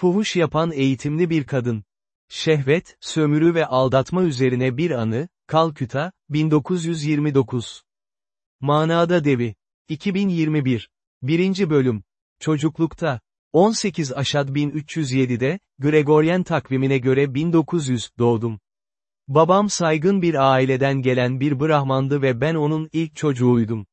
Fuhuş yapan eğitimli bir kadın. Şehvet, sömürü ve aldatma üzerine bir anı, Kalküta, 1929. Manada Devi. 2021. 1. Bölüm. Çocuklukta. 18 Aşad 1307'de, Gregorian takvimine göre 1900, doğdum. Babam saygın bir aileden gelen bir Brahmandı ve ben onun ilk çocuğuydum.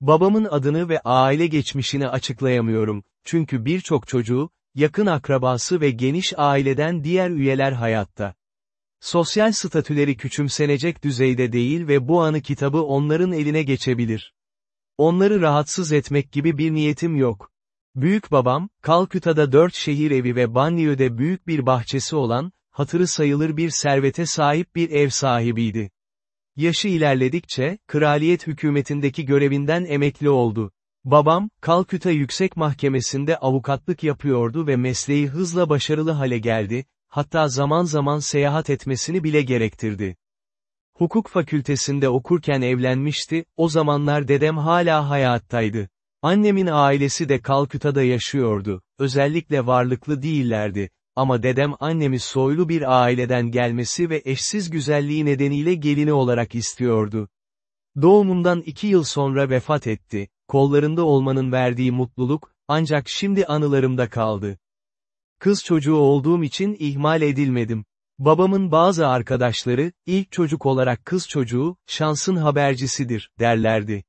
Babamın adını ve aile geçmişini açıklayamıyorum, çünkü birçok çocuğu, yakın akrabası ve geniş aileden diğer üyeler hayatta. Sosyal statüleri küçümsenecek düzeyde değil ve bu anı kitabı onların eline geçebilir. Onları rahatsız etmek gibi bir niyetim yok. Büyük babam, Kalküta'da dört şehir evi ve banliyöde büyük bir bahçesi olan, hatırı sayılır bir servete sahip bir ev sahibiydi. Yaşı ilerledikçe, kraliyet hükümetindeki görevinden emekli oldu. Babam, Kalküta Yüksek Mahkemesi'nde avukatlık yapıyordu ve mesleği hızla başarılı hale geldi, hatta zaman zaman seyahat etmesini bile gerektirdi. Hukuk fakültesinde okurken evlenmişti, o zamanlar dedem hala hayattaydı. Annemin ailesi de Kalküta'da yaşıyordu, özellikle varlıklı değillerdi, ama dedem annemi soylu bir aileden gelmesi ve eşsiz güzelliği nedeniyle gelini olarak istiyordu. Doğumundan iki yıl sonra vefat etti, kollarında olmanın verdiği mutluluk, ancak şimdi anılarımda kaldı. Kız çocuğu olduğum için ihmal edilmedim. Babamın bazı arkadaşları, ilk çocuk olarak kız çocuğu, şansın habercisidir, derlerdi.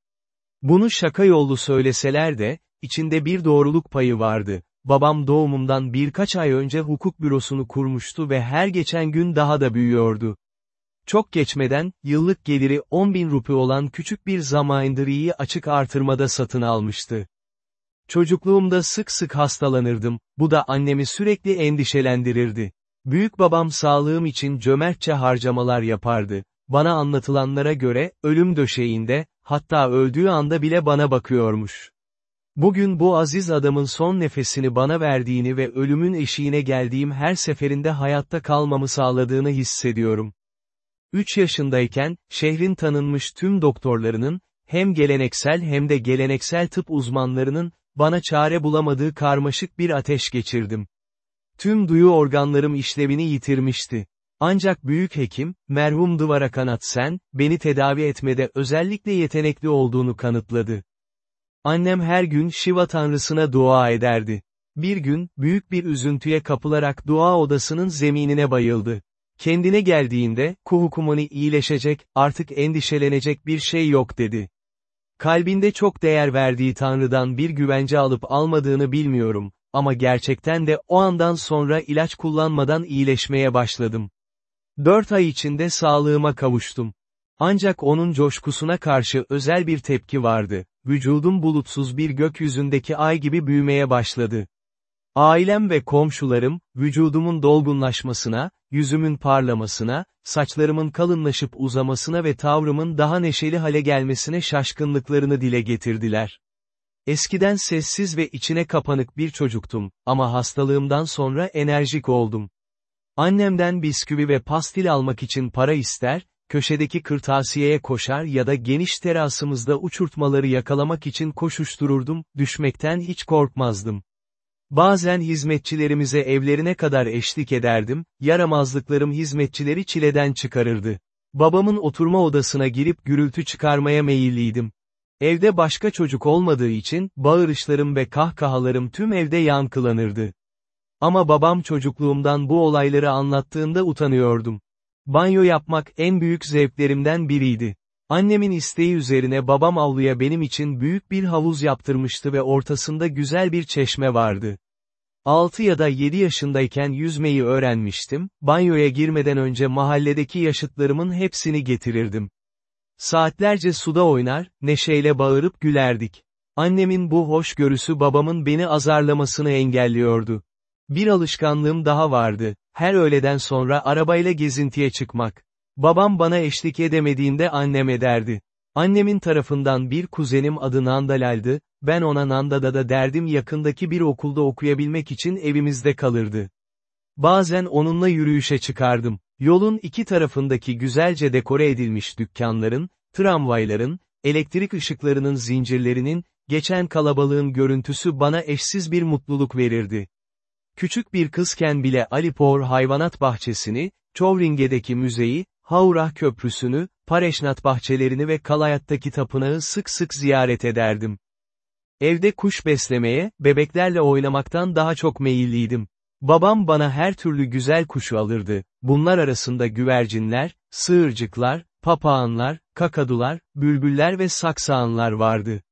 Bunu şaka yollu söyleseler de, içinde bir doğruluk payı vardı. Babam doğumumdan birkaç ay önce hukuk bürosunu kurmuştu ve her geçen gün daha da büyüyordu. Çok geçmeden, yıllık geliri 10 bin rupi olan küçük bir zamindiriyi açık artırmada satın almıştı. Çocukluğumda sık sık hastalanırdım, bu da annemi sürekli endişelendirirdi. Büyük babam sağlığım için cömertçe harcamalar yapardı. Bana anlatılanlara göre, ölüm döşeğinde, hatta öldüğü anda bile bana bakıyormuş. Bugün bu aziz adamın son nefesini bana verdiğini ve ölümün eşiğine geldiğim her seferinde hayatta kalmamı sağladığını hissediyorum. 3 yaşındayken, şehrin tanınmış tüm doktorlarının, hem geleneksel hem de geleneksel tıp uzmanlarının, bana çare bulamadığı karmaşık bir ateş geçirdim. Tüm duyu organlarım işlevini yitirmişti. Ancak büyük hekim, merhum Duvara Kanat Sen, beni tedavi etmede özellikle yetenekli olduğunu kanıtladı. Annem her gün Shiva tanrısına dua ederdi. Bir gün, büyük bir üzüntüye kapılarak dua odasının zeminine bayıldı. Kendine geldiğinde, Kuhukumoni iyileşecek, artık endişelenecek bir şey yok dedi. Kalbinde çok değer verdiği Tanrı'dan bir güvence alıp almadığını bilmiyorum, ama gerçekten de o andan sonra ilaç kullanmadan iyileşmeye başladım. Dört ay içinde sağlığıma kavuştum. Ancak onun coşkusuna karşı özel bir tepki vardı, vücudum bulutsuz bir gökyüzündeki ay gibi büyümeye başladı. Ailem ve komşularım, vücudumun dolgunlaşmasına, yüzümün parlamasına, saçlarımın kalınlaşıp uzamasına ve tavrımın daha neşeli hale gelmesine şaşkınlıklarını dile getirdiler. Eskiden sessiz ve içine kapanık bir çocuktum, ama hastalığımdan sonra enerjik oldum. Annemden bisküvi ve pastil almak için para ister, köşedeki kırtasiyeye koşar ya da geniş terasımızda uçurtmaları yakalamak için koşuştururdum, düşmekten hiç korkmazdım. Bazen hizmetçilerimize evlerine kadar eşlik ederdim, yaramazlıklarım hizmetçileri çileden çıkarırdı. Babamın oturma odasına girip gürültü çıkarmaya meyilliydim. Evde başka çocuk olmadığı için, bağırışlarım ve kahkahalarım tüm evde yankılanırdı. Ama babam çocukluğumdan bu olayları anlattığında utanıyordum. Banyo yapmak en büyük zevklerimden biriydi. Annemin isteği üzerine babam avluya benim için büyük bir havuz yaptırmıştı ve ortasında güzel bir çeşme vardı. 6 ya da 7 yaşındayken yüzmeyi öğrenmiştim, banyoya girmeden önce mahalledeki yaşıtlarımın hepsini getirirdim. Saatlerce suda oynar, neşeyle bağırıp gülerdik. Annemin bu hoşgörüsü babamın beni azarlamasını engelliyordu. Bir alışkanlığım daha vardı, her öğleden sonra arabayla gezintiye çıkmak. Babam bana eşlik edemediğinde annem ederdi. Annemin tarafından bir kuzenim adı Nandalal'dı, ben ona Nandada'da derdim yakındaki bir okulda okuyabilmek için evimizde kalırdı. Bazen onunla yürüyüşe çıkardım. Yolun iki tarafındaki güzelce dekore edilmiş dükkanların, tramvayların, elektrik ışıklarının zincirlerinin, geçen kalabalığın görüntüsü bana eşsiz bir mutluluk verirdi. Küçük bir kızken bile Alipor Hayvanat Bahçesi'ni, Çovringe'deki müzeyi, Haurah Köprüsü'nü, Pareşnat bahçelerini ve Kalayat'taki tapınağı sık sık ziyaret ederdim. Evde kuş beslemeye, bebeklerle oynamaktan daha çok meyilliydim. Babam bana her türlü güzel kuşu alırdı. Bunlar arasında güvercinler, sığırcıklar, papağanlar, kakadular, bülbüller ve saksağanlar vardı.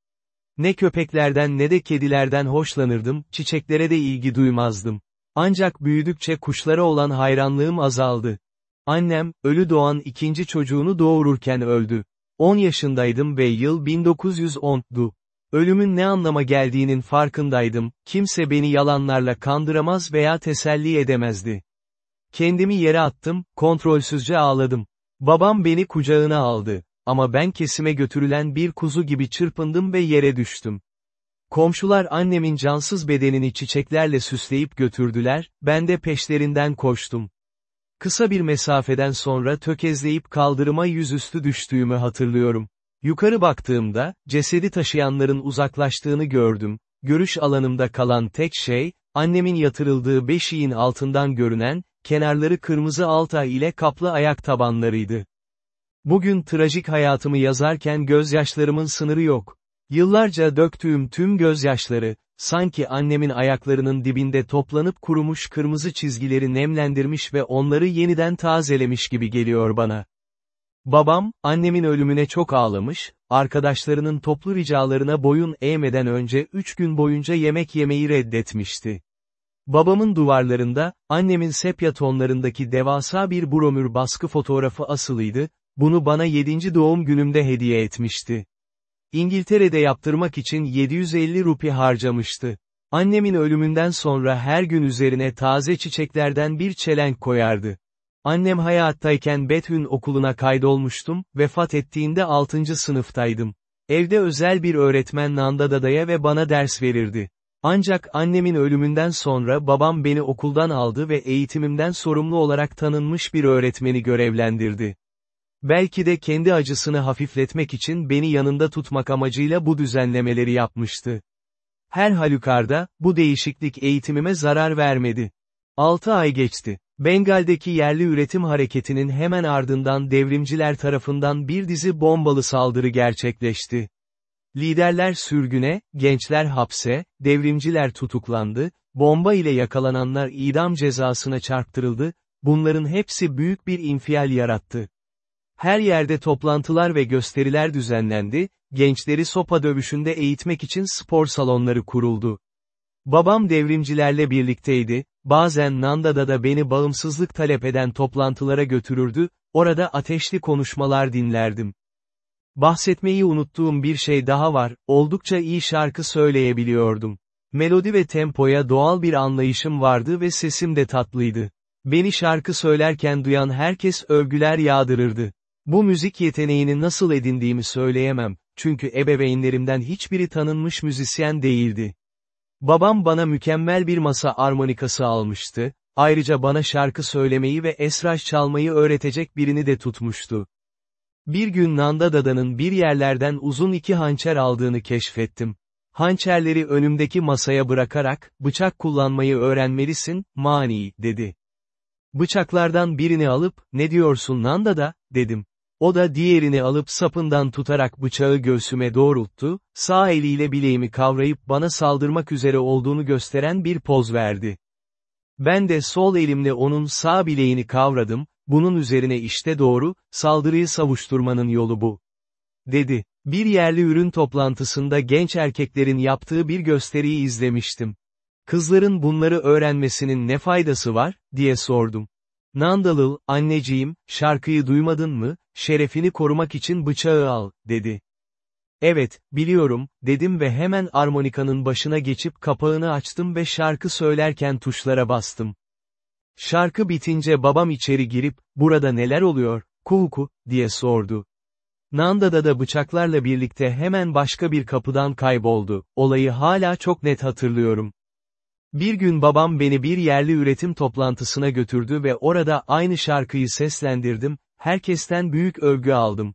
Ne köpeklerden ne de kedilerden hoşlanırdım, çiçeklere de ilgi duymazdım. Ancak büyüdükçe kuşlara olan hayranlığım azaldı. Annem, ölü doğan ikinci çocuğunu doğururken öldü. 10 yaşındaydım ve yıl 1910'du. Ölümün ne anlama geldiğinin farkındaydım, kimse beni yalanlarla kandıramaz veya teselli edemezdi. Kendimi yere attım, kontrolsüzce ağladım. Babam beni kucağına aldı. Ama ben kesime götürülen bir kuzu gibi çırpındım ve yere düştüm. Komşular annemin cansız bedenini çiçeklerle süsleyip götürdüler, ben de peşlerinden koştum. Kısa bir mesafeden sonra tökezleyip kaldırıma yüzüstü düştüğümü hatırlıyorum. Yukarı baktığımda, cesedi taşıyanların uzaklaştığını gördüm. Görüş alanımda kalan tek şey, annemin yatırıldığı beşiğin altından görünen, kenarları kırmızı alta ile kaplı ayak tabanlarıydı. Bugün trajik hayatımı yazarken gözyaşlarımın sınırı yok. Yıllarca döktüğüm tüm gözyaşları, sanki annemin ayaklarının dibinde toplanıp kurumuş kırmızı çizgileri nemlendirmiş ve onları yeniden tazelemiş gibi geliyor bana. Babam, annemin ölümüne çok ağlamış, arkadaşlarının toplu ricalarına boyun eğmeden önce üç gün boyunca yemek yemeyi reddetmişti. Babamın duvarlarında, annemin sepya tonlarındaki devasa bir bromür baskı fotoğrafı asılıydı, bunu bana 7. doğum günümde hediye etmişti. İngiltere'de yaptırmak için 750 rupi harcamıştı. Annemin ölümünden sonra her gün üzerine taze çiçeklerden bir çelenk koyardı. Annem hayattayken Bethün okuluna kaydolmuştum, vefat ettiğinde 6. sınıftaydım. Evde özel bir öğretmen Nanda Dada'ya ve bana ders verirdi. Ancak annemin ölümünden sonra babam beni okuldan aldı ve eğitimimden sorumlu olarak tanınmış bir öğretmeni görevlendirdi. Belki de kendi acısını hafifletmek için beni yanında tutmak amacıyla bu düzenlemeleri yapmıştı. Her halükarda, bu değişiklik eğitimime zarar vermedi. 6 ay geçti. Bengal'deki yerli üretim hareketinin hemen ardından devrimciler tarafından bir dizi bombalı saldırı gerçekleşti. Liderler sürgüne, gençler hapse, devrimciler tutuklandı, bomba ile yakalananlar idam cezasına çarptırıldı, bunların hepsi büyük bir infial yarattı. Her yerde toplantılar ve gösteriler düzenlendi, gençleri sopa dövüşünde eğitmek için spor salonları kuruldu. Babam devrimcilerle birlikteydi, bazen Nanda'da da beni bağımsızlık talep eden toplantılara götürürdü, orada ateşli konuşmalar dinlerdim. Bahsetmeyi unuttuğum bir şey daha var, oldukça iyi şarkı söyleyebiliyordum. Melodi ve tempoya doğal bir anlayışım vardı ve sesim de tatlıydı. Beni şarkı söylerken duyan herkes övgüler yağdırırdı. Bu müzik yeteneğini nasıl edindiğimi söyleyemem, çünkü ebeveynlerimden hiçbiri tanınmış müzisyen değildi. Babam bana mükemmel bir masa armonikası almıştı, ayrıca bana şarkı söylemeyi ve esraç çalmayı öğretecek birini de tutmuştu. Bir gün Nanda Dada'nın bir yerlerden uzun iki hançer aldığını keşfettim. Hançerleri önümdeki masaya bırakarak, bıçak kullanmayı öğrenmelisin, mani, dedi. Bıçaklardan birini alıp, ne diyorsun Nanda da, dedim. O da diğerini alıp sapından tutarak bıçağı göğsüme doğrulttu, sağ eliyle bileğimi kavrayıp bana saldırmak üzere olduğunu gösteren bir poz verdi. Ben de sol elimle onun sağ bileğini kavradım, bunun üzerine işte doğru, saldırıyı savuşturmanın yolu bu. Dedi. Bir yerli ürün toplantısında genç erkeklerin yaptığı bir gösteriyi izlemiştim. Kızların bunları öğrenmesinin ne faydası var, diye sordum. Nandalıl, anneciğim, şarkıyı duymadın mı, şerefini korumak için bıçağı al, dedi. Evet, biliyorum, dedim ve hemen armonikanın başına geçip kapağını açtım ve şarkı söylerken tuşlara bastım. Şarkı bitince babam içeri girip, burada neler oluyor, kuhuku, diye sordu. Nanda'da da bıçaklarla birlikte hemen başka bir kapıdan kayboldu, olayı hala çok net hatırlıyorum. Bir gün babam beni bir yerli üretim toplantısına götürdü ve orada aynı şarkıyı seslendirdim, herkesten büyük övgü aldım.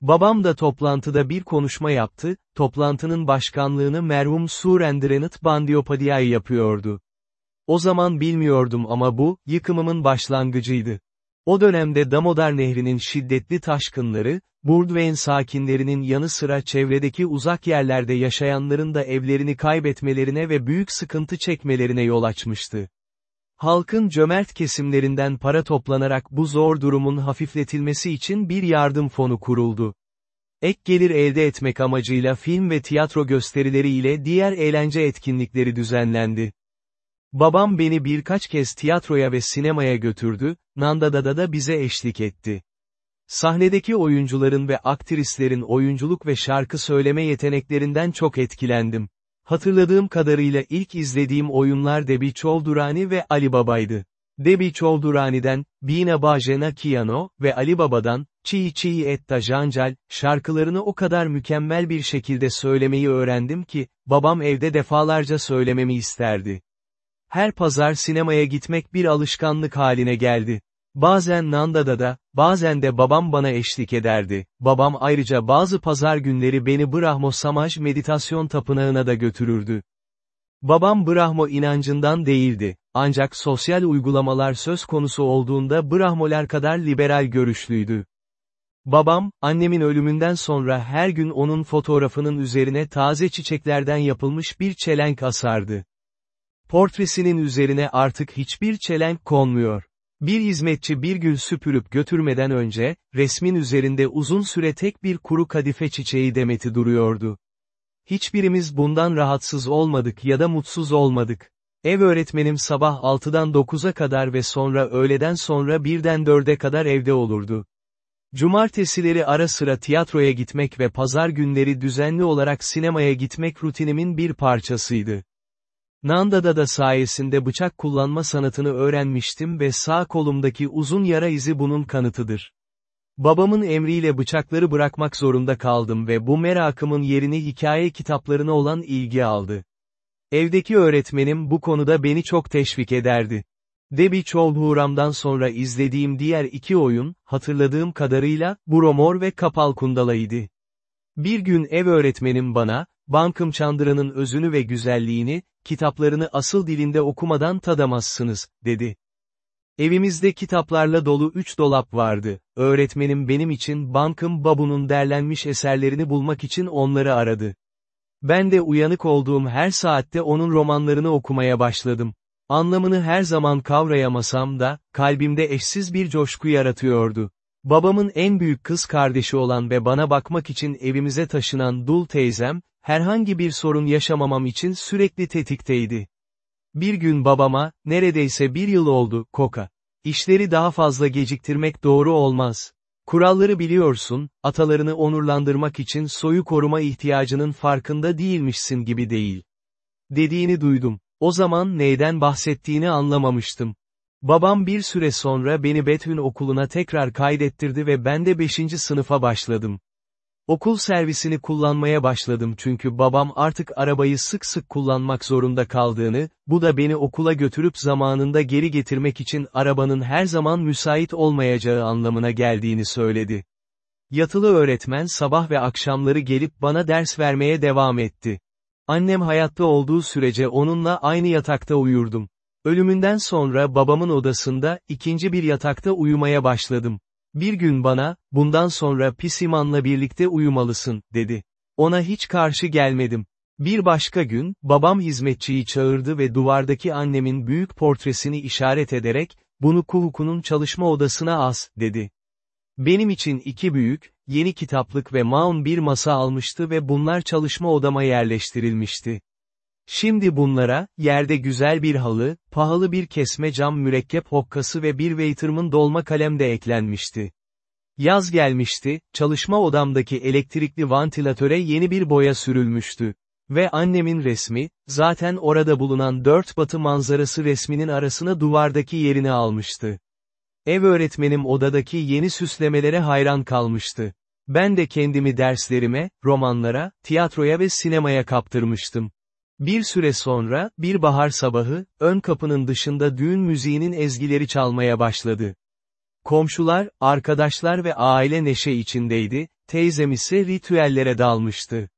Babam da toplantıda bir konuşma yaptı, toplantının başkanlığını merhum Surendrenit Bandyopadhyay yapıyordu. O zaman bilmiyordum ama bu, yıkımımın başlangıcıydı. O dönemde Damodar Nehri'nin şiddetli taşkınları, Burdwain sakinlerinin yanı sıra çevredeki uzak yerlerde yaşayanların da evlerini kaybetmelerine ve büyük sıkıntı çekmelerine yol açmıştı. Halkın cömert kesimlerinden para toplanarak bu zor durumun hafifletilmesi için bir yardım fonu kuruldu. Ek gelir elde etmek amacıyla film ve tiyatro gösterileri ile diğer eğlence etkinlikleri düzenlendi. Babam beni birkaç kez tiyatroya ve sinemaya götürdü, Nanda'da da bize eşlik etti. Sahnedeki oyuncuların ve aktrislerin oyunculuk ve şarkı söyleme yeteneklerinden çok etkilendim. Hatırladığım kadarıyla ilk izlediğim oyunlar Debi Çoldurani ve Ali Baba'ydı. Debi Çoldurani'den, Bina Bajena Kiyano ve Ali Baba'dan, Çiğ Çiğ Etta Jancal, şarkılarını o kadar mükemmel bir şekilde söylemeyi öğrendim ki, babam evde defalarca söylememi isterdi. Her pazar sinemaya gitmek bir alışkanlık haline geldi. Bazen Nanda'da da, bazen de babam bana eşlik ederdi. Babam ayrıca bazı pazar günleri beni Brahmo Samaj meditasyon tapınağına da götürürdü. Babam Brahmo inancından değildi, ancak sosyal uygulamalar söz konusu olduğunda Brahmolar kadar liberal görüşlüydü. Babam, annemin ölümünden sonra her gün onun fotoğrafının üzerine taze çiçeklerden yapılmış bir çelenk asardı. Portresinin üzerine artık hiçbir çelenk konmuyor. Bir hizmetçi bir gül süpürüp götürmeden önce, resmin üzerinde uzun süre tek bir kuru kadife çiçeği demeti duruyordu. Hiçbirimiz bundan rahatsız olmadık ya da mutsuz olmadık. Ev öğretmenim sabah 6'dan 9'a kadar ve sonra öğleden sonra 1'den 4'e kadar evde olurdu. Cumartesileri ara sıra tiyatroya gitmek ve pazar günleri düzenli olarak sinemaya gitmek rutinimin bir parçasıydı. Nanda'da da sayesinde bıçak kullanma sanatını öğrenmiştim ve sağ kolumdaki uzun yara izi bunun kanıtıdır. Babamın emriyle bıçakları bırakmak zorunda kaldım ve bu merakımın yerini hikaye kitaplarına olan ilgi aldı. Evdeki öğretmenim bu konuda beni çok teşvik ederdi. Debi Çoğulhuram'dan sonra izlediğim diğer iki oyun, hatırladığım kadarıyla, Bromor ve Kapal Kundala'ydı. Bir gün ev öğretmenim bana, Bankım Çandıra'nın özünü ve güzelliğini, kitaplarını asıl dilinde okumadan tadamazsınız, dedi. Evimizde kitaplarla dolu üç dolap vardı, öğretmenim benim için Bankım Babu'nun derlenmiş eserlerini bulmak için onları aradı. Ben de uyanık olduğum her saatte onun romanlarını okumaya başladım. Anlamını her zaman kavrayamasam da, kalbimde eşsiz bir coşku yaratıyordu. Babamın en büyük kız kardeşi olan ve bana bakmak için evimize taşınan Dul teyzem, herhangi bir sorun yaşamamam için sürekli tetikteydi. Bir gün babama, neredeyse bir yıl oldu, Koka. İşleri daha fazla geciktirmek doğru olmaz. Kuralları biliyorsun, atalarını onurlandırmak için soyu koruma ihtiyacının farkında değilmişsin gibi değil. Dediğini duydum. O zaman neyden bahsettiğini anlamamıştım. Babam bir süre sonra beni Bethün okuluna tekrar kaydettirdi ve ben de 5. sınıfa başladım. Okul servisini kullanmaya başladım çünkü babam artık arabayı sık sık kullanmak zorunda kaldığını, bu da beni okula götürüp zamanında geri getirmek için arabanın her zaman müsait olmayacağı anlamına geldiğini söyledi. Yatılı öğretmen sabah ve akşamları gelip bana ders vermeye devam etti. Annem hayatta olduğu sürece onunla aynı yatakta uyurdum. Ölümünden sonra babamın odasında, ikinci bir yatakta uyumaya başladım. Bir gün bana, bundan sonra Pisiman'la birlikte uyumalısın, dedi. Ona hiç karşı gelmedim. Bir başka gün, babam hizmetçiyi çağırdı ve duvardaki annemin büyük portresini işaret ederek, bunu Kuhuku'nun çalışma odasına as, dedi. Benim için iki büyük, yeni kitaplık ve maun bir masa almıştı ve bunlar çalışma odama yerleştirilmişti. Şimdi bunlara, yerde güzel bir halı, pahalı bir kesme cam mürekkep hokkası ve bir Waiterman dolma kalem de eklenmişti. Yaz gelmişti, çalışma odamdaki elektrikli vantilatöre yeni bir boya sürülmüştü. Ve annemin resmi, zaten orada bulunan dört batı manzarası resminin arasına duvardaki yerini almıştı. Ev öğretmenim odadaki yeni süslemelere hayran kalmıştı. Ben de kendimi derslerime, romanlara, tiyatroya ve sinemaya kaptırmıştım. Bir süre sonra, bir bahar sabahı, ön kapının dışında düğün müziğinin ezgileri çalmaya başladı. Komşular, arkadaşlar ve aile neşe içindeydi, teyzem ise ritüellere dalmıştı.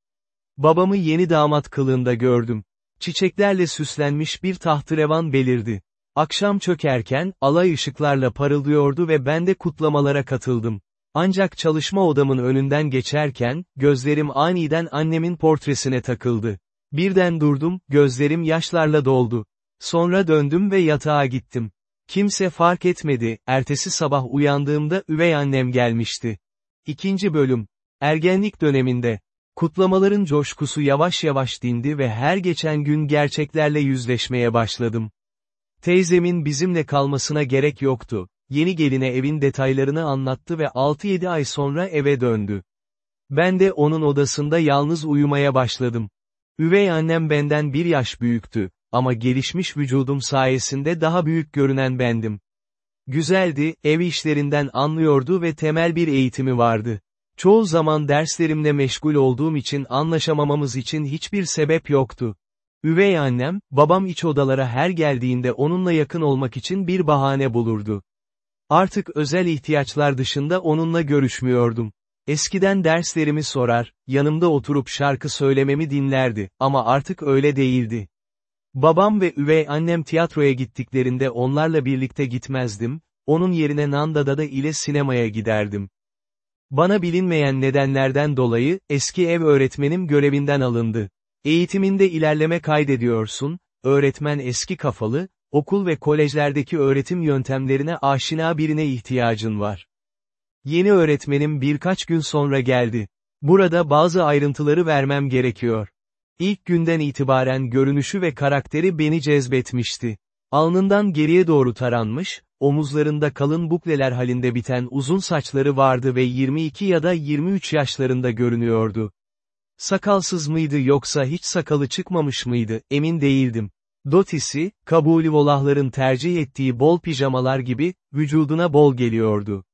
Babamı yeni damat kılığında gördüm. Çiçeklerle süslenmiş bir tahtrevan belirdi. Akşam çökerken, alay ışıklarla parıldıyordu ve ben de kutlamalara katıldım. Ancak çalışma odamın önünden geçerken, gözlerim aniden annemin portresine takıldı. Birden durdum, gözlerim yaşlarla doldu. Sonra döndüm ve yatağa gittim. Kimse fark etmedi, ertesi sabah uyandığımda üvey annem gelmişti. İkinci bölüm. Ergenlik döneminde. Kutlamaların coşkusu yavaş yavaş dindi ve her geçen gün gerçeklerle yüzleşmeye başladım. Teyzemin bizimle kalmasına gerek yoktu. Yeni geline evin detaylarını anlattı ve 6-7 ay sonra eve döndü. Ben de onun odasında yalnız uyumaya başladım. Üvey annem benden bir yaş büyüktü, ama gelişmiş vücudum sayesinde daha büyük görünen bendim. Güzeldi, ev işlerinden anlıyordu ve temel bir eğitimi vardı. Çoğu zaman derslerimle meşgul olduğum için anlaşamamamız için hiçbir sebep yoktu. Üvey annem, babam iç odalara her geldiğinde onunla yakın olmak için bir bahane bulurdu. Artık özel ihtiyaçlar dışında onunla görüşmüyordum. Eskiden derslerimi sorar, yanımda oturup şarkı söylememi dinlerdi, ama artık öyle değildi. Babam ve üvey annem tiyatroya gittiklerinde onlarla birlikte gitmezdim, onun yerine Nanda Dada ile sinemaya giderdim. Bana bilinmeyen nedenlerden dolayı, eski ev öğretmenim görevinden alındı. Eğitiminde ilerleme kaydediyorsun, öğretmen eski kafalı, okul ve kolejlerdeki öğretim yöntemlerine aşina birine ihtiyacın var. Yeni öğretmenim birkaç gün sonra geldi. Burada bazı ayrıntıları vermem gerekiyor. İlk günden itibaren görünüşü ve karakteri beni cezbetmişti. Alnından geriye doğru taranmış, omuzlarında kalın bukleler halinde biten uzun saçları vardı ve 22 ya da 23 yaşlarında görünüyordu. Sakalsız mıydı yoksa hiç sakalı çıkmamış mıydı, emin değildim. Dotisi, kabulü volahların tercih ettiği bol pijamalar gibi, vücuduna bol geliyordu.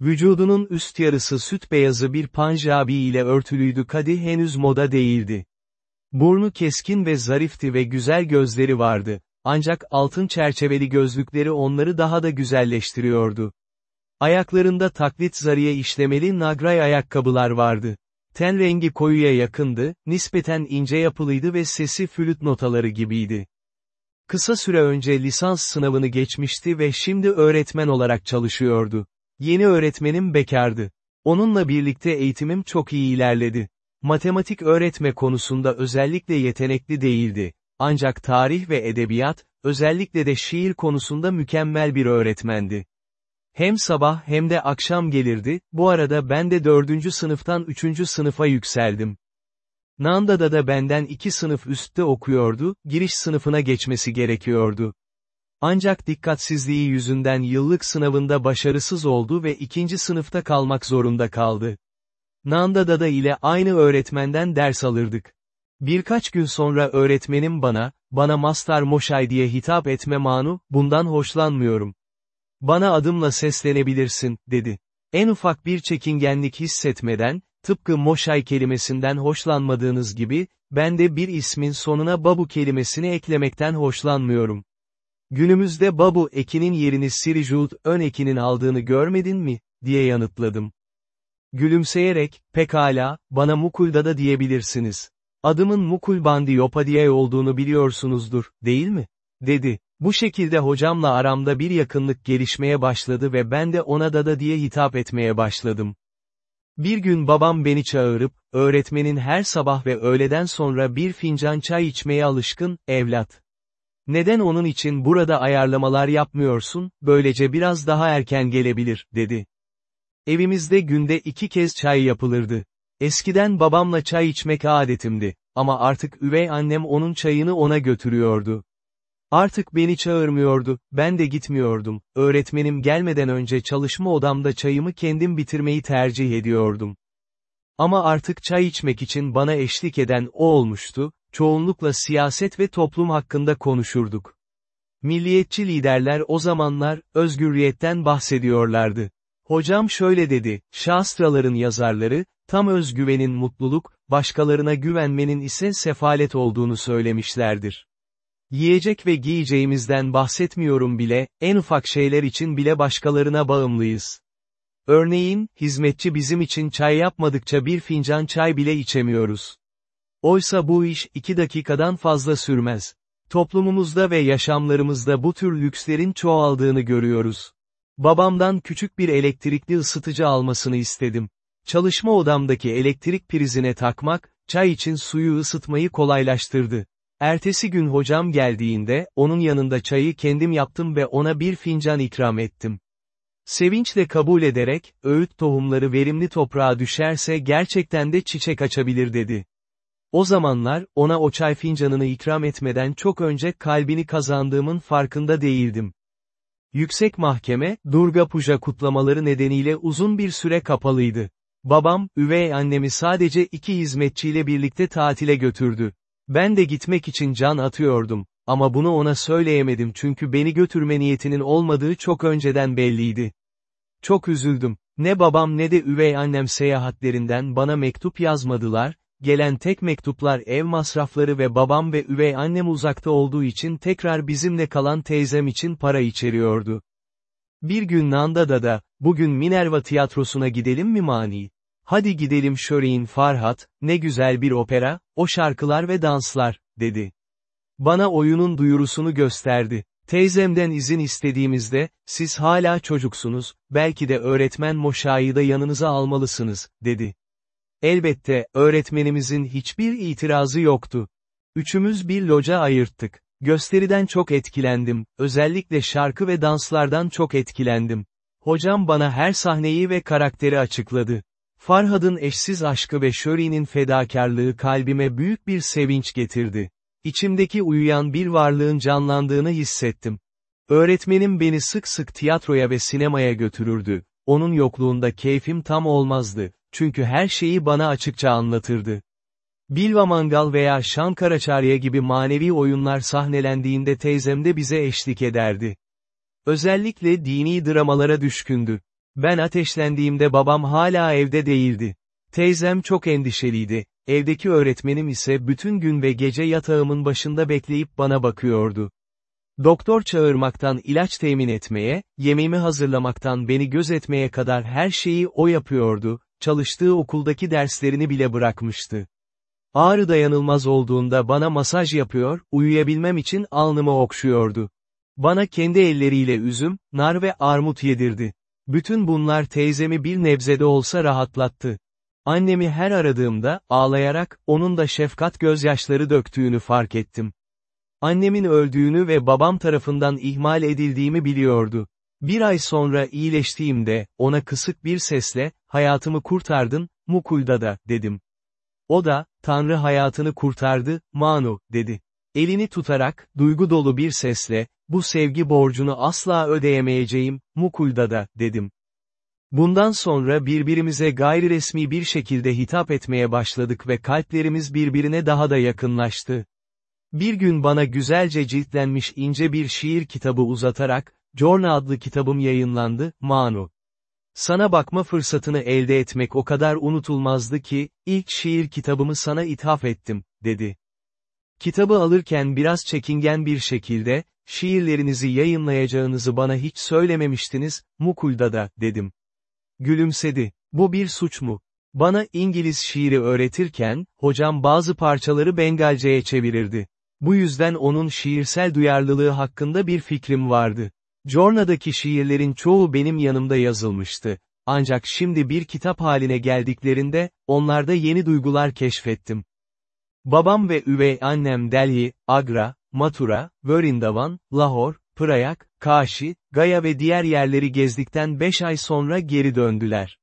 Vücudunun üst yarısı süt beyazı bir panjabi ile örtülüydü kadi henüz moda değildi. Burnu keskin ve zarifti ve güzel gözleri vardı, ancak altın çerçeveli gözlükleri onları daha da güzelleştiriyordu. Ayaklarında taklit zariye işlemeli nagray ayakkabılar vardı. Ten rengi koyuya yakındı, nispeten ince yapılıydı ve sesi flüt notaları gibiydi. Kısa süre önce lisans sınavını geçmişti ve şimdi öğretmen olarak çalışıyordu. Yeni öğretmenim bekardı. Onunla birlikte eğitimim çok iyi ilerledi. Matematik öğretme konusunda özellikle yetenekli değildi. Ancak tarih ve edebiyat, özellikle de şiir konusunda mükemmel bir öğretmendi. Hem sabah hem de akşam gelirdi, bu arada ben de dördüncü sınıftan üçüncü sınıfa yükseldim. Nanda'da da benden iki sınıf üstte okuyordu, giriş sınıfına geçmesi gerekiyordu. Ancak dikkatsizliği yüzünden yıllık sınavında başarısız oldu ve ikinci sınıfta kalmak zorunda kaldı. Nanda Dada ile aynı öğretmenden ders alırdık. Birkaç gün sonra öğretmenim bana, bana Mastar Moşay diye hitap etme Manu, bundan hoşlanmıyorum. Bana adımla seslenebilirsin, dedi. En ufak bir çekingenlik hissetmeden, tıpkı Moşay kelimesinden hoşlanmadığınız gibi, ben de bir ismin sonuna babu kelimesini eklemekten hoşlanmıyorum. Günümüzde babu ekinin yerini Sirijut ön ekinin aldığını görmedin mi, diye yanıtladım. Gülümseyerek, pekala, bana Mukul'da da diyebilirsiniz. Adımın Mukul Bandi Yopadiye olduğunu biliyorsunuzdur, değil mi? dedi. Bu şekilde hocamla aramda bir yakınlık gelişmeye başladı ve ben de ona dada diye hitap etmeye başladım. Bir gün babam beni çağırıp, öğretmenin her sabah ve öğleden sonra bir fincan çay içmeye alışkın, evlat. Neden onun için burada ayarlamalar yapmıyorsun, böylece biraz daha erken gelebilir, dedi. Evimizde günde iki kez çay yapılırdı. Eskiden babamla çay içmek adetimdi, ama artık üvey annem onun çayını ona götürüyordu. Artık beni çağırmıyordu, ben de gitmiyordum, öğretmenim gelmeden önce çalışma odamda çayımı kendim bitirmeyi tercih ediyordum. Ama artık çay içmek için bana eşlik eden o olmuştu, çoğunlukla siyaset ve toplum hakkında konuşurduk. Milliyetçi liderler o zamanlar, özgürlüğetten bahsediyorlardı. Hocam şöyle dedi, şastraların yazarları, tam özgüvenin mutluluk, başkalarına güvenmenin ise sefalet olduğunu söylemişlerdir. Yiyecek ve giyeceğimizden bahsetmiyorum bile, en ufak şeyler için bile başkalarına bağımlıyız. Örneğin, hizmetçi bizim için çay yapmadıkça bir fincan çay bile içemiyoruz. Oysa bu iş iki dakikadan fazla sürmez. Toplumumuzda ve yaşamlarımızda bu tür lükslerin çoğaldığını görüyoruz. Babamdan küçük bir elektrikli ısıtıcı almasını istedim. Çalışma odamdaki elektrik prizine takmak, çay için suyu ısıtmayı kolaylaştırdı. Ertesi gün hocam geldiğinde, onun yanında çayı kendim yaptım ve ona bir fincan ikram ettim. Sevinçle kabul ederek, öğüt tohumları verimli toprağa düşerse gerçekten de çiçek açabilir dedi. O zamanlar, ona o çay fincanını ikram etmeden çok önce kalbini kazandığımın farkında değildim. Yüksek Mahkeme, Durga Puja kutlamaları nedeniyle uzun bir süre kapalıydı. Babam, üvey annemi sadece iki hizmetçiyle birlikte tatile götürdü. Ben de gitmek için can atıyordum, ama bunu ona söyleyemedim çünkü beni götürme niyetinin olmadığı çok önceden belliydi. Çok üzüldüm. Ne babam ne de üvey annem seyahatlerinden bana mektup yazmadılar, gelen tek mektuplar ev masrafları ve babam ve üvey annem uzakta olduğu için tekrar bizimle kalan teyzem için para içeriyordu. Bir gün Nanda'da da, bugün Minerva tiyatrosuna gidelim mi mani? Hadi gidelim Şöreğin Farhat, ne güzel bir opera, o şarkılar ve danslar, dedi. Bana oyunun duyurusunu gösterdi. Teyzemden izin istediğimizde, siz hala çocuksunuz, belki de öğretmen Moşa'yı da yanınıza almalısınız, dedi. Elbette, öğretmenimizin hiçbir itirazı yoktu. Üçümüz bir loca ayırttık. Gösteriden çok etkilendim, özellikle şarkı ve danslardan çok etkilendim. Hocam bana her sahneyi ve karakteri açıkladı. Farhad'ın eşsiz aşkı ve Şöri'nin fedakarlığı kalbime büyük bir sevinç getirdi. İçimdeki uyuyan bir varlığın canlandığını hissettim. Öğretmenim beni sık sık tiyatroya ve sinemaya götürürdü. Onun yokluğunda keyfim tam olmazdı, çünkü her şeyi bana açıkça anlatırdı. Bilva Mangal veya Şankaraçarya gibi manevi oyunlar sahnelendiğinde teyzem de bize eşlik ederdi. Özellikle dini dramalara düşkündü. Ben ateşlendiğimde babam hala evde değildi. Teyzem çok endişeliydi, evdeki öğretmenim ise bütün gün ve gece yatağımın başında bekleyip bana bakıyordu. Doktor çağırmaktan ilaç temin etmeye, yemeğimi hazırlamaktan beni gözetmeye kadar her şeyi o yapıyordu, çalıştığı okuldaki derslerini bile bırakmıştı. Ağrı dayanılmaz olduğunda bana masaj yapıyor, uyuyabilmem için alnımı okşuyordu. Bana kendi elleriyle üzüm, nar ve armut yedirdi. Bütün bunlar teyzemi bir nebzede olsa rahatlattı. Annemi her aradığımda, ağlayarak, onun da şefkat gözyaşları döktüğünü fark ettim. Annemin öldüğünü ve babam tarafından ihmal edildiğimi biliyordu. Bir ay sonra iyileştiğimde, ona kısık bir sesle, hayatımı kurtardın, Mukul'da da, dedim. O da, Tanrı hayatını kurtardı, Manu, dedi. Elini tutarak, duygu dolu bir sesle, bu sevgi borcunu asla ödeyemeyeceğim, Mukul'da da, dedim. Bundan sonra birbirimize gayri resmi bir şekilde hitap etmeye başladık ve kalplerimiz birbirine daha da yakınlaştı. Bir gün bana güzelce ciltlenmiş ince bir şiir kitabı uzatarak, Jorna adlı kitabım yayınlandı, Manu. Sana bakma fırsatını elde etmek o kadar unutulmazdı ki, ilk şiir kitabımı sana ithaf ettim, dedi. Kitabı alırken biraz çekingen bir şekilde, şiirlerinizi yayınlayacağınızı bana hiç söylememiştiniz, Mukul'da da, dedim. Gülümsedi. Bu bir suç mu? Bana İngiliz şiiri öğretirken, hocam bazı parçaları Bengalce'ye çevirirdi. Bu yüzden onun şiirsel duyarlılığı hakkında bir fikrim vardı. Jorna'daki şiirlerin çoğu benim yanımda yazılmıştı. Ancak şimdi bir kitap haline geldiklerinde, onlarda yeni duygular keşfettim. Babam ve üvey annem Delhi, Agra, Mathura, Vrindavan, Lahore, Prayak, Kaşi, Gaya ve diğer yerleri gezdikten 5 ay sonra geri döndüler.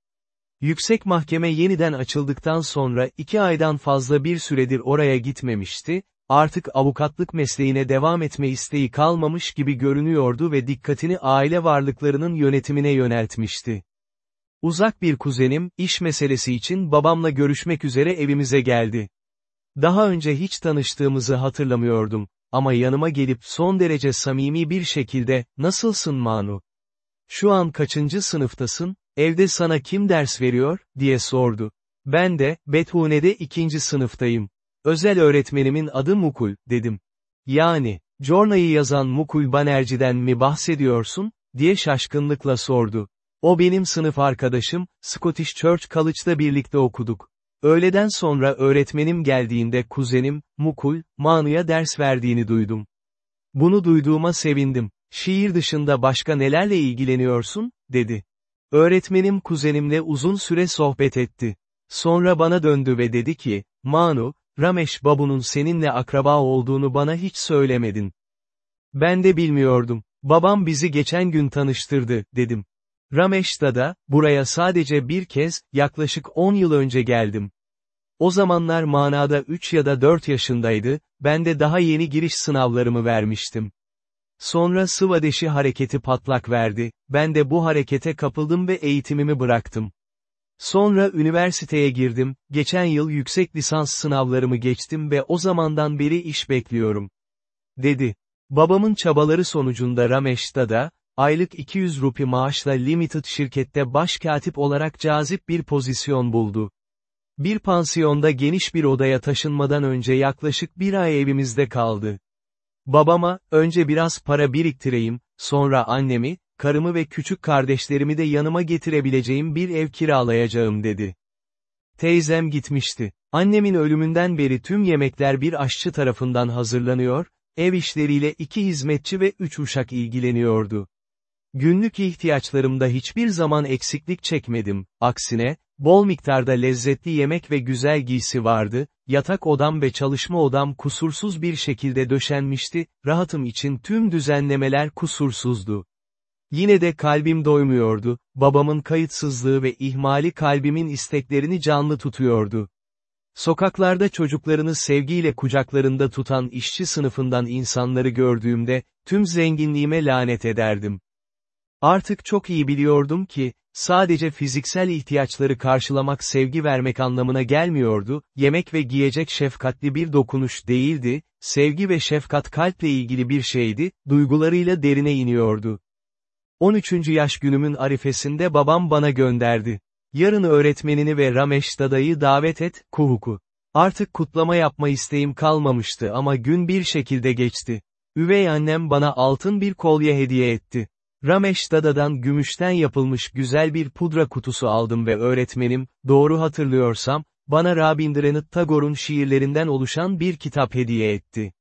Yüksek mahkeme yeniden açıldıktan sonra 2 aydan fazla bir süredir oraya gitmemişti, artık avukatlık mesleğine devam etme isteği kalmamış gibi görünüyordu ve dikkatini aile varlıklarının yönetimine yöneltmişti. Uzak bir kuzenim, iş meselesi için babamla görüşmek üzere evimize geldi. Daha önce hiç tanıştığımızı hatırlamıyordum, ama yanıma gelip son derece samimi bir şekilde, nasılsın Manu? Şu an kaçıncı sınıftasın, evde sana kim ders veriyor, diye sordu. Ben de, Bethune'de ikinci sınıftayım. Özel öğretmenimin adı Mukul, dedim. Yani, Jorna'yı yazan Mukul Banerji'den mi bahsediyorsun, diye şaşkınlıkla sordu. O benim sınıf arkadaşım, Scottish Church College'da birlikte okuduk. Öğleden sonra öğretmenim geldiğinde kuzenim, Mukul, Manu'ya ders verdiğini duydum. Bunu duyduğuma sevindim. Şiir dışında başka nelerle ilgileniyorsun, dedi. Öğretmenim kuzenimle uzun süre sohbet etti. Sonra bana döndü ve dedi ki, Manu, Ramesh Babu'nun seninle akraba olduğunu bana hiç söylemedin. Ben de bilmiyordum. Babam bizi geçen gün tanıştırdı, dedim. Ramesh'ta da, buraya sadece bir kez, yaklaşık 10 yıl önce geldim. O zamanlar manada 3 ya da 4 yaşındaydı, ben de daha yeni giriş sınavlarımı vermiştim. Sonra Sıvadeşi hareketi patlak verdi, ben de bu harekete kapıldım ve eğitimimi bıraktım. Sonra üniversiteye girdim, geçen yıl yüksek lisans sınavlarımı geçtim ve o zamandan beri iş bekliyorum. Dedi. Babamın çabaları sonucunda Ramesh'ta da, aylık 200 rupi maaşla Limited şirkette baş katip olarak cazip bir pozisyon buldu. Bir pansiyonda geniş bir odaya taşınmadan önce yaklaşık bir ay evimizde kaldı. Babama, önce biraz para biriktireyim, sonra annemi, karımı ve küçük kardeşlerimi de yanıma getirebileceğim bir ev kiralayacağım dedi. Teyzem gitmişti. Annemin ölümünden beri tüm yemekler bir aşçı tarafından hazırlanıyor, ev işleriyle iki hizmetçi ve üç uşak ilgileniyordu. Günlük ihtiyaçlarımda hiçbir zaman eksiklik çekmedim, aksine, bol miktarda lezzetli yemek ve güzel giysi vardı, yatak odam ve çalışma odam kusursuz bir şekilde döşenmişti, rahatım için tüm düzenlemeler kusursuzdu. Yine de kalbim doymuyordu, babamın kayıtsızlığı ve ihmali kalbimin isteklerini canlı tutuyordu. Sokaklarda çocuklarını sevgiyle kucaklarında tutan işçi sınıfından insanları gördüğümde, tüm zenginliğime lanet ederdim. Artık çok iyi biliyordum ki, sadece fiziksel ihtiyaçları karşılamak sevgi vermek anlamına gelmiyordu, yemek ve giyecek şefkatli bir dokunuş değildi, sevgi ve şefkat kalple ilgili bir şeydi, duygularıyla derine iniyordu. 13. yaş günümün arifesinde babam bana gönderdi. Yarın öğretmenini ve Ramesh Dada'yı davet et, kuhuku. Artık kutlama yapma isteğim kalmamıştı ama gün bir şekilde geçti. Üvey annem bana altın bir kolye hediye etti. Ramesh Dada'dan gümüşten yapılmış güzel bir pudra kutusu aldım ve öğretmenim, doğru hatırlıyorsam, bana Rabindranath Tagore'un şiirlerinden oluşan bir kitap hediye etti.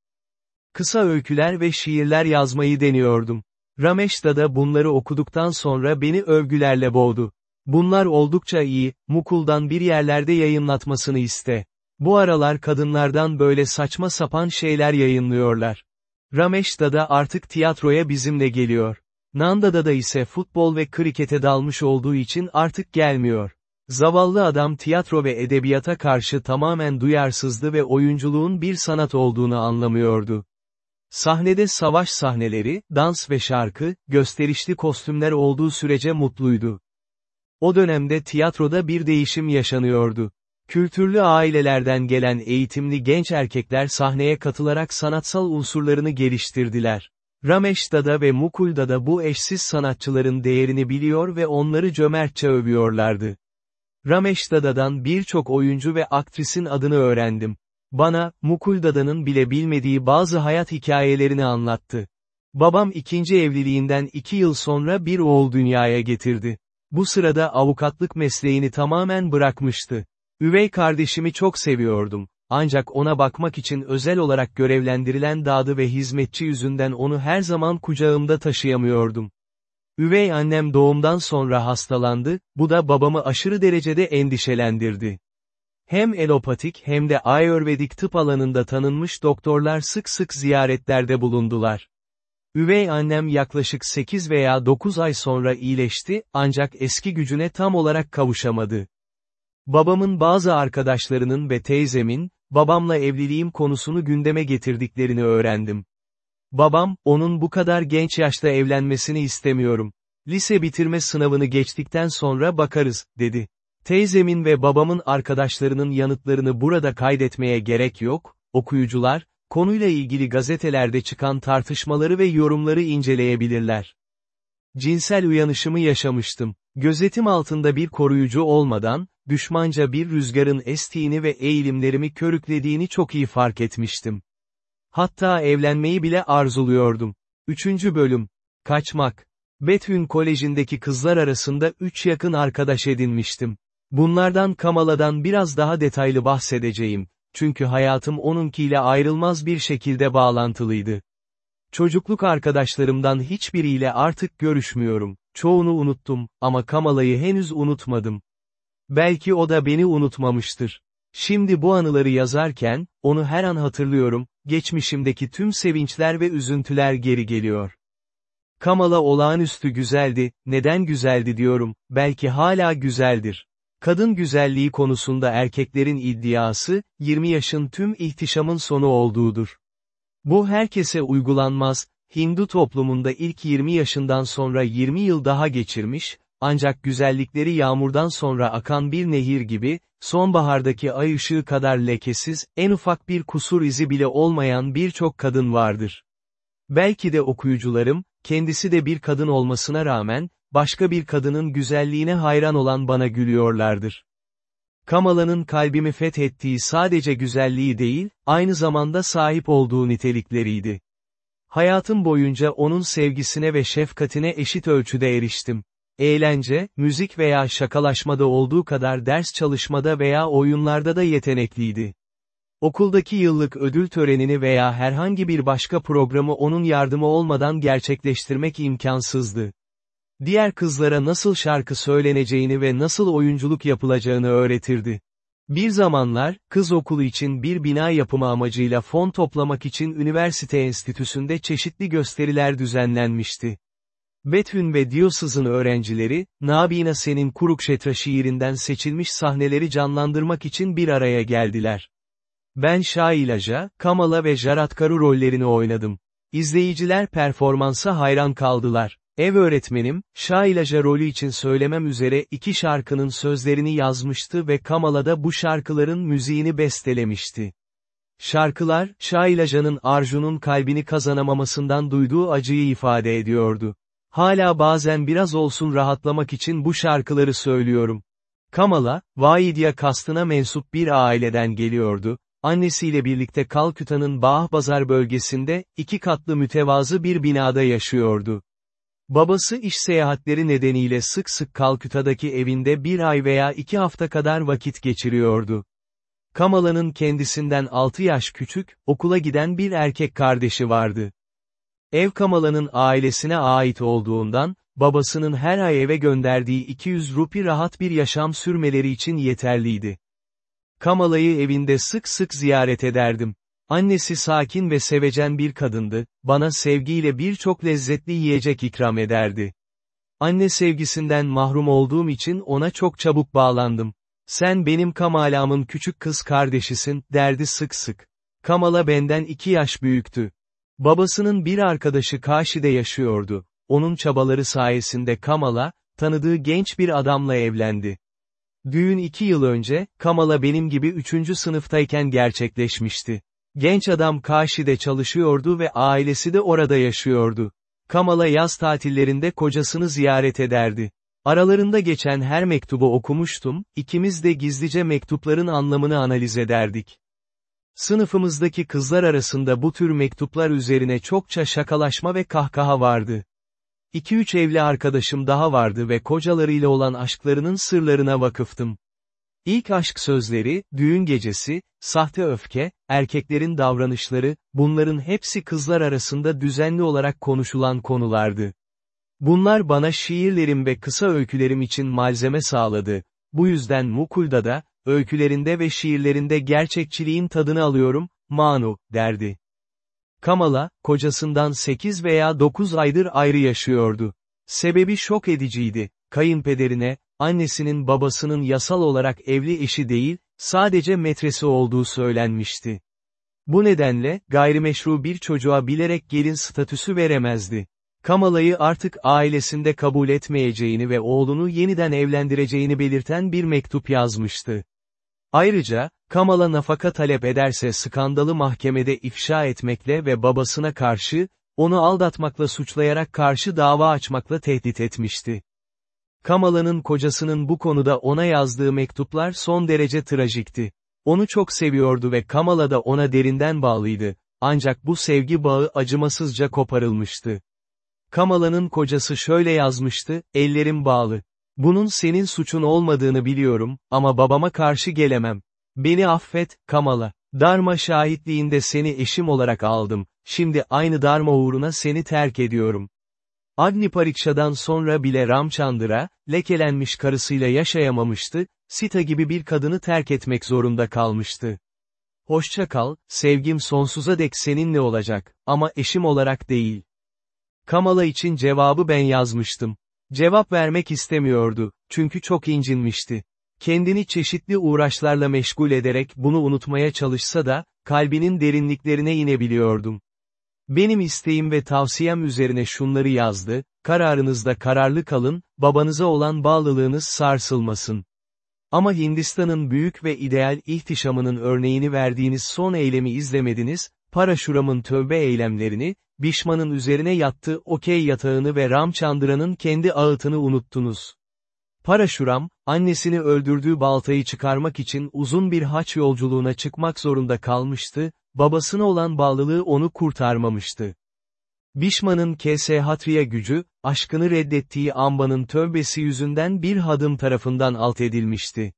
Kısa öyküler ve şiirler yazmayı deniyordum. Ramesh Dada bunları okuduktan sonra beni övgülerle boğdu. Bunlar oldukça iyi, Mukul'dan bir yerlerde yayınlatmasını iste. Bu aralar kadınlardan böyle saçma sapan şeyler yayınlıyorlar. Ramesh Dada artık tiyatroya bizimle geliyor. Nanda'da da ise futbol ve krikete dalmış olduğu için artık gelmiyor. Zavallı adam tiyatro ve edebiyata karşı tamamen duyarsızdı ve oyunculuğun bir sanat olduğunu anlamıyordu. Sahnede savaş sahneleri, dans ve şarkı, gösterişli kostümler olduğu sürece mutluydu. O dönemde tiyatroda bir değişim yaşanıyordu. Kültürlü ailelerden gelen eğitimli genç erkekler sahneye katılarak sanatsal unsurlarını geliştirdiler. Ramesh'ta ve Mukul'da da bu eşsiz sanatçıların değerini biliyor ve onları cömertçe övüyorlardı. Ramesh'ta'dan birçok oyuncu ve aktrisin adını öğrendim. Bana, Mukuldada'nın bile bilmediği bazı hayat hikayelerini anlattı. Babam ikinci evliliğinden iki yıl sonra bir oğul dünyaya getirdi. Bu sırada avukatlık mesleğini tamamen bırakmıştı. Üvey kardeşimi çok seviyordum. Ancak ona bakmak için özel olarak görevlendirilen dadı ve hizmetçi yüzünden onu her zaman kucağımda taşıyamıyordum. Üvey annem doğumdan sonra hastalandı, bu da babamı aşırı derecede endişelendirdi. Hem elopatik hem de ayurvedik tıp alanında tanınmış doktorlar sık sık ziyaretlerde bulundular. Üvey annem yaklaşık 8 veya 9 ay sonra iyileşti, ancak eski gücüne tam olarak kavuşamadı. Babamın bazı arkadaşlarının ve teyzemin, babamla evliliğim konusunu gündeme getirdiklerini öğrendim. Babam, onun bu kadar genç yaşta evlenmesini istemiyorum. Lise bitirme sınavını geçtikten sonra bakarız, dedi. Teyzemin ve babamın arkadaşlarının yanıtlarını burada kaydetmeye gerek yok, okuyucular, konuyla ilgili gazetelerde çıkan tartışmaları ve yorumları inceleyebilirler. Cinsel uyanışımı yaşamıştım. Gözetim altında bir koruyucu olmadan, düşmanca bir rüzgarın estiğini ve eğilimlerimi körüklediğini çok iyi fark etmiştim. Hatta evlenmeyi bile arzuluyordum. Üçüncü bölüm. Kaçmak. Bethune Koleji'ndeki kızlar arasında üç yakın arkadaş edinmiştim. Bunlardan Kamala'dan biraz daha detaylı bahsedeceğim, çünkü hayatım onunkiyle ayrılmaz bir şekilde bağlantılıydı. Çocukluk arkadaşlarımdan hiçbiriyle artık görüşmüyorum, çoğunu unuttum, ama Kamala'yı henüz unutmadım. Belki o da beni unutmamıştır. Şimdi bu anıları yazarken, onu her an hatırlıyorum, geçmişimdeki tüm sevinçler ve üzüntüler geri geliyor. Kamala olağanüstü güzeldi, neden güzeldi diyorum, belki hala güzeldir. Kadın güzelliği konusunda erkeklerin iddiası, 20 yaşın tüm ihtişamın sonu olduğudur. Bu herkese uygulanmaz, Hindu toplumunda ilk 20 yaşından sonra 20 yıl daha geçirmiş, ancak güzellikleri yağmurdan sonra akan bir nehir gibi, sonbahardaki ay ışığı kadar lekesiz, en ufak bir kusur izi bile olmayan birçok kadın vardır. Belki de okuyucularım, kendisi de bir kadın olmasına rağmen, başka bir kadının güzelliğine hayran olan bana gülüyorlardır. Kamala'nın kalbimi fethettiği sadece güzelliği değil, aynı zamanda sahip olduğu nitelikleriydi. Hayatım boyunca onun sevgisine ve şefkatine eşit ölçüde eriştim. Eğlence, müzik veya şakalaşmada olduğu kadar ders çalışmada veya oyunlarda da yetenekliydi. Okuldaki yıllık ödül törenini veya herhangi bir başka programı onun yardımı olmadan gerçekleştirmek imkansızdı. Diğer kızlara nasıl şarkı söyleneceğini ve nasıl oyunculuk yapılacağını öğretirdi. Bir zamanlar, kız okulu için bir bina yapımı amacıyla fon toplamak için üniversite enstitüsünde çeşitli gösteriler düzenlenmişti. Bethün ve Diosız'ın öğrencileri, Nabina Sen'in Kurukşetra şiirinden seçilmiş sahneleri canlandırmak için bir araya geldiler. Ben Şailaja, Kamala ve Jaratkaru rollerini oynadım. İzleyiciler performansa hayran kaldılar. Ev öğretmenim, Şailaja rolü için söylemem üzere iki şarkının sözlerini yazmıştı ve Kamala da bu şarkıların müziğini bestelemişti. Şarkılar, Şailaja'nın Arjun'un kalbini kazanamamasından duyduğu acıyı ifade ediyordu. Hala bazen biraz olsun rahatlamak için bu şarkıları söylüyorum. Kamala, Vaidya kastına mensup bir aileden geliyordu, annesiyle birlikte Kalküta'nın Bağbazar bölgesinde, iki katlı mütevazı bir binada yaşıyordu. Babası iş seyahatleri nedeniyle sık sık Kalküta'daki evinde bir ay veya iki hafta kadar vakit geçiriyordu. Kamala'nın kendisinden 6 yaş küçük, okula giden bir erkek kardeşi vardı. Ev Kamala'nın ailesine ait olduğundan, babasının her ay eve gönderdiği 200 rupi rahat bir yaşam sürmeleri için yeterliydi. Kamala'yı evinde sık sık ziyaret ederdim. Annesi sakin ve sevecen bir kadındı, bana sevgiyle birçok lezzetli yiyecek ikram ederdi. Anne sevgisinden mahrum olduğum için ona çok çabuk bağlandım. Sen benim Kamala'mın küçük kız kardeşisin, derdi sık sık. Kamala benden iki yaş büyüktü. Babasının bir arkadaşı Kaşi'de yaşıyordu. Onun çabaları sayesinde Kamala, tanıdığı genç bir adamla evlendi. Düğün iki yıl önce, Kamala benim gibi üçüncü sınıftayken gerçekleşmişti. Genç adam Kaşi'de çalışıyordu ve ailesi de orada yaşıyordu. Kamala yaz tatillerinde kocasını ziyaret ederdi. Aralarında geçen her mektubu okumuştum, ikimiz de gizlice mektupların anlamını analiz ederdik. Sınıfımızdaki kızlar arasında bu tür mektuplar üzerine çokça şakalaşma ve kahkaha vardı. 2-3 evli arkadaşım daha vardı ve kocalarıyla olan aşklarının sırlarına vakıftım. İlk aşk sözleri, düğün gecesi, sahte öfke, erkeklerin davranışları, bunların hepsi kızlar arasında düzenli olarak konuşulan konulardı. Bunlar bana şiirlerim ve kısa öykülerim için malzeme sağladı. Bu yüzden Mukul'da da, öykülerinde ve şiirlerinde gerçekçiliğin tadını alıyorum, Manu, derdi. Kamala, kocasından 8 veya 9 aydır ayrı yaşıyordu. Sebebi şok ediciydi. Kayınpederine, annesinin babasının yasal olarak evli eşi değil, sadece metresi olduğu söylenmişti. Bu nedenle, gayrimeşru bir çocuğa bilerek gelin statüsü veremezdi. Kamala'yı artık ailesinde kabul etmeyeceğini ve oğlunu yeniden evlendireceğini belirten bir mektup yazmıştı. Ayrıca, Kamala nafaka talep ederse skandalı mahkemede ifşa etmekle ve babasına karşı, onu aldatmakla suçlayarak karşı dava açmakla tehdit etmişti. Kamala'nın kocasının bu konuda ona yazdığı mektuplar son derece trajikti. Onu çok seviyordu ve Kamala da ona derinden bağlıydı, ancak bu sevgi bağı acımasızca koparılmıştı. Kamala'nın kocası şöyle yazmıştı, ellerim bağlı. Bunun senin suçun olmadığını biliyorum, ama babama karşı gelemem. Beni affet, Kamala. Darma şahitliğinde seni eşim olarak aldım, şimdi aynı darma uğruna seni terk ediyorum. Agni Pariksha'dan sonra bile Ramchandra, lekelenmiş karısıyla yaşayamamıştı, Sita gibi bir kadını terk etmek zorunda kalmıştı. Hoşça kal, sevgim sonsuza dek seninle olacak, ama eşim olarak değil. Kamala için cevabı ben yazmıştım. Cevap vermek istemiyordu, çünkü çok incinmişti. Kendini çeşitli uğraşlarla meşgul ederek bunu unutmaya çalışsa da, kalbinin derinliklerine inebiliyordum. Benim isteğim ve tavsiyem üzerine şunları yazdı, kararınızda kararlı kalın, babanıza olan bağlılığınız sarsılmasın. Ama Hindistan'ın büyük ve ideal ihtişamının örneğini verdiğiniz son eylemi izlemediniz, Paraşuram'ın tövbe eylemlerini, Bişman'ın üzerine yattığı okey yatağını ve Ramchandran'ın kendi ağıtını unuttunuz. Paraşuram, annesini öldürdüğü baltayı çıkarmak için uzun bir haç yolculuğuna çıkmak zorunda kalmıştı, babasına olan bağlılığı onu kurtarmamıştı. Bişman'ın Kesehatriya gücü, aşkını reddettiği Amba'nın tövbesi yüzünden bir hadım tarafından alt edilmişti.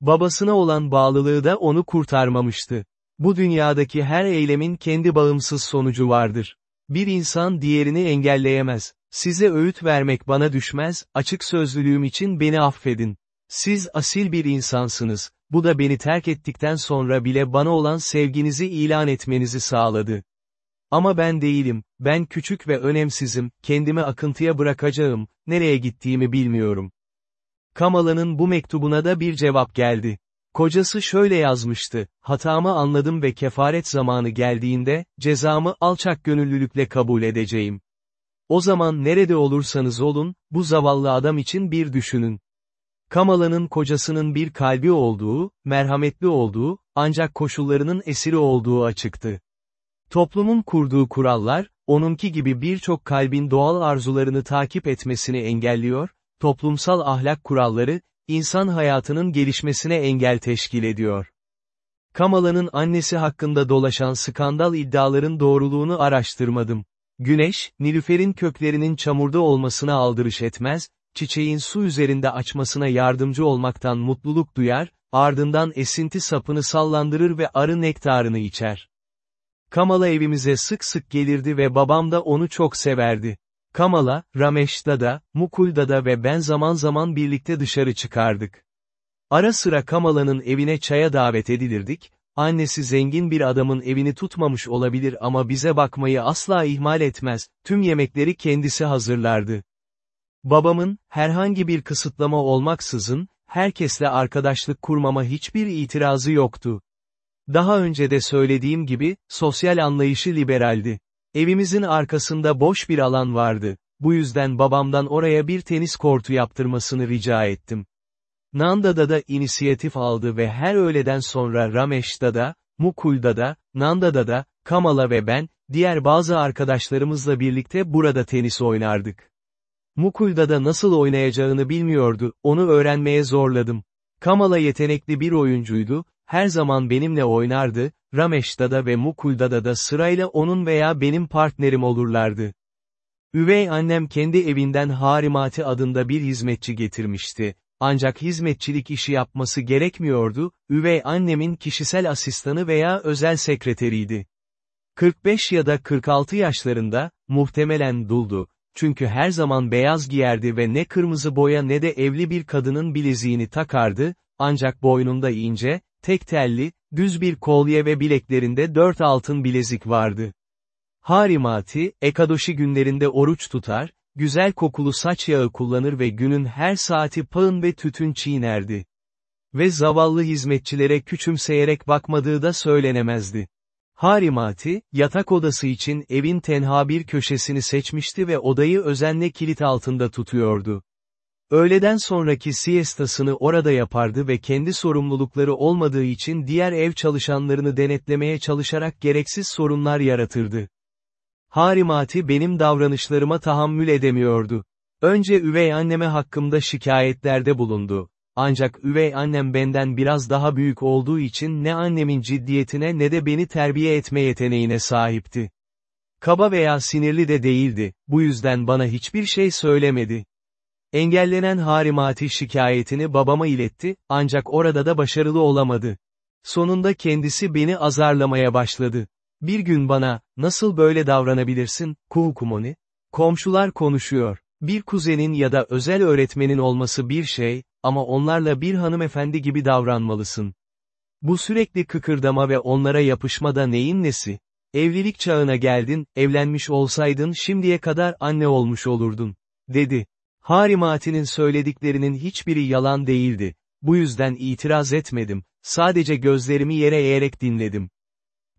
Babasına olan bağlılığı da onu kurtarmamıştı. Bu dünyadaki her eylemin kendi bağımsız sonucu vardır. Bir insan diğerini engelleyemez. Size öğüt vermek bana düşmez, açık sözlülüğüm için beni affedin. Siz asil bir insansınız, bu da beni terk ettikten sonra bile bana olan sevginizi ilan etmenizi sağladı. Ama ben değilim, ben küçük ve önemsizim, kendimi akıntıya bırakacağım, nereye gittiğimi bilmiyorum. Kamala'nın bu mektubuna da bir cevap geldi. Kocası şöyle yazmıştı, hatamı anladım ve kefaret zamanı geldiğinde, cezamı alçak gönüllülükle kabul edeceğim. O zaman nerede olursanız olun, bu zavallı adam için bir düşünün. Kamala'nın kocasının bir kalbi olduğu, merhametli olduğu, ancak koşullarının esiri olduğu açıktı. Toplumun kurduğu kurallar, onunki gibi birçok kalbin doğal arzularını takip etmesini engelliyor, toplumsal ahlak kuralları, insan hayatının gelişmesine engel teşkil ediyor. Kamala'nın annesi hakkında dolaşan skandal iddiaların doğruluğunu araştırmadım. Güneş, Nilüfer'in köklerinin çamurda olmasına aldırış etmez, çiçeğin su üzerinde açmasına yardımcı olmaktan mutluluk duyar, ardından esinti sapını sallandırır ve arı nektarını içer. Kamala evimize sık sık gelirdi ve babam da onu çok severdi. Kamala, Rameş'ta da, Mukul'da da ve ben zaman zaman birlikte dışarı çıkardık. Ara sıra Kamala'nın evine çaya davet edilirdik, annesi zengin bir adamın evini tutmamış olabilir ama bize bakmayı asla ihmal etmez, tüm yemekleri kendisi hazırlardı. Babamın, herhangi bir kısıtlama olmaksızın, herkesle arkadaşlık kurmama hiçbir itirazı yoktu. Daha önce de söylediğim gibi, sosyal anlayışı liberaldi. Evimizin arkasında boş bir alan vardı. Bu yüzden babamdan oraya bir tenis kortu yaptırmasını rica ettim. Nanda'da da inisiyatif aldı ve her öğleden sonra Rameş'ta da, Mukul'da da, Nanda'da da, Kamala ve ben, diğer bazı arkadaşlarımızla birlikte burada tenis oynardık. Mukul'da da nasıl oynayacağını bilmiyordu, onu öğrenmeye zorladım. Kamala yetenekli bir oyuncuydu, her zaman benimle oynardı, Rameş'ta ve Mukulda'da da sırayla onun veya benim partnerim olurlardı. Üvey annem kendi evinden Harimati adında bir hizmetçi getirmişti. Ancak hizmetçilik işi yapması gerekmiyordu, üvey annemin kişisel asistanı veya özel sekreteriydi. 45 ya da 46 yaşlarında, muhtemelen duldu. Çünkü her zaman beyaz giyerdi ve ne kırmızı boya ne de evli bir kadının bileziğini takardı, ancak boynunda ince, tek telli, düz bir kolye ve bileklerinde dört altın bilezik vardı. Harimati, Ekadoshi günlerinde oruç tutar, güzel kokulu saç yağı kullanır ve günün her saati pağın ve tütün çiğnerdi. Ve zavallı hizmetçilere küçümseyerek bakmadığı da söylenemezdi. Harimati, yatak odası için evin tenha bir köşesini seçmişti ve odayı özenle kilit altında tutuyordu. Öğleden sonraki siestasını orada yapardı ve kendi sorumlulukları olmadığı için diğer ev çalışanlarını denetlemeye çalışarak gereksiz sorunlar yaratırdı. Harimati benim davranışlarıma tahammül edemiyordu. Önce üvey anneme hakkımda şikayetlerde bulundu. Ancak üvey annem benden biraz daha büyük olduğu için ne annemin ciddiyetine ne de beni terbiye etme yeteneğine sahipti. Kaba veya sinirli de değildi, bu yüzden bana hiçbir şey söylemedi. Engellenen Harimati şikayetini babama iletti, ancak orada da başarılı olamadı. Sonunda kendisi beni azarlamaya başladı. Bir gün bana, nasıl böyle davranabilirsin, Kuhukumoni? Komşular konuşuyor. Bir kuzenin ya da özel öğretmenin olması bir şey, ama onlarla bir hanımefendi gibi davranmalısın. Bu sürekli kıkırdama ve onlara yapışma da neyin nesi? Evlilik çağına geldin, evlenmiş olsaydın şimdiye kadar anne olmuş olurdun. Dedi. Harimati'nin söylediklerinin hiçbiri yalan değildi. Bu yüzden itiraz etmedim, sadece gözlerimi yere eğerek dinledim.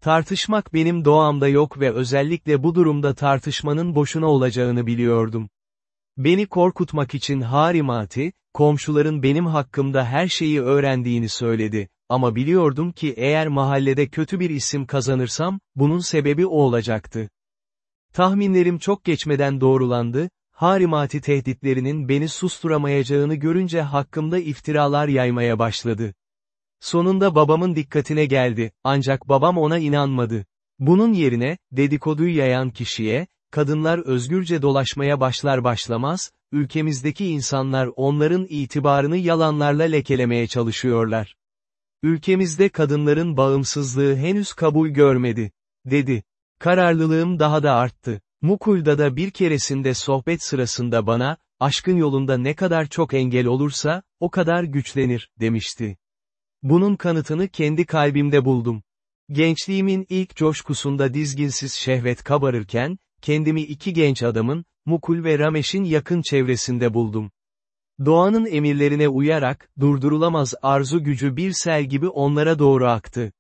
Tartışmak benim doğamda yok ve özellikle bu durumda tartışmanın boşuna olacağını biliyordum. Beni korkutmak için Harimati, komşuların benim hakkımda her şeyi öğrendiğini söyledi, ama biliyordum ki eğer mahallede kötü bir isim kazanırsam, bunun sebebi o olacaktı. Tahminlerim çok geçmeden doğrulandı, Harimati tehditlerinin beni susturamayacağını görünce hakkımda iftiralar yaymaya başladı. Sonunda babamın dikkatine geldi, ancak babam ona inanmadı. Bunun yerine, dedikoduyu yayan kişiye, kadınlar özgürce dolaşmaya başlar başlamaz, ülkemizdeki insanlar onların itibarını yalanlarla lekelemeye çalışıyorlar. Ülkemizde kadınların bağımsızlığı henüz kabul görmedi, dedi. Kararlılığım daha da arttı. Mukul'da da bir keresinde sohbet sırasında bana, aşkın yolunda ne kadar çok engel olursa, o kadar güçlenir, demişti. Bunun kanıtını kendi kalbimde buldum. Gençliğimin ilk coşkusunda dizginsiz şehvet kabarırken, kendimi iki genç adamın, Mukul ve Rameş'in yakın çevresinde buldum. Doğanın emirlerine uyarak, durdurulamaz arzu gücü bir sel gibi onlara doğru aktı.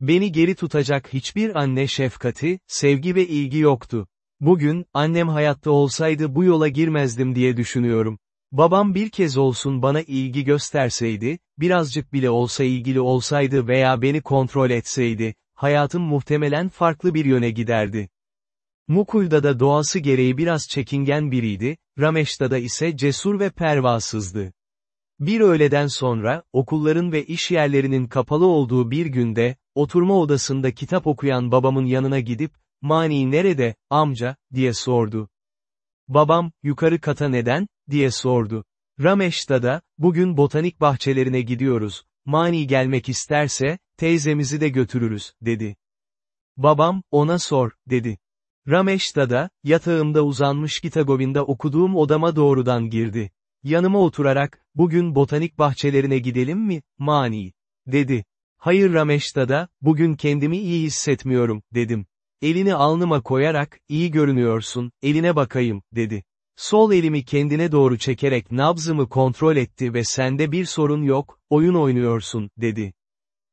Beni geri tutacak hiçbir anne şefkati, sevgi ve ilgi yoktu. Bugün, annem hayatta olsaydı bu yola girmezdim diye düşünüyorum. Babam bir kez olsun bana ilgi gösterseydi, birazcık bile olsa ilgili olsaydı veya beni kontrol etseydi, hayatım muhtemelen farklı bir yöne giderdi. Mukul'da da doğası gereği biraz çekingen biriydi, Rameş'ta ise cesur ve pervasızdı. Bir öğleden sonra, okulların ve iş yerlerinin kapalı olduğu bir günde, oturma odasında kitap okuyan babamın yanına gidip, Mani nerede, amca, diye sordu. Babam, yukarı kata neden, diye sordu. Rameş'ta da, bugün botanik bahçelerine gidiyoruz, Mani gelmek isterse, teyzemizi de götürürüz, dedi. Babam, ona sor, dedi. Rameş'ta da, yatağımda uzanmış Gitagovin'da okuduğum odama doğrudan girdi. Yanıma oturarak, bugün botanik bahçelerine gidelim mi, Mani? dedi. Hayır Rameş'ta da, bugün kendimi iyi hissetmiyorum, dedim. Elini alnıma koyarak, iyi görünüyorsun, eline bakayım, dedi. Sol elimi kendine doğru çekerek nabzımı kontrol etti ve sende bir sorun yok, oyun oynuyorsun, dedi.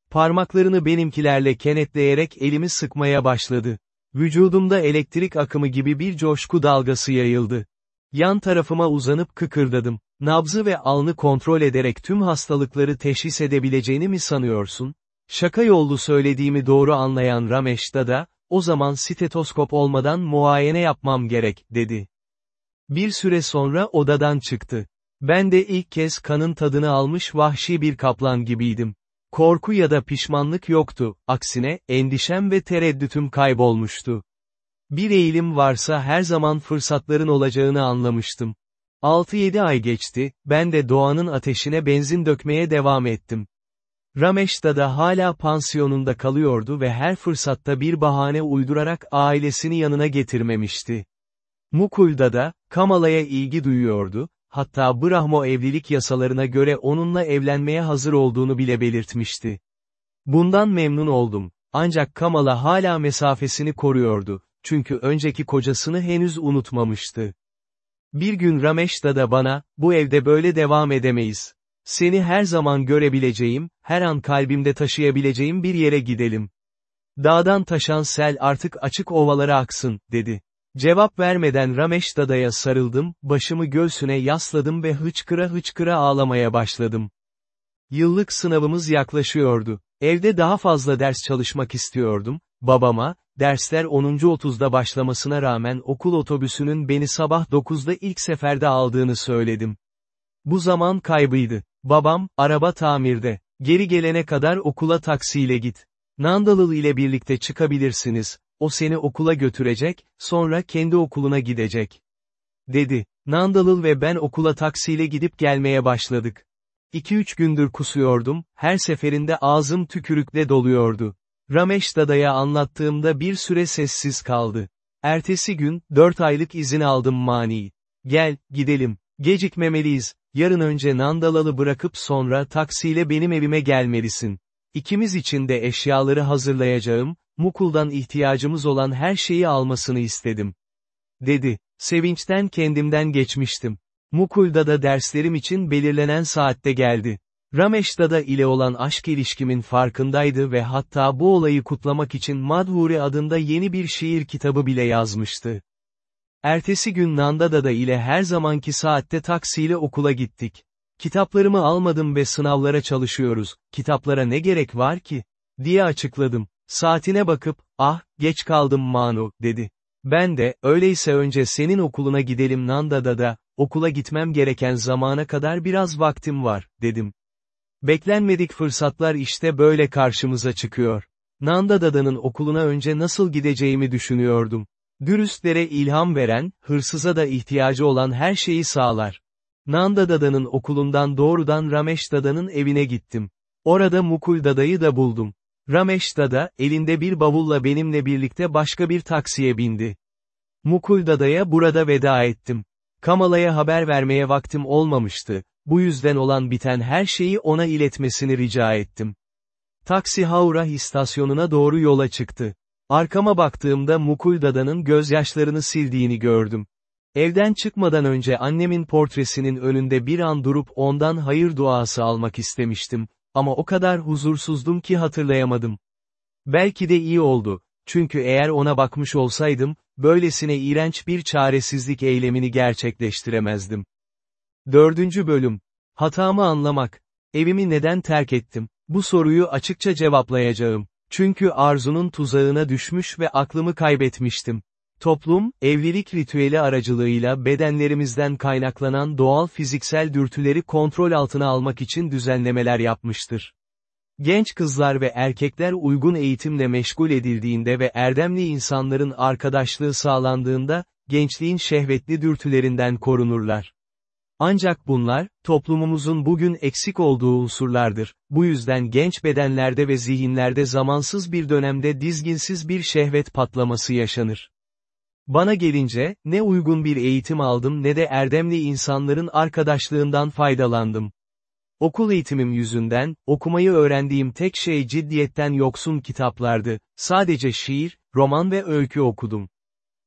Parmaklarını benimkilerle kenetleyerek elimi sıkmaya başladı. Vücudumda elektrik akımı gibi bir coşku dalgası yayıldı. Yan tarafıma uzanıp kıkırdadım. Nabzı ve alnı kontrol ederek tüm hastalıkları teşhis edebileceğini mi sanıyorsun? Şaka yollu söylediğimi doğru anlayan Rameş'ta da, o zaman stetoskop olmadan muayene yapmam gerek, dedi. Bir süre sonra odadan çıktı. Ben de ilk kez kanın tadını almış vahşi bir kaplan gibiydim. Korku ya da pişmanlık yoktu, aksine, endişem ve tereddütüm kaybolmuştu. Bir eğilim varsa her zaman fırsatların olacağını anlamıştım. 6-7 ay geçti, ben de doğanın ateşine benzin dökmeye devam ettim. Rameş'ta da hala pansiyonunda kalıyordu ve her fırsatta bir bahane uydurarak ailesini yanına getirmemişti. Mukul'da da, Kamala'ya ilgi duyuyordu, hatta Brahmo evlilik yasalarına göre onunla evlenmeye hazır olduğunu bile belirtmişti. Bundan memnun oldum, ancak Kamala hala mesafesini koruyordu, çünkü önceki kocasını henüz unutmamıştı. Bir gün Rameş'ta da bana, bu evde böyle devam edemeyiz. Seni her zaman görebileceğim, her an kalbimde taşıyabileceğim bir yere gidelim. Dağdan taşan sel artık açık ovalara aksın, dedi. Cevap vermeden Ramesh Dada'ya sarıldım, başımı göğsüne yasladım ve hıçkıra hıçkıra ağlamaya başladım. Yıllık sınavımız yaklaşıyordu. Evde daha fazla ders çalışmak istiyordum, babama, dersler 10.30'da başlamasına rağmen okul otobüsünün beni sabah 9'da ilk seferde aldığını söyledim. Bu zaman kaybıydı. Babam, araba tamirde. Geri gelene kadar okula taksiyle git. Nandalıl ile birlikte çıkabilirsiniz, o seni okula götürecek, sonra kendi okuluna gidecek. Dedi. Nandalıl ve ben okula taksiyle gidip gelmeye başladık. 2-3 gündür kusuyordum, her seferinde ağzım tükürükle doluyordu. Ramesh Dada'ya anlattığımda bir süre sessiz kaldı. Ertesi gün, 4 aylık izin aldım mani. Gel, gidelim. Gecikmemeliyiz. Yarın önce Nandalalı bırakıp sonra taksiyle benim evime gelmelisin. İkimiz için de eşyaları hazırlayacağım, Mukul'dan ihtiyacımız olan her şeyi almasını istedim. Dedi. Sevinçten kendimden geçmiştim. Mukul'da da derslerim için belirlenen saatte geldi. Ramesh Dada ile olan aşk ilişkimin farkındaydı ve hatta bu olayı kutlamak için Madhuri adında yeni bir şiir kitabı bile yazmıştı. Ertesi gün Nanda Dada ile her zamanki saatte taksiyle okula gittik. Kitaplarımı almadım ve sınavlara çalışıyoruz, kitaplara ne gerek var ki? diye açıkladım. Saatine bakıp, ah, geç kaldım Manu, dedi. Ben de, öyleyse önce senin okuluna gidelim Nanda Dada, okula gitmem gereken zamana kadar biraz vaktim var, dedim. Beklenmedik fırsatlar işte böyle karşımıza çıkıyor. Nanda Dada'nın okuluna önce nasıl gideceğimi düşünüyordum. Dürüstlere ilham veren, hırsıza da ihtiyacı olan her şeyi sağlar. Nanda Dada'nın okulundan doğrudan Ramesh Dada'nın evine gittim. Orada Mukul Dada'yı da buldum. Ramesh Dada, elinde bir bavulla benimle birlikte başka bir taksiye bindi. Mukul Dada'ya burada veda ettim. Kamala'ya haber vermeye vaktim olmamıştı, bu yüzden olan biten her şeyi ona iletmesini rica ettim. Taksi Haura istasyonuna doğru yola çıktı. Arkama baktığımda Mukul Dada'nın gözyaşlarını sildiğini gördüm. Evden çıkmadan önce annemin portresinin önünde bir an durup ondan hayır duası almak istemiştim, ama o kadar huzursuzdum ki hatırlayamadım. Belki de iyi oldu, çünkü eğer ona bakmış olsaydım, böylesine iğrenç bir çaresizlik eylemini gerçekleştiremezdim. Dördüncü bölüm. Hatamı anlamak. Evimi neden terk ettim? Bu soruyu açıkça cevaplayacağım. Çünkü arzunun tuzağına düşmüş ve aklımı kaybetmiştim. Toplum, evlilik ritüeli aracılığıyla bedenlerimizden kaynaklanan doğal fiziksel dürtüleri kontrol altına almak için düzenlemeler yapmıştır. Genç kızlar ve erkekler uygun eğitimle meşgul edildiğinde ve erdemli insanların arkadaşlığı sağlandığında, gençliğin şehvetli dürtülerinden korunurlar. Ancak bunlar, toplumumuzun bugün eksik olduğu unsurlardır. Bu yüzden genç bedenlerde ve zihinlerde zamansız bir dönemde dizginsiz bir şehvet patlaması yaşanır. Bana gelince, ne uygun bir eğitim aldım ne de erdemli insanların arkadaşlığından faydalandım. Okul eğitimim yüzünden, okumayı öğrendiğim tek şey ciddiyetten yoksun kitaplardı, sadece şiir, roman ve öykü okudum.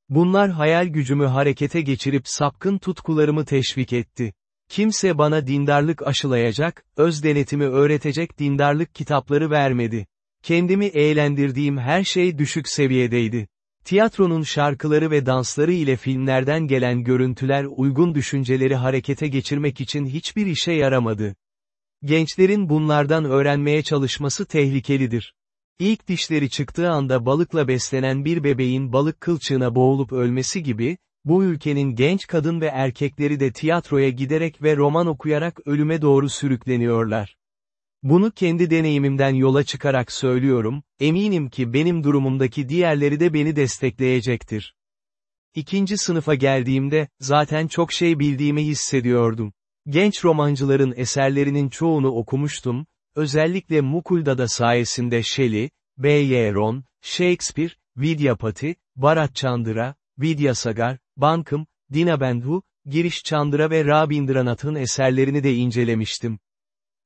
Bunlar hayal gücümü harekete geçirip sapkın tutkularımı teşvik etti. Kimse bana dindarlık aşılayacak, öz denetimi öğretecek dindarlık kitapları vermedi. Kendimi eğlendirdiğim her şey düşük seviyedeydi. Tiyatronun şarkıları ve dansları ile filmlerden gelen görüntüler uygun düşünceleri harekete geçirmek için hiçbir işe yaramadı. Gençlerin bunlardan öğrenmeye çalışması tehlikelidir. İlk dişleri çıktığı anda balıkla beslenen bir bebeğin balık kılçığına boğulup ölmesi gibi, bu ülkenin genç kadın ve erkekleri de tiyatroya giderek ve roman okuyarak ölüme doğru sürükleniyorlar. Bunu kendi deneyimimden yola çıkarak söylüyorum, eminim ki benim durumumdaki diğerleri de beni destekleyecektir. İkinci sınıfa geldiğimde, zaten çok şey bildiğimi hissediyordum. Genç romancıların eserlerinin çoğunu okumuştum, özellikle Mukuldada sayesinde Shelley, B. Yeron, Shakespeare, Vidyapati, Bharat Chandra, Vidyasagar, Bankim, Dinabendhu, Girish Chandra ve Rabindranath'ın eserlerini de incelemiştim.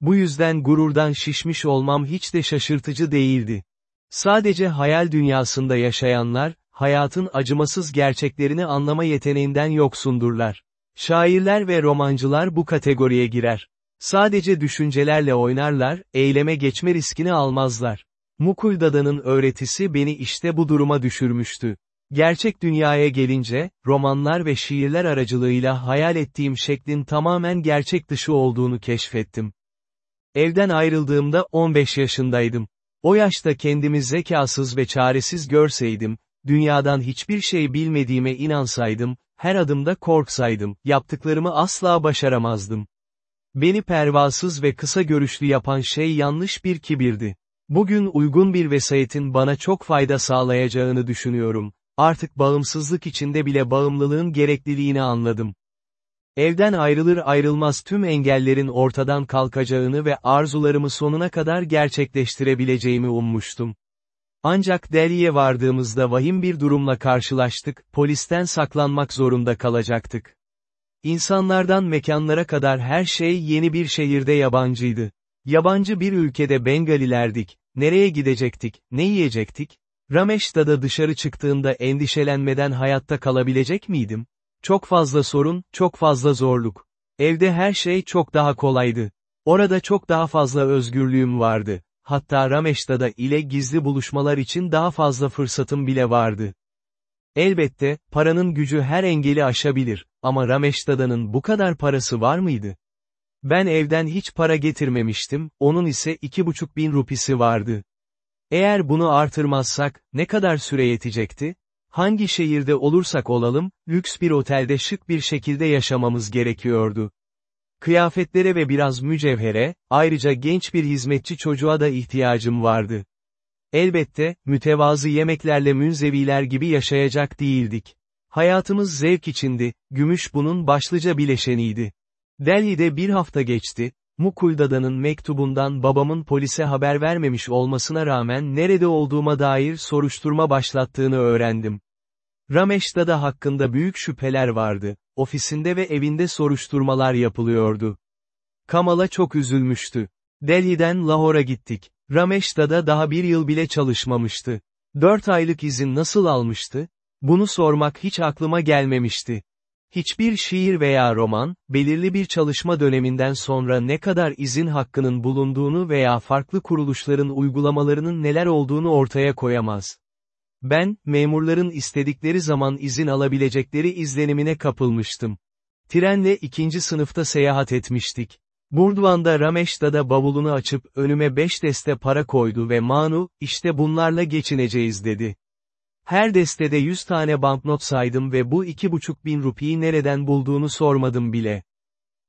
Bu yüzden gururdan şişmiş olmam hiç de şaşırtıcı değildi. Sadece hayal dünyasında yaşayanlar, hayatın acımasız gerçeklerini anlama yeteneğinden yoksundurlar. Şairler ve romancılar bu kategoriye girer. Sadece düşüncelerle oynarlar, eyleme geçme riskini almazlar. Mukul Dada'nın öğretisi beni işte bu duruma düşürmüştü. Gerçek dünyaya gelince, romanlar ve şiirler aracılığıyla hayal ettiğim şeklin tamamen gerçek dışı olduğunu keşfettim. Evden ayrıldığımda 15 yaşındaydım. O yaşta kendimi zekasız ve çaresiz görseydim, dünyadan hiçbir şey bilmediğime inansaydım, her adımda korksaydım, yaptıklarımı asla başaramazdım. Beni pervasız ve kısa görüşlü yapan şey yanlış bir kibirdi. Bugün uygun bir vesayetin bana çok fayda sağlayacağını düşünüyorum. Artık bağımsızlık içinde bile bağımlılığın gerekliliğini anladım. Evden ayrılır ayrılmaz tüm engellerin ortadan kalkacağını ve arzularımı sonuna kadar gerçekleştirebileceğimi ummuştum. Ancak Delhi'ye vardığımızda vahim bir durumla karşılaştık, polisten saklanmak zorunda kalacaktık. İnsanlardan mekanlara kadar her şey yeni bir şehirde yabancıydı. Yabancı bir ülkede Bengalilerdik, nereye gidecektik, ne yiyecektik? Rameş'ta dışarı çıktığında endişelenmeden hayatta kalabilecek miydim? Çok fazla sorun, çok fazla zorluk. Evde her şey çok daha kolaydı. Orada çok daha fazla özgürlüğüm vardı. Hatta Rameş'ta ile gizli buluşmalar için daha fazla fırsatım bile vardı. Elbette, paranın gücü her engeli aşabilir, ama Rameştada'nın bu kadar parası var mıydı? Ben evden hiç para getirmemiştim, onun ise iki buçuk bin rupisi vardı. Eğer bunu artırmazsak, ne kadar süre yetecekti? Hangi şehirde olursak olalım, lüks bir otelde şık bir şekilde yaşamamız gerekiyordu. Kıyafetlere ve biraz mücevhere, ayrıca genç bir hizmetçi çocuğa da ihtiyacım vardı. Elbette, mütevazı yemeklerle münzeviler gibi yaşayacak değildik. Hayatımız zevk içindi, gümüş bunun başlıca bileşeniydi. Delhi'de bir hafta geçti, Mukuldada'nın mektubundan babamın polise haber vermemiş olmasına rağmen nerede olduğuma dair soruşturma başlattığını öğrendim. Rameş'ta hakkında büyük şüpheler vardı, ofisinde ve evinde soruşturmalar yapılıyordu. Kamala çok üzülmüştü. Delhi'den Lahore'a gittik. Rameş'ta daha bir yıl bile çalışmamıştı. Dört aylık izin nasıl almıştı? Bunu sormak hiç aklıma gelmemişti. Hiçbir şiir veya roman, belirli bir çalışma döneminden sonra ne kadar izin hakkının bulunduğunu veya farklı kuruluşların uygulamalarının neler olduğunu ortaya koyamaz. Ben, memurların istedikleri zaman izin alabilecekleri izlenimine kapılmıştım. Trenle ikinci sınıfta seyahat etmiştik. Burdvan'da Rameş'ta bavulunu açıp önüme beş deste para koydu ve Manu, işte bunlarla geçineceğiz dedi. Her destede yüz tane banknot saydım ve bu iki buçuk bin rupiyi nereden bulduğunu sormadım bile.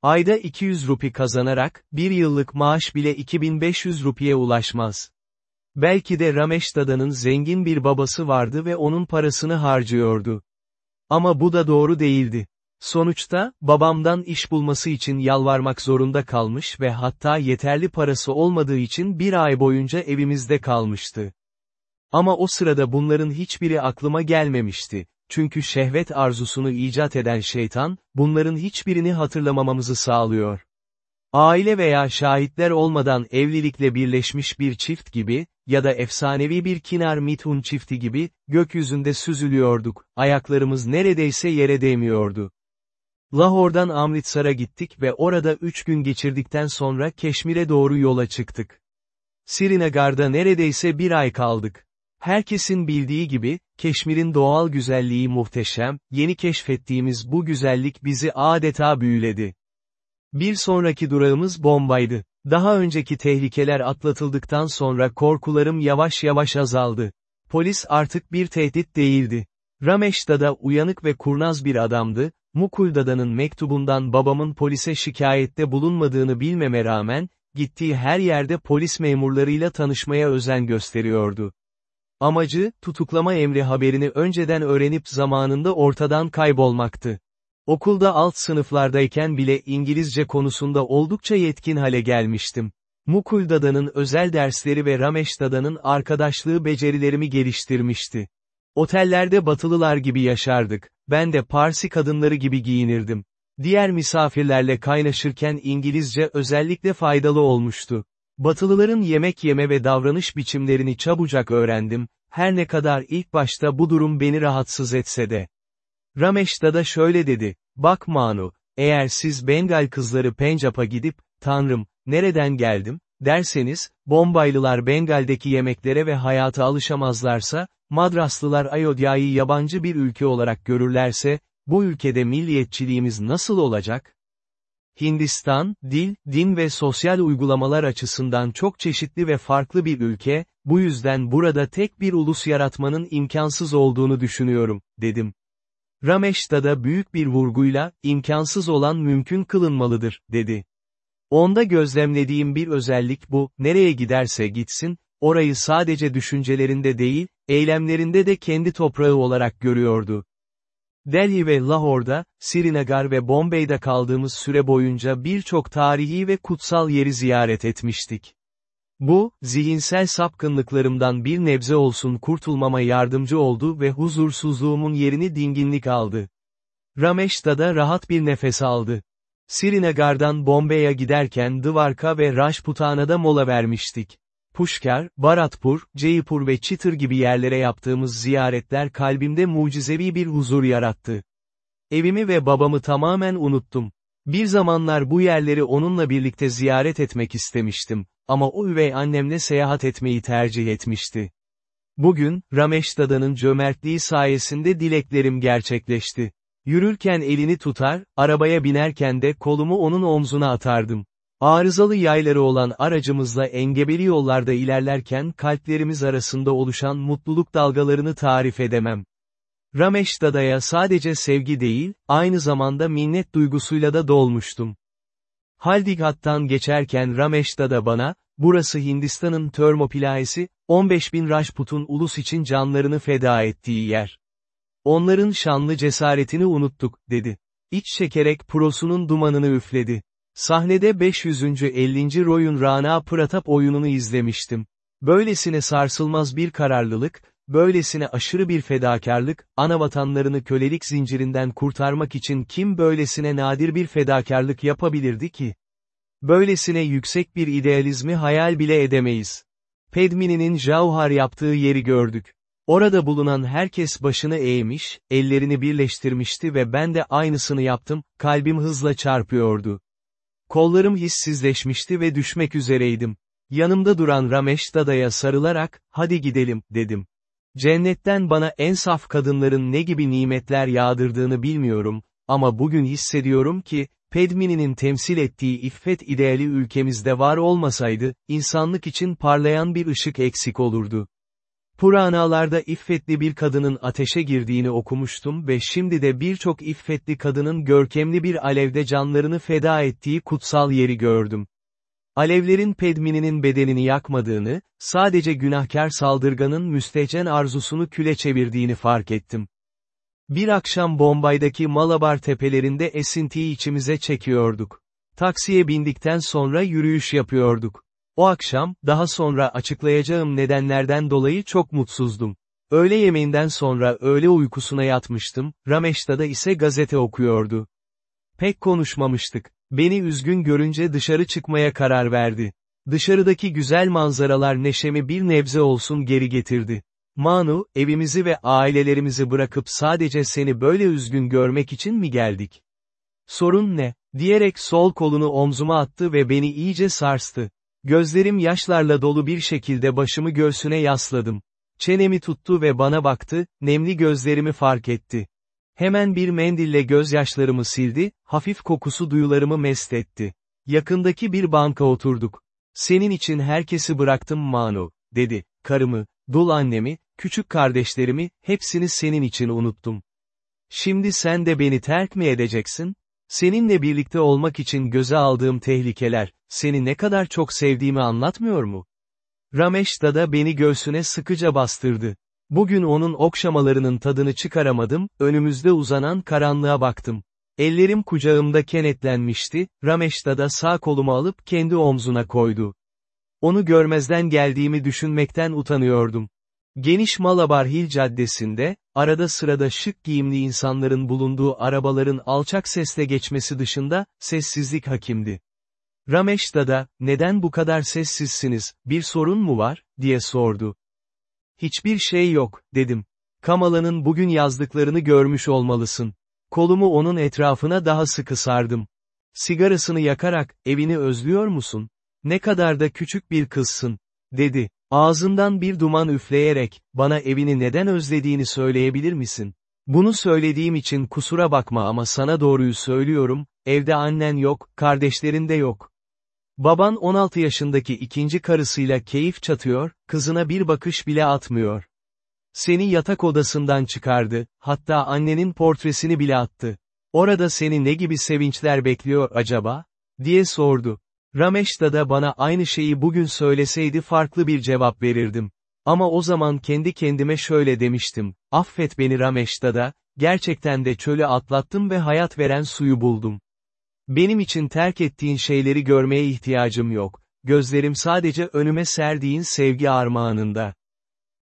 Ayda 200 rupi kazanarak, bir yıllık maaş bile 2500 rupiye ulaşmaz. Belki de Ramesh Dada'nın zengin bir babası vardı ve onun parasını harcıyordu. Ama bu da doğru değildi. Sonuçta, babamdan iş bulması için yalvarmak zorunda kalmış ve hatta yeterli parası olmadığı için bir ay boyunca evimizde kalmıştı. Ama o sırada bunların hiçbiri aklıma gelmemişti. Çünkü şehvet arzusunu icat eden şeytan, bunların hiçbirini hatırlamamamızı sağlıyor. Aile veya şahitler olmadan evlilikle birleşmiş bir çift gibi, ya da efsanevi bir kinar mithun çifti gibi, gökyüzünde süzülüyorduk, ayaklarımız neredeyse yere değmiyordu. Lahor'dan Amritsar'a gittik ve orada üç gün geçirdikten sonra Keşmir'e doğru yola çıktık. Srinagar'da neredeyse bir ay kaldık. Herkesin bildiği gibi, Keşmir'in doğal güzelliği muhteşem, yeni keşfettiğimiz bu güzellik bizi adeta büyüledi. Bir sonraki durağımız Bombay'dı. Daha önceki tehlikeler atlatıldıktan sonra korkularım yavaş yavaş azaldı. Polis artık bir tehdit değildi. Ramesh Dada uyanık ve kurnaz bir adamdı, Mukul Dada'nın mektubundan babamın polise şikayette bulunmadığını bilmeme rağmen, gittiği her yerde polis memurlarıyla tanışmaya özen gösteriyordu. Amacı, tutuklama emri haberini önceden öğrenip zamanında ortadan kaybolmaktı. Okulda alt sınıflardayken bile İngilizce konusunda oldukça yetkin hale gelmiştim. Mukul Dada'nın özel dersleri ve Ramesh Dada'nın arkadaşlığı becerilerimi geliştirmişti. Otellerde batılılar gibi yaşardık, ben de Parsi kadınları gibi giyinirdim. Diğer misafirlerle kaynaşırken İngilizce özellikle faydalı olmuştu. Batılıların yemek yeme ve davranış biçimlerini çabucak öğrendim, her ne kadar ilk başta bu durum beni rahatsız etse de. Rameş'ta da şöyle dedi, bak Manu, eğer siz Bengal kızları Pencap'a gidip, Tanrım, nereden geldim, derseniz, Bombaylılar Bengal'deki yemeklere ve hayata alışamazlarsa, Madraslılar Ayodhya'yı yabancı bir ülke olarak görürlerse, bu ülkede milliyetçiliğimiz nasıl olacak? Hindistan, dil, din ve sosyal uygulamalar açısından çok çeşitli ve farklı bir ülke, bu yüzden burada tek bir ulus yaratmanın imkansız olduğunu düşünüyorum, dedim. Rameş'ta da büyük bir vurguyla, imkansız olan mümkün kılınmalıdır, dedi. Onda gözlemlediğim bir özellik bu, nereye giderse gitsin, orayı sadece düşüncelerinde değil, eylemlerinde de kendi toprağı olarak görüyordu. Delhi ve Lahore'da, Srinagar ve Bombay'da kaldığımız süre boyunca birçok tarihi ve kutsal yeri ziyaret etmiştik. Bu, zihinsel sapkınlıklarımdan bir nebze olsun kurtulmama yardımcı oldu ve huzursuzluğumun yerini dinginlik aldı. Rameş'ta rahat bir nefes aldı. Srinagar'dan Bombay'a giderken Dvarka ve Rajputana'da mola vermiştik. Pushkar, Baratpur, Jaipur ve Çitır gibi yerlere yaptığımız ziyaretler kalbimde mucizevi bir huzur yarattı. Evimi ve babamı tamamen unuttum. Bir zamanlar bu yerleri onunla birlikte ziyaret etmek istemiştim, ama o üvey annemle seyahat etmeyi tercih etmişti. Bugün, Ramesh Dada'nın cömertliği sayesinde dileklerim gerçekleşti. Yürürken elini tutar, arabaya binerken de kolumu onun omzuna atardım. Arızalı yayları olan aracımızla engebeli yollarda ilerlerken kalplerimiz arasında oluşan mutluluk dalgalarını tarif edemem. Ramesh Dada'ya sadece sevgi değil, aynı zamanda minnet duygusuyla da dolmuştum. Haldigat'tan geçerken Ramesh Dada bana, burası Hindistan'ın Törmopilaesi, 15 bin Rajput'un ulus için canlarını feda ettiği yer. Onların şanlı cesaretini unuttuk, dedi. İç çekerek prosunun dumanını üfledi. Sahnede 550. Royun Rana Pratap oyununu izlemiştim. Böylesine sarsılmaz bir kararlılık, böylesine aşırı bir fedakarlık, anavatanlarını kölelik zincirinden kurtarmak için kim böylesine nadir bir fedakarlık yapabilirdi ki? Böylesine yüksek bir idealizmi hayal bile edemeyiz. Pedmini'nin Jauhar yaptığı yeri gördük. Orada bulunan herkes başını eğmiş, ellerini birleştirmişti ve ben de aynısını yaptım, kalbim hızla çarpıyordu. Kollarım hissizleşmişti ve düşmek üzereydim. Yanımda duran Ramesh Dada'ya sarılarak, hadi gidelim, dedim. Cennetten bana en saf kadınların ne gibi nimetler yağdırdığını bilmiyorum, ama bugün hissediyorum ki, Pedmini'nin temsil ettiği iffet ideali ülkemizde var olmasaydı, insanlık için parlayan bir ışık eksik olurdu. Puranalarda iffetli bir kadının ateşe girdiğini okumuştum ve şimdi de birçok iffetli kadının görkemli bir alevde canlarını feda ettiği kutsal yeri gördüm. Alevlerin Pedmini'nin bedenini yakmadığını, sadece günahkar saldırganın müstehcen arzusunu küle çevirdiğini fark ettim. Bir akşam Bombay'daki Malabar tepelerinde esintiyi içimize çekiyorduk. Taksiye bindikten sonra yürüyüş yapıyorduk. O akşam, daha sonra açıklayacağım nedenlerden dolayı çok mutsuzdum. Öğle yemeğinden sonra öğle uykusuna yatmıştım, Rameş'ta ise gazete okuyordu. Pek konuşmamıştık. Beni üzgün görünce dışarı çıkmaya karar verdi. Dışarıdaki güzel manzaralar neşemi bir nebze olsun geri getirdi. Manu, evimizi ve ailelerimizi bırakıp sadece seni böyle üzgün görmek için mi geldik? Sorun ne? Diyerek sol kolunu omzuma attı ve beni iyice sarstı. Gözlerim yaşlarla dolu bir şekilde başımı göğsüne yasladım. Çenemi tuttu ve bana baktı, nemli gözlerimi fark etti. Hemen bir mendille gözyaşlarımı sildi, hafif kokusu duyularımı mest etti. Yakındaki bir banka oturduk. Senin için herkesi bıraktım Manu, dedi. Karımı, dul annemi, küçük kardeşlerimi, hepsini senin için unuttum. Şimdi sen de beni terk mi edeceksin? Seninle birlikte olmak için göze aldığım tehlikeler, seni ne kadar çok sevdiğimi anlatmıyor mu? Ramesh da beni göğsüne sıkıca bastırdı. Bugün onun okşamalarının tadını çıkaramadım, önümüzde uzanan karanlığa baktım. Ellerim kucağımda kenetlenmişti, Ramesh da sağ kolumu alıp kendi omzuna koydu. Onu görmezden geldiğimi düşünmekten utanıyordum. Geniş Malabar Hill Caddesi'nde, arada sırada şık giyimli insanların bulunduğu arabaların alçak sesle geçmesi dışında, sessizlik hakimdi. Ramesh da, neden bu kadar sessizsiniz, bir sorun mu var, diye sordu. Hiçbir şey yok, dedim. Kamala'nın bugün yazdıklarını görmüş olmalısın. Kolumu onun etrafına daha sıkı sardım. Sigarasını yakarak, evini özlüyor musun? Ne kadar da küçük bir kızsın, dedi. Ağzından bir duman üfleyerek, bana evini neden özlediğini söyleyebilir misin? Bunu söylediğim için kusura bakma ama sana doğruyu söylüyorum, evde annen yok, kardeşlerin de yok. Baban 16 yaşındaki ikinci karısıyla keyif çatıyor, kızına bir bakış bile atmıyor. Seni yatak odasından çıkardı, hatta annenin portresini bile attı. Orada seni ne gibi sevinçler bekliyor acaba? diye sordu. Ramesh da bana aynı şeyi bugün söyleseydi farklı bir cevap verirdim. Ama o zaman kendi kendime şöyle demiştim, affet beni Ramesh da, gerçekten de çölü atlattım ve hayat veren suyu buldum. Benim için terk ettiğin şeyleri görmeye ihtiyacım yok, gözlerim sadece önüme serdiğin sevgi armağanında.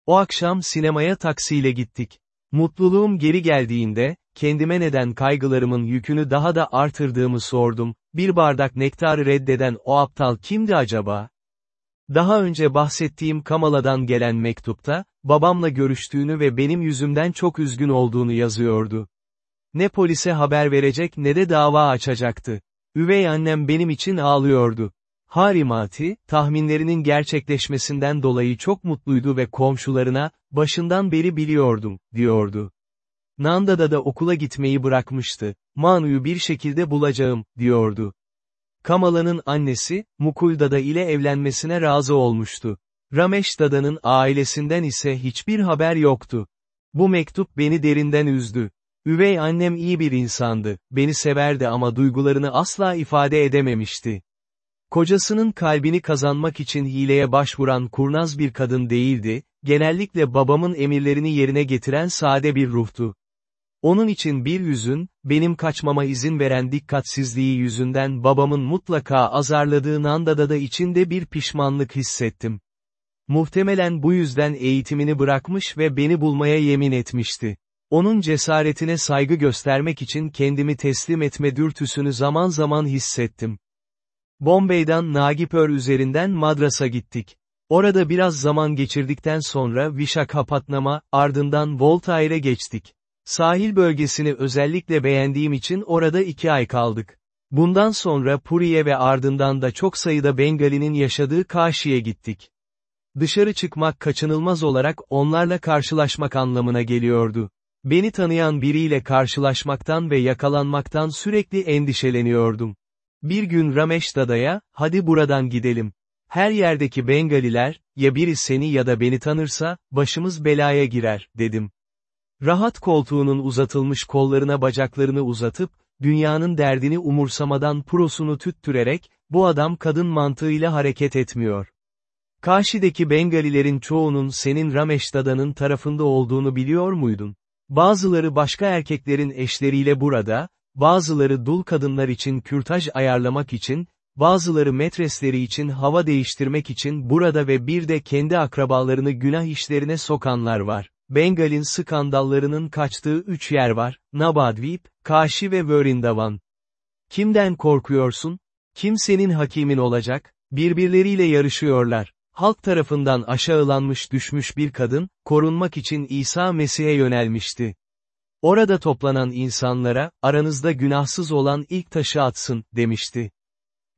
O akşam sinemaya taksiyle gittik. Mutluluğum geri geldiğinde, kendime neden kaygılarımın yükünü daha da artırdığımı sordum, bir bardak nektarı reddeden o aptal kimdi acaba? Daha önce bahsettiğim Kamala'dan gelen mektupta, babamla görüştüğünü ve benim yüzümden çok üzgün olduğunu yazıyordu. Ne polise haber verecek ne de dava açacaktı. Üvey annem benim için ağlıyordu. Harimati, tahminlerinin gerçekleşmesinden dolayı çok mutluydu ve komşularına, başından beri biliyordum, diyordu. Nanda'da da okula gitmeyi bırakmıştı. Manu'yu bir şekilde bulacağım, diyordu. Kamala'nın annesi, Mukuldada ile evlenmesine razı olmuştu. Ramesh Dada'nın ailesinden ise hiçbir haber yoktu. Bu mektup beni derinden üzdü. Üvey annem iyi bir insandı, beni severdi ama duygularını asla ifade edememişti. Kocasının kalbini kazanmak için hileye başvuran kurnaz bir kadın değildi, genellikle babamın emirlerini yerine getiren sade bir ruhtu. Onun için bir yüzün, benim kaçmama izin veren dikkatsizliği yüzünden babamın mutlaka azarladığı Nanda'da da içinde bir pişmanlık hissettim. Muhtemelen bu yüzden eğitimini bırakmış ve beni bulmaya yemin etmişti. Onun cesaretine saygı göstermek için kendimi teslim etme dürtüsünü zaman zaman hissettim. Bombay'dan Nagipur üzerinden Madras'a gittik. Orada biraz zaman geçirdikten sonra Vishakhapatnam'a, ardından Voltaire'e geçtik. Sahil bölgesini özellikle beğendiğim için orada iki ay kaldık. Bundan sonra Puri'ye ve ardından da çok sayıda Bengalinin yaşadığı Kaşi'ye gittik. Dışarı çıkmak kaçınılmaz olarak onlarla karşılaşmak anlamına geliyordu. Beni tanıyan biriyle karşılaşmaktan ve yakalanmaktan sürekli endişeleniyordum. Bir gün Ramesh Dada'ya, hadi buradan gidelim. Her yerdeki Bengaliler, ya biri seni ya da beni tanırsa, başımız belaya girer, dedim. Rahat koltuğunun uzatılmış kollarına bacaklarını uzatıp, dünyanın derdini umursamadan prosunu tüttürerek, bu adam kadın mantığıyla hareket etmiyor. Karşıdaki Bengalilerin çoğunun senin Ramesh Dada'nın tarafında olduğunu biliyor muydun? Bazıları başka erkeklerin eşleriyle burada, bazıları dul kadınlar için kürtaj ayarlamak için, bazıları metresleri için hava değiştirmek için burada ve bir de kendi akrabalarını günah işlerine sokanlar var. Bengal'in skandallarının kaçtığı üç yer var, Nabadvip, Kaşi ve Vörindavan. Kimden korkuyorsun? Kim senin hakimin olacak? Birbirleriyle yarışıyorlar. Halk tarafından aşağılanmış düşmüş bir kadın, korunmak için İsa Mesih'e yönelmişti. Orada toplanan insanlara, aranızda günahsız olan ilk taşı atsın, demişti.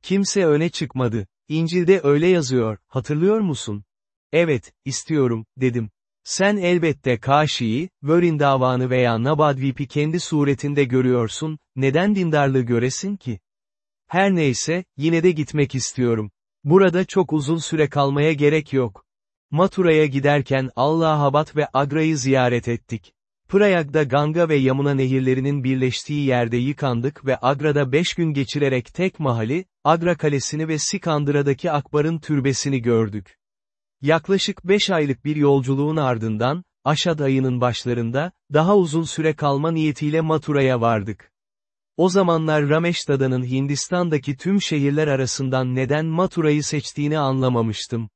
Kimse öne çıkmadı. İncil'de öyle yazıyor, hatırlıyor musun? Evet, istiyorum, dedim. Sen elbette Kaşi'yi, Vörin davanı veya Nabadvip'i kendi suretinde görüyorsun, neden dindarlığı göresin ki? Her neyse, yine de gitmek istiyorum. Burada çok uzun süre kalmaya gerek yok. Matura'ya giderken Allahabad ve Agra'yı ziyaret ettik. Prayag'da Ganga ve Yamuna nehirlerinin birleştiği yerde yıkandık ve Agra'da beş gün geçirerek tek mahali, Agra Kalesi'ni ve Sikandıra'daki Akbar'ın türbesini gördük. Yaklaşık beş aylık bir yolculuğun ardından, Aşad ayının başlarında, daha uzun süre kalma niyetiyle Matura'ya vardık. O zamanlar Ramesh Dada'nın Hindistan'daki tüm şehirler arasından neden Matura'yı seçtiğini anlamamıştım.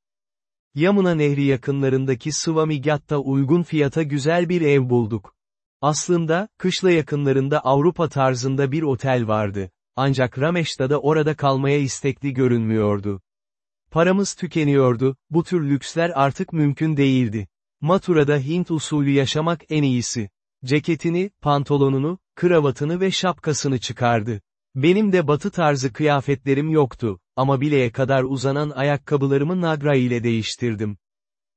Yamuna Nehri yakınlarındaki Swamigat'ta uygun fiyata güzel bir ev bulduk. Aslında, kışla yakınlarında Avrupa tarzında bir otel vardı. Ancak Ramesh'ta da orada kalmaya istekli görünmüyordu. Paramız tükeniyordu, bu tür lüksler artık mümkün değildi. Matura'da Hint usulü yaşamak en iyisi. Ceketini, pantolonunu, kravatını ve şapkasını çıkardı. Benim de batı tarzı kıyafetlerim yoktu, ama bileğe kadar uzanan ayakkabılarımı Nagra ile değiştirdim.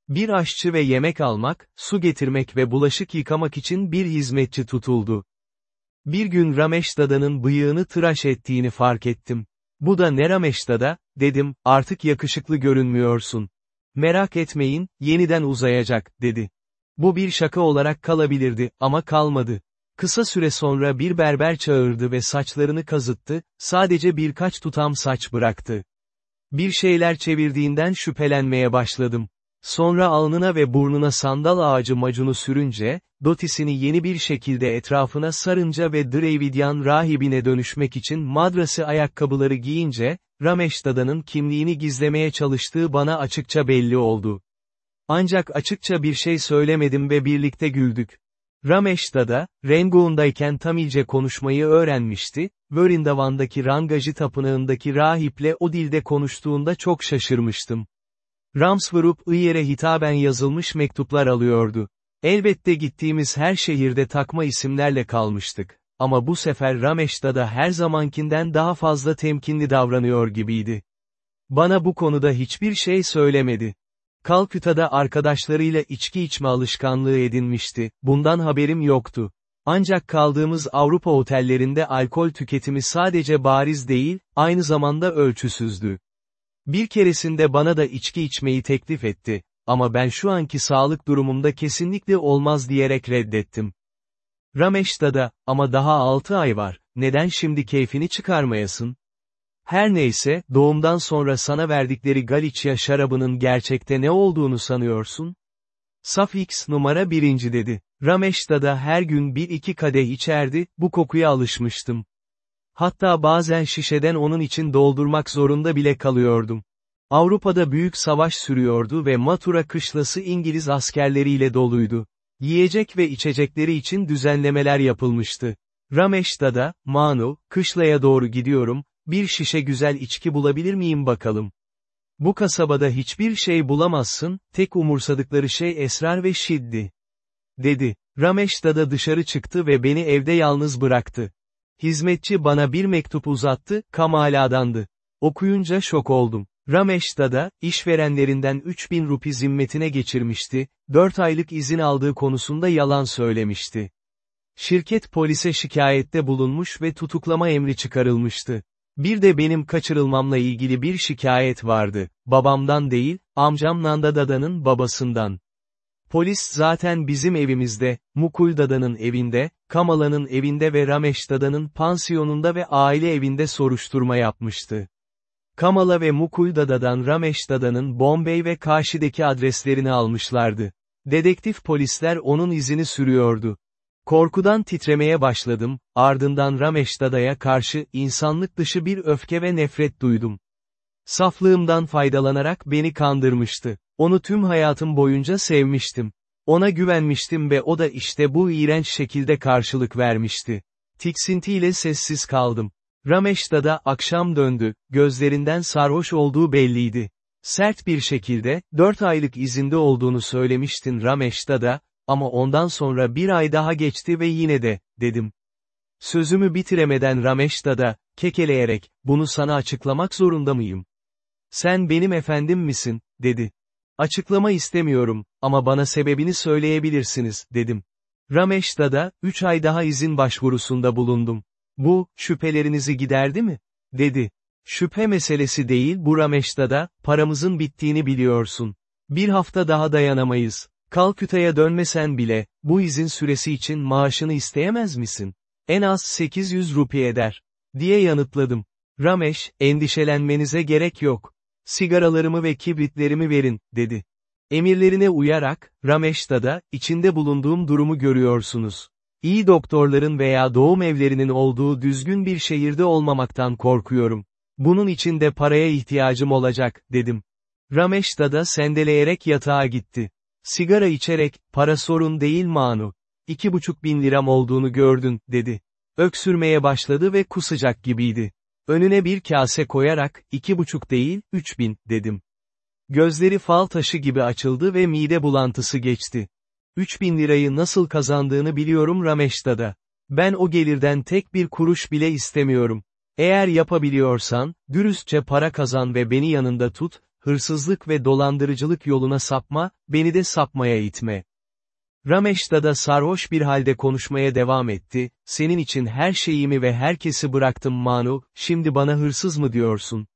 Bir aşçı ve yemek almak, su getirmek ve bulaşık yıkamak için bir hizmetçi tutuldu. Bir gün Ramesh Dada'nın bıyığını tıraş ettiğini fark ettim. Bu da ne Ramesh Dada, dedim, artık yakışıklı görünmüyorsun. Merak etmeyin, yeniden uzayacak, dedi. Bu bir şaka olarak kalabilirdi, ama kalmadı. Kısa süre sonra bir berber çağırdı ve saçlarını kazıttı, sadece birkaç tutam saç bıraktı. Bir şeyler çevirdiğinden şüphelenmeye başladım. Sonra alnına ve burnuna sandal ağacı macunu sürünce, dotisini yeni bir şekilde etrafına sarınca ve Dravidian rahibine dönüşmek için madrası ayakkabıları giyince, Rameşdada'nın kimliğini gizlemeye çalıştığı bana açıkça belli oldu. Ancak açıkça bir şey söylemedim ve birlikte güldük. Rameş'ta Rangoon'dayken Tamilce konuşmayı öğrenmişti, Vörindavan'daki Rangaji tapınağındaki rahiple o dilde konuştuğunda çok şaşırmıştım. Ramsvarup Iyer'e hitaben yazılmış mektuplar alıyordu. Elbette gittiğimiz her şehirde takma isimlerle kalmıştık. Ama bu sefer Rameş'ta da her zamankinden daha fazla temkinli davranıyor gibiydi. Bana bu konuda hiçbir şey söylemedi. Kalküta'da arkadaşlarıyla içki içme alışkanlığı edinmişti, bundan haberim yoktu. Ancak kaldığımız Avrupa otellerinde alkol tüketimi sadece bariz değil, aynı zamanda ölçüsüzdü. Bir keresinde bana da içki içmeyi teklif etti, ama ben şu anki sağlık durumumda kesinlikle olmaz diyerek reddettim. Rameş'ta da, ama daha 6 ay var, neden şimdi keyfini çıkarmayasın? Her neyse, doğumdan sonra sana verdikleri Galicia şarabının gerçekte ne olduğunu sanıyorsun? Saf X numara birinci dedi. Rameş'ta da her gün bir iki kadeh içerdi, bu kokuya alışmıştım. Hatta bazen şişeden onun için doldurmak zorunda bile kalıyordum. Avrupa'da büyük savaş sürüyordu ve Matura kışlası İngiliz askerleriyle doluydu. Yiyecek ve içecekleri için düzenlemeler yapılmıştı. Rameş'ta da, Manu, kışlaya doğru gidiyorum, bir şişe güzel içki bulabilir miyim bakalım. Bu kasabada hiçbir şey bulamazsın, tek umursadıkları şey esrar ve şiddi. Dedi. Rameş'ta da dışarı çıktı ve beni evde yalnız bıraktı. Hizmetçi bana bir mektup uzattı, Kamala'dandı. Okuyunca şok oldum. Rameş'ta da, işverenlerinden 3000 rupi zimmetine geçirmişti, 4 aylık izin aldığı konusunda yalan söylemişti. Şirket polise şikayette bulunmuş ve tutuklama emri çıkarılmıştı. Bir de benim kaçırılmamla ilgili bir şikayet vardı, babamdan değil, amcam Nanda Dada'nın babasından. Polis zaten bizim evimizde, Mukul Dada'nın evinde, Kamala'nın evinde ve Ramesh Dada'nın pansiyonunda ve aile evinde soruşturma yapmıştı. Kamala ve Mukul Dada'dan Ramesh Dada'nın Bombay ve Kaşi'deki adreslerini almışlardı. Dedektif polisler onun izini sürüyordu. Korkudan titremeye başladım, ardından Rameşdada'ya karşı insanlık dışı bir öfke ve nefret duydum. Saflığımdan faydalanarak beni kandırmıştı. Onu tüm hayatım boyunca sevmiştim. Ona güvenmiştim ve o da işte bu iğrenç şekilde karşılık vermişti. Tiksintiyle sessiz kaldım. Rameşdada akşam döndü, gözlerinden sarhoş olduğu belliydi. Sert bir şekilde, dört aylık izinde olduğunu söylemiştin Rameşdada, ama ondan sonra bir ay daha geçti ve yine de, dedim. Sözümü bitiremeden Rameşta da, kekeleyerek, bunu sana açıklamak zorunda mıyım? Sen benim efendim misin, dedi. Açıklama istemiyorum, ama bana sebebini söyleyebilirsiniz, dedim. Rameşta da, üç ay daha izin başvurusunda bulundum. Bu, şüphelerinizi giderdi mi? dedi. Şüphe meselesi değil bu Rameşta da, paramızın bittiğini biliyorsun. Bir hafta daha dayanamayız. Kalküta'ya dönmesen bile, bu izin süresi için maaşını isteyemez misin? En az 800 rupi eder. Diye yanıtladım. Ramesh, endişelenmenize gerek yok. Sigaralarımı ve kibritlerimi verin, dedi. Emirlerine uyarak, Ramesh'ta da, içinde bulunduğum durumu görüyorsunuz. İyi doktorların veya doğum evlerinin olduğu düzgün bir şehirde olmamaktan korkuyorum. Bunun için de paraya ihtiyacım olacak, dedim. Ramesh'ta da sendeleyerek yatağa gitti. Sigara içerek, para sorun değil Manu. İki buçuk bin liram olduğunu gördün, dedi. Öksürmeye başladı ve kusacak gibiydi. Önüne bir kase koyarak, iki buçuk değil, üç bin, dedim. Gözleri fal taşı gibi açıldı ve mide bulantısı geçti. Üç bin lirayı nasıl kazandığını biliyorum Rameş'ta Ben o gelirden tek bir kuruş bile istemiyorum. Eğer yapabiliyorsan, dürüstçe para kazan ve beni yanında tut, hırsızlık ve dolandırıcılık yoluna sapma, beni de sapmaya itme. Rameş'ta da sarhoş bir halde konuşmaya devam etti, senin için her şeyimi ve herkesi bıraktım Manu, şimdi bana hırsız mı diyorsun?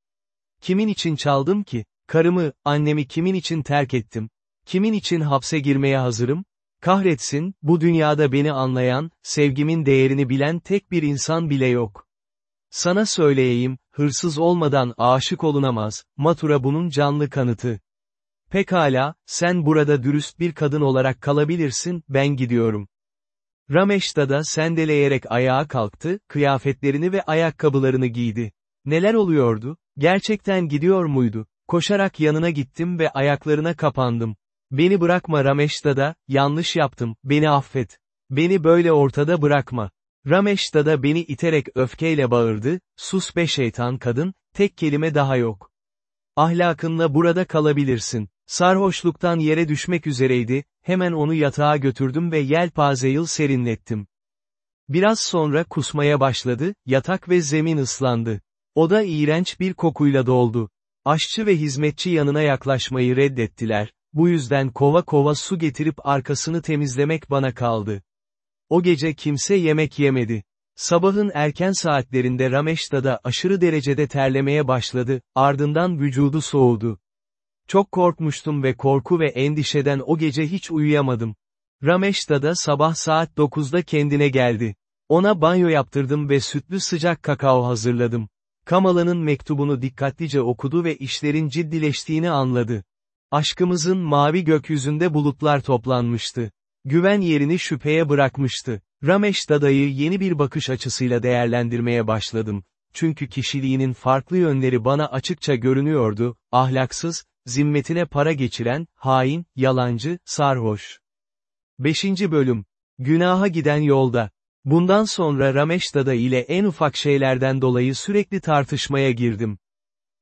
Kimin için çaldım ki? Karımı, annemi kimin için terk ettim? Kimin için hapse girmeye hazırım? Kahretsin, bu dünyada beni anlayan, sevgimin değerini bilen tek bir insan bile yok. Sana söyleyeyim, hırsız olmadan aşık olunamaz, Matura bunun canlı kanıtı. Pekala, sen burada dürüst bir kadın olarak kalabilirsin, ben gidiyorum. Rameşta da sendeleyerek ayağa kalktı, kıyafetlerini ve ayakkabılarını giydi. Neler oluyordu? Gerçekten gidiyor muydu? Koşarak yanına gittim ve ayaklarına kapandım. Beni bırakma Rameşta da, yanlış yaptım, beni affet. Beni böyle ortada bırakma. Rameşta da beni iterek öfkeyle bağırdı, sus be şeytan kadın, tek kelime daha yok. Ahlakınla burada kalabilirsin. Sarhoşluktan yere düşmek üzereydi, hemen onu yatağa götürdüm ve yelpazeyil serinlettim. Biraz sonra kusmaya başladı, yatak ve zemin ıslandı. Oda iğrenç bir kokuyla doldu. Aşçı ve hizmetçi yanına yaklaşmayı reddettiler, bu yüzden kova kova su getirip arkasını temizlemek bana kaldı. O gece kimse yemek yemedi. Sabahın erken saatlerinde Rameşta'da aşırı derecede terlemeye başladı, ardından vücudu soğudu. Çok korkmuştum ve korku ve endişeden o gece hiç uyuyamadım. Rameşta'da sabah saat 9'da kendine geldi. Ona banyo yaptırdım ve sütlü sıcak kakao hazırladım. Kamala'nın mektubunu dikkatlice okudu ve işlerin ciddileştiğini anladı. Aşkımızın mavi gökyüzünde bulutlar toplanmıştı. Güven yerini şüpheye bırakmıştı. Ramesh Dada'yı yeni bir bakış açısıyla değerlendirmeye başladım. Çünkü kişiliğinin farklı yönleri bana açıkça görünüyordu, ahlaksız, zimmetine para geçiren, hain, yalancı, sarhoş. 5. Bölüm. Günaha giden yolda. Bundan sonra Ramesh Dada ile en ufak şeylerden dolayı sürekli tartışmaya girdim.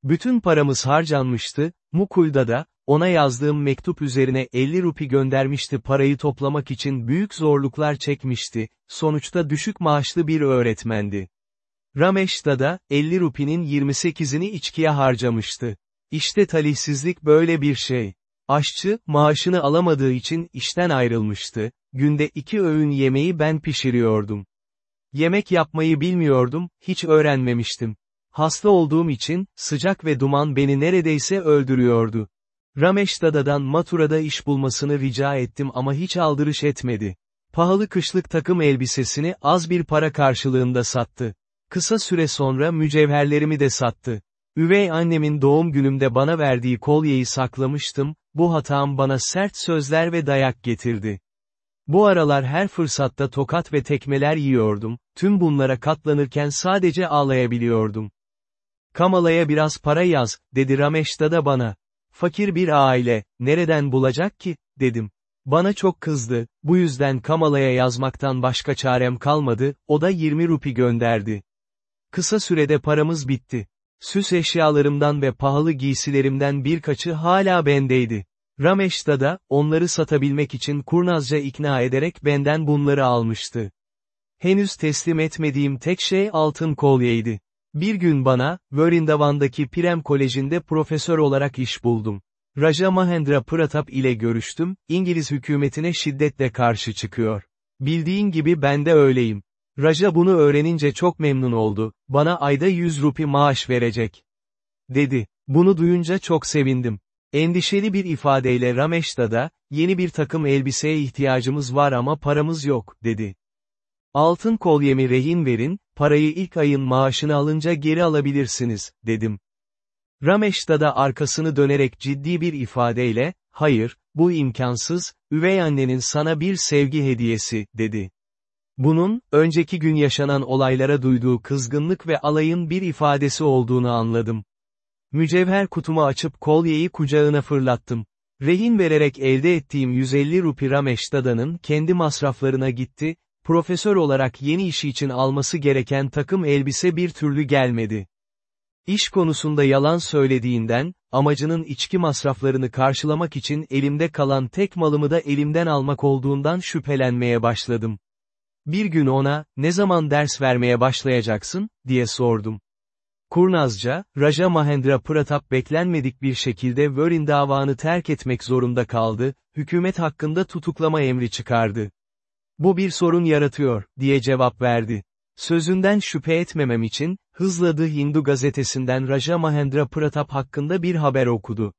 Bütün paramız harcanmıştı, Mukul'da da, ona yazdığım mektup üzerine 50 rupi göndermişti parayı toplamak için büyük zorluklar çekmişti, sonuçta düşük maaşlı bir öğretmendi. Ramesh da 50 rupinin 28'ini içkiye harcamıştı. İşte talihsizlik böyle bir şey. Aşçı, maaşını alamadığı için işten ayrılmıştı, günde iki öğün yemeği ben pişiriyordum. Yemek yapmayı bilmiyordum, hiç öğrenmemiştim. Hasta olduğum için, sıcak ve duman beni neredeyse öldürüyordu. Ramesh Dada'dan Matura'da iş bulmasını rica ettim ama hiç aldırış etmedi. Pahalı kışlık takım elbisesini az bir para karşılığında sattı. Kısa süre sonra mücevherlerimi de sattı. Üvey annemin doğum günümde bana verdiği kolyeyi saklamıştım, bu hatam bana sert sözler ve dayak getirdi. Bu aralar her fırsatta tokat ve tekmeler yiyordum, tüm bunlara katlanırken sadece ağlayabiliyordum. Kamala'ya biraz para yaz, dedi Ramesh da bana. Fakir bir aile, nereden bulacak ki, dedim. Bana çok kızdı, bu yüzden Kamala'ya yazmaktan başka çarem kalmadı, o da 20 rupi gönderdi. Kısa sürede paramız bitti. Süs eşyalarımdan ve pahalı giysilerimden birkaçı hala bendeydi. Ramesh da, onları satabilmek için kurnazca ikna ederek benden bunları almıştı. Henüz teslim etmediğim tek şey altın kolyeydi. Bir gün bana, Vörindavan'daki Pirem Koleji'nde profesör olarak iş buldum. Raja Mahendra Pratap ile görüştüm, İngiliz hükümetine şiddetle karşı çıkıyor. Bildiğin gibi ben de öyleyim. Raja bunu öğrenince çok memnun oldu, bana ayda 100 rupi maaş verecek. Dedi. Bunu duyunca çok sevindim. Endişeli bir ifadeyle Ramesh da, yeni bir takım elbiseye ihtiyacımız var ama paramız yok, dedi. Altın kolyemi rehin verin, parayı ilk ayın maaşını alınca geri alabilirsiniz, dedim. Ramesh da arkasını dönerek ciddi bir ifadeyle, hayır, bu imkansız, üvey annenin sana bir sevgi hediyesi, dedi. Bunun, önceki gün yaşanan olaylara duyduğu kızgınlık ve alayın bir ifadesi olduğunu anladım. Mücevher kutumu açıp kolyeyi kucağına fırlattım. Rehin vererek elde ettiğim 150 rupi Ramesh Dada'nın kendi masraflarına gitti, profesör olarak yeni işi için alması gereken takım elbise bir türlü gelmedi. İş konusunda yalan söylediğinden, amacının içki masraflarını karşılamak için elimde kalan tek malımı da elimden almak olduğundan şüphelenmeye başladım. Bir gün ona, ne zaman ders vermeye başlayacaksın, diye sordum. Kurnazca, Raja Mahendra Pratap beklenmedik bir şekilde Vörin davanı terk etmek zorunda kaldı, hükümet hakkında tutuklama emri çıkardı. Bu bir sorun yaratıyor, diye cevap verdi. Sözünden şüphe etmemem için, hızladı Hindu gazetesinden Raja Mahendra Pratap hakkında bir haber okudu.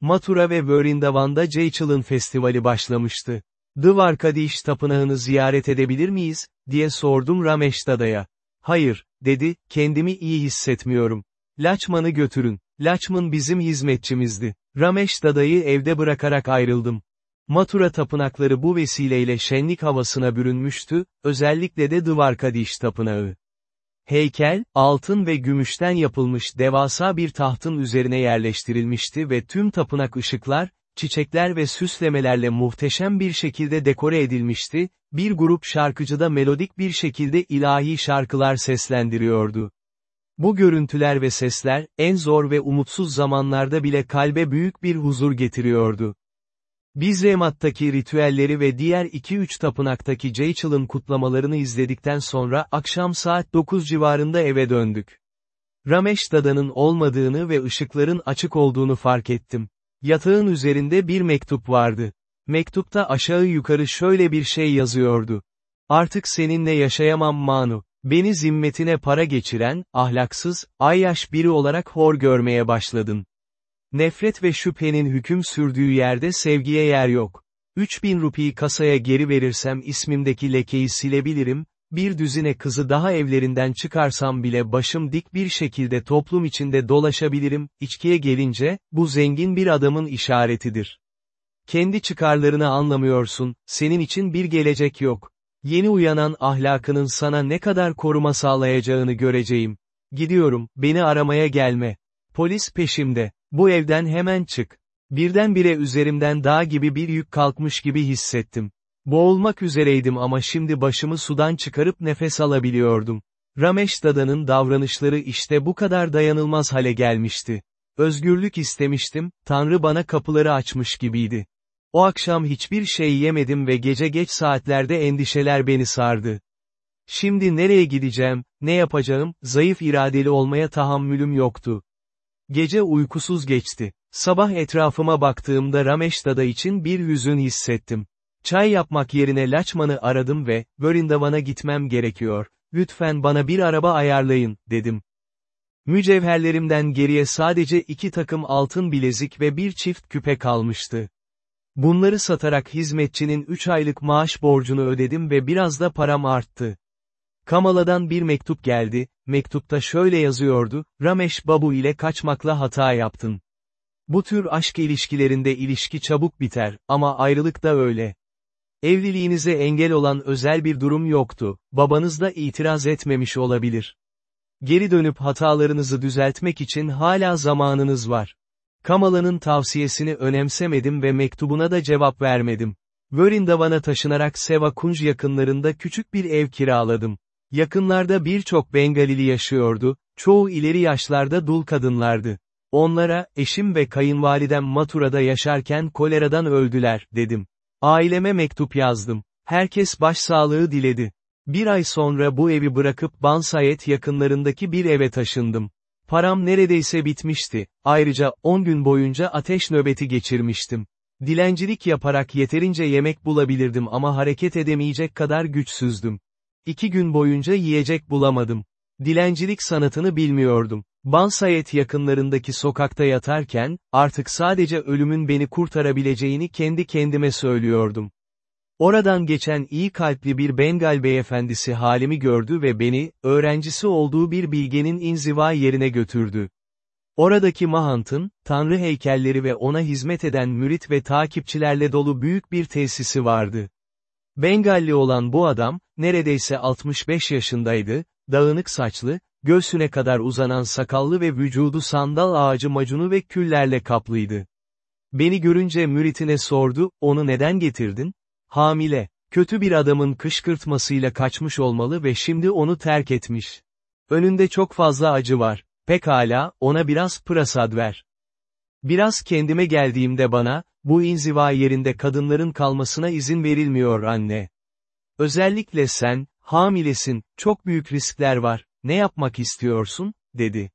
Matura ve Vörindavan'da Jaychil'ın festivali başlamıştı. Dvarkadish tapınağını ziyaret edebilir miyiz, diye sordum Ramesh Dada'ya. Hayır, dedi, kendimi iyi hissetmiyorum. Laçman'ı götürün. Laçman bizim hizmetçimizdi. Ramesh Dada'yı evde bırakarak ayrıldım. Matura tapınakları bu vesileyle şenlik havasına bürünmüştü, özellikle de Dvarkadiş tapınağı. Heykel, altın ve gümüşten yapılmış devasa bir tahtın üzerine yerleştirilmişti ve tüm tapınak ışıklar, çiçekler ve süslemelerle muhteşem bir şekilde dekore edilmişti, bir grup şarkıcı da melodik bir şekilde ilahi şarkılar seslendiriyordu. Bu görüntüler ve sesler, en zor ve umutsuz zamanlarda bile kalbe büyük bir huzur getiriyordu. Biz Remat'taki ritüelleri ve diğer 2-3 tapınaktaki Jaychel'ın kutlamalarını izledikten sonra akşam saat 9 civarında eve döndük. Ramesh Dada'nın olmadığını ve ışıkların açık olduğunu fark ettim. Yatağın üzerinde bir mektup vardı. Mektupta aşağı yukarı şöyle bir şey yazıyordu. Artık seninle yaşayamam Manu. Beni zimmetine para geçiren, ahlaksız, ayyaş biri olarak hor görmeye başladın. Nefret ve şüphenin hüküm sürdüğü yerde sevgiye yer yok. 3000 rupiyi kasaya geri verirsem ismimdeki lekeyi silebilirim, bir düzine kızı daha evlerinden çıkarsam bile başım dik bir şekilde toplum içinde dolaşabilirim, içkiye gelince, bu zengin bir adamın işaretidir. Kendi çıkarlarını anlamıyorsun, senin için bir gelecek yok. Yeni uyanan ahlakının sana ne kadar koruma sağlayacağını göreceğim. Gidiyorum, beni aramaya gelme. Polis peşimde. Bu evden hemen çık. Birdenbire üzerimden dağ gibi bir yük kalkmış gibi hissettim. Boğulmak üzereydim ama şimdi başımı sudan çıkarıp nefes alabiliyordum. Ramesh Dada'nın davranışları işte bu kadar dayanılmaz hale gelmişti. Özgürlük istemiştim, Tanrı bana kapıları açmış gibiydi. O akşam hiçbir şey yemedim ve gece geç saatlerde endişeler beni sardı. Şimdi nereye gideceğim, ne yapacağım, zayıf iradeli olmaya tahammülüm yoktu. Gece uykusuz geçti. Sabah etrafıma baktığımda Ramesh Dada için bir hüzün hissettim. Çay yapmak yerine Laçman'ı aradım ve, Vörindavan'a gitmem gerekiyor, lütfen bana bir araba ayarlayın, dedim. Mücevherlerimden geriye sadece iki takım altın bilezik ve bir çift küpe kalmıştı. Bunları satarak hizmetçinin 3 aylık maaş borcunu ödedim ve biraz da param arttı. Kamala'dan bir mektup geldi, mektupta şöyle yazıyordu, Ramesh Babu ile kaçmakla hata yaptın. Bu tür aşk ilişkilerinde ilişki çabuk biter, ama ayrılık da öyle. Evliliğinize engel olan özel bir durum yoktu, babanız da itiraz etmemiş olabilir. Geri dönüp hatalarınızı düzeltmek için hala zamanınız var. Kamala'nın tavsiyesini önemsemedim ve mektubuna da cevap vermedim. Vörindavan'a taşınarak Seva Kunj yakınlarında küçük bir ev kiraladım. Yakınlarda birçok Bengalili yaşıyordu, çoğu ileri yaşlarda dul kadınlardı. Onlara, eşim ve kayınvalidem Matura'da yaşarken koleradan öldüler, dedim. Aileme mektup yazdım. Herkes başsağlığı diledi. Bir ay sonra bu evi bırakıp Bansayet yakınlarındaki bir eve taşındım. Param neredeyse bitmişti, ayrıca 10 gün boyunca ateş nöbeti geçirmiştim. Dilencilik yaparak yeterince yemek bulabilirdim ama hareket edemeyecek kadar güçsüzdüm. İki gün boyunca yiyecek bulamadım. Dilencilik sanatını bilmiyordum. Bansayet yakınlarındaki sokakta yatarken, artık sadece ölümün beni kurtarabileceğini kendi kendime söylüyordum. Oradan geçen iyi kalpli bir Bengal beyefendisi halimi gördü ve beni, öğrencisi olduğu bir bilgenin inziva yerine götürdü. Oradaki Mahant'ın, tanrı heykelleri ve ona hizmet eden mürit ve takipçilerle dolu büyük bir tesisi vardı. Bengalli olan bu adam, neredeyse 65 yaşındaydı, dağınık saçlı, göğsüne kadar uzanan sakallı ve vücudu sandal ağacı macunu ve küllerle kaplıydı. Beni görünce müritine sordu, onu neden getirdin? Hamile, kötü bir adamın kışkırtmasıyla kaçmış olmalı ve şimdi onu terk etmiş. Önünde çok fazla acı var. Pekala, ona biraz prasad ver. Biraz kendime geldiğimde bana, bu inziva yerinde kadınların kalmasına izin verilmiyor anne. Özellikle sen, hamilesin, çok büyük riskler var, ne yapmak istiyorsun, dedi.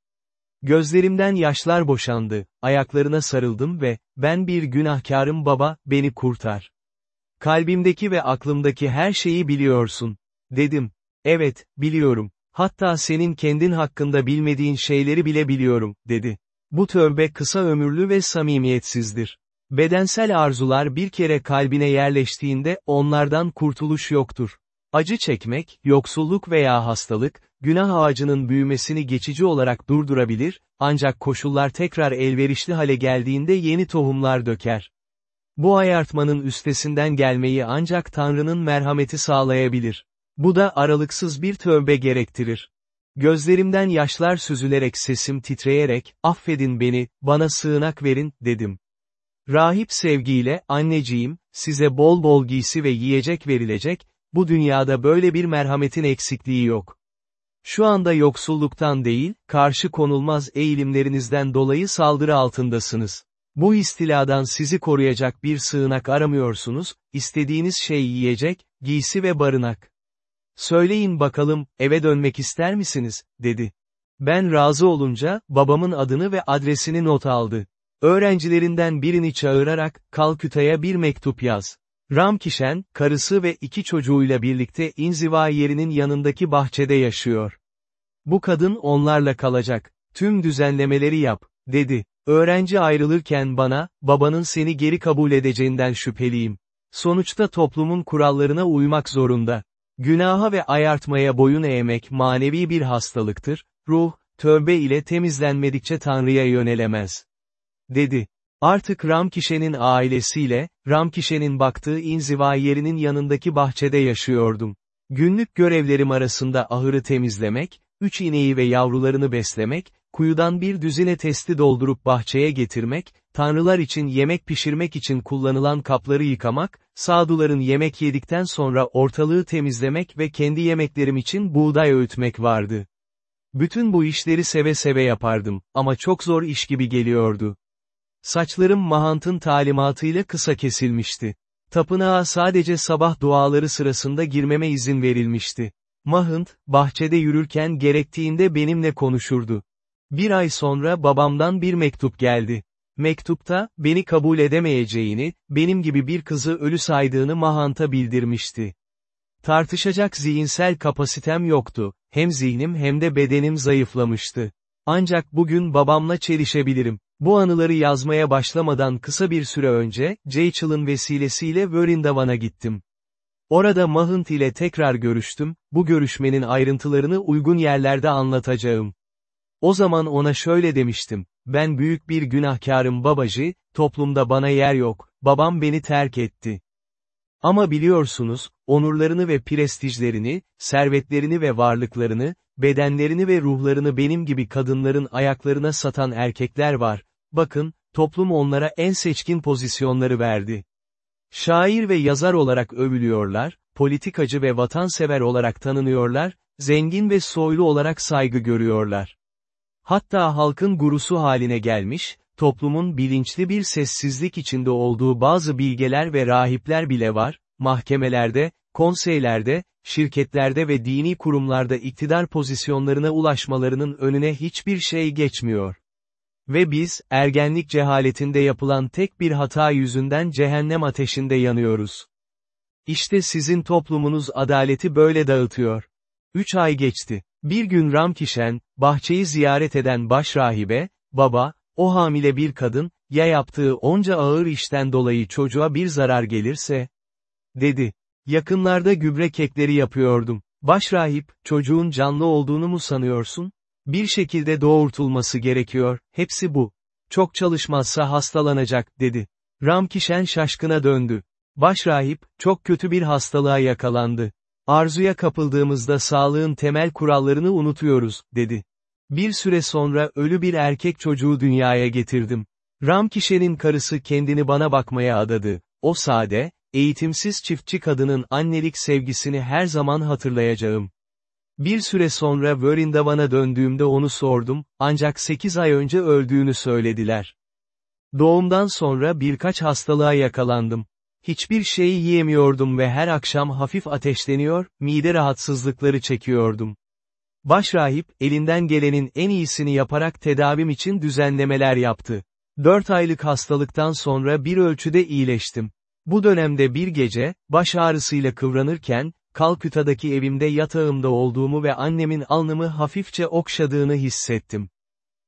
Gözlerimden yaşlar boşandı, ayaklarına sarıldım ve, ben bir günahkarım baba, beni kurtar. Kalbimdeki ve aklımdaki her şeyi biliyorsun. Dedim. Evet, biliyorum. Hatta senin kendin hakkında bilmediğin şeyleri bile biliyorum, dedi. Bu tövbe kısa ömürlü ve samimiyetsizdir. Bedensel arzular bir kere kalbine yerleştiğinde, onlardan kurtuluş yoktur. Acı çekmek, yoksulluk veya hastalık, günah ağacının büyümesini geçici olarak durdurabilir, ancak koşullar tekrar elverişli hale geldiğinde yeni tohumlar döker. Bu ayartmanın üstesinden gelmeyi ancak Tanrı'nın merhameti sağlayabilir. Bu da aralıksız bir tövbe gerektirir. Gözlerimden yaşlar süzülerek sesim titreyerek, affedin beni, bana sığınak verin, dedim. Rahip sevgiyle, anneciğim, size bol bol giysi ve yiyecek verilecek, bu dünyada böyle bir merhametin eksikliği yok. Şu anda yoksulluktan değil, karşı konulmaz eğilimlerinizden dolayı saldırı altındasınız. Bu istiladan sizi koruyacak bir sığınak aramıyorsunuz, istediğiniz şey yiyecek, giysi ve barınak. Söyleyin bakalım, eve dönmek ister misiniz, dedi. Ben razı olunca, babamın adını ve adresini not aldı. Öğrencilerinden birini çağırarak, Kalküta'ya bir mektup yaz. Ramkişen, karısı ve iki çocuğuyla birlikte inziva yerinin yanındaki bahçede yaşıyor. Bu kadın onlarla kalacak. Tüm düzenlemeleri yap, dedi. Öğrenci ayrılırken bana, babanın seni geri kabul edeceğinden şüpheliyim. Sonuçta toplumun kurallarına uymak zorunda. Günaha ve ayartmaya boyun eğmek manevi bir hastalıktır, ruh, tövbe ile temizlenmedikçe Tanrı'ya yönelemez. Dedi. Artık Ramkişe'nin ailesiyle, Ramkişe'nin baktığı inziva yerinin yanındaki bahçede yaşıyordum. Günlük görevlerim arasında ahırı temizlemek, üç ineği ve yavrularını beslemek, kuyudan bir düzine testi doldurup bahçeye getirmek, tanrılar için yemek pişirmek için kullanılan kapları yıkamak, saduların yemek yedikten sonra ortalığı temizlemek ve kendi yemeklerim için buğday öğütmek vardı. Bütün bu işleri seve seve yapardım, ama çok zor iş gibi geliyordu. Saçlarım Mahant'ın talimatıyla kısa kesilmişti. Tapınağa sadece sabah duaları sırasında girmeme izin verilmişti. Mahant, bahçede yürürken gerektiğinde benimle konuşurdu. Bir ay sonra babamdan bir mektup geldi. Mektupta, beni kabul edemeyeceğini, benim gibi bir kızı ölü saydığını Mahant'a bildirmişti. Tartışacak zihinsel kapasitem yoktu, hem zihnim hem de bedenim zayıflamıştı. Ancak bugün babamla çelişebilirim. Bu anıları yazmaya başlamadan kısa bir süre önce, Rachel'ın vesilesiyle Vörindavan'a gittim. Orada Mahant ile tekrar görüştüm, bu görüşmenin ayrıntılarını uygun yerlerde anlatacağım. O zaman ona şöyle demiştim, ben büyük bir günahkarım babacı, toplumda bana yer yok, babam beni terk etti. Ama biliyorsunuz, onurlarını ve prestijlerini, servetlerini ve varlıklarını, bedenlerini ve ruhlarını benim gibi kadınların ayaklarına satan erkekler var, bakın, toplum onlara en seçkin pozisyonları verdi. Şair ve yazar olarak övülüyorlar, politikacı ve vatansever olarak tanınıyorlar, zengin ve soylu olarak saygı görüyorlar. Hatta halkın gurusu haline gelmiş, toplumun bilinçli bir sessizlik içinde olduğu bazı bilgeler ve rahipler bile var, mahkemelerde, konseylerde, şirketlerde ve dini kurumlarda iktidar pozisyonlarına ulaşmalarının önüne hiçbir şey geçmiyor. Ve biz, ergenlik cehaletinde yapılan tek bir hata yüzünden cehennem ateşinde yanıyoruz. İşte sizin toplumunuz adaleti böyle dağıtıyor. Üç ay geçti. Bir gün Ramkişen, bahçeyi ziyaret eden başrahibe, baba, o hamile bir kadın, ya yaptığı onca ağır işten dolayı çocuğa bir zarar gelirse, dedi. Yakınlarda gübre kekleri yapıyordum. Başrahip, çocuğun canlı olduğunu mu sanıyorsun? Bir şekilde doğurtulması gerekiyor, hepsi bu. Çok çalışmazsa hastalanacak, dedi. Ramkişen şaşkına döndü. Başrahip, çok kötü bir hastalığa yakalandı. Arzuya kapıldığımızda sağlığın temel kurallarını unutuyoruz, dedi. Bir süre sonra ölü bir erkek çocuğu dünyaya getirdim. Ramkişe'nin karısı kendini bana bakmaya adadı. O sade, eğitimsiz çiftçi kadının annelik sevgisini her zaman hatırlayacağım. Bir süre sonra Vörindavan'a döndüğümde onu sordum, ancak 8 ay önce öldüğünü söylediler. Doğumdan sonra birkaç hastalığa yakalandım. Hiçbir şeyi yiyemiyordum ve her akşam hafif ateşleniyor, mide rahatsızlıkları çekiyordum. Başrahip, elinden gelenin en iyisini yaparak tedavim için düzenlemeler yaptı. Dört aylık hastalıktan sonra bir ölçüde iyileştim. Bu dönemde bir gece, baş ağrısıyla kıvranırken, Kalküta'daki evimde yatağımda olduğumu ve annemin alnımı hafifçe okşadığını hissettim.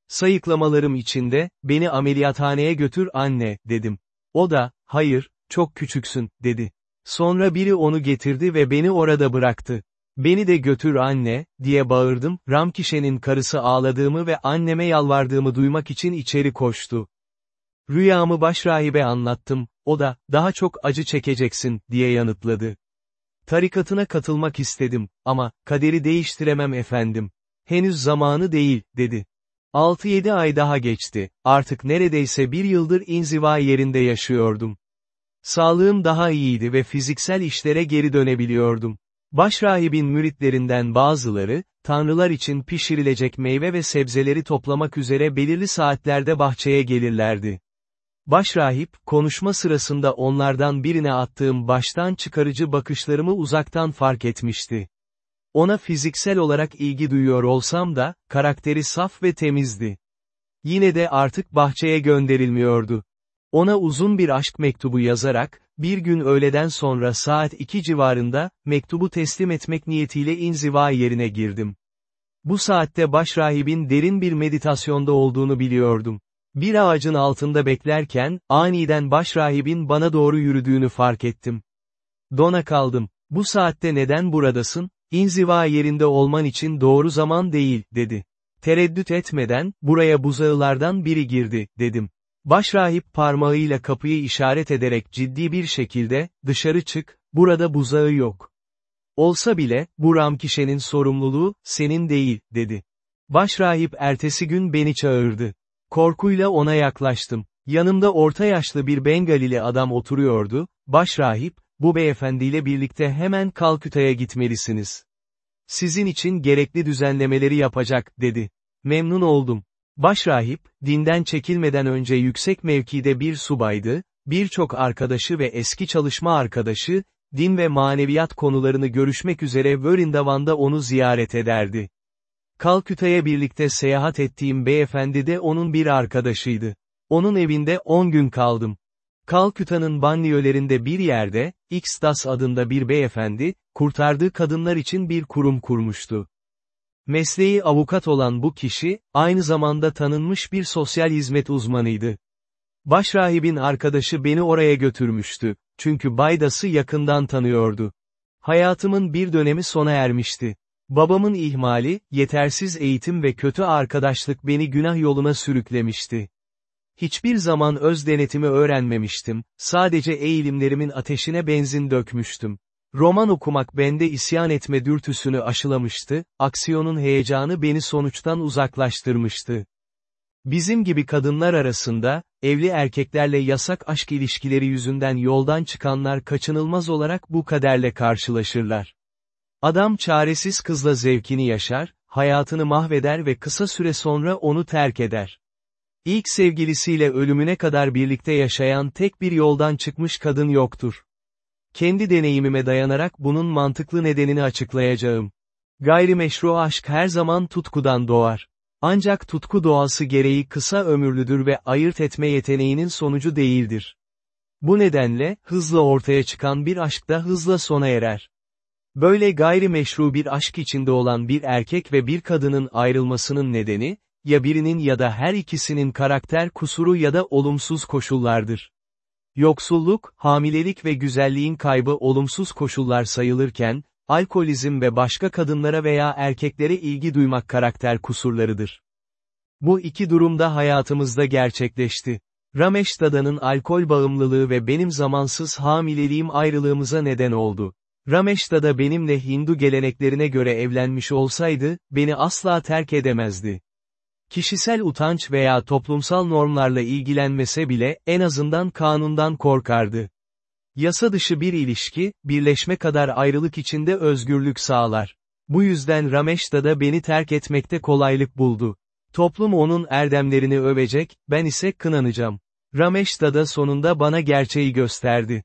Sayıklamalarım içinde, beni ameliyathaneye götür anne, dedim. O da, hayır, çok küçüksün, dedi. Sonra biri onu getirdi ve beni orada bıraktı. Beni de götür anne, diye bağırdım, Ramkişe'nin karısı ağladığımı ve anneme yalvardığımı duymak için içeri koştu. Rüyamı başrahibe anlattım, o da, daha çok acı çekeceksin, diye yanıtladı. Tarikatına katılmak istedim, ama, kaderi değiştiremem efendim. Henüz zamanı değil, dedi. 6-7 ay daha geçti, artık neredeyse bir yıldır inziva yerinde yaşıyordum. Sağlığım daha iyiydi ve fiziksel işlere geri dönebiliyordum. Başrahibin müritlerinden bazıları, tanrılar için pişirilecek meyve ve sebzeleri toplamak üzere belirli saatlerde bahçeye gelirlerdi. Başrahip, konuşma sırasında onlardan birine attığım baştan çıkarıcı bakışlarımı uzaktan fark etmişti. Ona fiziksel olarak ilgi duyuyor olsam da, karakteri saf ve temizdi. Yine de artık bahçeye gönderilmiyordu. Ona uzun bir aşk mektubu yazarak, bir gün öğleden sonra saat 2 civarında, mektubu teslim etmek niyetiyle inziva yerine girdim. Bu saatte başrahibin derin bir meditasyonda olduğunu biliyordum. Bir ağacın altında beklerken, aniden başrahibin bana doğru yürüdüğünü fark ettim. Dona kaldım. Bu saatte neden buradasın? İnziva yerinde olman için doğru zaman değil, dedi. Tereddüt etmeden, buraya buzağılardan biri girdi, dedim. Başrahip parmağıyla kapıyı işaret ederek ciddi bir şekilde, dışarı çık, burada buzağı yok. Olsa bile, bu Ramkişe'nin sorumluluğu, senin değil, dedi. Başrahip ertesi gün beni çağırdı. Korkuyla ona yaklaştım. Yanımda orta yaşlı bir Bengalili adam oturuyordu, başrahip, bu beyefendiyle birlikte hemen Kalküta'ya gitmelisiniz. Sizin için gerekli düzenlemeleri yapacak, dedi. Memnun oldum. Başrahip, dinden çekilmeden önce yüksek mevkide bir subaydı, birçok arkadaşı ve eski çalışma arkadaşı, din ve maneviyat konularını görüşmek üzere Vörindavan'da onu ziyaret ederdi. Kalküta'ya birlikte seyahat ettiğim beyefendi de onun bir arkadaşıydı. Onun evinde 10 gün kaldım. Kalküta'nın banliyölerinde bir yerde, Xdas adında bir beyefendi, kurtardığı kadınlar için bir kurum kurmuştu. Mesleği avukat olan bu kişi, aynı zamanda tanınmış bir sosyal hizmet uzmanıydı. Başrahibin arkadaşı beni oraya götürmüştü, çünkü Baydas'ı yakından tanıyordu. Hayatımın bir dönemi sona ermişti. Babamın ihmali, yetersiz eğitim ve kötü arkadaşlık beni günah yoluna sürüklemişti. Hiçbir zaman öz denetimi öğrenmemiştim, sadece eğilimlerimin ateşine benzin dökmüştüm. Roman okumak bende isyan etme dürtüsünü aşılamıştı, aksiyonun heyecanı beni sonuçtan uzaklaştırmıştı. Bizim gibi kadınlar arasında, evli erkeklerle yasak aşk ilişkileri yüzünden yoldan çıkanlar kaçınılmaz olarak bu kaderle karşılaşırlar. Adam çaresiz kızla zevkini yaşar, hayatını mahveder ve kısa süre sonra onu terk eder. İlk sevgilisiyle ölümüne kadar birlikte yaşayan tek bir yoldan çıkmış kadın yoktur. Kendi deneyimime dayanarak bunun mantıklı nedenini açıklayacağım. Gayrimeşru aşk her zaman tutkudan doğar. Ancak tutku doğası gereği kısa ömürlüdür ve ayırt etme yeteneğinin sonucu değildir. Bu nedenle, hızla ortaya çıkan bir aşk da hızla sona erer. Böyle gayrimeşru bir aşk içinde olan bir erkek ve bir kadının ayrılmasının nedeni, ya birinin ya da her ikisinin karakter kusuru ya da olumsuz koşullardır. Yoksulluk, hamilelik ve güzelliğin kaybı olumsuz koşullar sayılırken, alkolizm ve başka kadınlara veya erkeklere ilgi duymak karakter kusurlarıdır. Bu iki durumda hayatımızda gerçekleşti. Ramesh Dada'nın alkol bağımlılığı ve benim zamansız hamileliğim ayrılığımıza neden oldu. Ramesh Dada benimle Hindu geleneklerine göre evlenmiş olsaydı, beni asla terk edemezdi. Kişisel utanç veya toplumsal normlarla ilgilenmese bile, en azından kanundan korkardı. Yasa dışı bir ilişki, birleşme kadar ayrılık içinde özgürlük sağlar. Bu yüzden Rameş'ta da beni terk etmekte kolaylık buldu. Toplum onun erdemlerini övecek, ben ise kınanacağım. Rameş'ta da sonunda bana gerçeği gösterdi.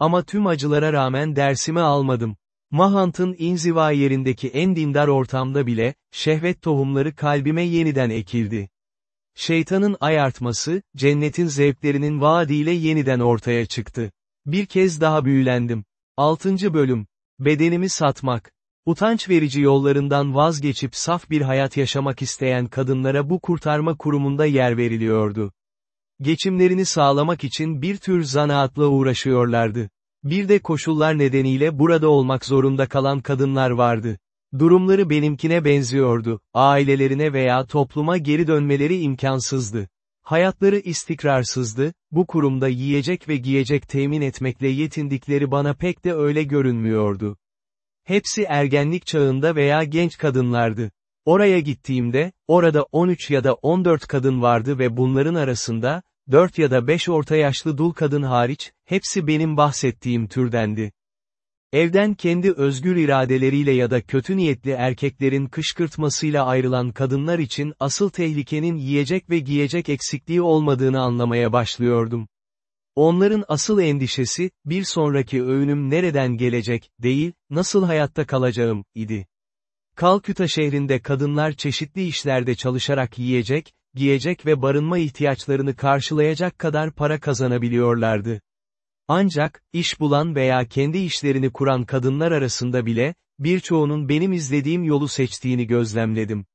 Ama tüm acılara rağmen dersimi almadım. Mahant'ın inziva yerindeki en dindar ortamda bile, şehvet tohumları kalbime yeniden ekildi. Şeytanın ayartması, cennetin zevklerinin vaadiyle yeniden ortaya çıktı. Bir kez daha büyülendim. 6. Bölüm. Bedenimi satmak. Utanç verici yollarından vazgeçip saf bir hayat yaşamak isteyen kadınlara bu kurtarma kurumunda yer veriliyordu. Geçimlerini sağlamak için bir tür zanaatla uğraşıyorlardı. Bir de koşullar nedeniyle burada olmak zorunda kalan kadınlar vardı. Durumları benimkine benziyordu, ailelerine veya topluma geri dönmeleri imkansızdı. Hayatları istikrarsızdı, bu kurumda yiyecek ve giyecek temin etmekle yetindikleri bana pek de öyle görünmüyordu. Hepsi ergenlik çağında veya genç kadınlardı. Oraya gittiğimde, orada 13 ya da 14 kadın vardı ve bunların arasında, 4 ya da 5 orta yaşlı dul kadın hariç, hepsi benim bahsettiğim türdendi. Evden kendi özgür iradeleriyle ya da kötü niyetli erkeklerin kışkırtmasıyla ayrılan kadınlar için asıl tehlikenin yiyecek ve giyecek eksikliği olmadığını anlamaya başlıyordum. Onların asıl endişesi, bir sonraki öğünüm nereden gelecek, değil, nasıl hayatta kalacağım, idi. Kalküta şehrinde kadınlar çeşitli işlerde çalışarak yiyecek, giyecek ve barınma ihtiyaçlarını karşılayacak kadar para kazanabiliyorlardı. Ancak, iş bulan veya kendi işlerini kuran kadınlar arasında bile, birçoğunun benim izlediğim yolu seçtiğini gözlemledim.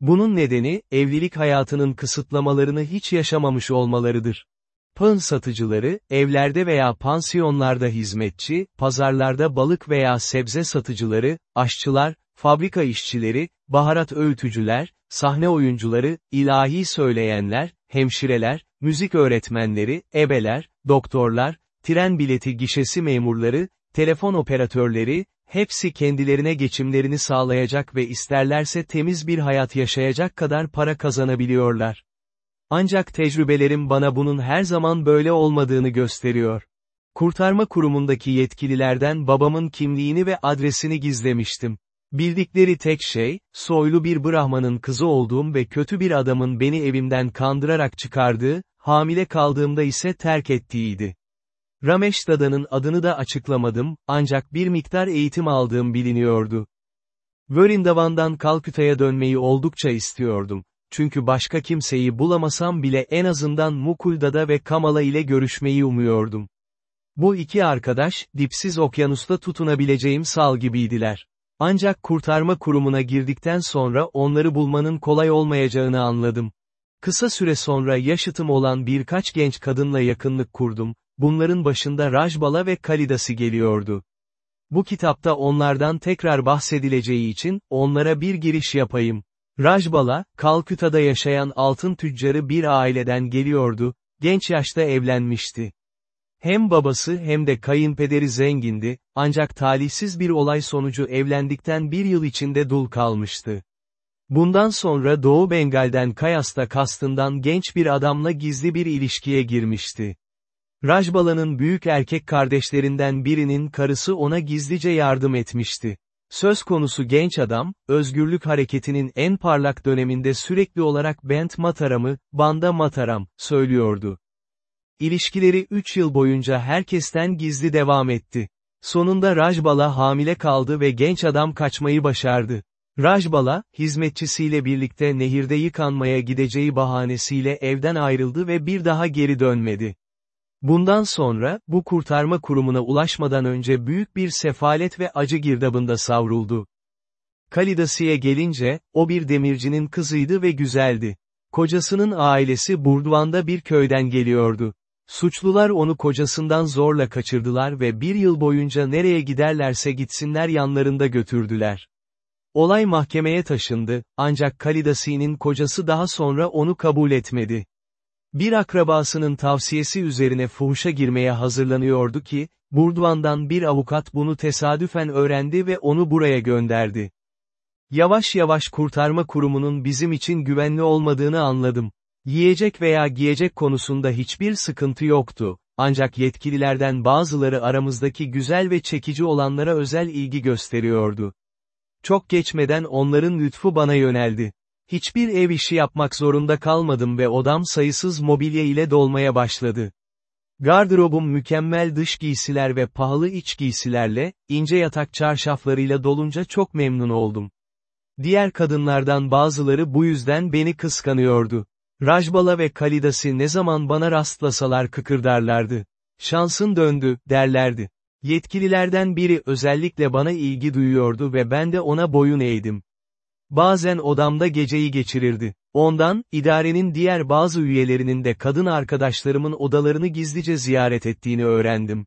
Bunun nedeni, evlilik hayatının kısıtlamalarını hiç yaşamamış olmalarıdır. Pın satıcıları, evlerde veya pansiyonlarda hizmetçi, pazarlarda balık veya sebze satıcıları, aşçılar, fabrika işçileri, baharat öğütücüler, sahne oyuncuları, ilahi söyleyenler, hemşireler, müzik öğretmenleri, ebeler, doktorlar, tren bileti gişesi memurları, telefon operatörleri, hepsi kendilerine geçimlerini sağlayacak ve isterlerse temiz bir hayat yaşayacak kadar para kazanabiliyorlar. Ancak tecrübelerim bana bunun her zaman böyle olmadığını gösteriyor. Kurtarma kurumundaki yetkililerden babamın kimliğini ve adresini gizlemiştim. Bildikleri tek şey, soylu bir Brahman'ın kızı olduğum ve kötü bir adamın beni evimden kandırarak çıkardığı, hamile kaldığımda ise terk ettiğiydi. Ramesh Dada'nın adını da açıklamadım, ancak bir miktar eğitim aldığım biliniyordu. Vörindavan'dan Kalküta'ya dönmeyi oldukça istiyordum. Çünkü başka kimseyi bulamasam bile en azından Mukulda'da ve Kamala ile görüşmeyi umuyordum. Bu iki arkadaş, dipsiz okyanusta tutunabileceğim sal gibiydiler. Ancak kurtarma kurumuna girdikten sonra onları bulmanın kolay olmayacağını anladım. Kısa süre sonra yaşıtım olan birkaç genç kadınla yakınlık kurdum, bunların başında Rajbala ve Kalidasi geliyordu. Bu kitapta onlardan tekrar bahsedileceği için, onlara bir giriş yapayım. Rajbala, Kalküta'da yaşayan altın tüccarı bir aileden geliyordu, genç yaşta evlenmişti. Hem babası hem de kayınpederi zengindi, ancak talihsiz bir olay sonucu evlendikten bir yıl içinde dul kalmıştı. Bundan sonra Doğu Bengal'den Kayas'ta kastından genç bir adamla gizli bir ilişkiye girmişti. Rajbala'nın büyük erkek kardeşlerinden birinin karısı ona gizlice yardım etmişti. Söz konusu genç adam, özgürlük hareketinin en parlak döneminde sürekli olarak Bent Mataram'ı, Banda Mataram, söylüyordu. İlişkileri 3 yıl boyunca herkesten gizli devam etti. Sonunda Rajbala hamile kaldı ve genç adam kaçmayı başardı. Rajbala, hizmetçisiyle birlikte nehirde yıkanmaya gideceği bahanesiyle evden ayrıldı ve bir daha geri dönmedi. Bundan sonra, bu kurtarma kurumuna ulaşmadan önce büyük bir sefalet ve acı girdabında savruldu. Kalidasi'ye gelince, o bir demircinin kızıydı ve güzeldi. Kocasının ailesi Burduvan'da bir köyden geliyordu. Suçlular onu kocasından zorla kaçırdılar ve bir yıl boyunca nereye giderlerse gitsinler yanlarında götürdüler. Olay mahkemeye taşındı, ancak Kalidasi'nin kocası daha sonra onu kabul etmedi. Bir akrabasının tavsiyesi üzerine fuhuşa girmeye hazırlanıyordu ki, Burduan'dan bir avukat bunu tesadüfen öğrendi ve onu buraya gönderdi. Yavaş yavaş kurtarma kurumunun bizim için güvenli olmadığını anladım. Yiyecek veya giyecek konusunda hiçbir sıkıntı yoktu, ancak yetkililerden bazıları aramızdaki güzel ve çekici olanlara özel ilgi gösteriyordu. Çok geçmeden onların lütfu bana yöneldi. Hiçbir ev işi yapmak zorunda kalmadım ve odam sayısız mobilya ile dolmaya başladı. Gardırobum mükemmel dış giysiler ve pahalı iç giysilerle, ince yatak çarşaflarıyla dolunca çok memnun oldum. Diğer kadınlardan bazıları bu yüzden beni kıskanıyordu. Rajbala ve Kalidasi ne zaman bana rastlasalar kıkırdarlardı. Şansın döndü, derlerdi. Yetkililerden biri özellikle bana ilgi duyuyordu ve ben de ona boyun eğdim. Bazen odamda geceyi geçirirdi. Ondan, idarenin diğer bazı üyelerinin de kadın arkadaşlarımın odalarını gizlice ziyaret ettiğini öğrendim.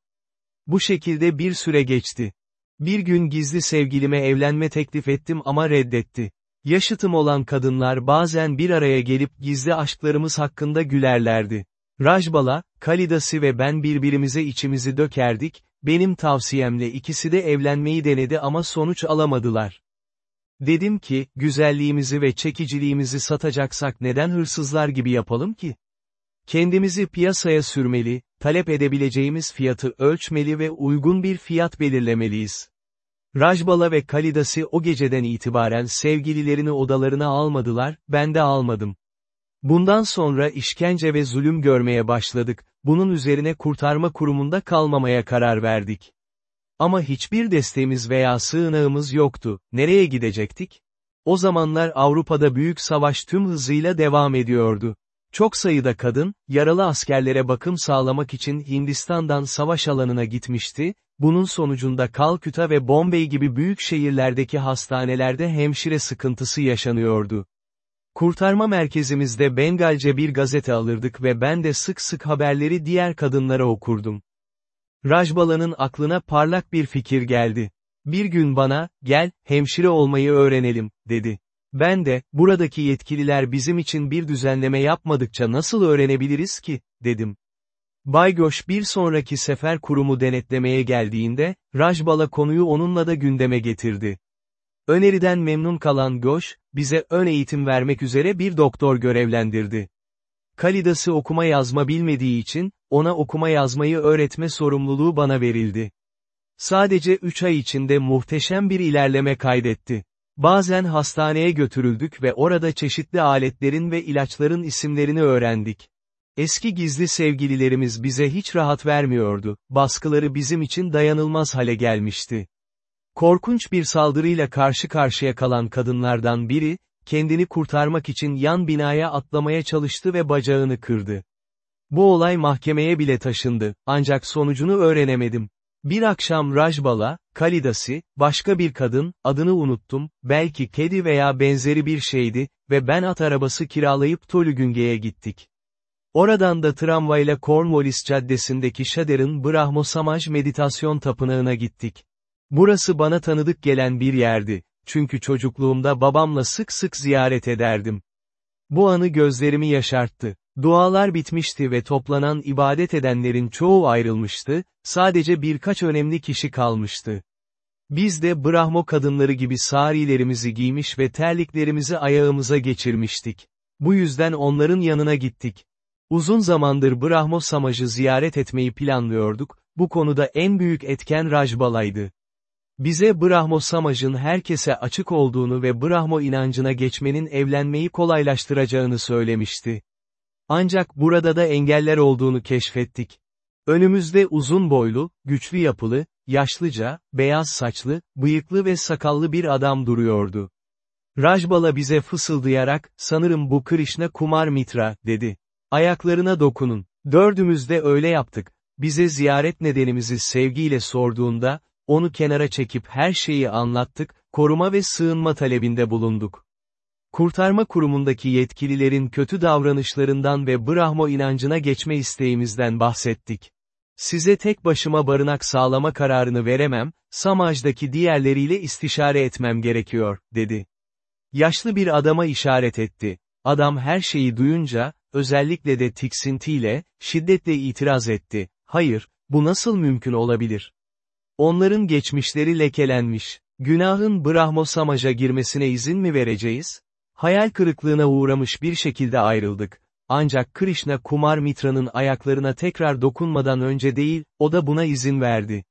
Bu şekilde bir süre geçti. Bir gün gizli sevgilime evlenme teklif ettim ama reddetti. Yaşıtım olan kadınlar bazen bir araya gelip gizli aşklarımız hakkında gülerlerdi. Rajbala, Kalidasi ve ben birbirimize içimizi dökerdik, benim tavsiyemle ikisi de evlenmeyi denedi ama sonuç alamadılar. Dedim ki, güzelliğimizi ve çekiciliğimizi satacaksak neden hırsızlar gibi yapalım ki? Kendimizi piyasaya sürmeli, talep edebileceğimiz fiyatı ölçmeli ve uygun bir fiyat belirlemeliyiz. Rajbala ve Kalidasi o geceden itibaren sevgililerini odalarına almadılar, ben de almadım. Bundan sonra işkence ve zulüm görmeye başladık, bunun üzerine kurtarma kurumunda kalmamaya karar verdik. Ama hiçbir desteğimiz veya sığınağımız yoktu, nereye gidecektik? O zamanlar Avrupa'da büyük savaş tüm hızıyla devam ediyordu. Çok sayıda kadın, yaralı askerlere bakım sağlamak için Hindistan'dan savaş alanına gitmişti, bunun sonucunda Kalküta ve Bombay gibi büyük şehirlerdeki hastanelerde hemşire sıkıntısı yaşanıyordu. Kurtarma merkezimizde Bengalce bir gazete alırdık ve ben de sık sık haberleri diğer kadınlara okurdum. Rajbala'nın aklına parlak bir fikir geldi. Bir gün bana, gel, hemşire olmayı öğrenelim, dedi. Ben de, buradaki yetkililer bizim için bir düzenleme yapmadıkça nasıl öğrenebiliriz ki, dedim. Baygoş bir sonraki sefer kurumu denetlemeye geldiğinde, Rajbala konuyu onunla da gündeme getirdi. Öneriden memnun kalan Goş, bize ön eğitim vermek üzere bir doktor görevlendirdi. Kalidası okuma yazma bilmediği için, ona okuma yazmayı öğretme sorumluluğu bana verildi. Sadece 3 ay içinde muhteşem bir ilerleme kaydetti. Bazen hastaneye götürüldük ve orada çeşitli aletlerin ve ilaçların isimlerini öğrendik. Eski gizli sevgililerimiz bize hiç rahat vermiyordu, baskıları bizim için dayanılmaz hale gelmişti. Korkunç bir saldırıyla karşı karşıya kalan kadınlardan biri, kendini kurtarmak için yan binaya atlamaya çalıştı ve bacağını kırdı. Bu olay mahkemeye bile taşındı, ancak sonucunu öğrenemedim. Bir akşam Rajbala, Kalidasi, başka bir kadın, adını unuttum, belki kedi veya benzeri bir şeydi, ve ben at arabası kiralayıp Tolugünge'ye gittik. Oradan da tramvayla Cornwallis Caddesi'ndeki Shader'ın Brahmo Samaj Meditasyon Tapınağı'na gittik. Burası bana tanıdık gelen bir yerdi, çünkü çocukluğumda babamla sık sık ziyaret ederdim. Bu anı gözlerimi yaşarttı. Dualar bitmişti ve toplanan ibadet edenlerin çoğu ayrılmıştı, sadece birkaç önemli kişi kalmıştı. Biz de Brahmo kadınları gibi sarilerimizi giymiş ve terliklerimizi ayağımıza geçirmiştik. Bu yüzden onların yanına gittik. Uzun zamandır Brahmo Samaj'ı ziyaret etmeyi planlıyorduk, bu konuda en büyük etken Rajbala'ydı. Bize Brahmo Samaj'ın herkese açık olduğunu ve Brahmo inancına geçmenin evlenmeyi kolaylaştıracağını söylemişti. Ancak burada da engeller olduğunu keşfettik. Önümüzde uzun boylu, güçlü yapılı, yaşlıca, beyaz saçlı, bıyıklı ve sakallı bir adam duruyordu. Rajbala bize fısıldayarak, sanırım bu Krishna Kumar Mitra, dedi. Ayaklarına dokunun. Dördümüz de öyle yaptık. Bize ziyaret nedenimizi sevgiyle sorduğunda, onu kenara çekip her şeyi anlattık, koruma ve sığınma talebinde bulunduk. Kurtarma kurumundaki yetkililerin kötü davranışlarından ve Brahmo inancına geçme isteğimizden bahsettik. Size tek başıma barınak sağlama kararını veremem, Samaj'daki diğerleriyle istişare etmem gerekiyor, dedi. Yaşlı bir adama işaret etti. Adam her şeyi duyunca, özellikle de tiksintiyle, şiddetle itiraz etti. Hayır, bu nasıl mümkün olabilir? Onların geçmişleri lekelenmiş. Günahın Brahmo Samaj'a girmesine izin mi vereceğiz? Hayal kırıklığına uğramış bir şekilde ayrıldık. Ancak Krishna Kumar Mitra'nın ayaklarına tekrar dokunmadan önce değil, o da buna izin verdi.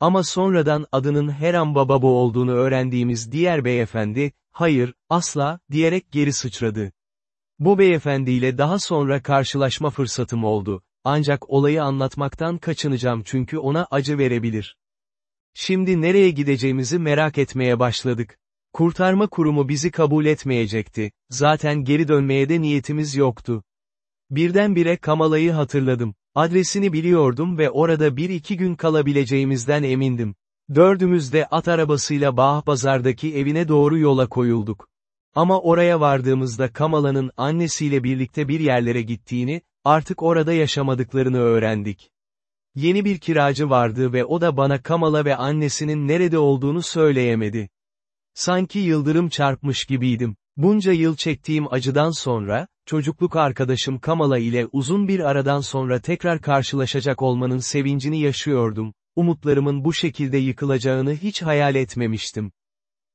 Ama sonradan adının Heram Bababo olduğunu öğrendiğimiz diğer beyefendi, hayır, asla, diyerek geri sıçradı. Bu beyefendiyle daha sonra karşılaşma fırsatım oldu. Ancak olayı anlatmaktan kaçınacağım çünkü ona acı verebilir. Şimdi nereye gideceğimizi merak etmeye başladık. Kurtarma kurumu bizi kabul etmeyecekti, zaten geri dönmeye de niyetimiz yoktu. Birdenbire Kamala'yı hatırladım. Adresini biliyordum ve orada bir iki gün kalabileceğimizden emindim. Dördümüz de at arabasıyla Bağpazar'daki evine doğru yola koyulduk. Ama oraya vardığımızda Kamala'nın annesiyle birlikte bir yerlere gittiğini, artık orada yaşamadıklarını öğrendik. Yeni bir kiracı vardı ve o da bana Kamala ve annesinin nerede olduğunu söyleyemedi. Sanki yıldırım çarpmış gibiydim. Bunca yıl çektiğim acıdan sonra, çocukluk arkadaşım Kamala ile uzun bir aradan sonra tekrar karşılaşacak olmanın sevincini yaşıyordum. Umutlarımın bu şekilde yıkılacağını hiç hayal etmemiştim.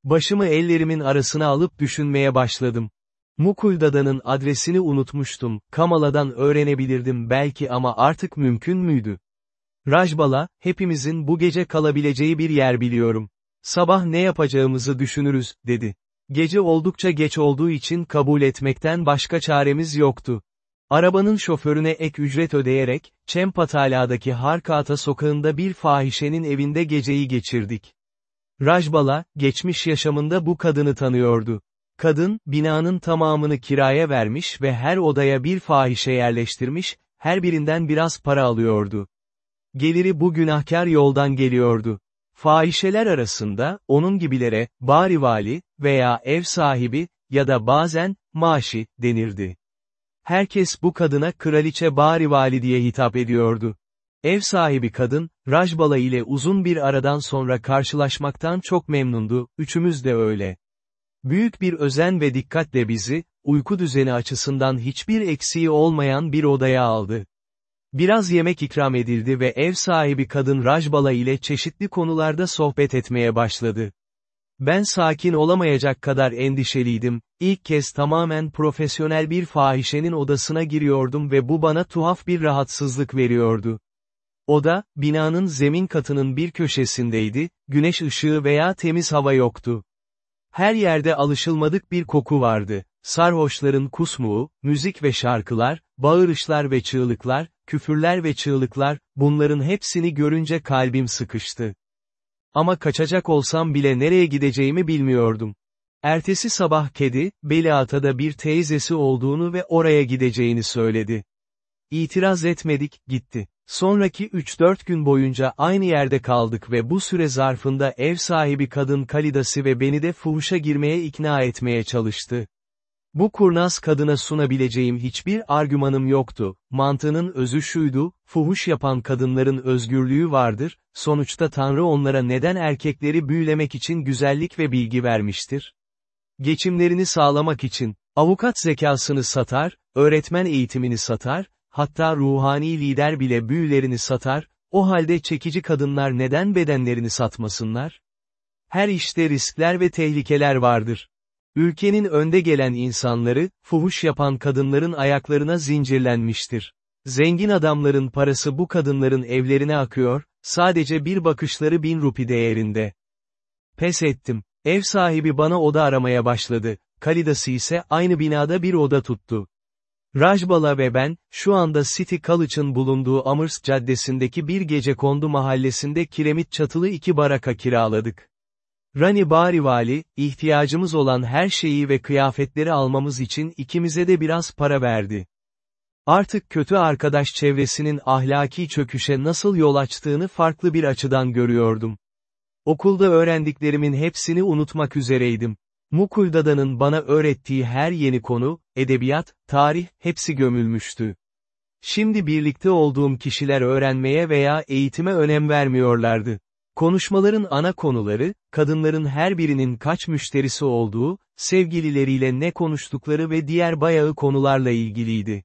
Başımı ellerimin arasına alıp düşünmeye başladım. Mukuldada'nın adresini unutmuştum, Kamala'dan öğrenebilirdim belki ama artık mümkün müydü? Rajbala, hepimizin bu gece kalabileceği bir yer biliyorum. Sabah ne yapacağımızı düşünürüz, dedi. Gece oldukça geç olduğu için kabul etmekten başka çaremiz yoktu. Arabanın şoförüne ek ücret ödeyerek, Çempatala'daki Harkata sokağında bir fahişenin evinde geceyi geçirdik. Rajbala, geçmiş yaşamında bu kadını tanıyordu. Kadın, binanın tamamını kiraya vermiş ve her odaya bir fahişe yerleştirmiş, her birinden biraz para alıyordu. Geliri bu günahkar yoldan geliyordu. Fahişeler arasında, onun gibilere, barivali, veya ev sahibi, ya da bazen, maaşi, denirdi. Herkes bu kadına kraliçe barivali diye hitap ediyordu. Ev sahibi kadın, Rajbala ile uzun bir aradan sonra karşılaşmaktan çok memnundu, üçümüz de öyle. Büyük bir özen ve dikkatle bizi, uyku düzeni açısından hiçbir eksiği olmayan bir odaya aldı. Biraz yemek ikram edildi ve ev sahibi kadın Rajbala ile çeşitli konularda sohbet etmeye başladı. Ben sakin olamayacak kadar endişeliydim, ilk kez tamamen profesyonel bir fahişenin odasına giriyordum ve bu bana tuhaf bir rahatsızlık veriyordu. Oda, binanın zemin katının bir köşesindeydi, güneş ışığı veya temiz hava yoktu. Her yerde alışılmadık bir koku vardı. Sarhoşların kusmuğu, müzik ve şarkılar, bağırışlar ve çığlıklar, küfürler ve çığlıklar, bunların hepsini görünce kalbim sıkıştı. Ama kaçacak olsam bile nereye gideceğimi bilmiyordum. Ertesi sabah kedi, Beliata'da bir teyzesi olduğunu ve oraya gideceğini söyledi. İtiraz etmedik, gitti. Sonraki 3-4 gün boyunca aynı yerde kaldık ve bu süre zarfında ev sahibi kadın Kalidasi ve beni de fuhuşa girmeye ikna etmeye çalıştı. Bu kurnaz kadına sunabileceğim hiçbir argümanım yoktu, mantığının özü şuydu, fuhuş yapan kadınların özgürlüğü vardır, sonuçta Tanrı onlara neden erkekleri büyülemek için güzellik ve bilgi vermiştir? Geçimlerini sağlamak için, avukat zekasını satar, öğretmen eğitimini satar, hatta ruhani lider bile büyülerini satar, o halde çekici kadınlar neden bedenlerini satmasınlar? Her işte riskler ve tehlikeler vardır. Ülkenin önde gelen insanları, fuhuş yapan kadınların ayaklarına zincirlenmiştir. Zengin adamların parası bu kadınların evlerine akıyor, sadece bir bakışları bin rupi değerinde. Pes ettim. Ev sahibi bana oda aramaya başladı, Kalidası ise aynı binada bir oda tuttu. Rajbala ve ben, şu anda City College'ın bulunduğu Amherst Caddesi'ndeki bir gece kondu mahallesinde kiremit çatılı iki baraka kiraladık. Rani Barivali, ihtiyacımız olan her şeyi ve kıyafetleri almamız için ikimize de biraz para verdi. Artık kötü arkadaş çevresinin ahlaki çöküşe nasıl yol açtığını farklı bir açıdan görüyordum. Okulda öğrendiklerimin hepsini unutmak üzereydim. Mukuldada'nın bana öğrettiği her yeni konu, edebiyat, tarih, hepsi gömülmüştü. Şimdi birlikte olduğum kişiler öğrenmeye veya eğitime önem vermiyorlardı. Konuşmaların ana konuları, kadınların her birinin kaç müşterisi olduğu, sevgilileriyle ne konuştukları ve diğer bayağı konularla ilgiliydi.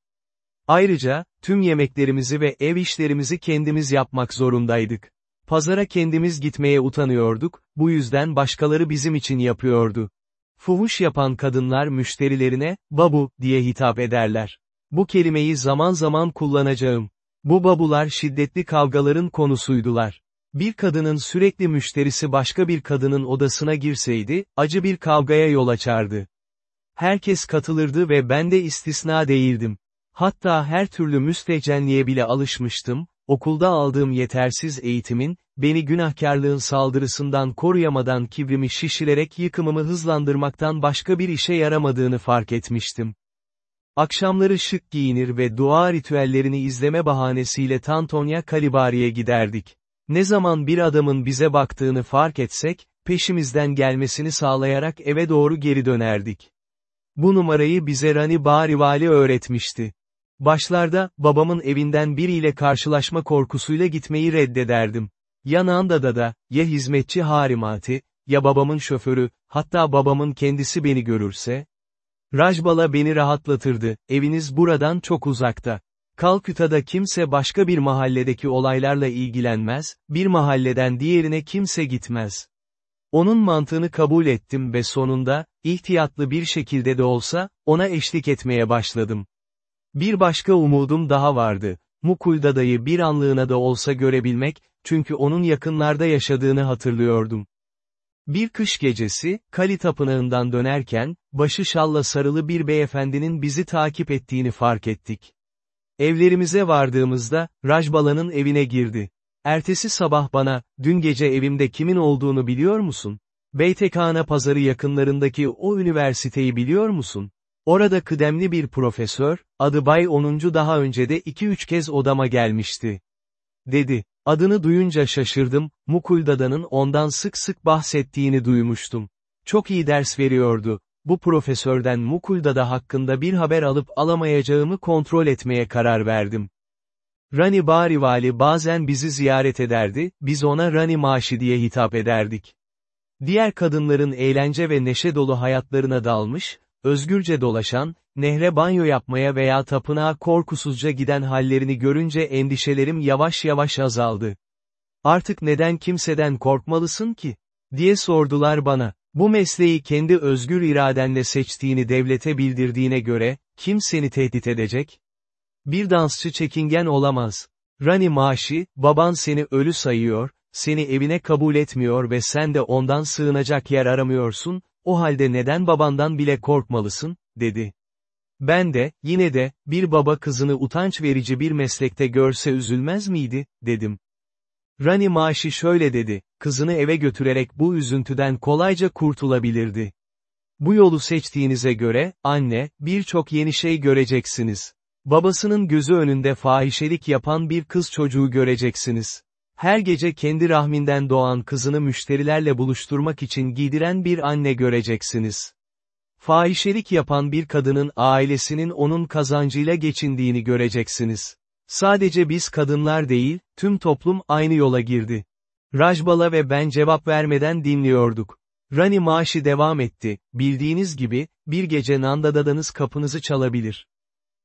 Ayrıca, tüm yemeklerimizi ve ev işlerimizi kendimiz yapmak zorundaydık. Pazara kendimiz gitmeye utanıyorduk, bu yüzden başkaları bizim için yapıyordu. Fuhuş yapan kadınlar müşterilerine, babu, diye hitap ederler. Bu kelimeyi zaman zaman kullanacağım. Bu babular şiddetli kavgaların konusuydular. Bir kadının sürekli müşterisi başka bir kadının odasına girseydi, acı bir kavgaya yol açardı. Herkes katılırdı ve ben de istisna değildim. Hatta her türlü müstehcenliğe bile alışmıştım, okulda aldığım yetersiz eğitimin, beni günahkarlığın saldırısından koruyamadan kibrimi şişirerek yıkımımı hızlandırmaktan başka bir işe yaramadığını fark etmiştim. Akşamları şık giyinir ve dua ritüellerini izleme bahanesiyle Tantonya Kalibari'ye giderdik. Ne zaman bir adamın bize baktığını fark etsek, peşimizden gelmesini sağlayarak eve doğru geri dönerdik. Bu numarayı bize Rani Barivali öğretmişti. Başlarda, babamın evinden biriyle karşılaşma korkusuyla gitmeyi reddederdim. Ya Nanda'da da, ya hizmetçi harimati, ya babamın şoförü, hatta babamın kendisi beni görürse? Rajbala beni rahatlatırdı, eviniz buradan çok uzakta. Kalküta'da kimse başka bir mahalledeki olaylarla ilgilenmez, bir mahalleden diğerine kimse gitmez. Onun mantığını kabul ettim ve sonunda, ihtiyatlı bir şekilde de olsa, ona eşlik etmeye başladım. Bir başka umudum daha vardı. Mukuldada'yı bir anlığına da olsa görebilmek, çünkü onun yakınlarda yaşadığını hatırlıyordum. Bir kış gecesi, Kali Tapınağı'ndan dönerken, başı şalla sarılı bir beyefendinin bizi takip ettiğini fark ettik. Evlerimize vardığımızda, Rajbala'nın evine girdi. Ertesi sabah bana, dün gece evimde kimin olduğunu biliyor musun? Beytekana pazarı yakınlarındaki o üniversiteyi biliyor musun? Orada kıdemli bir profesör, adı Bay 10. daha önce de 2-3 kez odama gelmişti. Dedi. Adını duyunca şaşırdım, Mukuldada'nın ondan sık sık bahsettiğini duymuştum. Çok iyi ders veriyordu. Bu profesörden Mukuldada hakkında bir haber alıp alamayacağımı kontrol etmeye karar verdim. Rani Barivali bazen bizi ziyaret ederdi, biz ona Rani Maşi diye hitap ederdik. Diğer kadınların eğlence ve neşe dolu hayatlarına dalmış, özgürce dolaşan, nehre banyo yapmaya veya tapınağa korkusuzca giden hallerini görünce endişelerim yavaş yavaş azaldı. Artık neden kimseden korkmalısın ki? diye sordular bana. Bu mesleği kendi özgür iradenle seçtiğini devlete bildirdiğine göre, kim seni tehdit edecek? Bir dansçı çekingen olamaz. Rani Maşi, baban seni ölü sayıyor, seni evine kabul etmiyor ve sen de ondan sığınacak yer aramıyorsun, o halde neden babandan bile korkmalısın, dedi. Ben de, yine de, bir baba kızını utanç verici bir meslekte görse üzülmez miydi, dedim. Rani Maşi şöyle dedi, kızını eve götürerek bu üzüntüden kolayca kurtulabilirdi. Bu yolu seçtiğinize göre, anne, birçok yeni şey göreceksiniz. Babasının gözü önünde fahişelik yapan bir kız çocuğu göreceksiniz. Her gece kendi rahminden doğan kızını müşterilerle buluşturmak için giydiren bir anne göreceksiniz. Fahişelik yapan bir kadının ailesinin onun kazancıyla geçindiğini göreceksiniz. Sadece biz kadınlar değil, tüm toplum aynı yola girdi. Rajbala ve ben cevap vermeden dinliyorduk. Rani Maşi devam etti, bildiğiniz gibi, bir gece Nanda dadanız kapınızı çalabilir.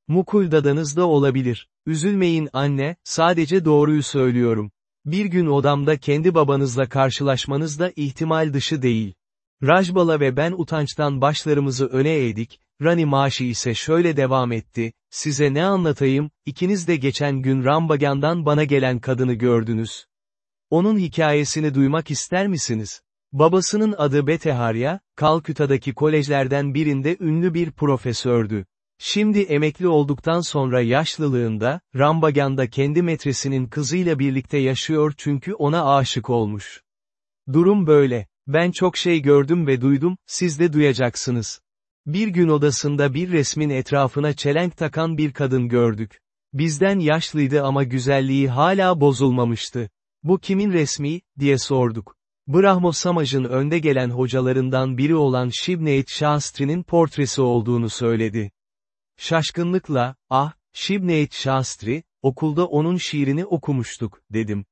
Mukul dadanız da olabilir. Üzülmeyin anne, sadece doğruyu söylüyorum. Bir gün odamda kendi babanızla karşılaşmanız da ihtimal dışı değil. Rajbala ve ben utançtan başlarımızı öne eğdik, Rani Maşi ise şöyle devam etti, size ne anlatayım, ikiniz de geçen gün Rambagan'dan bana gelen kadını gördünüz. Onun hikayesini duymak ister misiniz? Babasının adı Beteharya, Kalküta'daki kolejlerden birinde ünlü bir profesördü. Şimdi emekli olduktan sonra yaşlılığında, Rambagan'da kendi metresinin kızıyla birlikte yaşıyor çünkü ona aşık olmuş. Durum böyle. Ben çok şey gördüm ve duydum, siz de duyacaksınız. Bir gün odasında bir resmin etrafına çelenk takan bir kadın gördük. Bizden yaşlıydı ama güzelliği hala bozulmamıştı. Bu kimin resmi, diye sorduk. Brahmo Samaj'ın önde gelen hocalarından biri olan Shibneit Shastri'nin portresi olduğunu söyledi. Şaşkınlıkla, ah, Shibneit Shastri, okulda onun şiirini okumuştuk, dedim.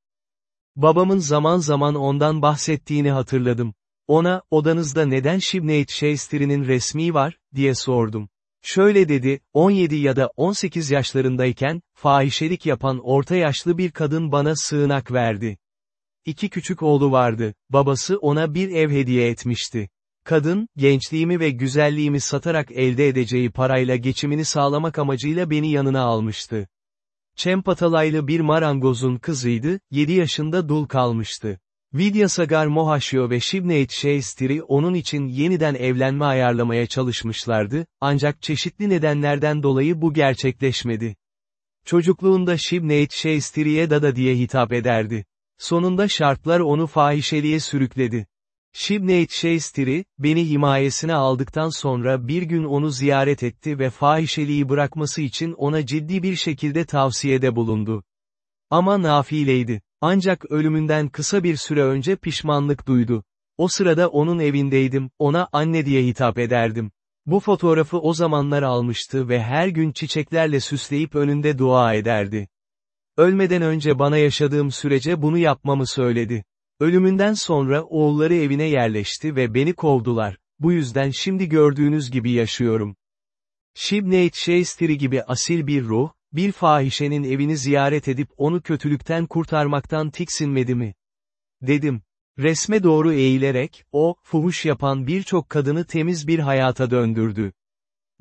Babamın zaman zaman ondan bahsettiğini hatırladım. Ona, odanızda neden Shibneit Shastri'nin resmi var, diye sordum. Şöyle dedi, 17 ya da 18 yaşlarındayken, fahişelik yapan orta yaşlı bir kadın bana sığınak verdi. İki küçük oğlu vardı, babası ona bir ev hediye etmişti. Kadın, gençliğimi ve güzelliğimi satarak elde edeceği parayla geçimini sağlamak amacıyla beni yanına almıştı. Çempatalaylı bir marangozun kızıydı, 7 yaşında dul kalmıştı. Vidyasagar Mohashio ve Shibneit Shaistri onun için yeniden evlenme ayarlamaya çalışmışlardı, ancak çeşitli nedenlerden dolayı bu gerçekleşmedi. Çocukluğunda Shibneit Shaistri'ye Dada diye hitap ederdi. Sonunda şartlar onu fahişeliğe sürükledi. Shibneit Shaistri, beni himayesine aldıktan sonra bir gün onu ziyaret etti ve fahişeliği bırakması için ona ciddi bir şekilde tavsiyede bulundu. Ama nafileydi. Ancak ölümünden kısa bir süre önce pişmanlık duydu. O sırada onun evindeydim, ona anne diye hitap ederdim. Bu fotoğrafı o zamanlar almıştı ve her gün çiçeklerle süsleyip önünde dua ederdi. Ölmeden önce bana yaşadığım sürece bunu yapmamı söyledi. Ölümünden sonra oğulları evine yerleşti ve beni kovdular. Bu yüzden şimdi gördüğünüz gibi yaşıyorum. Shibneit Shastri gibi asil bir ruh, bir fahişenin evini ziyaret edip onu kötülükten kurtarmaktan tiksinmedi mi? Dedim. Resme doğru eğilerek, o, fuhuş yapan birçok kadını temiz bir hayata döndürdü.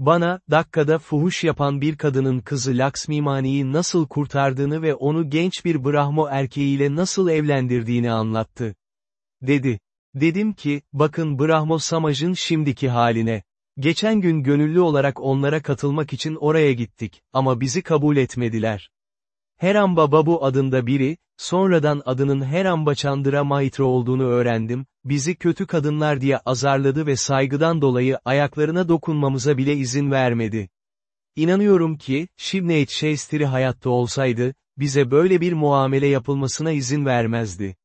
Bana, dakikada fuhuş yapan bir kadının kızı Laksmimani'yi nasıl kurtardığını ve onu genç bir Brahmo erkeğiyle nasıl evlendirdiğini anlattı. Dedi. Dedim ki, bakın Brahmo Samaj'ın şimdiki haline. Geçen gün gönüllü olarak onlara katılmak için oraya gittik, ama bizi kabul etmediler. Heramba Babu adında biri, sonradan adının Heramba Chandra Maitra olduğunu öğrendim, bizi kötü kadınlar diye azarladı ve saygıdan dolayı ayaklarına dokunmamıza bile izin vermedi. İnanıyorum ki, Shivneit Shastri hayatta olsaydı, bize böyle bir muamele yapılmasına izin vermezdi.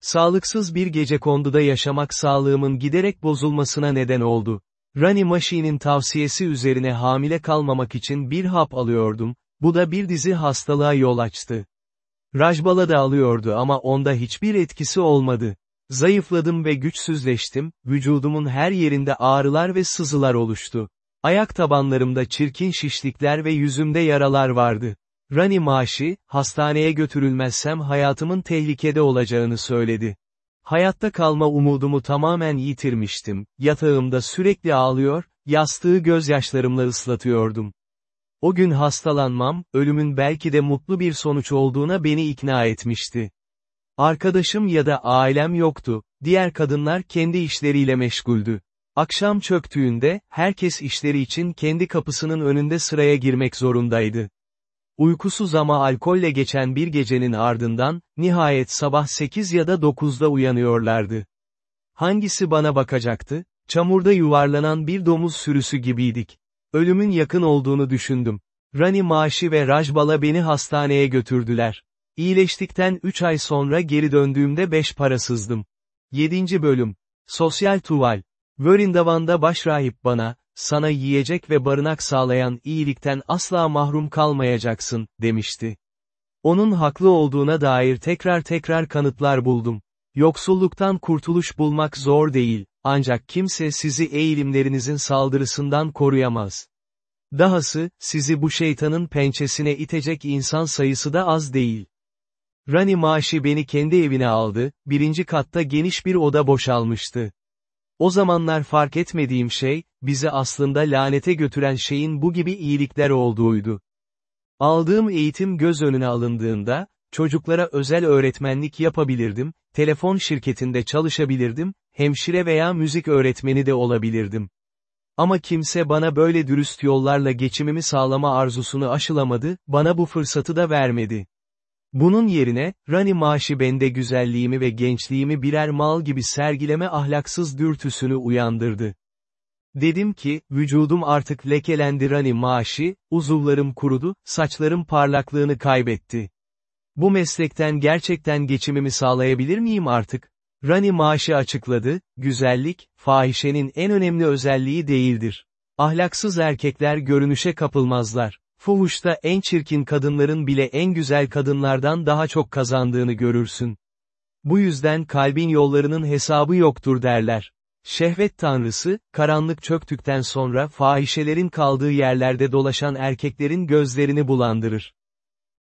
Sağlıksız bir gece konduda yaşamak sağlığımın giderek bozulmasına neden oldu. Rani Mashi'nin tavsiyesi üzerine hamile kalmamak için bir hap alıyordum, bu da bir dizi hastalığa yol açtı. Rajbala da alıyordu ama onda hiçbir etkisi olmadı. Zayıfladım ve güçsüzleştim, vücudumun her yerinde ağrılar ve sızılar oluştu. Ayak tabanlarımda çirkin şişlikler ve yüzümde yaralar vardı. Rani Maşi, hastaneye götürülmezsem hayatımın tehlikede olacağını söyledi. Hayatta kalma umudumu tamamen yitirmiştim, yatağımda sürekli ağlıyor, yastığı gözyaşlarımla ıslatıyordum. O gün hastalanmam, ölümün belki de mutlu bir sonuç olduğuna beni ikna etmişti. Arkadaşım ya da ailem yoktu, diğer kadınlar kendi işleriyle meşguldü. Akşam çöktüğünde, herkes işleri için kendi kapısının önünde sıraya girmek zorundaydı. Uykusuz ama alkolle geçen bir gecenin ardından, nihayet sabah 8 ya da 9'da uyanıyorlardı. Hangisi bana bakacaktı? Çamurda yuvarlanan bir domuz sürüsü gibiydik. Ölümün yakın olduğunu düşündüm. Rani Maaşi ve Rajbala beni hastaneye götürdüler. İyileştikten 3 ay sonra geri döndüğümde 5 parasızdım. 7. Bölüm. Sosyal Tuval. Vörindavan'da başrahip bana, sana yiyecek ve barınak sağlayan iyilikten asla mahrum kalmayacaksın, demişti. Onun haklı olduğuna dair tekrar tekrar kanıtlar buldum. Yoksulluktan kurtuluş bulmak zor değil, ancak kimse sizi eğilimlerinizin saldırısından koruyamaz. Dahası, sizi bu şeytanın pençesine itecek insan sayısı da az değil. Rani Maaşi beni kendi evine aldı, birinci katta geniş bir oda boşalmıştı. O zamanlar fark etmediğim şey, bizi aslında lanete götüren şeyin bu gibi iyilikler olduğuydu. Aldığım eğitim göz önüne alındığında, çocuklara özel öğretmenlik yapabilirdim, telefon şirketinde çalışabilirdim, hemşire veya müzik öğretmeni de olabilirdim. Ama kimse bana böyle dürüst yollarla geçimimi sağlama arzusunu aşılamadı, bana bu fırsatı da vermedi. Bunun yerine, Rani maaşı bende güzelliğimi ve gençliğimi birer mal gibi sergileme ahlaksız dürtüsünü uyandırdı. Dedim ki, vücudum artık lekelendi Rani maaşı, uzuvlarım kurudu, saçlarım parlaklığını kaybetti. Bu meslekten gerçekten geçimimi sağlayabilir miyim artık? Rani maaşı açıkladı, güzellik, fahişenin en önemli özelliği değildir. Ahlaksız erkekler görünüşe kapılmazlar. Fuhuşta en çirkin kadınların bile en güzel kadınlardan daha çok kazandığını görürsün. Bu yüzden kalbin yollarının hesabı yoktur derler. Şehvet tanrısı, karanlık çöktükten sonra fahişelerin kaldığı yerlerde dolaşan erkeklerin gözlerini bulandırır.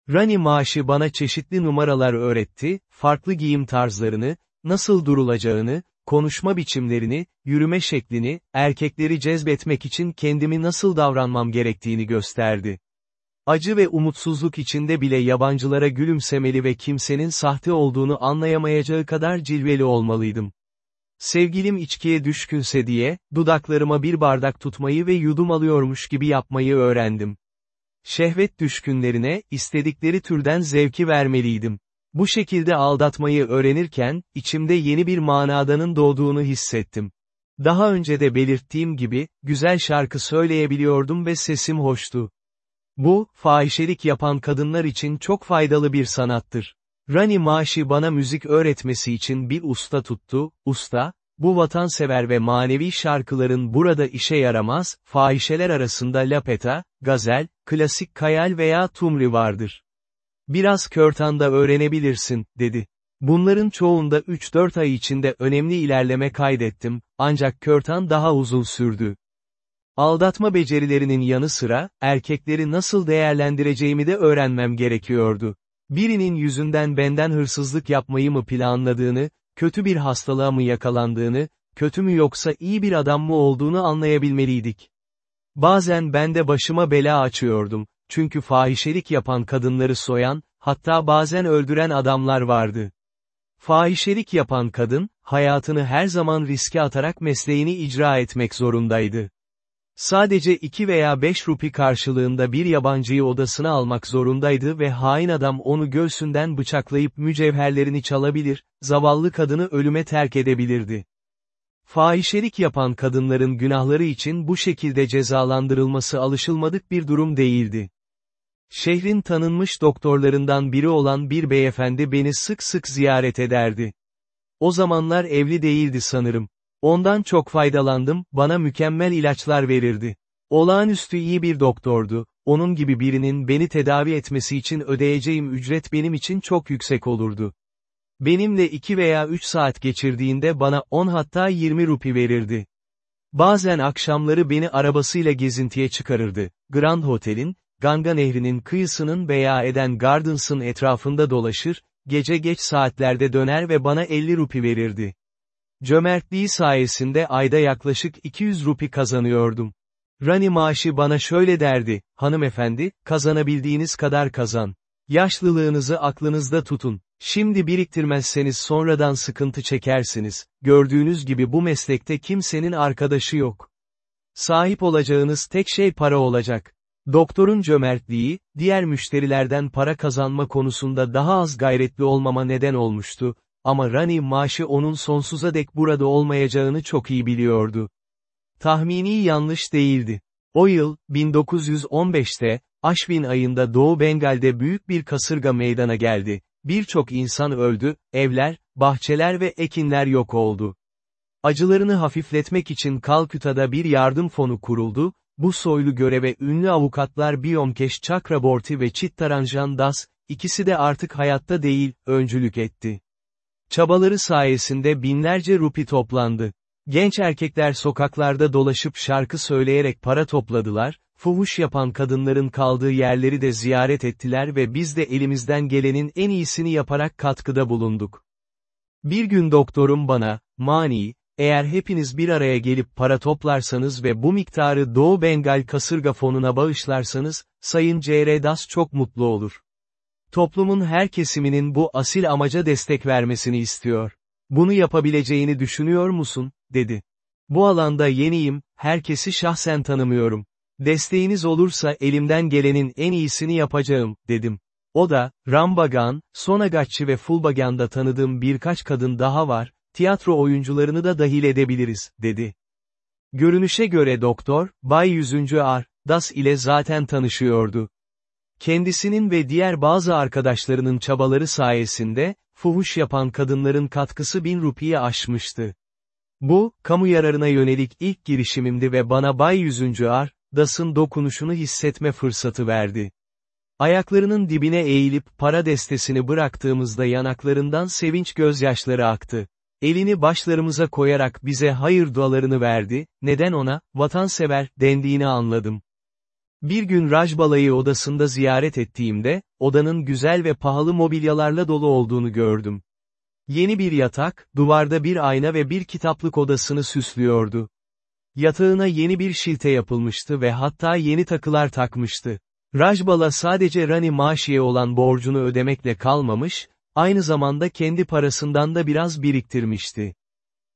Rani maaşı bana çeşitli numaralar öğretti, farklı giyim tarzlarını, nasıl durulacağını, konuşma biçimlerini, yürüme şeklini, erkekleri cezbetmek için kendimi nasıl davranmam gerektiğini gösterdi. Acı ve umutsuzluk içinde bile yabancılara gülümsemeli ve kimsenin sahte olduğunu anlayamayacağı kadar cilveli olmalıydım. Sevgilim içkiye düşkünse diye, dudaklarıma bir bardak tutmayı ve yudum alıyormuş gibi yapmayı öğrendim. Şehvet düşkünlerine, istedikleri türden zevki vermeliydim. Bu şekilde aldatmayı öğrenirken, içimde yeni bir manadanın doğduğunu hissettim. Daha önce de belirttiğim gibi, güzel şarkı söyleyebiliyordum ve sesim hoştu. Bu, fahişelik yapan kadınlar için çok faydalı bir sanattır. Rani Maaşi bana müzik öğretmesi için bir usta tuttu, usta, bu vatansever ve manevi şarkıların burada işe yaramaz, fahişeler arasında lapeta, gazel, klasik kayal veya tumri vardır. Biraz körtanda öğrenebilirsin, dedi. Bunların çoğunda 3-4 ay içinde önemli ilerleme kaydettim, ancak körtan daha uzun sürdü. Aldatma becerilerinin yanı sıra, erkekleri nasıl değerlendireceğimi de öğrenmem gerekiyordu. Birinin yüzünden benden hırsızlık yapmayı mı planladığını, kötü bir hastalığa mı yakalandığını, kötü mü yoksa iyi bir adam mı olduğunu anlayabilmeliydik. Bazen ben de başıma bela açıyordum, çünkü fahişelik yapan kadınları soyan, hatta bazen öldüren adamlar vardı. Fahişelik yapan kadın, hayatını her zaman riske atarak mesleğini icra etmek zorundaydı. Sadece 2 veya 5 rupi karşılığında bir yabancıyı odasına almak zorundaydı ve hain adam onu göğsünden bıçaklayıp mücevherlerini çalabilir, zavallı kadını ölüme terk edebilirdi. Fahişelik yapan kadınların günahları için bu şekilde cezalandırılması alışılmadık bir durum değildi. Şehrin tanınmış doktorlarından biri olan bir beyefendi beni sık sık ziyaret ederdi. O zamanlar evli değildi sanırım. Ondan çok faydalandım, bana mükemmel ilaçlar verirdi. Olağanüstü iyi bir doktordu, onun gibi birinin beni tedavi etmesi için ödeyeceğim ücret benim için çok yüksek olurdu. Benimle 2 veya 3 saat geçirdiğinde bana 10 hatta 20 rupi verirdi. Bazen akşamları beni arabasıyla gezintiye çıkarırdı. Grand Hotel'in, Ganga Nehri'nin kıyısının veya Eden Gardens'ın etrafında dolaşır, gece geç saatlerde döner ve bana 50 rupi verirdi. Cömertliği sayesinde ayda yaklaşık 200 rupi kazanıyordum. Rani maaşı bana şöyle derdi, hanımefendi, kazanabildiğiniz kadar kazan. Yaşlılığınızı aklınızda tutun. Şimdi biriktirmezseniz sonradan sıkıntı çekersiniz. Gördüğünüz gibi bu meslekte kimsenin arkadaşı yok. Sahip olacağınız tek şey para olacak. Doktorun cömertliği, diğer müşterilerden para kazanma konusunda daha az gayretli olmama neden olmuştu, ama Rani maaşı onun sonsuza dek burada olmayacağını çok iyi biliyordu. Tahmini yanlış değildi. O yıl, 1915'te, Aşvin ayında Doğu Bengal'de büyük bir kasırga meydana geldi. Birçok insan öldü, evler, bahçeler ve ekinler yok oldu. Acılarını hafifletmek için Kalküta'da bir yardım fonu kuruldu, bu soylu göreve ünlü avukatlar Biyomkeş Chakraborty ve Chittaranjan Das, ikisi de artık hayatta değil, öncülük etti. Çabaları sayesinde binlerce rupi toplandı. Genç erkekler sokaklarda dolaşıp şarkı söyleyerek para topladılar, fuhuş yapan kadınların kaldığı yerleri de ziyaret ettiler ve biz de elimizden gelenin en iyisini yaparak katkıda bulunduk. Bir gün doktorum bana, Mani, eğer hepiniz bir araya gelip para toplarsanız ve bu miktarı Doğu Bengal kasırga fonuna bağışlarsanız, Sayın C.R. Das çok mutlu olur. Toplumun her kesiminin bu asil amaca destek vermesini istiyor. Bunu yapabileceğini düşünüyor musun, dedi. Bu alanda yeniyim, herkesi şahsen tanımıyorum. Desteğiniz olursa elimden gelenin en iyisini yapacağım, dedim. O da, Rambagan, Sonagacci ve Fulbagan'da tanıdığım birkaç kadın daha var, tiyatro oyuncularını da dahil edebiliriz, dedi. Görünüşe göre doktor, Bay 100. Ar, Das ile zaten tanışıyordu. Kendisinin ve diğer bazı arkadaşlarının çabaları sayesinde, fuhuş yapan kadınların katkısı bin rupiye aşmıştı. Bu, kamu yararına yönelik ilk girişimimdi ve bana Bay 100. Ar, Das'ın dokunuşunu hissetme fırsatı verdi. Ayaklarının dibine eğilip para destesini bıraktığımızda yanaklarından sevinç gözyaşları aktı. Elini başlarımıza koyarak bize hayır dualarını verdi, neden ona, vatansever, dendiğini anladım. Bir gün Rajbalayı odasında ziyaret ettiğimde, odanın güzel ve pahalı mobilyalarla dolu olduğunu gördüm. Yeni bir yatak, duvarda bir ayna ve bir kitaplık odasını süslüyordu. Yatağına yeni bir şilte yapılmıştı ve hatta yeni takılar takmıştı. Rajbala sadece Rani Maşi'ye olan borcunu ödemekle kalmamış, aynı zamanda kendi parasından da biraz biriktirmişti.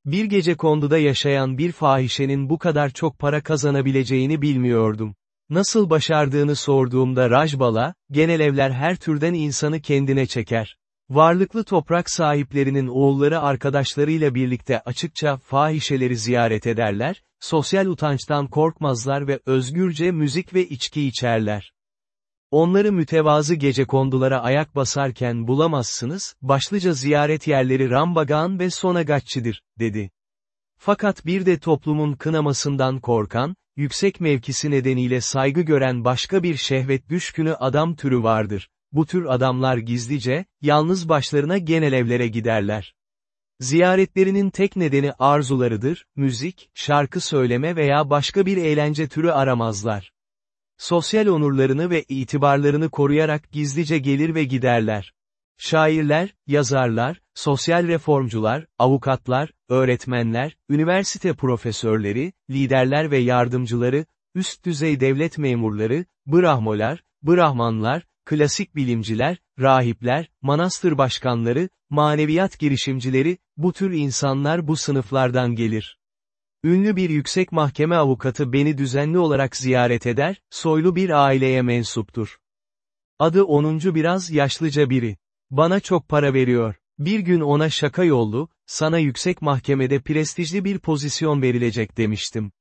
Bir gece konduda yaşayan bir fahişenin bu kadar çok para kazanabileceğini bilmiyordum. Nasıl başardığını sorduğumda Rajbala, genel evler her türden insanı kendine çeker. Varlıklı toprak sahiplerinin oğulları arkadaşlarıyla birlikte açıkça fahişeleri ziyaret ederler, sosyal utançtan korkmazlar ve özgürce müzik ve içki içerler. Onları mütevazı gece kondulara ayak basarken bulamazsınız, başlıca ziyaret yerleri Rambagan ve Sonagacçi'dir, dedi. Fakat bir de toplumun kınamasından korkan, yüksek mevkisi nedeniyle saygı gören başka bir şehvet düşkünü adam türü vardır. Bu tür adamlar gizlice, yalnız başlarına genel evlere giderler. Ziyaretlerinin tek nedeni arzularıdır, müzik, şarkı söyleme veya başka bir eğlence türü aramazlar. Sosyal onurlarını ve itibarlarını koruyarak gizlice gelir ve giderler. Şairler, yazarlar, sosyal reformcular, avukatlar, öğretmenler, üniversite profesörleri, liderler ve yardımcıları, üst düzey devlet memurları, brahmolar, brahmanlar, klasik bilimciler, rahipler, manastır başkanları, maneviyat girişimcileri, bu tür insanlar bu sınıflardan gelir. Ünlü bir yüksek mahkeme avukatı beni düzenli olarak ziyaret eder, soylu bir aileye mensuptur. Adı 10. biraz yaşlıca biri. Bana çok para veriyor. Bir gün ona şaka yollu, sana yüksek mahkemede prestijli bir pozisyon verilecek demiştim.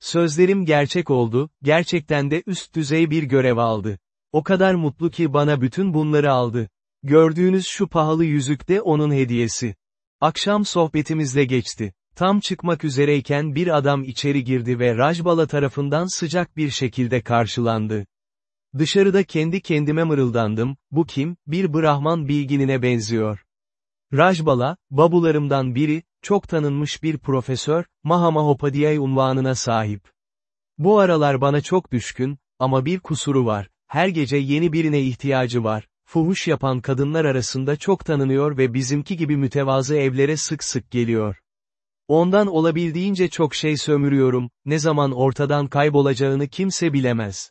Sözlerim gerçek oldu, gerçekten de üst düzey bir görev aldı. O kadar mutlu ki bana bütün bunları aldı. Gördüğünüz şu pahalı yüzük de onun hediyesi. Akşam sohbetimizle geçti. Tam çıkmak üzereyken bir adam içeri girdi ve Rajbala tarafından sıcak bir şekilde karşılandı. Dışarıda kendi kendime mırıldandım, bu kim, bir Brahman bilginine benziyor. Rajbala, babularımdan biri, çok tanınmış bir profesör, Mahamahopadhyay unvanına sahip. Bu aralar bana çok düşkün, ama bir kusuru var, her gece yeni birine ihtiyacı var, fuhuş yapan kadınlar arasında çok tanınıyor ve bizimki gibi mütevazı evlere sık sık geliyor. Ondan olabildiğince çok şey sömürüyorum, ne zaman ortadan kaybolacağını kimse bilemez.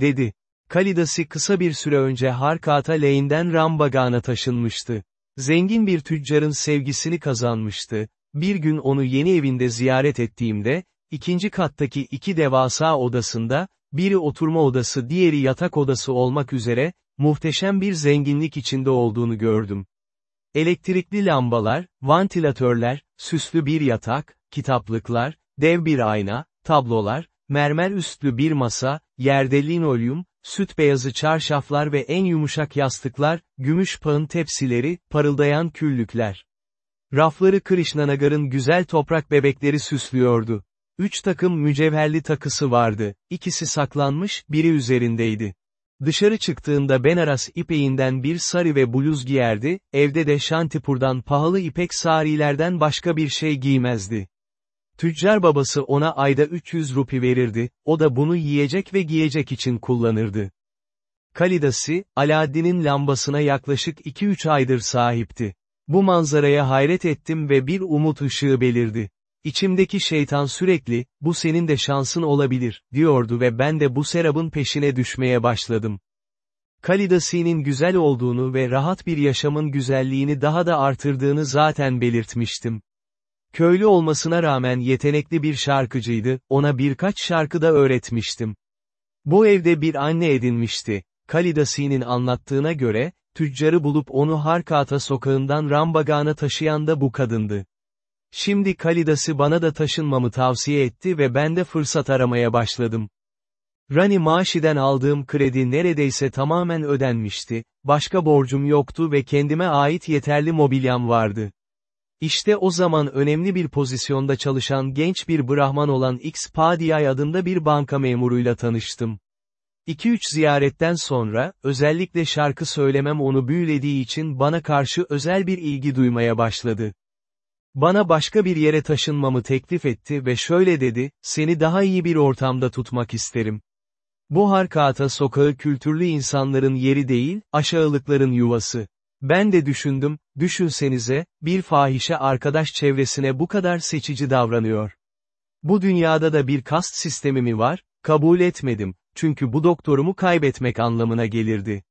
Dedi. Kalidasi kısa bir süre önce Harkata Lane'den Rambagan'a taşınmıştı. Zengin bir tüccarın sevgisini kazanmıştı. Bir gün onu yeni evinde ziyaret ettiğimde, ikinci kattaki iki devasa odasında, biri oturma odası diğeri yatak odası olmak üzere, muhteşem bir zenginlik içinde olduğunu gördüm. Elektrikli lambalar, vantilatörler, süslü bir yatak, kitaplıklar, dev bir ayna, tablolar, mermer üstlü bir masa, yerde linolyum, süt beyazı çarşaflar ve en yumuşak yastıklar, gümüş pağın tepsileri, parıldayan küllükler. Rafları Krishnanagar'ın güzel toprak bebekleri süslüyordu. Üç takım mücevherli takısı vardı, ikisi saklanmış, biri üzerindeydi. Dışarı çıktığında Benaras ipeğinden bir sarı ve bluz giyerdi, evde de Şantipur'dan pahalı ipek sarilerden başka bir şey giymezdi. Tüccar babası ona ayda 300 rupi verirdi, o da bunu yiyecek ve giyecek için kullanırdı. Kalidasi, Alaaddin'in lambasına yaklaşık 2-3 aydır sahipti. Bu manzaraya hayret ettim ve bir umut ışığı belirdi. İçimdeki şeytan sürekli, bu senin de şansın olabilir, diyordu ve ben de bu serabın peşine düşmeye başladım. Kalidasi'nin güzel olduğunu ve rahat bir yaşamın güzelliğini daha da artırdığını zaten belirtmiştim. Köylü olmasına rağmen yetenekli bir şarkıcıydı, ona birkaç şarkı da öğretmiştim. Bu evde bir anne edinmişti. Kalidasi'nin anlattığına göre, tüccarı bulup onu Harkata sokağından Rambagan'a taşıyan da bu kadındı. Şimdi Kalidasi bana da taşınmamı tavsiye etti ve ben de fırsat aramaya başladım. Rani Maşi'den aldığım kredi neredeyse tamamen ödenmişti, başka borcum yoktu ve kendime ait yeterli mobilyam vardı. İşte o zaman önemli bir pozisyonda çalışan genç bir Brahman olan X Padiyay adında bir banka memuruyla tanıştım. 2-3 ziyaretten sonra, özellikle şarkı söylemem onu büyülediği için bana karşı özel bir ilgi duymaya başladı. Bana başka bir yere taşınmamı teklif etti ve şöyle dedi, seni daha iyi bir ortamda tutmak isterim. Bu harkata sokağı kültürlü insanların yeri değil, aşağılıkların yuvası. Ben de düşündüm, düşünsenize, bir fahişe arkadaş çevresine bu kadar seçici davranıyor. Bu dünyada da bir kast sistemi mi var? Kabul etmedim, çünkü bu doktorumu kaybetmek anlamına gelirdi.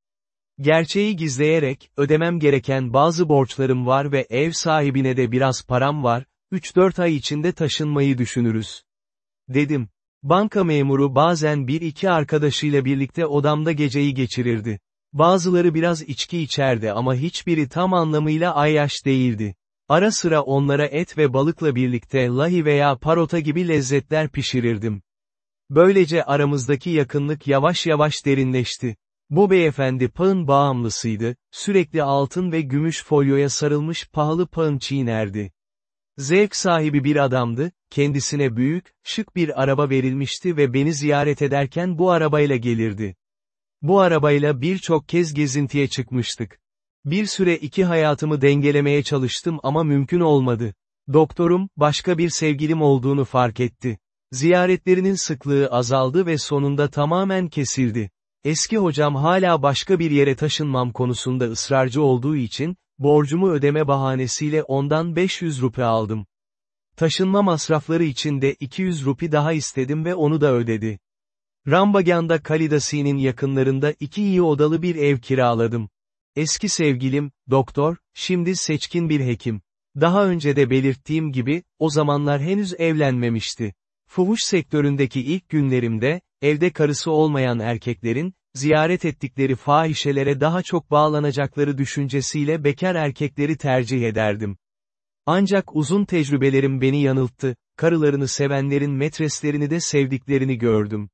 Gerçeği gizleyerek, ödemem gereken bazı borçlarım var ve ev sahibine de biraz param var, 3-4 ay içinde taşınmayı düşünürüz. Dedim. Banka memuru bazen bir iki arkadaşıyla birlikte odamda geceyi geçirirdi. Bazıları biraz içki içerdi ama hiçbiri tam anlamıyla ayyaş değildi. Ara sıra onlara et ve balıkla birlikte lahi veya parota gibi lezzetler pişirirdim. Böylece aramızdaki yakınlık yavaş yavaş derinleşti. Bu beyefendi pağın bağımlısıydı, sürekli altın ve gümüş folyoya sarılmış pahalı pağın çiğnerdi. Zevk sahibi bir adamdı, kendisine büyük, şık bir araba verilmişti ve beni ziyaret ederken bu arabayla gelirdi. Bu arabayla birçok kez gezintiye çıkmıştık. Bir süre iki hayatımı dengelemeye çalıştım ama mümkün olmadı. Doktorum, başka bir sevgilim olduğunu fark etti. Ziyaretlerinin sıklığı azaldı ve sonunda tamamen kesildi. Eski hocam hala başka bir yere taşınmam konusunda ısrarcı olduğu için, borcumu ödeme bahanesiyle ondan 500 rupi aldım. Taşınma masrafları için de 200 rupi daha istedim ve onu da ödedi. Rambagan'da Kalidasi'nin yakınlarında iki iyi odalı bir ev kiraladım. Eski sevgilim, doktor, şimdi seçkin bir hekim. Daha önce de belirttiğim gibi, o zamanlar henüz evlenmemişti. Fuhuş sektöründeki ilk günlerimde, evde karısı olmayan erkeklerin, ziyaret ettikleri fahişelere daha çok bağlanacakları düşüncesiyle bekar erkekleri tercih ederdim. Ancak uzun tecrübelerim beni yanılttı, karılarını sevenlerin metreslerini de sevdiklerini gördüm.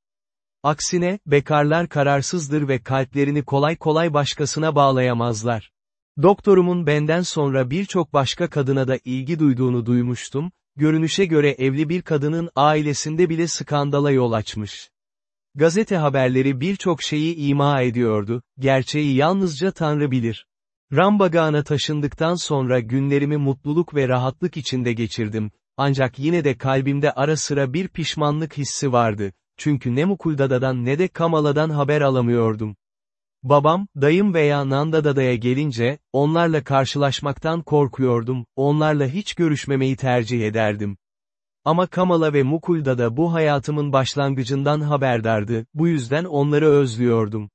Aksine, bekarlar kararsızdır ve kalplerini kolay kolay başkasına bağlayamazlar. Doktorumun benden sonra birçok başka kadına da ilgi duyduğunu duymuştum, görünüşe göre evli bir kadının ailesinde bile skandala yol açmış. Gazete haberleri birçok şeyi ima ediyordu, gerçeği yalnızca Tanrı bilir. Rambagana taşındıktan sonra günlerimi mutluluk ve rahatlık içinde geçirdim, ancak yine de kalbimde ara sıra bir pişmanlık hissi vardı, çünkü ne Mukuldada'dan ne de Kamala'dan haber alamıyordum. Babam, dayım veya Nandadada'ya gelince, onlarla karşılaşmaktan korkuyordum, onlarla hiç görüşmemeyi tercih ederdim. Ama Kamala ve Mukuldada bu hayatımın başlangıcından haberdardı, bu yüzden onları özlüyordum.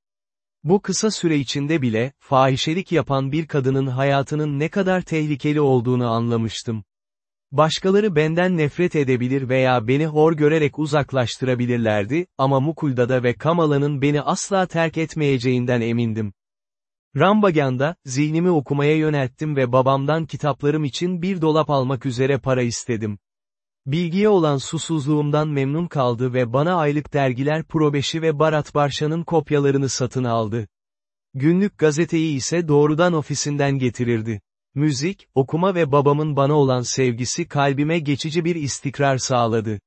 Bu kısa süre içinde bile, fahişelik yapan bir kadının hayatının ne kadar tehlikeli olduğunu anlamıştım. Başkaları benden nefret edebilir veya beni hor görerek uzaklaştırabilirlerdi, ama Mukuldada ve Kamala'nın beni asla terk etmeyeceğinden emindim. Rambagan'da, zihnimi okumaya yönelttim ve babamdan kitaplarım için bir dolap almak üzere para istedim. Bilgiye olan susuzluğumdan memnun kaldı ve bana aylık dergiler Probeşi ve Barat Barşa'nın kopyalarını satın aldı. Günlük gazeteyi ise doğrudan ofisinden getirirdi. Müzik, okuma ve babamın bana olan sevgisi kalbime geçici bir istikrar sağladı.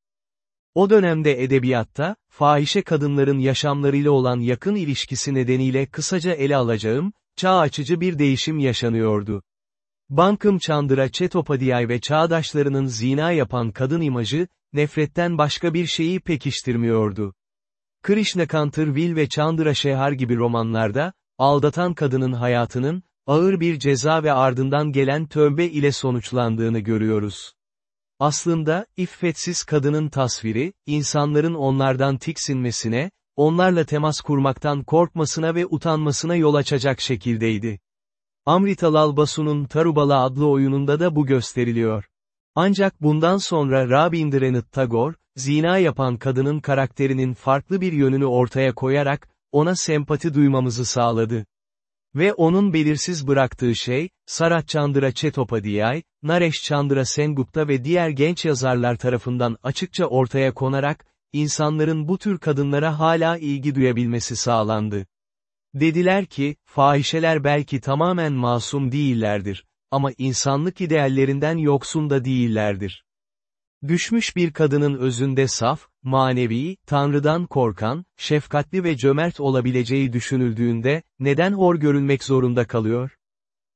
O dönemde edebiyatta, fahişe kadınların yaşamlarıyla olan yakın ilişkisi nedeniyle kısaca ele alacağım, çağ açıcı bir değişim yaşanıyordu. Bankım Çandıra Çetopadiyay ve çağdaşlarının zina yapan kadın imajı, nefretten başka bir şeyi pekiştirmiyordu. Krishna Kanterville ve Chandra Şehar gibi romanlarda, aldatan kadının hayatının, ağır bir ceza ve ardından gelen tövbe ile sonuçlandığını görüyoruz. Aslında, iffetsiz kadının tasviri, insanların onlardan tiksinmesine, onlarla temas kurmaktan korkmasına ve utanmasına yol açacak şekildeydi. Amritalal Basu'nun Tarubala adlı oyununda da bu gösteriliyor. Ancak bundan sonra Rabindranath Tagore, zina yapan kadının karakterinin farklı bir yönünü ortaya koyarak, ona sempati duymamızı sağladı. Ve onun belirsiz bıraktığı şey, Sarat Chandra Chattopadhyay, Naresh Chandra Sengupta ve diğer genç yazarlar tarafından açıkça ortaya konarak, insanların bu tür kadınlara hala ilgi duyabilmesi sağlandı. Dediler ki, fahişeler belki tamamen masum değillerdir, ama insanlık ideallerinden yoksun da değillerdir. Düşmüş bir kadının özünde saf, manevi, Tanrı'dan korkan, şefkatli ve cömert olabileceği düşünüldüğünde, neden hor görülmek zorunda kalıyor?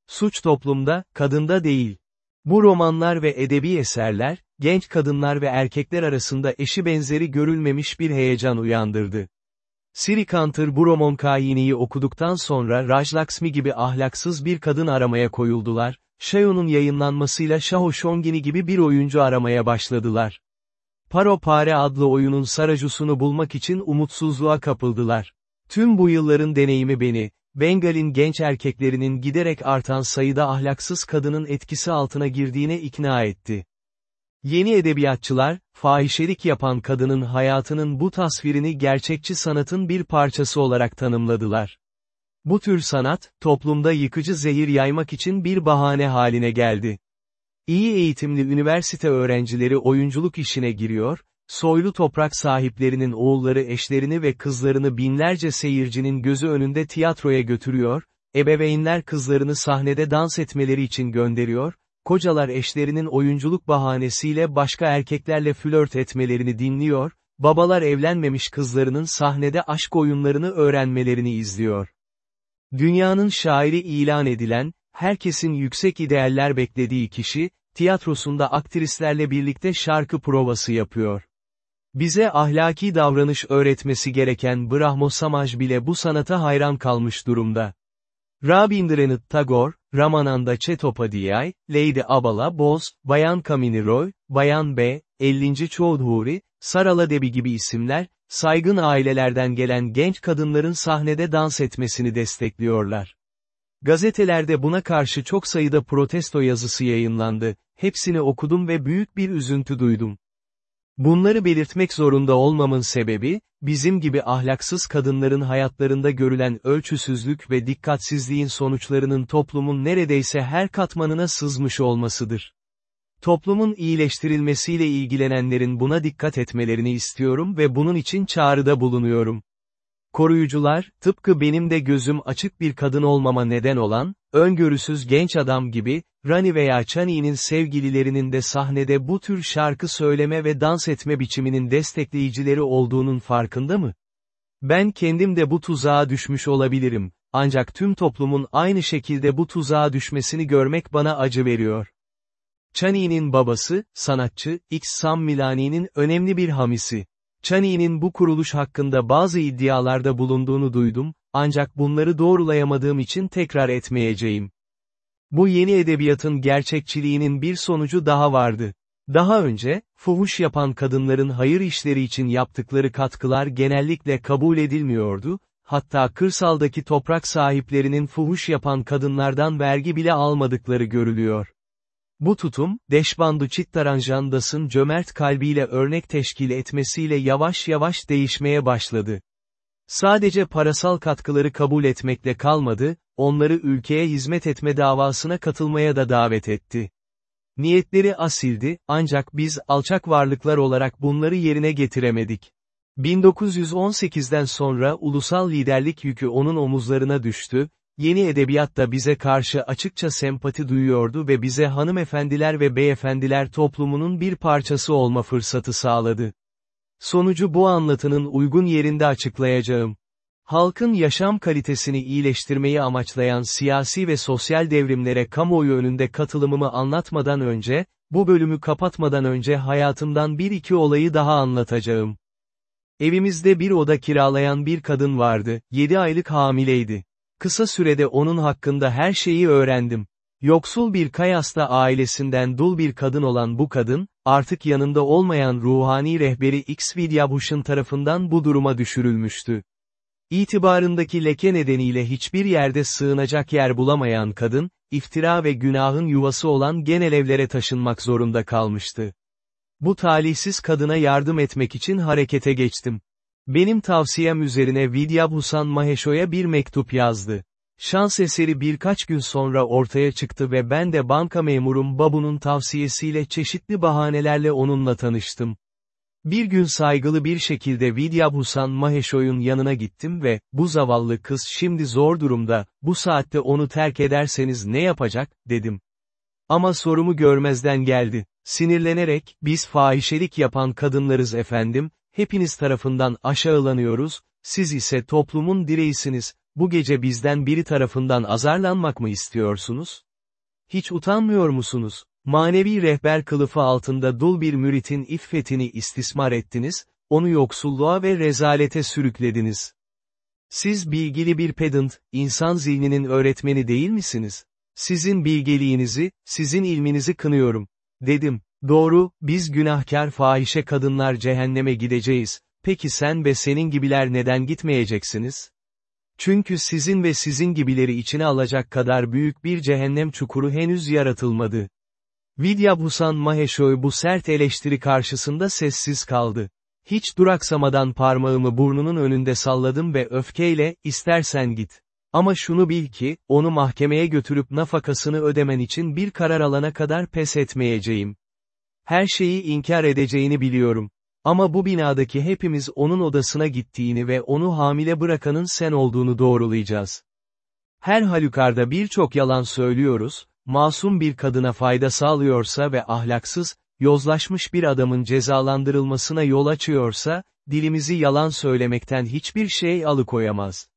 Suç toplumda, kadında değil. Bu romanlar ve edebi eserler, genç kadınlar ve erkekler arasında eşi benzeri görülmemiş bir heyecan uyandırdı. Sirikanter bu roman kayiniyi okuduktan sonra Rajlaksmi gibi ahlaksız bir kadın aramaya koyuldular, Shayo'nun yayınlanmasıyla Shaho Shongini gibi bir oyuncu aramaya başladılar. Paro Pare adlı oyunun saracusunu bulmak için umutsuzluğa kapıldılar. Tüm bu yılların deneyimi beni, Bengal'in genç erkeklerinin giderek artan sayıda ahlaksız kadının etkisi altına girdiğine ikna etti. Yeni edebiyatçılar, fahişelik yapan kadının hayatının bu tasvirini gerçekçi sanatın bir parçası olarak tanımladılar. Bu tür sanat, toplumda yıkıcı zehir yaymak için bir bahane haline geldi. İyi eğitimli üniversite öğrencileri oyunculuk işine giriyor, soylu toprak sahiplerinin oğulları eşlerini ve kızlarını binlerce seyircinin gözü önünde tiyatroya götürüyor, ebeveynler kızlarını sahnede dans etmeleri için gönderiyor, kocalar eşlerinin oyunculuk bahanesiyle başka erkeklerle flört etmelerini dinliyor, babalar evlenmemiş kızlarının sahnede aşk oyunlarını öğrenmelerini izliyor. Dünyanın şairi ilan edilen, herkesin yüksek idealler beklediği kişi, tiyatrosunda aktrislerle birlikte şarkı provası yapıyor. Bize ahlaki davranış öğretmesi gereken Brahmo Samaj bile bu sanata hayran kalmış durumda. Rabindranath Tagore, Ramananda Chattopadhyay, Lady Abala Bose, Bayan Kamini Roy, Bayan B, 50. Chaudhuri, Sarala Debi gibi isimler, saygın ailelerden gelen genç kadınların sahnede dans etmesini destekliyorlar. Gazetelerde buna karşı çok sayıda protesto yazısı yayınlandı, hepsini okudum ve büyük bir üzüntü duydum. Bunları belirtmek zorunda olmamın sebebi, bizim gibi ahlaksız kadınların hayatlarında görülen ölçüsüzlük ve dikkatsizliğin sonuçlarının toplumun neredeyse her katmanına sızmış olmasıdır. Toplumun iyileştirilmesiyle ilgilenenlerin buna dikkat etmelerini istiyorum ve bunun için çağrıda bulunuyorum. Koruyucular, tıpkı benim de gözüm açık bir kadın olmama neden olan, öngörüsüz genç adam gibi, Rani veya Chani'nin sevgililerinin de sahnede bu tür şarkı söyleme ve dans etme biçiminin destekleyicileri olduğunun farkında mı? Ben kendim de bu tuzağa düşmüş olabilirim, ancak tüm toplumun aynı şekilde bu tuzağa düşmesini görmek bana acı veriyor. Chani'nin babası, sanatçı, X. Sam Milani'nin önemli bir hamisi. Chani'nin bu kuruluş hakkında bazı iddialarda bulunduğunu duydum, ancak bunları doğrulayamadığım için tekrar etmeyeceğim. Bu yeni edebiyatın gerçekçiliğinin bir sonucu daha vardı. Daha önce, fuhuş yapan kadınların hayır işleri için yaptıkları katkılar genellikle kabul edilmiyordu, hatta kırsaldaki toprak sahiplerinin fuhuş yapan kadınlardan vergi bile almadıkları görülüyor. Bu tutum, Deşbandu Chittaranjandas'ın cömert kalbiyle örnek teşkil etmesiyle yavaş yavaş değişmeye başladı. Sadece parasal katkıları kabul etmekle kalmadı, onları ülkeye hizmet etme davasına katılmaya da davet etti. Niyetleri asildi, ancak biz alçak varlıklar olarak bunları yerine getiremedik. 1918'den sonra ulusal liderlik yükü onun omuzlarına düştü, yeni edebiyat da bize karşı açıkça sempati duyuyordu ve bize hanımefendiler ve beyefendiler toplumunun bir parçası olma fırsatı sağladı. Sonucu bu anlatının uygun yerinde açıklayacağım. Halkın yaşam kalitesini iyileştirmeyi amaçlayan siyasi ve sosyal devrimlere kamuoyu önünde katılımımı anlatmadan önce, bu bölümü kapatmadan önce hayatımdan bir iki olayı daha anlatacağım. Evimizde bir oda kiralayan bir kadın vardı, 7 aylık hamileydi. Kısa sürede onun hakkında her şeyi öğrendim. Yoksul bir Kayas'ta ailesinden dul bir kadın olan bu kadın, artık yanında olmayan ruhani rehberi X Vidyabhush'un tarafından bu duruma düşürülmüştü. İtibarındaki leke nedeniyle hiçbir yerde sığınacak yer bulamayan kadın, iftira ve günahın yuvası olan genel evlere taşınmak zorunda kalmıştı. Bu talihsiz kadına yardım etmek için harekete geçtim. Benim tavsiyem üzerine Vidyabhusan Mahesho'ya bir mektup yazdı. Şans eseri birkaç gün sonra ortaya çıktı ve ben de banka memurum Babu'nun tavsiyesiyle çeşitli bahanelerle onunla tanıştım. Bir gün saygılı bir şekilde Vidyabhusan Mahesho'yun yanına gittim ve, bu zavallı kız şimdi zor durumda, bu saatte onu terk ederseniz ne yapacak, dedim. Ama sorumu görmezden geldi. Sinirlenerek, biz fahişelik yapan kadınlarız efendim, hepiniz tarafından aşağılanıyoruz, siz ise toplumun direğisiniz, bu gece bizden biri tarafından azarlanmak mı istiyorsunuz? Hiç utanmıyor musunuz? Manevi rehber kılıfı altında dul bir müritin iffetini istismar ettiniz, onu yoksulluğa ve rezalete sürüklediniz. Siz bilgili bir pedant, insan zihninin öğretmeni değil misiniz? Sizin bilgeliğinizi, sizin ilminizi kınıyorum. Dedim, doğru, biz günahkar fahişe kadınlar cehenneme gideceğiz, peki sen ve senin gibiler neden gitmeyeceksiniz? Çünkü sizin ve sizin gibileri içine alacak kadar büyük bir cehennem çukuru henüz yaratılmadı. Vidyabhusan Maheshoy bu sert eleştiri karşısında sessiz kaldı. Hiç duraksamadan parmağımı burnunun önünde salladım ve öfkeyle, istersen git. Ama şunu bil ki, onu mahkemeye götürüp nafakasını ödemen için bir karar alana kadar pes etmeyeceğim. Her şeyi inkar edeceğini biliyorum. Ama bu binadaki hepimiz onun odasına gittiğini ve onu hamile bırakanın sen olduğunu doğrulayacağız. Her halükarda birçok yalan söylüyoruz, masum bir kadına fayda sağlıyorsa ve ahlaksız, yozlaşmış bir adamın cezalandırılmasına yol açıyorsa, dilimizi yalan söylemekten hiçbir şey alıkoyamaz.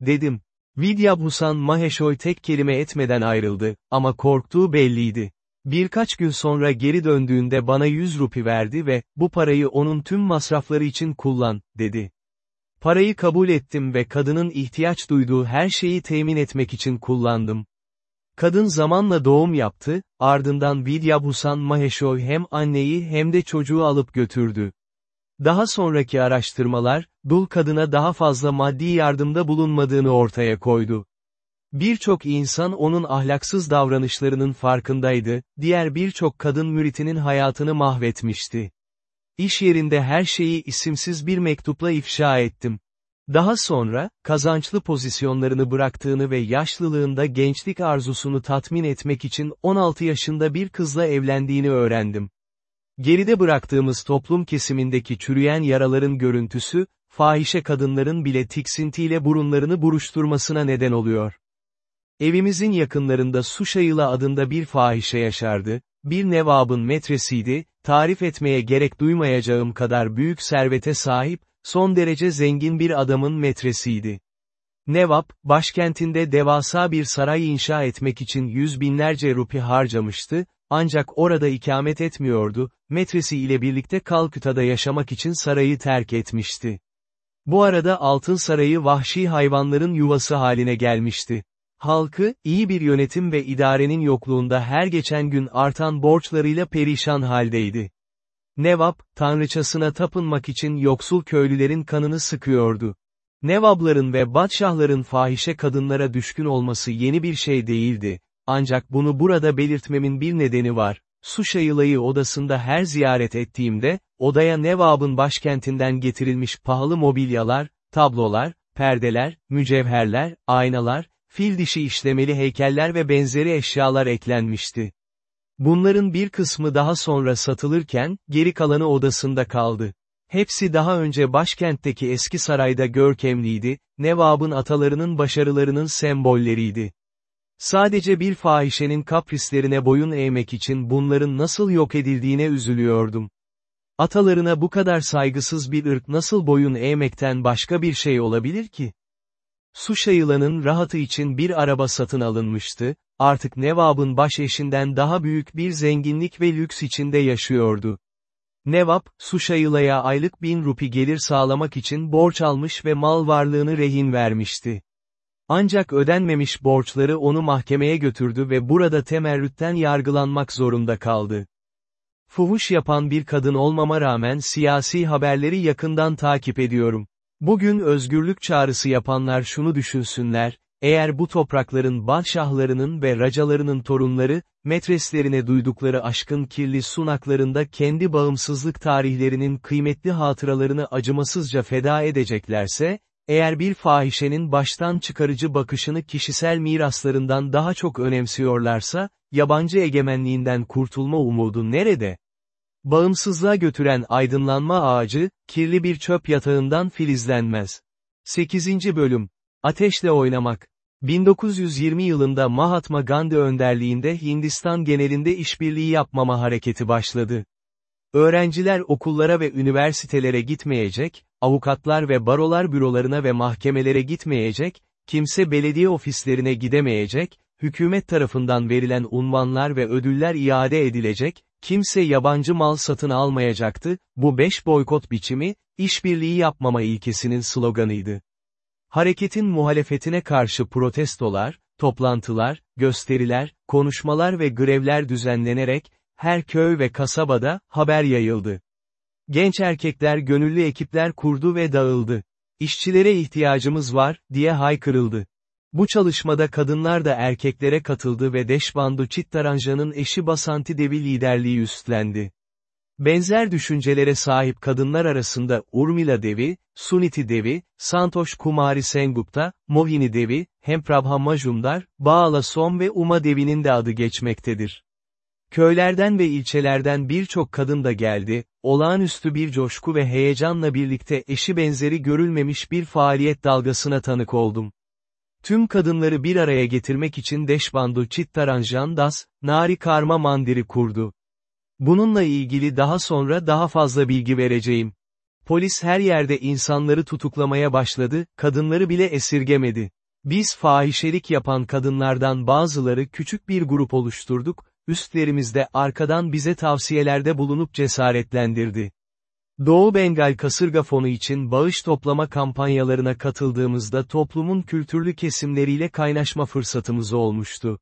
Dedim. Vidya Bhusan Maheshoy tek kelime etmeden ayrıldı, ama korktuğu belliydi. Birkaç gün sonra geri döndüğünde bana 100 rupi verdi ve, bu parayı onun tüm masrafları için kullan, dedi. Parayı kabul ettim ve kadının ihtiyaç duyduğu her şeyi temin etmek için kullandım. Kadın zamanla doğum yaptı, ardından Vidya Bhusan Maheshoy hem anneyi hem de çocuğu alıp götürdü. Daha sonraki araştırmalar, dul kadına daha fazla maddi yardımda bulunmadığını ortaya koydu. Birçok insan onun ahlaksız davranışlarının farkındaydı, diğer birçok kadın müritinin hayatını mahvetmişti. İş yerinde her şeyi isimsiz bir mektupla ifşa ettim. Daha sonra, kazançlı pozisyonlarını bıraktığını ve yaşlılığında gençlik arzusunu tatmin etmek için 16 yaşında bir kızla evlendiğini öğrendim. Geride bıraktığımız toplum kesimindeki çürüyen yaraların görüntüsü, fahişe kadınların bile tiksintiyle burunlarını buruşturmasına neden oluyor. Evimizin yakınlarında Suşayıla adında bir fahişe yaşardı, bir nevabın metresiydi, tarif etmeye gerek duymayacağım kadar büyük servete sahip, son derece zengin bir adamın metresiydi. Nevap, başkentinde devasa bir saray inşa etmek için yüz binlerce rupi harcamıştı, ancak orada ikamet etmiyordu, metresi ile birlikte Kalküta'da yaşamak için sarayı terk etmişti. Bu arada Altın Sarayı vahşi hayvanların yuvası haline gelmişti. Halkı, iyi bir yönetim ve idarenin yokluğunda her geçen gün artan borçlarıyla perişan haldeydi. Nevap, tanrıçasına tapınmak için yoksul köylülerin kanını sıkıyordu. Nevabların ve batşahların fahişe kadınlara düşkün olması yeni bir şey değildi, ancak bunu burada belirtmemin bir nedeni var. Suşayılayı odasında her ziyaret ettiğimde, odaya Nevab'ın başkentinden getirilmiş pahalı mobilyalar, tablolar, perdeler, mücevherler, aynalar, fil dişi işlemeli heykeller ve benzeri eşyalar eklenmişti. Bunların bir kısmı daha sonra satılırken, geri kalanı odasında kaldı. Hepsi daha önce başkentteki eski sarayda görkemliydi, Nevab'ın atalarının başarılarının sembolleriydi. Sadece bir fahişenin kaprislerine boyun eğmek için bunların nasıl yok edildiğine üzülüyordum. Atalarına bu kadar saygısız bir ırk nasıl boyun eğmekten başka bir şey olabilir ki? Suşayılanın rahatı için bir araba satın alınmıştı, artık Nevab'ın baş eşinden daha büyük bir zenginlik ve lüks içinde yaşıyordu. Nevab, Suşayıla'ya aylık bin rupi gelir sağlamak için borç almış ve mal varlığını rehin vermişti. Ancak ödenmemiş borçları onu mahkemeye götürdü ve burada temerrütten yargılanmak zorunda kaldı. Fuhuş yapan bir kadın olmama rağmen siyasi haberleri yakından takip ediyorum. Bugün özgürlük çağrısı yapanlar şunu düşünsünler, eğer bu toprakların badşahlarının ve racalarının torunları, metreslerine duydukları aşkın kirli sunaklarında kendi bağımsızlık tarihlerinin kıymetli hatıralarını acımasızca feda edeceklerse, eğer bir fahişenin baştan çıkarıcı bakışını kişisel miraslarından daha çok önemsiyorlarsa, yabancı egemenliğinden kurtulma umudu nerede? Bağımsızlığa götüren aydınlanma ağacı, kirli bir çöp yatağından filizlenmez. 8. Bölüm Ateşle Oynamak 1920 yılında Mahatma Gandhi önderliğinde Hindistan genelinde işbirliği yapmama hareketi başladı. Öğrenciler okullara ve üniversitelere gitmeyecek, avukatlar ve barolar bürolarına ve mahkemelere gitmeyecek, kimse belediye ofislerine gidemeyecek, hükümet tarafından verilen unvanlar ve ödüller iade edilecek, kimse yabancı mal satın almayacaktı, bu beş boykot biçimi, işbirliği yapmama ilkesinin sloganıydı. Hareketin muhalefetine karşı protestolar, toplantılar, gösteriler, konuşmalar ve grevler düzenlenerek, her köy ve kasabada, haber yayıldı. Genç erkekler gönüllü ekipler kurdu ve dağıldı. İşçilere ihtiyacımız var, diye haykırıldı. Bu çalışmada kadınlar da erkeklere katıldı ve Deşbandu Chittaranjan'ın eşi Basanti Devi liderliği üstlendi. Benzer düşüncelere sahip kadınlar arasında Urmila Devi, Suniti Devi, Santosh Kumari Sengupta, Mohini Devi, Hemprabha Majumdar, Baala Som ve Uma Devi'nin de adı geçmektedir. Köylerden ve ilçelerden birçok kadın da geldi, olağanüstü bir coşku ve heyecanla birlikte eşi benzeri görülmemiş bir faaliyet dalgasına tanık oldum. Tüm kadınları bir araya getirmek için Deşbandu Chittaranjan Das, Nari Karma Mandiri kurdu. Bununla ilgili daha sonra daha fazla bilgi vereceğim. Polis her yerde insanları tutuklamaya başladı, kadınları bile esirgemedi. Biz fahişelik yapan kadınlardan bazıları küçük bir grup oluşturduk, üstlerimizde arkadan bize tavsiyelerde bulunup cesaretlendirdi. Doğu Bengal Kasırga Fonu için bağış toplama kampanyalarına katıldığımızda toplumun kültürlü kesimleriyle kaynaşma fırsatımız olmuştu.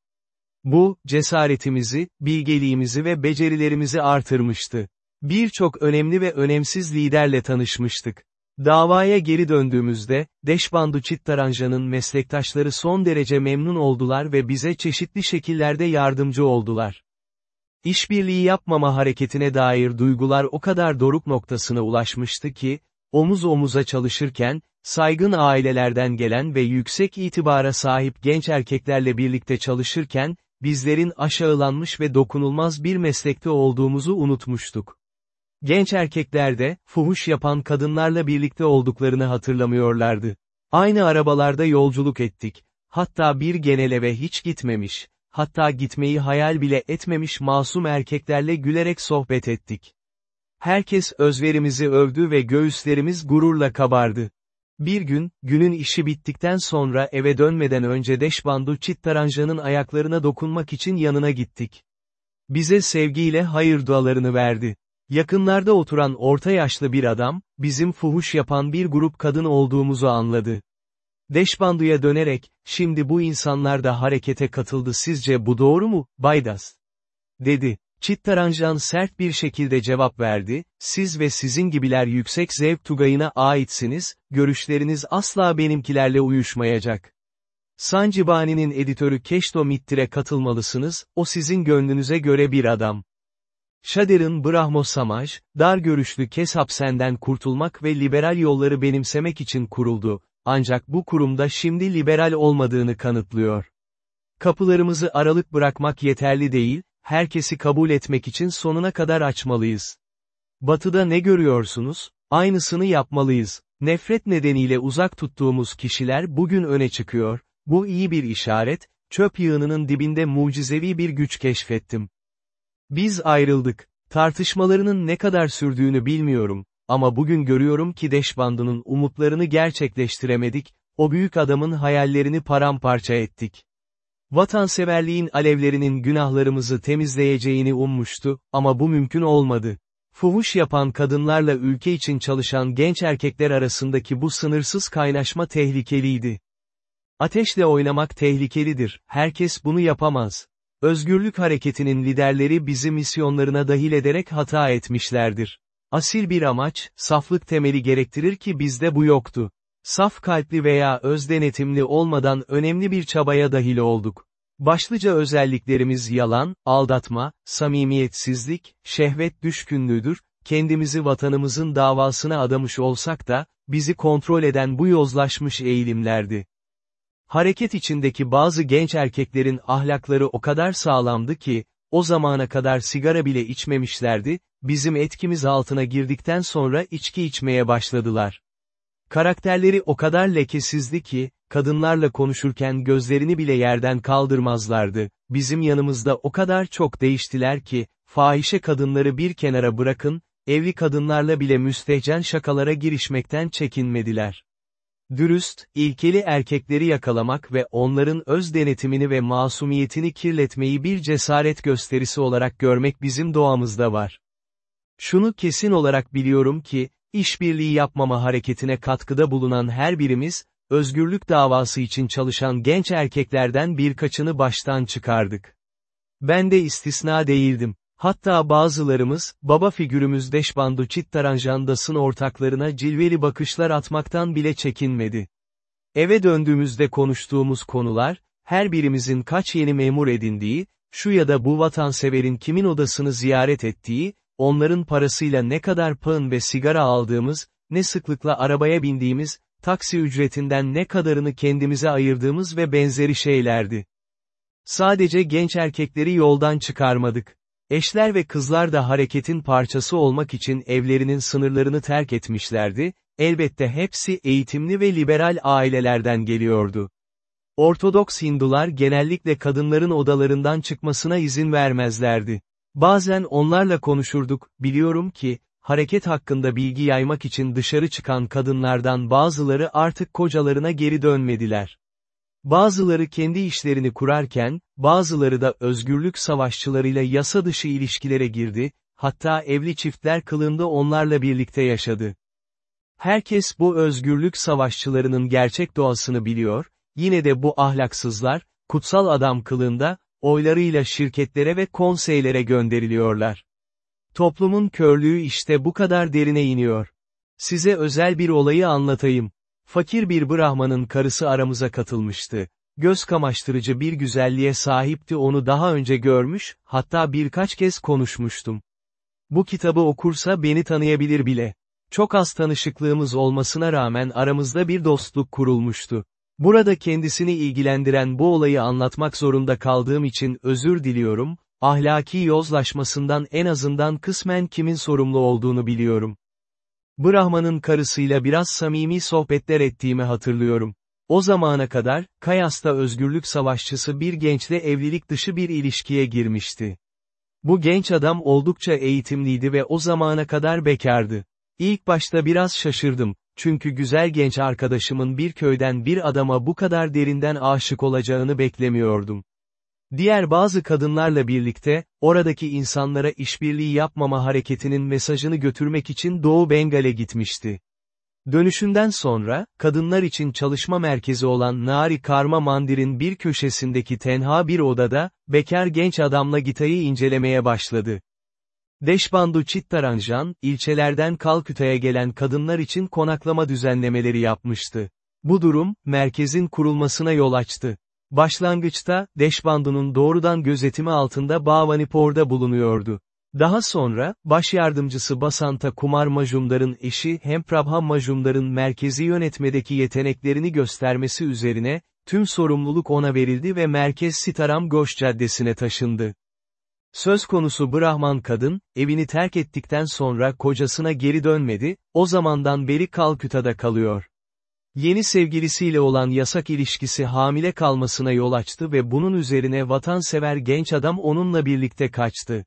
Bu, cesaretimizi, bilgeliğimizi ve becerilerimizi artırmıştı. Birçok önemli ve önemsiz liderle tanışmıştık. Davaya geri döndüğümüzde, Deşbandu Chittaranjan'ın meslektaşları son derece memnun oldular ve bize çeşitli şekillerde yardımcı oldular. İşbirliği yapmama hareketine dair duygular o kadar doruk noktasına ulaşmıştı ki, omuz omuza çalışırken, saygın ailelerden gelen ve yüksek itibara sahip genç erkeklerle birlikte çalışırken, bizlerin aşağılanmış ve dokunulmaz bir meslekte olduğumuzu unutmuştuk. Genç erkekler de, fuhuş yapan kadınlarla birlikte olduklarını hatırlamıyorlardı. Aynı arabalarda yolculuk ettik. Hatta bir geneleve hiç gitmemiş, hatta gitmeyi hayal bile etmemiş masum erkeklerle gülerek sohbet ettik. Herkes özverimizi övdü ve göğüslerimiz gururla kabardı. Bir gün, günün işi bittikten sonra eve dönmeden önce Deşbandu Chittaranjan'ın ayaklarına dokunmak için yanına gittik. Bize sevgiyle hayır dualarını verdi. Yakınlarda oturan orta yaşlı bir adam, bizim fuhuş yapan bir grup kadın olduğumuzu anladı. Deşbandu'ya dönerek, şimdi bu insanlar da harekete katıldı sizce bu doğru mu, Baydas? Dedi. Chittaranjan sert bir şekilde cevap verdi, siz ve sizin gibiler yüksek zevk tugayına aitsiniz, görüşleriniz asla benimkilerle uyuşmayacak. Sancibani'nin editörü Keşto Mittir'e katılmalısınız, o sizin gönlünüze göre bir adam. Shader'ın Brahmo Samaj, dar görüşlü Keshapsen'den kurtulmak ve liberal yolları benimsemek için kuruldu, ancak bu kurumda şimdi liberal olmadığını kanıtlıyor. Kapılarımızı aralık bırakmak yeterli değil, herkesi kabul etmek için sonuna kadar açmalıyız. Batıda ne görüyorsunuz? Aynısını yapmalıyız. Nefret nedeniyle uzak tuttuğumuz kişiler bugün öne çıkıyor, bu iyi bir işaret, çöp yığınının dibinde mucizevi bir güç keşfettim. Biz ayrıldık. Tartışmalarının ne kadar sürdüğünü bilmiyorum, ama bugün görüyorum ki Deşbandı'nın umutlarını gerçekleştiremedik, o büyük adamın hayallerini paramparça ettik. Vatanseverliğin alevlerinin günahlarımızı temizleyeceğini ummuştu, ama bu mümkün olmadı. Fuhuş yapan kadınlarla ülke için çalışan genç erkekler arasındaki bu sınırsız kaynaşma tehlikeliydi. Ateşle oynamak tehlikelidir, herkes bunu yapamaz. Özgürlük hareketinin liderleri bizi misyonlarına dahil ederek hata etmişlerdir. Asil bir amaç, saflık temeli gerektirir ki bizde bu yoktu. Saf kalpli veya öz denetimli olmadan önemli bir çabaya dahil olduk. Başlıca özelliklerimiz yalan, aldatma, samimiyetsizlik, şehvet düşkünlüğüdür, kendimizi vatanımızın davasına adamış olsak da, bizi kontrol eden bu yozlaşmış eğilimlerdi. Hareket içindeki bazı genç erkeklerin ahlakları o kadar sağlamdı ki, o zamana kadar sigara bile içmemişlerdi, bizim etkimiz altına girdikten sonra içki içmeye başladılar. Karakterleri o kadar lekesizdi ki, kadınlarla konuşurken gözlerini bile yerden kaldırmazlardı, bizim yanımızda o kadar çok değiştiler ki, fahişe kadınları bir kenara bırakın, evli kadınlarla bile müstehcen şakalara girişmekten çekinmediler. Dürüst, ilkeli erkekleri yakalamak ve onların öz denetimini ve masumiyetini kirletmeyi bir cesaret gösterisi olarak görmek bizim doğamızda var. Şunu kesin olarak biliyorum ki, işbirliği yapmama hareketine katkıda bulunan her birimiz, özgürlük davası için çalışan genç erkeklerden birkaçını baştan çıkardık. Ben de istisna değildim. Hatta bazılarımız, baba figürümüz Deşbandu Chittaranjandas'ın ortaklarına cilveli bakışlar atmaktan bile çekinmedi. Eve döndüğümüzde konuştuğumuz konular, her birimizin kaç yeni memur edindiği, şu ya da bu vatanseverin kimin odasını ziyaret ettiği, onların parasıyla ne kadar pağın ve sigara aldığımız, ne sıklıkla arabaya bindiğimiz, taksi ücretinden ne kadarını kendimize ayırdığımız ve benzeri şeylerdi. Sadece genç erkekleri yoldan çıkarmadık. Eşler ve kızlar da hareketin parçası olmak için evlerinin sınırlarını terk etmişlerdi, elbette hepsi eğitimli ve liberal ailelerden geliyordu. Ortodoks Hindular genellikle kadınların odalarından çıkmasına izin vermezlerdi. Bazen onlarla konuşurduk, biliyorum ki, hareket hakkında bilgi yaymak için dışarı çıkan kadınlardan bazıları artık kocalarına geri dönmediler. Bazıları kendi işlerini kurarken, bazıları da özgürlük savaşçılarıyla yasa dışı ilişkilere girdi, hatta evli çiftler kılığında onlarla birlikte yaşadı. Herkes bu özgürlük savaşçılarının gerçek doğasını biliyor, yine de bu ahlaksızlar, kutsal adam kılığında, oylarıyla şirketlere ve konseylere gönderiliyorlar. Toplumun körlüğü işte bu kadar derine iniyor. Size özel bir olayı anlatayım. Fakir bir Brahman'ın karısı aramıza katılmıştı. Göz kamaştırıcı bir güzelliğe sahipti onu daha önce görmüş, hatta birkaç kez konuşmuştum. Bu kitabı okursa beni tanıyabilir bile. Çok az tanışıklığımız olmasına rağmen aramızda bir dostluk kurulmuştu. Burada kendisini ilgilendiren bu olayı anlatmak zorunda kaldığım için özür diliyorum, ahlaki yozlaşmasından en azından kısmen kimin sorumlu olduğunu biliyorum. Brahman'ın karısıyla biraz samimi sohbetler ettiğimi hatırlıyorum. O zamana kadar, Kayas'ta özgürlük savaşçısı bir gençle evlilik dışı bir ilişkiye girmişti. Bu genç adam oldukça eğitimliydi ve o zamana kadar bekardı. İlk başta biraz şaşırdım, çünkü güzel genç arkadaşımın bir köyden bir adama bu kadar derinden aşık olacağını beklemiyordum. Diğer bazı kadınlarla birlikte, oradaki insanlara işbirliği yapmama hareketinin mesajını götürmek için Doğu Bengal'e gitmişti. Dönüşünden sonra, kadınlar için çalışma merkezi olan Nari Karma Mandir'in bir köşesindeki tenha bir odada, bekar genç adamla Gita'yı incelemeye başladı. Deşbandu Chittaranjan, ilçelerden Kalküta'ya gelen kadınlar için konaklama düzenlemeleri yapmıştı. Bu durum, merkezin kurulmasına yol açtı. Başlangıçta, Deşbandu'nun doğrudan gözetimi altında Bhavanipor'da bulunuyordu. Daha sonra, baş yardımcısı Basanta Kumar Majumdar'ın eşi Hemprabha Majumdar'ın merkezi yönetmedeki yeteneklerini göstermesi üzerine, tüm sorumluluk ona verildi ve merkez Sitaram Goş Caddesi'ne taşındı. Söz konusu Brahman kadın, evini terk ettikten sonra kocasına geri dönmedi, o zamandan beri Kalküta'da kalıyor. Yeni sevgilisiyle olan yasak ilişkisi hamile kalmasına yol açtı ve bunun üzerine vatansever genç adam onunla birlikte kaçtı.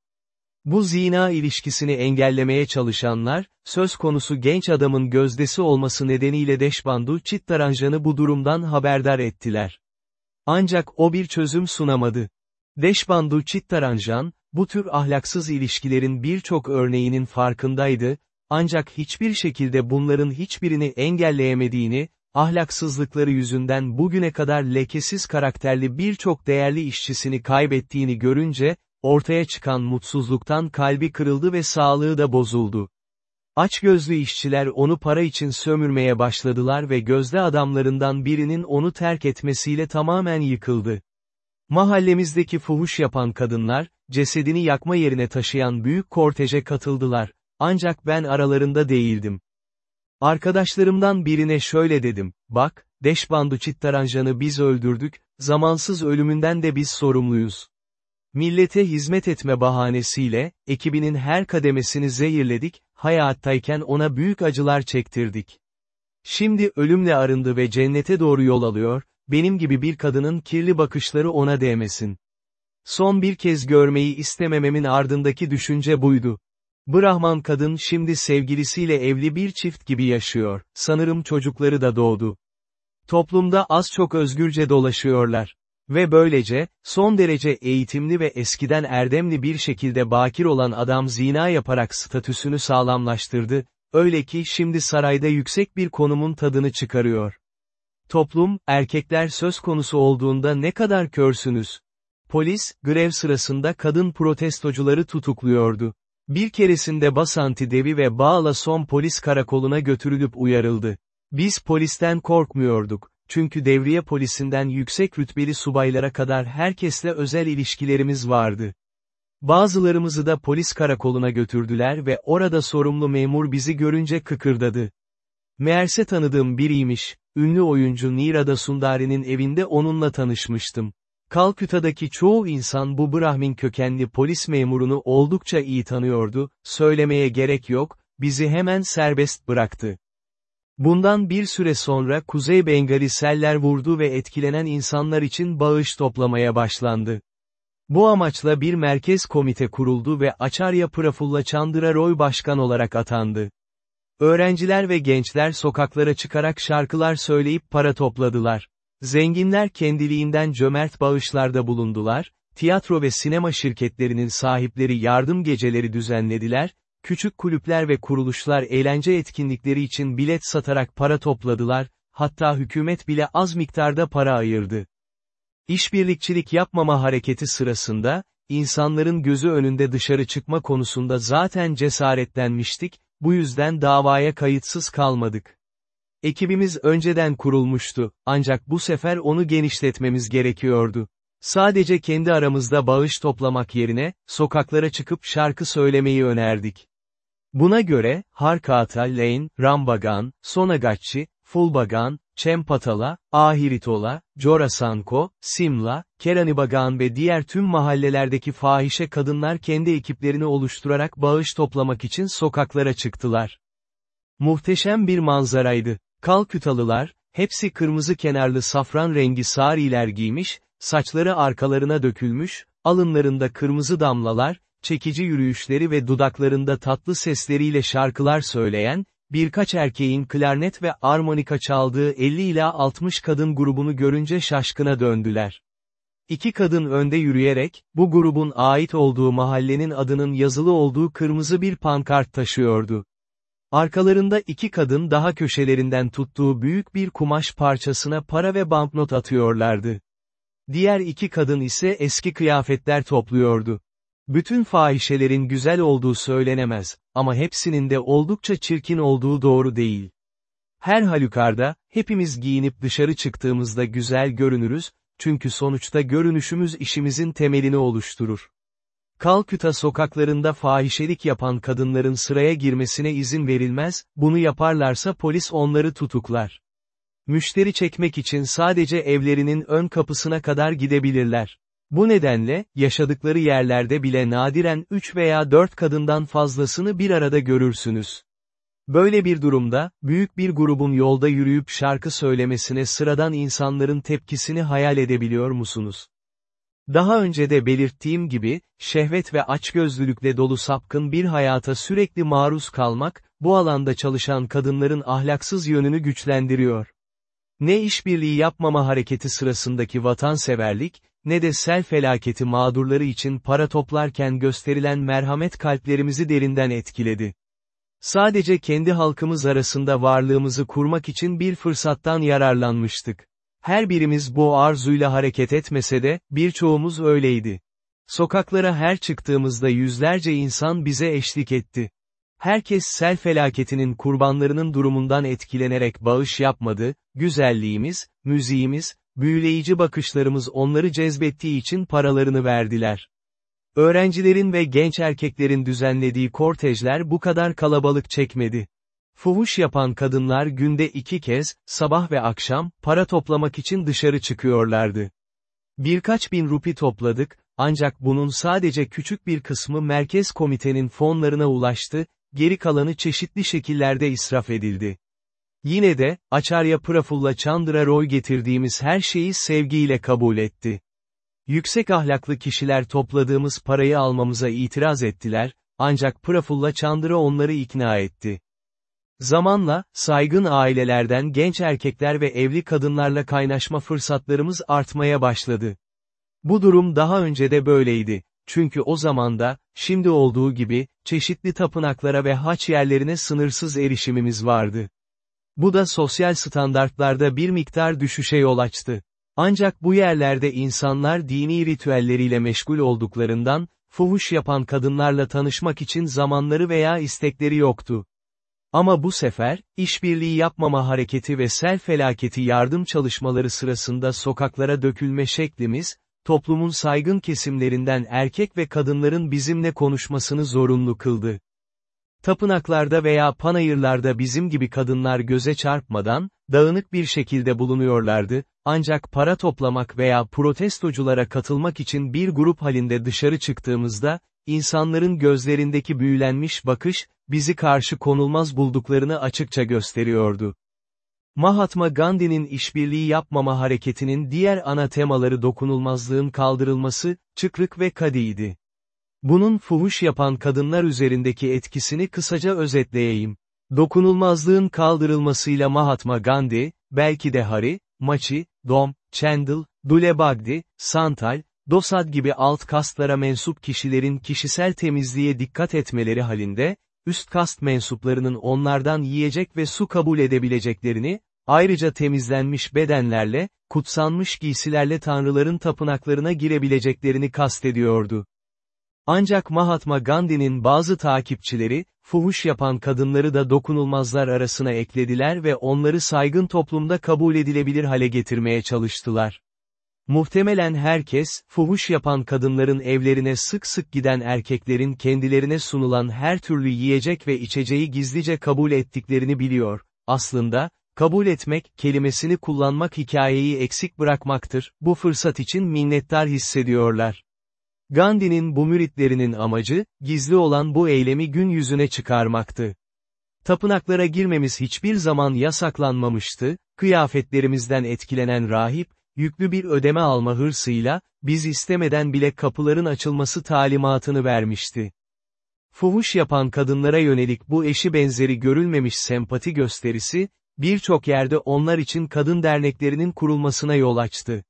Bu zina ilişkisini engellemeye çalışanlar, söz konusu genç adamın gözdesi olması nedeniyle Deşbandu Chittaranjan'ı bu durumdan haberdar ettiler. Ancak o bir çözüm sunamadı. Deşbandu Chittaranjan, bu tür ahlaksız ilişkilerin birçok örneğinin farkındaydı, ancak hiçbir şekilde bunların hiçbirini engelleyemediğini, ahlaksızlıkları yüzünden bugüne kadar lekesiz karakterli birçok değerli işçisini kaybettiğini görünce, ortaya çıkan mutsuzluktan kalbi kırıldı ve sağlığı da bozuldu. Açgözlü işçiler onu para için sömürmeye başladılar ve gözde adamlarından birinin onu terk etmesiyle tamamen yıkıldı. Mahallemizdeki fuhuş yapan kadınlar, cesedini yakma yerine taşıyan büyük korteje katıldılar, ancak ben aralarında değildim. Arkadaşlarımdan birine şöyle dedim, bak, Deşbandu Chittaranjan'ı biz öldürdük, zamansız ölümünden de biz sorumluyuz. Millete hizmet etme bahanesiyle, ekibinin her kademesini zehirledik, hayattayken ona büyük acılar çektirdik. Şimdi ölümle arındı ve cennete doğru yol alıyor, benim gibi bir kadının kirli bakışları ona değmesin. Son bir kez görmeyi istemememin ardındaki düşünce buydu. Brahman kadın şimdi sevgilisiyle evli bir çift gibi yaşıyor, sanırım çocukları da doğdu. Toplumda az çok özgürce dolaşıyorlar. Ve böylece, son derece eğitimli ve eskiden erdemli bir şekilde bakir olan adam zina yaparak statüsünü sağlamlaştırdı, öyle ki şimdi sarayda yüksek bir konumun tadını çıkarıyor. Toplum, erkekler söz konusu olduğunda ne kadar körsünüz. Polis, grev sırasında kadın protestocuları tutukluyordu. Bir keresinde Basanti Devi ve Bağla son polis karakoluna götürülüp uyarıldı. Biz polisten korkmuyorduk, çünkü devriye polisinden yüksek rütbeli subaylara kadar herkesle özel ilişkilerimiz vardı. Bazılarımızı da polis karakoluna götürdüler ve orada sorumlu memur bizi görünce kıkırdadı. Meğerse tanıdığım biriymiş, ünlü oyuncu Nirada Sundari'nin evinde onunla tanışmıştım. Kalküta'daki çoğu insan bu Brahmin kökenli polis memurunu oldukça iyi tanıyordu, söylemeye gerek yok, bizi hemen serbest bıraktı. Bundan bir süre sonra Kuzey Bengali seller vurdu ve etkilenen insanlar için bağış toplamaya başlandı. Bu amaçla bir merkez komite kuruldu ve Acharya Prafulla Chandra Roy başkan olarak atandı. Öğrenciler ve gençler sokaklara çıkarak şarkılar söyleyip para topladılar. Zenginler kendiliğinden cömert bağışlarda bulundular, tiyatro ve sinema şirketlerinin sahipleri yardım geceleri düzenlediler, küçük kulüpler ve kuruluşlar eğlence etkinlikleri için bilet satarak para topladılar, hatta hükümet bile az miktarda para ayırdı. İşbirlikçilik yapmama hareketi sırasında, insanların gözü önünde dışarı çıkma konusunda zaten cesaretlenmiştik, bu yüzden davaya kayıtsız kalmadık. Ekibimiz önceden kurulmuştu, ancak bu sefer onu genişletmemiz gerekiyordu. Sadece kendi aramızda bağış toplamak yerine, sokaklara çıkıp şarkı söylemeyi önerdik. Buna göre, Harkata Lane, Rambagan, Sonagachi, Fulbagan, Çempatala, Ahiritola, Jorasanko, Simla, Keranibagan ve diğer tüm mahallelerdeki fahişe kadınlar kendi ekiplerini oluşturarak bağış toplamak için sokaklara çıktılar. Muhteşem bir manzaraydı. Kalkütalılar, hepsi kırmızı kenarlı safran rengi sariler giymiş, saçları arkalarına dökülmüş, alınlarında kırmızı damlalar, çekici yürüyüşleri ve dudaklarında tatlı sesleriyle şarkılar söyleyen, birkaç erkeğin klarnet ve armonika çaldığı 50 ila 60 kadın grubunu görünce şaşkına döndüler. İki kadın önde yürüyerek, bu grubun ait olduğu mahallenin adının yazılı olduğu kırmızı bir pankart taşıyordu. Arkalarında iki kadın daha köşelerinden tuttuğu büyük bir kumaş parçasına para ve banknot atıyorlardı. Diğer iki kadın ise eski kıyafetler topluyordu. Bütün fahişelerin güzel olduğu söylenemez, ama hepsinin de oldukça çirkin olduğu doğru değil. Her halükarda, hepimiz giyinip dışarı çıktığımızda güzel görünürüz, çünkü sonuçta görünüşümüz işimizin temelini oluşturur. Kalküta sokaklarında fahişelik yapan kadınların sıraya girmesine izin verilmez, bunu yaparlarsa polis onları tutuklar. Müşteri çekmek için sadece evlerinin ön kapısına kadar gidebilirler. Bu nedenle, yaşadıkları yerlerde bile nadiren 3 veya 4 kadından fazlasını bir arada görürsünüz. Böyle bir durumda, büyük bir grubun yolda yürüyüp şarkı söylemesine sıradan insanların tepkisini hayal edebiliyor musunuz? Daha önce de belirttiğim gibi, şehvet ve açgözlülükle dolu sapkın bir hayata sürekli maruz kalmak, bu alanda çalışan kadınların ahlaksız yönünü güçlendiriyor. Ne işbirliği yapmama hareketi sırasındaki vatanseverlik, ne de sel felaketi mağdurları için para toplarken gösterilen merhamet kalplerimizi derinden etkiledi. Sadece kendi halkımız arasında varlığımızı kurmak için bir fırsattan yararlanmıştık. Her birimiz bu arzuyla hareket etmese de, birçoğumuz öyleydi. Sokaklara her çıktığımızda yüzlerce insan bize eşlik etti. Herkes sel felaketinin kurbanlarının durumundan etkilenerek bağış yapmadı, güzelliğimiz, müziğimiz, büyüleyici bakışlarımız onları cezbettiği için paralarını verdiler. Öğrencilerin ve genç erkeklerin düzenlediği kortejler bu kadar kalabalık çekmedi. Fuhuş yapan kadınlar günde iki kez, sabah ve akşam, para toplamak için dışarı çıkıyorlardı. Birkaç bin rupi topladık, ancak bunun sadece küçük bir kısmı merkez komitenin fonlarına ulaştı, geri kalanı çeşitli şekillerde israf edildi. Yine de, Acharya Prafulla Chandra Roy getirdiğimiz her şeyi sevgiyle kabul etti. Yüksek ahlaklı kişiler topladığımız parayı almamıza itiraz ettiler, ancak Prafulla Chandra onları ikna etti. Zamanla, saygın ailelerden genç erkekler ve evli kadınlarla kaynaşma fırsatlarımız artmaya başladı. Bu durum daha önce de böyleydi. Çünkü o zamanda, şimdi olduğu gibi, çeşitli tapınaklara ve haç yerlerine sınırsız erişimimiz vardı. Bu da sosyal standartlarda bir miktar düşüşe yol açtı. Ancak bu yerlerde insanlar dini ritüelleriyle meşgul olduklarından, fuhuş yapan kadınlarla tanışmak için zamanları veya istekleri yoktu. Ama bu sefer, işbirliği yapmama hareketi ve sel felaketi yardım çalışmaları sırasında sokaklara dökülme şeklimiz, toplumun saygın kesimlerinden erkek ve kadınların bizimle konuşmasını zorunlu kıldı. Tapınaklarda veya panayırlarda bizim gibi kadınlar göze çarpmadan, dağınık bir şekilde bulunuyorlardı, ancak para toplamak veya protestoculara katılmak için bir grup halinde dışarı çıktığımızda, insanların gözlerindeki büyülenmiş bakış, bizi karşı konulmaz bulduklarını açıkça gösteriyordu. Mahatma Gandhi'nin işbirliği yapmama hareketinin diğer ana temaları dokunulmazlığın kaldırılması, çıkrık ve kadiydi. Bunun fuhuş yapan kadınlar üzerindeki etkisini kısaca özetleyeyim. Dokunulmazlığın kaldırılmasıyla Mahatma Gandhi, belki de Hari, Machi, Dom, Chandel, Dule Bagdi, Santal, Dosad gibi alt kastlara mensup kişilerin kişisel temizliğe dikkat etmeleri halinde, üst kast mensuplarının onlardan yiyecek ve su kabul edebileceklerini, ayrıca temizlenmiş bedenlerle, kutsanmış giysilerle tanrıların tapınaklarına girebileceklerini kastediyordu. Ancak Mahatma Gandhi'nin bazı takipçileri, fuhuş yapan kadınları da dokunulmazlar arasına eklediler ve onları saygın toplumda kabul edilebilir hale getirmeye çalıştılar. Muhtemelen herkes, fuhuş yapan kadınların evlerine sık sık giden erkeklerin kendilerine sunulan her türlü yiyecek ve içeceği gizlice kabul ettiklerini biliyor. Aslında, kabul etmek kelimesini kullanmak hikayeyi eksik bırakmaktır, bu fırsat için minnettar hissediyorlar. Gandhi'nin bu müritlerinin amacı, gizli olan bu eylemi gün yüzüne çıkarmaktı. Tapınaklara girmemiz hiçbir zaman yasaklanmamıştı, kıyafetlerimizden etkilenen rahip, yüklü bir ödeme alma hırsıyla, biz istemeden bile kapıların açılması talimatını vermişti. Fuhuş yapan kadınlara yönelik bu eşi benzeri görülmemiş sempati gösterisi, birçok yerde onlar için kadın derneklerinin kurulmasına yol açtı.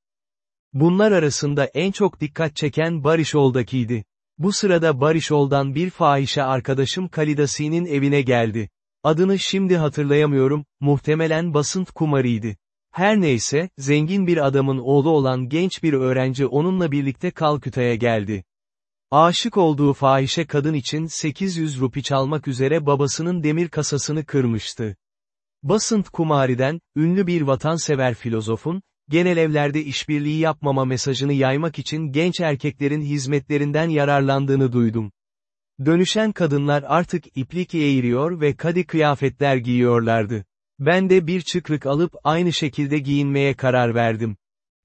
Bunlar arasında en çok dikkat çeken Barışol'dakiydi. Bu sırada Barışol'dan bir fahişe arkadaşım Kalidasi'nin evine geldi. Adını şimdi hatırlayamıyorum, muhtemelen Basınt Kumari'ydi. Her neyse, zengin bir adamın oğlu olan genç bir öğrenci onunla birlikte Kalküta'ya geldi. Aşık olduğu fahişe kadın için 800 rupi çalmak üzere babasının demir kasasını kırmıştı. Basınt Kumari'den, ünlü bir vatansever filozofun, genel evlerde işbirliği yapmama mesajını yaymak için genç erkeklerin hizmetlerinden yararlandığını duydum. Dönüşen kadınlar artık iplik eğiriyor ve kadi kıyafetler giyiyorlardı. Ben de bir çıkrık alıp aynı şekilde giyinmeye karar verdim.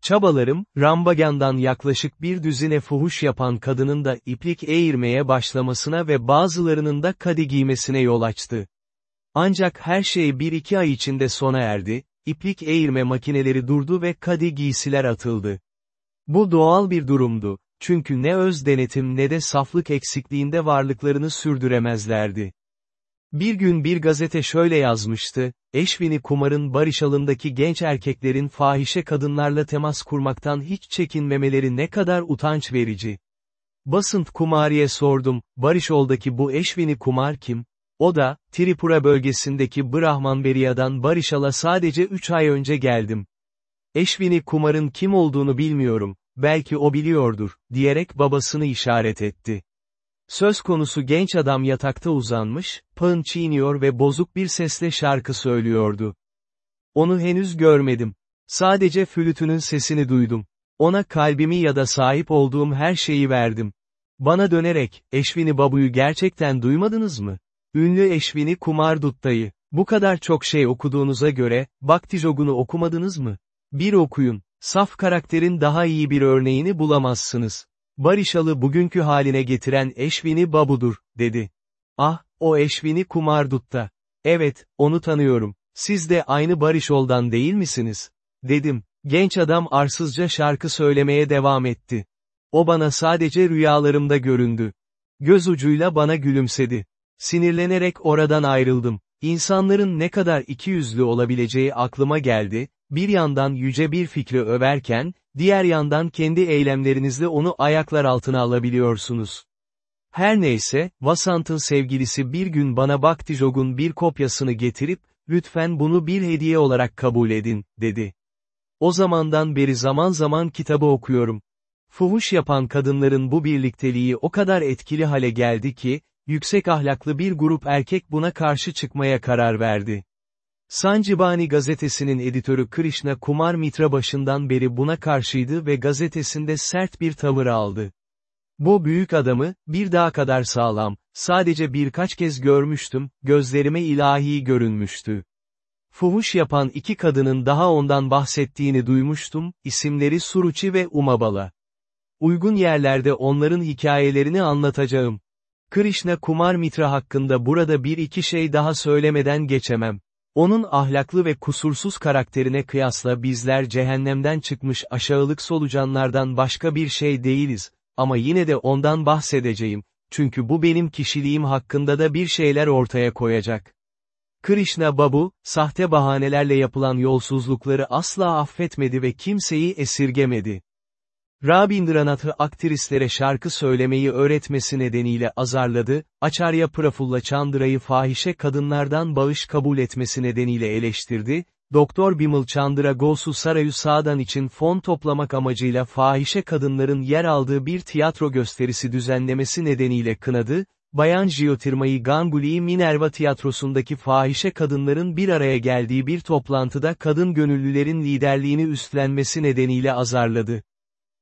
Çabalarım, Rambagan'dan yaklaşık bir düzine fuhuş yapan kadının da iplik eğirmeye başlamasına ve bazılarının da kadi giymesine yol açtı. Ancak her şey bir iki ay içinde sona erdi, iplik eğirme makineleri durdu ve kadi giysiler atıldı. Bu doğal bir durumdu, çünkü ne öz denetim ne de saflık eksikliğinde varlıklarını sürdüremezlerdi. Bir gün bir gazete şöyle yazmıştı, Eşvini Kumar'ın Barışal'ındaki genç erkeklerin fahişe kadınlarla temas kurmaktan hiç çekinmemeleri ne kadar utanç verici. Basınt Kumari'ye sordum, Barışol'daki bu Eşvini Kumar kim? O da, Tripura bölgesindeki Brahmanberiya'dan Barışal'a sadece 3 ay önce geldim. Eşvini Kumar'ın kim olduğunu bilmiyorum, belki o biliyordur, diyerek babasını işaret etti. Söz konusu genç adam yatakta uzanmış, pağın çiğniyor ve bozuk bir sesle şarkı söylüyordu. Onu henüz görmedim. Sadece flütünün sesini duydum. Ona kalbimi ya da sahip olduğum her şeyi verdim. Bana dönerek, Eşvini Babu'yu gerçekten duymadınız mı? Ünlü Eşvini Kumar Dutta'yı, bu kadar çok şey okuduğunuza göre, Bhakti okumadınız mı? Bir okuyun, saf karakterin daha iyi bir örneğini bulamazsınız. Barışalı bugünkü haline getiren Eşvini Babu'dur, dedi. Ah, o Eşvini Kumardut'ta. Evet, onu tanıyorum. Siz de aynı Barışol'dan değil misiniz? Dedim. Genç adam arsızca şarkı söylemeye devam etti. O bana sadece rüyalarımda göründü. Göz ucuyla bana gülümsedi. Sinirlenerek oradan ayrıldım. İnsanların ne kadar ikiyüzlü olabileceği aklıma geldi, bir yandan yüce bir fikri överken, diğer yandan kendi eylemlerinizle onu ayaklar altına alabiliyorsunuz. Her neyse, Vasant'ın sevgilisi bir gün bana Bhakti Jog'un bir kopyasını getirip, lütfen bunu bir hediye olarak kabul edin, dedi. O zamandan beri zaman zaman kitabı okuyorum. Fuhuş yapan kadınların bu birlikteliği o kadar etkili hale geldi ki, yüksek ahlaklı bir grup erkek buna karşı çıkmaya karar verdi. Sancibani gazetesinin editörü Krishna Kumar Mitra başından beri buna karşıydı ve gazetesinde sert bir tavır aldı. Bu büyük adamı, bir daha kadar sağlam, sadece birkaç kez görmüştüm, gözlerime ilahi görünmüştü. Fuhuş yapan iki kadının daha ondan bahsettiğini duymuştum, isimleri Suruçi ve Umabala. Uygun yerlerde onların hikayelerini anlatacağım. Krishna Kumar Mitra hakkında burada bir iki şey daha söylemeden geçemem. Onun ahlaklı ve kusursuz karakterine kıyasla bizler cehennemden çıkmış aşağılık solucanlardan başka bir şey değiliz, ama yine de ondan bahsedeceğim, çünkü bu benim kişiliğim hakkında da bir şeyler ortaya koyacak. Krishna Babu, sahte bahanelerle yapılan yolsuzlukları asla affetmedi ve kimseyi esirgemedi. Rabindranath'ı aktrislere şarkı söylemeyi öğretmesi nedeniyle azarladı, Acharya Prafulla Chandra'yı fahişe kadınlardan bağış kabul etmesi nedeniyle eleştirdi, Doktor Bimal Chandra Gosu Sarayu Sağdan için fon toplamak amacıyla fahişe kadınların yer aldığı bir tiyatro gösterisi düzenlemesi nedeniyle kınadı, Bayan Jyotirmai Ganguly Minerva tiyatrosundaki fahişe kadınların bir araya geldiği bir toplantıda kadın gönüllülerin liderliğini üstlenmesi nedeniyle azarladı.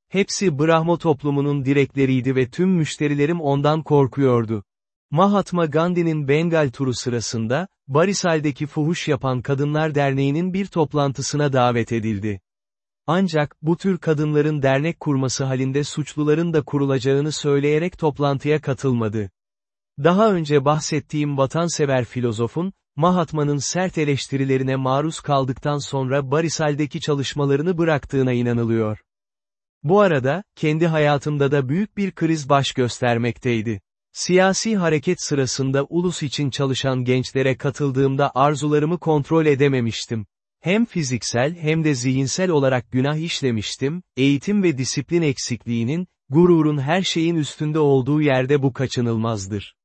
Hepsi Brahmo toplumunun direkleriydi ve tüm müşterilerim ondan korkuyordu. Mahatma Gandhi'nin Bengal turu sırasında, Barisal'deki Fuhuş Yapan Kadınlar Derneği'nin bir toplantısına davet edildi. Ancak, bu tür kadınların dernek kurması halinde suçluların da kurulacağını söyleyerek toplantıya katılmadı. Daha önce bahsettiğim vatansever filozofun, Mahatma'nın sert eleştirilerine maruz kaldıktan sonra Barisal'deki çalışmalarını bıraktığına inanılıyor. Bu arada, kendi hayatımda da büyük bir kriz baş göstermekteydi. Siyasi hareket sırasında ulus için çalışan gençlere katıldığımda arzularımı kontrol edememiştim. Hem fiziksel hem de zihinsel olarak günah işlemiştim, eğitim ve disiplin eksikliğinin, gururun her şeyin üstünde olduğu yerde bu kaçınılmazdır.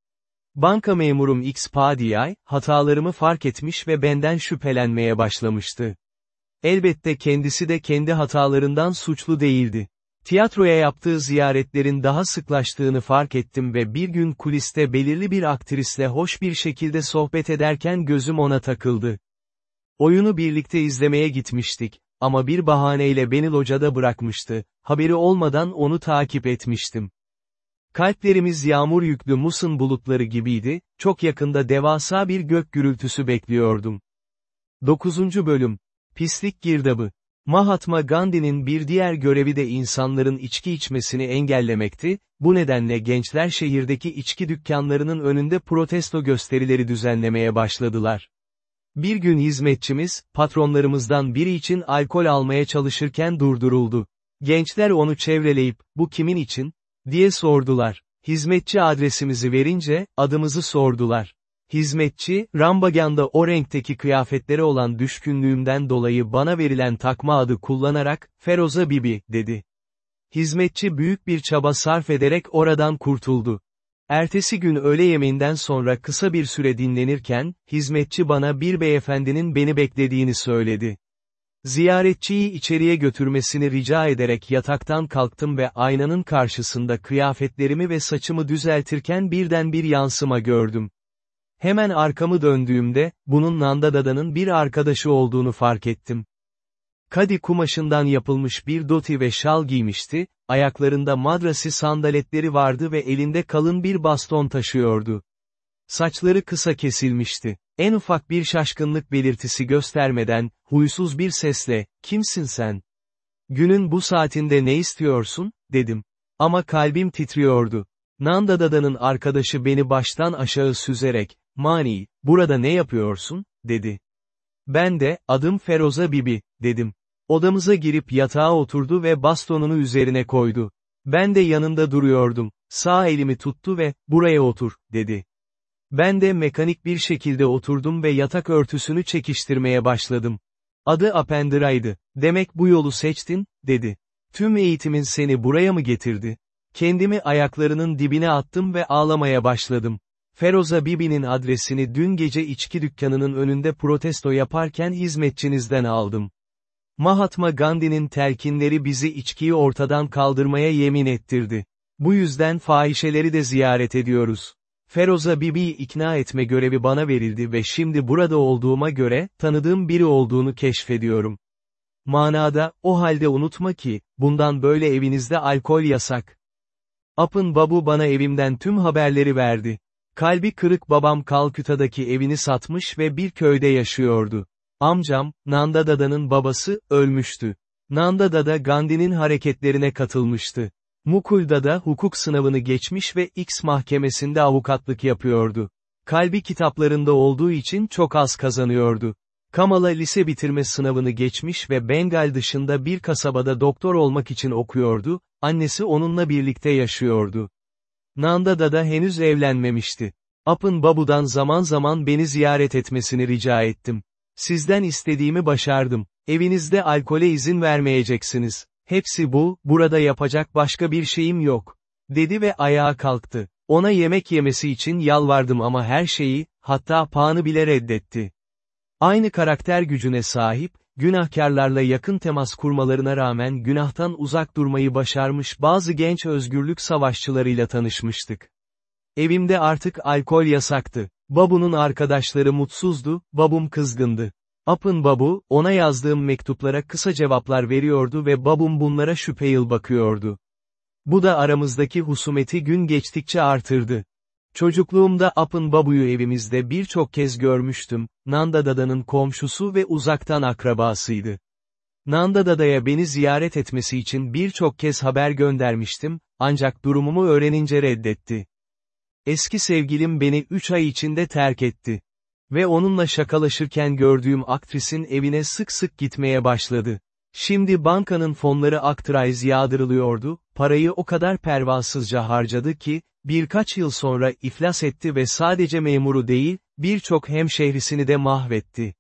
Banka memurum X Padiyay, hatalarımı fark etmiş ve benden şüphelenmeye başlamıştı. Elbette kendisi de kendi hatalarından suçlu değildi. Tiyatroya yaptığı ziyaretlerin daha sıklaştığını fark ettim ve bir gün kuliste belirli bir aktrisle hoş bir şekilde sohbet ederken gözüm ona takıldı. Oyunu birlikte izlemeye gitmiştik, ama bir bahaneyle beni locada bırakmıştı, haberi olmadan onu takip etmiştim. Kalplerimiz yağmur yüklü musun bulutları gibiydi, çok yakında devasa bir gök gürültüsü bekliyordum. 9. Bölüm Pislik Girdabı Mahatma Gandhi'nin bir diğer görevi de insanların içki içmesini engellemekti, bu nedenle gençler şehirdeki içki dükkanlarının önünde protesto gösterileri düzenlemeye başladılar. Bir gün hizmetçimiz, patronlarımızdan biri için alkol almaya çalışırken durduruldu. Gençler onu çevreleyip, bu kimin için, diye sordular. Hizmetçi adresimizi verince, adımızı sordular. Hizmetçi, Rambagan'da o renkteki kıyafetlere olan düşkünlüğümden dolayı bana verilen takma adı kullanarak, Feroza Bibi, dedi. Hizmetçi büyük bir çaba sarf ederek oradan kurtuldu. Ertesi gün öğle yemeğinden sonra kısa bir süre dinlenirken, hizmetçi bana bir beyefendinin beni beklediğini söyledi. Ziyaretçiyi içeriye götürmesini rica ederek yataktan kalktım ve aynanın karşısında kıyafetlerimi ve saçımı düzeltirken birden bir yansıma gördüm. Hemen arkamı döndüğümde, bunun Nandadada'nın bir arkadaşı olduğunu fark ettim. Kadi kumaşından yapılmış bir doti ve şal giymişti, ayaklarında madrasi sandaletleri vardı ve elinde kalın bir baston taşıyordu. Saçları kısa kesilmişti. En ufak bir şaşkınlık belirtisi göstermeden, huysuz bir sesle, kimsin sen? Günün bu saatinde ne istiyorsun, dedim. Ama kalbim titriyordu. Nandadada'nın arkadaşı beni baştan aşağı süzerek, Mani, burada ne yapıyorsun, dedi. Ben de, adım Feroza Bibi, dedim. Odamıza girip yatağa oturdu ve bastonunu üzerine koydu. Ben de yanında duruyordum. Sağ elimi tuttu ve, buraya otur, dedi. Ben de mekanik bir şekilde oturdum ve yatak örtüsünü çekiştirmeye başladım. Adı Apendira'ydı. Demek bu yolu seçtin, dedi. Tüm eğitimin seni buraya mı getirdi? Kendimi ayaklarının dibine attım ve ağlamaya başladım. Feroza Bibi'nin adresini dün gece içki dükkanının önünde protesto yaparken hizmetçinizden aldım. Mahatma Gandhi'nin telkinleri bizi içkiyi ortadan kaldırmaya yemin ettirdi. Bu yüzden fahişeleri de ziyaret ediyoruz. Feroza Bibi'yi ikna etme görevi bana verildi ve şimdi burada olduğuma göre, tanıdığım biri olduğunu keşfediyorum. Manada, o halde unutma ki, bundan böyle evinizde alkol yasak. Apın Babu bana evimden tüm haberleri verdi. Kalbi kırık babam Kalküta'daki evini satmış ve bir köyde yaşıyordu. Amcam, Nanda Dada'nın babası, ölmüştü. Nanda Dada Gandhi'nin hareketlerine katılmıştı. Mukulda'da hukuk sınavını geçmiş ve X mahkemesinde avukatlık yapıyordu. Kalbi kitaplarında olduğu için çok az kazanıyordu. Kamala lise bitirme sınavını geçmiş ve Bengal dışında bir kasabada doktor olmak için okuyordu, annesi onunla birlikte yaşıyordu. Nanda da henüz evlenmemişti. Apın Babu'dan zaman zaman beni ziyaret etmesini rica ettim. Sizden istediğimi başardım. Evinizde alkole izin vermeyeceksiniz. Hepsi bu, burada yapacak başka bir şeyim yok. Dedi ve ayağa kalktı. Ona yemek yemesi için yalvardım ama her şeyi, hatta Pan'ı bile reddetti. Aynı karakter gücüne sahip, günahkarlarla yakın temas kurmalarına rağmen günahtan uzak durmayı başarmış bazı genç özgürlük savaşçılarıyla tanışmıştık. Evimde artık alkol yasaktı. Babu'nun arkadaşları mutsuzdu, babum kızgındı. Apın babu, ona yazdığım mektuplara kısa cevaplar veriyordu ve babum bunlara şüpheyil bakıyordu. Bu da aramızdaki husumeti gün geçtikçe artırdı. Çocukluğumda Apın Babu'yu evimizde birçok kez görmüştüm, Nanda Dada'nın komşusu ve uzaktan akrabasıydı. Nanda Dada'ya beni ziyaret etmesi için birçok kez haber göndermiştim, ancak durumumu öğrenince reddetti. Eski sevgilim beni üç ay içinde terk etti. Ve onunla şakalaşırken gördüğüm aktrisin evine sık sık gitmeye başladı. Şimdi bankanın fonları aktraiz yağdırılıyordu, parayı o kadar pervasızca harcadı ki, birkaç yıl sonra iflas etti ve sadece memuru değil, birçok hemşehrisini de mahvetti.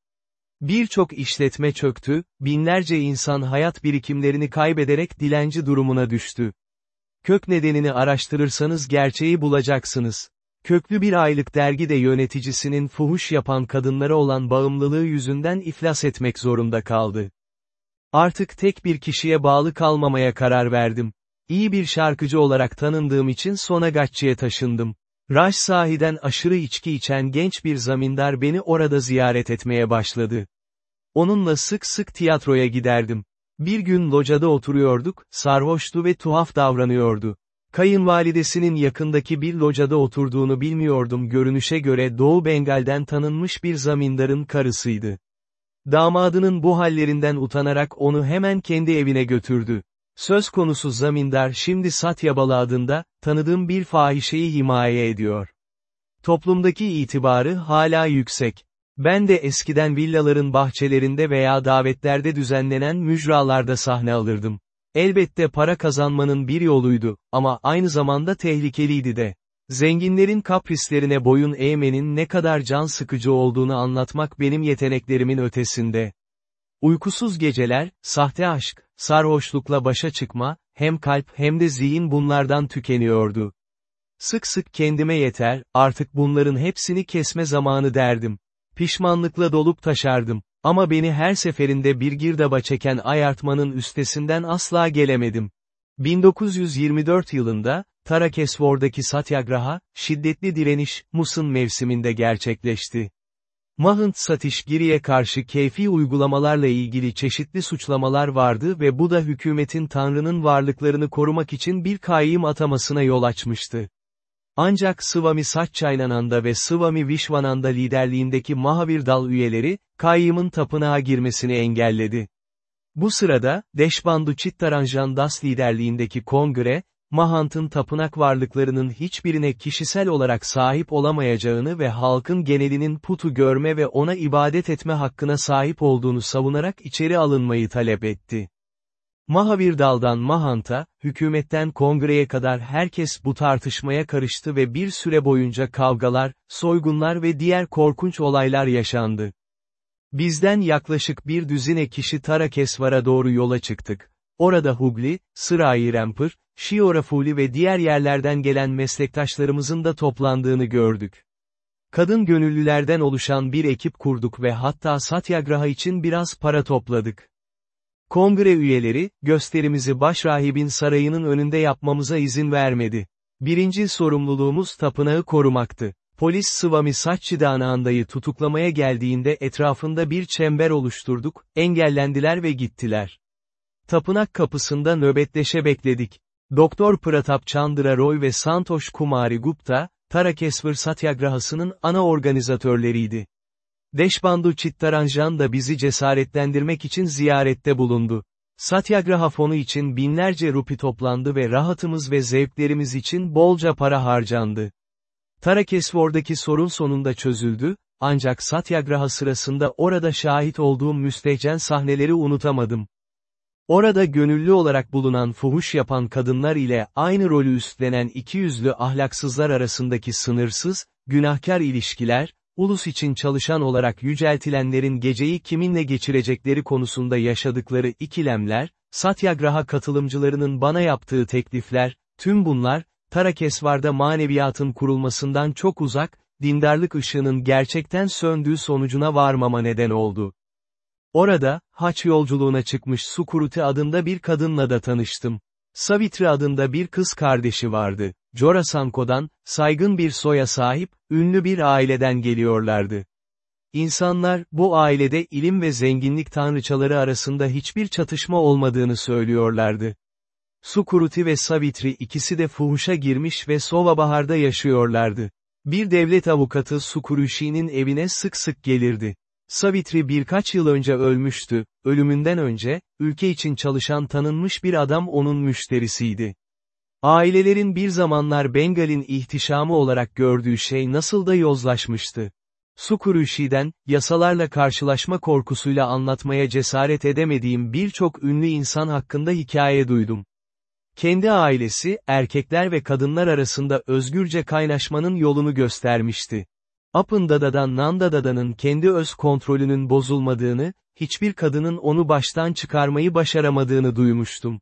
Birçok işletme çöktü, binlerce insan hayat birikimlerini kaybederek dilenci durumuna düştü. Kök nedenini araştırırsanız gerçeği bulacaksınız. Köklü bir aylık dergide yöneticisinin fuhuş yapan kadınlara olan bağımlılığı yüzünden iflas etmek zorunda kaldı. Artık tek bir kişiye bağlı kalmamaya karar verdim. İyi bir şarkıcı olarak tanındığım için Sonagaççı'ya taşındım. Raj sahiden aşırı içki içen genç bir zamindar beni orada ziyaret etmeye başladı. Onunla sık sık tiyatroya giderdim. Bir gün locada oturuyorduk, sarhoştu ve tuhaf davranıyordu. Kayınvalidesinin yakındaki bir locada oturduğunu bilmiyordum görünüşe göre Doğu Bengal'den tanınmış bir zamindarın karısıydı. Damadının bu hallerinden utanarak onu hemen kendi evine götürdü. Söz konusu zamindar şimdi Satyabala adında, tanıdığım bir fahişeyi himaye ediyor. Toplumdaki itibarı hala yüksek. Ben de eskiden villaların bahçelerinde veya davetlerde düzenlenen mücralarda sahne alırdım. Elbette para kazanmanın bir yoluydu, ama aynı zamanda tehlikeliydi de. Zenginlerin kaprislerine boyun eğmenin ne kadar can sıkıcı olduğunu anlatmak benim yeteneklerimin ötesinde. Uykusuz geceler, sahte aşk, sarhoşlukla başa çıkma, hem kalp hem de zihin bunlardan tükeniyordu. Sık sık kendime yeter, artık bunların hepsini kesme zamanı derdim. Pişmanlıkla dolup taşardım. Ama beni her seferinde bir girdaba çeken ayartmanın üstesinden asla gelemedim. 1924 yılında, Tarakesvor'daki Satyagraha, şiddetli direniş, Musun mevsiminde gerçekleşti. Mahant Satişgiri'ye karşı keyfi uygulamalarla ilgili çeşitli suçlamalar vardı ve bu da hükümetin Tanrı'nın varlıklarını korumak için bir kayyım atamasına yol açmıştı. Ancak Swami Satchainananda ve Swami Vishwananda liderliğindeki Mahavir Dal üyeleri, kayyımın tapınağa girmesini engelledi. Bu sırada, Deşbandu Chittaranjan Das liderliğindeki kongre, Mahant'ın tapınak varlıklarının hiçbirine kişisel olarak sahip olamayacağını ve halkın genelinin putu görme ve ona ibadet etme hakkına sahip olduğunu savunarak içeri alınmayı talep etti. Mahavir Dal'dan Mahant'a, hükümetten kongreye kadar herkes bu tartışmaya karıştı ve bir süre boyunca kavgalar, soygunlar ve diğer korkunç olaylar yaşandı. Bizden yaklaşık bir düzine kişi Tarakesvar'a doğru yola çıktık. Orada Hugli, Sıra-i Rempır, Şiorafuli ve diğer yerlerden gelen meslektaşlarımızın da toplandığını gördük. Kadın gönüllülerden oluşan bir ekip kurduk ve hatta Satyagraha için biraz para topladık. Kongre üyeleri, gösterimizi başrahibin sarayının önünde yapmamıza izin vermedi. Birinci sorumluluğumuz tapınağı korumaktı. Polis Swami Satchidananda'yı tutuklamaya geldiğinde etrafında bir çember oluşturduk, engellendiler ve gittiler. Tapınak kapısında nöbetleşe bekledik. Doktor Pratap Chandra Roy ve Santosh Kumari Gupta, Tarakesvar Satyagrahası'nın ana organizatörleriydi. Deşbandu Chittaranjan da bizi cesaretlendirmek için ziyarette bulundu. Satyagraha fonu için binlerce rupi toplandı ve rahatımız ve zevklerimiz için bolca para harcandı. Tarakesvor'daki sorun sonunda çözüldü, ancak Satyagraha sırasında orada şahit olduğum müstehcen sahneleri unutamadım. Orada gönüllü olarak bulunan fuhuş yapan kadınlar ile aynı rolü üstlenen ikiyüzlü ahlaksızlar arasındaki sınırsız, günahkar ilişkiler, ulus için çalışan olarak yüceltilenlerin geceyi kiminle geçirecekleri konusunda yaşadıkları ikilemler, Satyagraha katılımcılarının bana yaptığı teklifler, tüm bunlar, Tarakesvar'da maneviyatın kurulmasından çok uzak, dindarlık ışığının gerçekten söndüğü sonucuna varmama neden oldu. Orada, haç yolculuğuna çıkmış Sukuruti adında bir kadınla da tanıştım. Savitri adında bir kız kardeşi vardı. Jorasanko'dan, saygın bir soya sahip, ünlü bir aileden geliyorlardı. İnsanlar, bu ailede ilim ve zenginlik tanrıçaları arasında hiçbir çatışma olmadığını söylüyorlardı. Sukuruti ve Savitri ikisi de fuhuşa girmiş ve Sova Bahar'da yaşıyorlardı. Bir devlet avukatı Sukurushi'nin evine sık sık gelirdi. Savitri birkaç yıl önce ölmüştü, ölümünden önce, ülke için çalışan tanınmış bir adam onun müşterisiydi. Ailelerin bir zamanlar Bengal'in ihtişamı olarak gördüğü şey nasıl da yozlaşmıştı. Sukurushi'den, yasalarla karşılaşma korkusuyla anlatmaya cesaret edemediğim birçok ünlü insan hakkında hikaye duydum. Kendi ailesi, erkekler ve kadınlar arasında özgürce kaynaşmanın yolunu göstermişti. Apındada'dan Nandadada'nın kendi öz kontrolünün bozulmadığını, hiçbir kadının onu baştan çıkarmayı başaramadığını duymuştum.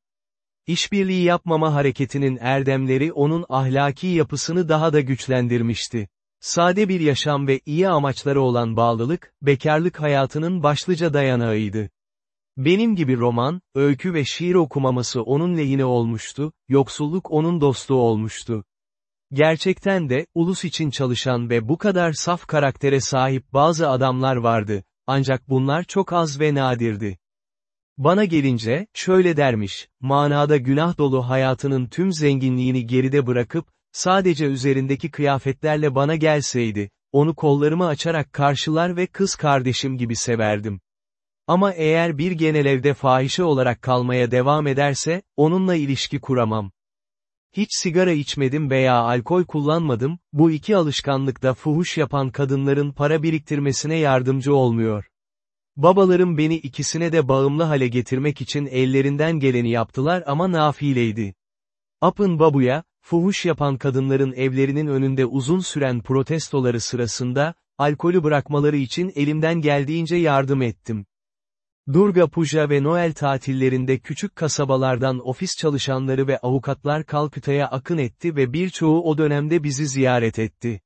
İşbirliği yapmama hareketinin erdemleri onun ahlaki yapısını daha da güçlendirmişti. Sade bir yaşam ve iyi amaçları olan bağlılık, bekarlık hayatının başlıca dayanağıydı. Benim gibi roman, öykü ve şiir okumaması onun lehine olmuştu, yoksulluk onun dostu olmuştu. Gerçekten de, ulus için çalışan ve bu kadar saf karaktere sahip bazı adamlar vardı, ancak bunlar çok az ve nadirdi. Bana gelince, şöyle dermiş, manada günah dolu hayatının tüm zenginliğini geride bırakıp, sadece üzerindeki kıyafetlerle bana gelseydi, onu kollarımı açarak karşılar ve kız kardeşim gibi severdim. Ama eğer bir genel evde fahişe olarak kalmaya devam ederse, onunla ilişki kuramam. Hiç sigara içmedim veya alkol kullanmadım, bu iki alışkanlık da fuhuş yapan kadınların para biriktirmesine yardımcı olmuyor. Babalarım beni ikisine de bağımlı hale getirmek için ellerinden geleni yaptılar ama nafileydi. Apın babuya, fuhuş yapan kadınların evlerinin önünde uzun süren protestoları sırasında, alkolü bırakmaları için elimden geldiğince yardım ettim. Durga Puja ve Noel tatillerinde küçük kasabalardan ofis çalışanları ve avukatlar Kalküta'ya akın etti ve birçoğu o dönemde bizi ziyaret etti.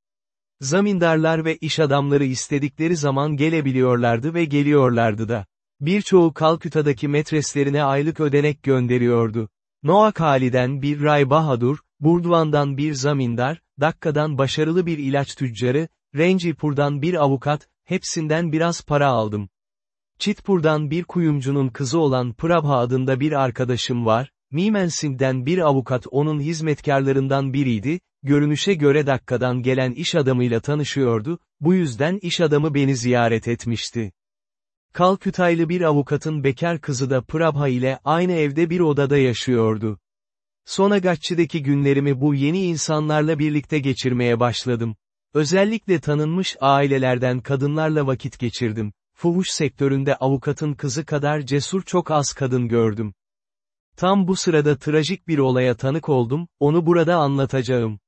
Zamindarlar ve iş adamları istedikleri zaman gelebiliyorlardı ve geliyorlardı da. Birçoğu Kalküta'daki metreslerine aylık ödenek gönderiyordu. Noakali'den bir Ray Bahadur, Burdwan'dan bir zamindar, Dakka'dan başarılı bir ilaç tüccarı, Rencipur'dan bir avukat, hepsinden biraz para aldım. Çitpur'dan bir kuyumcunun kızı olan Prabha adında bir arkadaşım var, Mimensing'den bir avukat onun hizmetkarlarından biriydi, görünüşe göre dakikadan gelen iş adamıyla tanışıyordu, bu yüzden iş adamı beni ziyaret etmişti. Kalkütaylı bir avukatın bekar kızı da Prabha ile aynı evde bir odada yaşıyordu. Sonagaççı'daki günlerimi bu yeni insanlarla birlikte geçirmeye başladım. Özellikle tanınmış ailelerden kadınlarla vakit geçirdim. Fuhuş sektöründe avukatın kızı kadar cesur çok az kadın gördüm. Tam bu sırada trajik bir olaya tanık oldum, onu burada anlatacağım.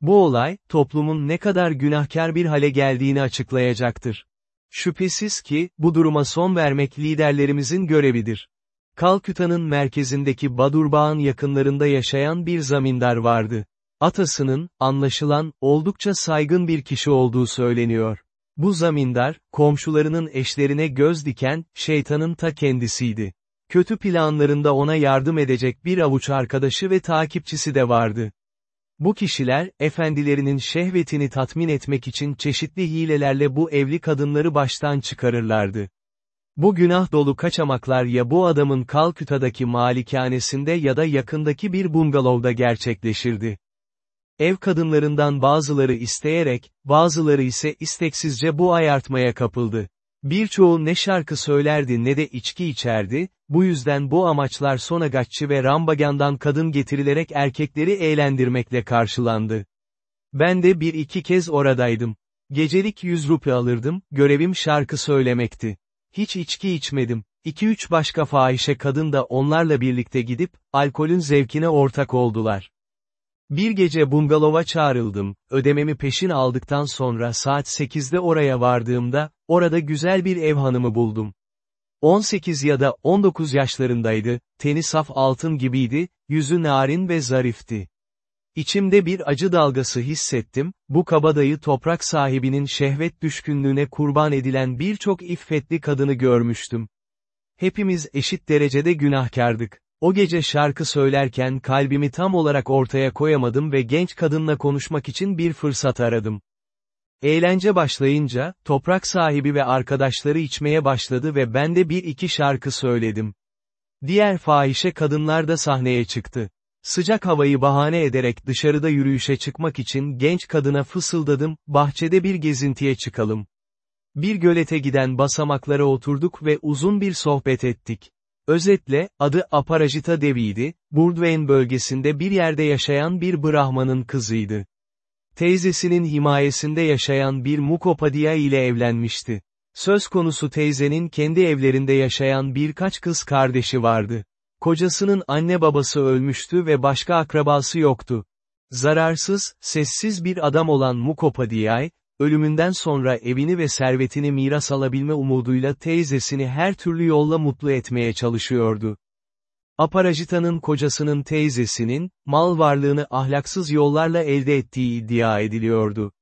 Bu olay, toplumun ne kadar günahkar bir hale geldiğini açıklayacaktır. Şüphesiz ki, bu duruma son vermek liderlerimizin görevidir. Kalküta'nın merkezindeki Badurbağ'ın yakınlarında yaşayan bir zamindar vardı. Atasının, anlaşılan, oldukça saygın bir kişi olduğu söyleniyor. Bu zamindar, komşularının eşlerine göz diken, şeytanın ta kendisiydi. Kötü planlarında ona yardım edecek bir avuç arkadaşı ve takipçisi de vardı. Bu kişiler, efendilerinin şehvetini tatmin etmek için çeşitli hilelerle bu evli kadınları baştan çıkarırlardı. Bu günah dolu kaçamaklar ya bu adamın Kalküta'daki malikanesinde ya da yakındaki bir bungalovda gerçekleşirdi. Ev kadınlarından bazıları isteyerek, bazıları ise isteksizce bu ayartmaya kapıldı. Birçoğu ne şarkı söylerdi ne de içki içerdi, bu yüzden bu amaçlar Sonagaççı ve Rambagan'dan kadın getirilerek erkekleri eğlendirmekle karşılandı. Ben de bir iki kez oradaydım. Gecelik 100 rupi alırdım, görevim şarkı söylemekti. Hiç içki içmedim. 2-3 başka fahişe kadın da onlarla birlikte gidip, alkolün zevkine ortak oldular. Bir gece bungalova çağrıldım, ödememi peşin aldıktan sonra saat 8'de oraya vardığımda, orada güzel bir ev hanımı buldum. 18 ya da 19 yaşlarındaydı, teni saf altın gibiydi, yüzü narin ve zarifti. İçimde bir acı dalgası hissettim, bu kabadayı toprak sahibinin şehvet düşkünlüğüne kurban edilen birçok iffetli kadını görmüştüm. Hepimiz eşit derecede günahkardık. O gece şarkı söylerken kalbimi tam olarak ortaya koyamadım ve genç kadınla konuşmak için bir fırsat aradım. Eğlence başlayınca, toprak sahibi ve arkadaşları içmeye başladı ve ben de bir iki şarkı söyledim. Diğer fahişe kadınlar da sahneye çıktı. Sıcak havayı bahane ederek dışarıda yürüyüşe çıkmak için genç kadına fısıldadım, bahçede bir gezintiye çıkalım. Bir gölete giden basamaklara oturduk ve uzun bir sohbet ettik. Özetle, adı Aparajita Devi'ydi, Burdwain bölgesinde bir yerde yaşayan bir Brahman'ın kızıydı. Teyzesinin himayesinde yaşayan bir Mukopadiya ile evlenmişti. Söz konusu teyzenin kendi evlerinde yaşayan birkaç kız kardeşi vardı. Kocasının anne babası ölmüştü ve başka akrabası yoktu. Zararsız, sessiz bir adam olan Mukopadiyay, ölümünden sonra evini ve servetini miras alabilme umuduyla teyzesini her türlü yolla mutlu etmeye çalışıyordu. Aparajita'nın kocasının teyzesinin, mal varlığını ahlaksız yollarla elde ettiği iddia ediliyordu.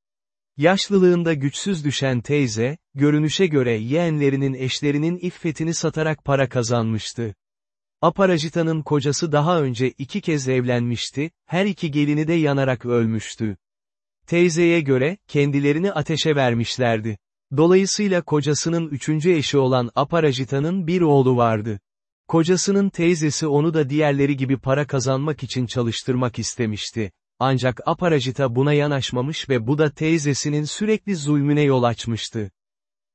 Yaşlılığında güçsüz düşen teyze, görünüşe göre yeğenlerinin eşlerinin iffetini satarak para kazanmıştı. Aparajita'nın kocası daha önce iki kez evlenmişti, her iki gelini de yanarak ölmüştü. Teyzeye göre, kendilerini ateşe vermişlerdi. Dolayısıyla kocasının üçüncü eşi olan Aparajita'nın bir oğlu vardı. Kocasının teyzesi onu da diğerleri gibi para kazanmak için çalıştırmak istemişti. Ancak Aparajita buna yanaşmamış ve bu da teyzesinin sürekli zulmüne yol açmıştı.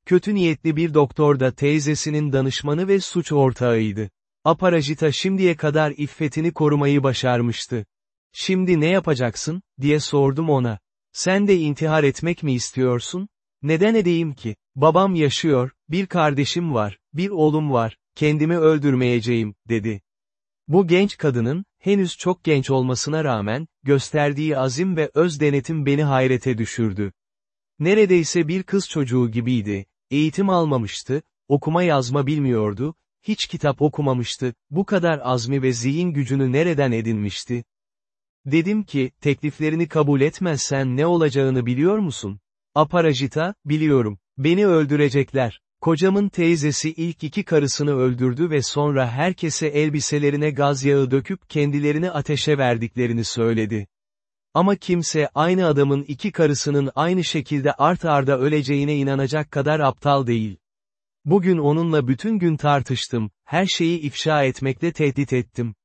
Kötü niyetli bir doktor da teyzesinin danışmanı ve suç ortağıydı. Aparajita şimdiye kadar iffetini korumayı başarmıştı. Şimdi ne yapacaksın, diye sordum ona. Sen de intihar etmek mi istiyorsun? Neden edeyim ki? Babam yaşıyor, bir kardeşim var, bir oğlum var, kendimi öldürmeyeceğim, dedi. Bu genç kadının, henüz çok genç olmasına rağmen, gösterdiği azim ve öz denetim beni hayrete düşürdü. Neredeyse bir kız çocuğu gibiydi, eğitim almamıştı, okuma yazma bilmiyordu, hiç kitap okumamıştı, bu kadar azmi ve zihin gücünü nereden edinmişti? Dedim ki, tekliflerini kabul etmezsen ne olacağını biliyor musun? Aparajita, biliyorum. Beni öldürecekler. Kocamın teyzesi ilk iki karısını öldürdü ve sonra herkese elbiselerine gaz yağı döküp kendilerini ateşe verdiklerini söyledi. Ama kimse aynı adamın iki karısının aynı şekilde art arda öleceğine inanacak kadar aptal değil. Bugün onunla bütün gün tartıştım, her şeyi ifşa etmekle tehdit ettim.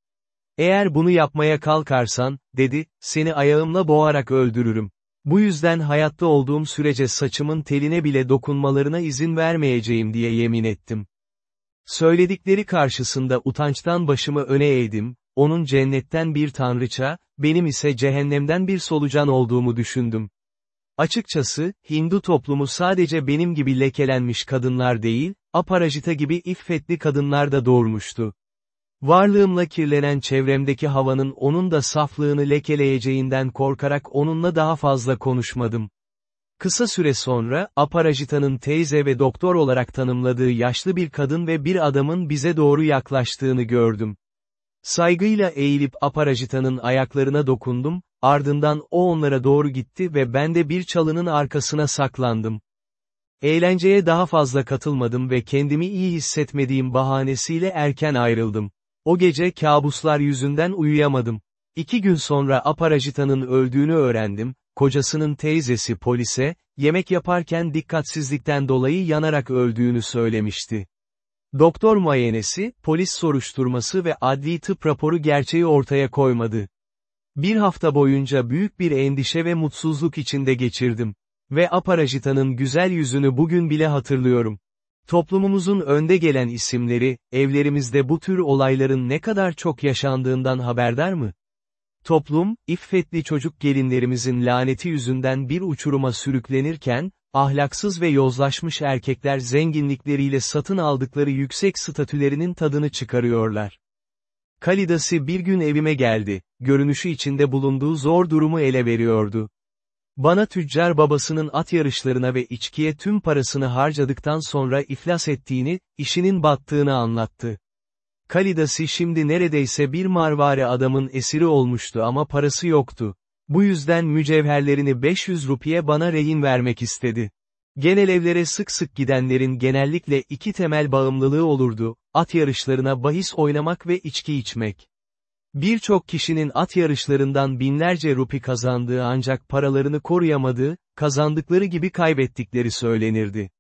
Eğer bunu yapmaya kalkarsan, dedi, seni ayağımla boğarak öldürürüm. Bu yüzden hayatta olduğum sürece saçımın teline bile dokunmalarına izin vermeyeceğim diye yemin ettim. Söyledikleri karşısında utançtan başımı öne eğdim, onun cennetten bir tanrıça, benim ise cehennemden bir solucan olduğumu düşündüm. Açıkçası, Hindu toplumu sadece benim gibi lekelenmiş kadınlar değil, aparajita gibi iffetli kadınlar da doğurmuştu. Varlığımla kirlenen çevremdeki havanın onun da saflığını lekeleyeceğinden korkarak onunla daha fazla konuşmadım. Kısa süre sonra, Aparajita'nın teyze ve doktor olarak tanımladığı yaşlı bir kadın ve bir adamın bize doğru yaklaştığını gördüm. Saygıyla eğilip Aparajita'nın ayaklarına dokundum, ardından o onlara doğru gitti ve ben de bir çalının arkasına saklandım. Eğlenceye daha fazla katılmadım ve kendimi iyi hissetmediğim bahanesiyle erken ayrıldım. O gece kabuslar yüzünden uyuyamadım. İki gün sonra Aparajita'nın öldüğünü öğrendim, kocasının teyzesi polise, yemek yaparken dikkatsizlikten dolayı yanarak öldüğünü söylemişti. Doktor muayenesi, polis soruşturması ve adli tıp raporu gerçeği ortaya koymadı. Bir hafta boyunca büyük bir endişe ve mutsuzluk içinde geçirdim. Ve Aparajita'nın güzel yüzünü bugün bile hatırlıyorum. Toplumumuzun önde gelen isimleri, evlerimizde bu tür olayların ne kadar çok yaşandığından haberdar mı? Toplum, iffetli çocuk gelinlerimizin laneti yüzünden bir uçuruma sürüklenirken, ahlaksız ve yozlaşmış erkekler zenginlikleriyle satın aldıkları yüksek statülerinin tadını çıkarıyorlar. Kalidasi bir gün evime geldi, görünüşü içinde bulunduğu zor durumu ele veriyordu. Bana tüccar babasının at yarışlarına ve içkiye tüm parasını harcadıktan sonra iflas ettiğini, işinin battığını anlattı. Kalidasi şimdi neredeyse bir marvari adamın esiri olmuştu ama parası yoktu. Bu yüzden mücevherlerini 500 rupiye bana rehin vermek istedi. Genel evlere sık sık gidenlerin genellikle iki temel bağımlılığı olurdu, at yarışlarına bahis oynamak ve içki içmek. Birçok kişinin at yarışlarından binlerce rupi kazandığı ancak paralarını koruyamadığı, kazandıkları gibi kaybettikleri söylenirdi.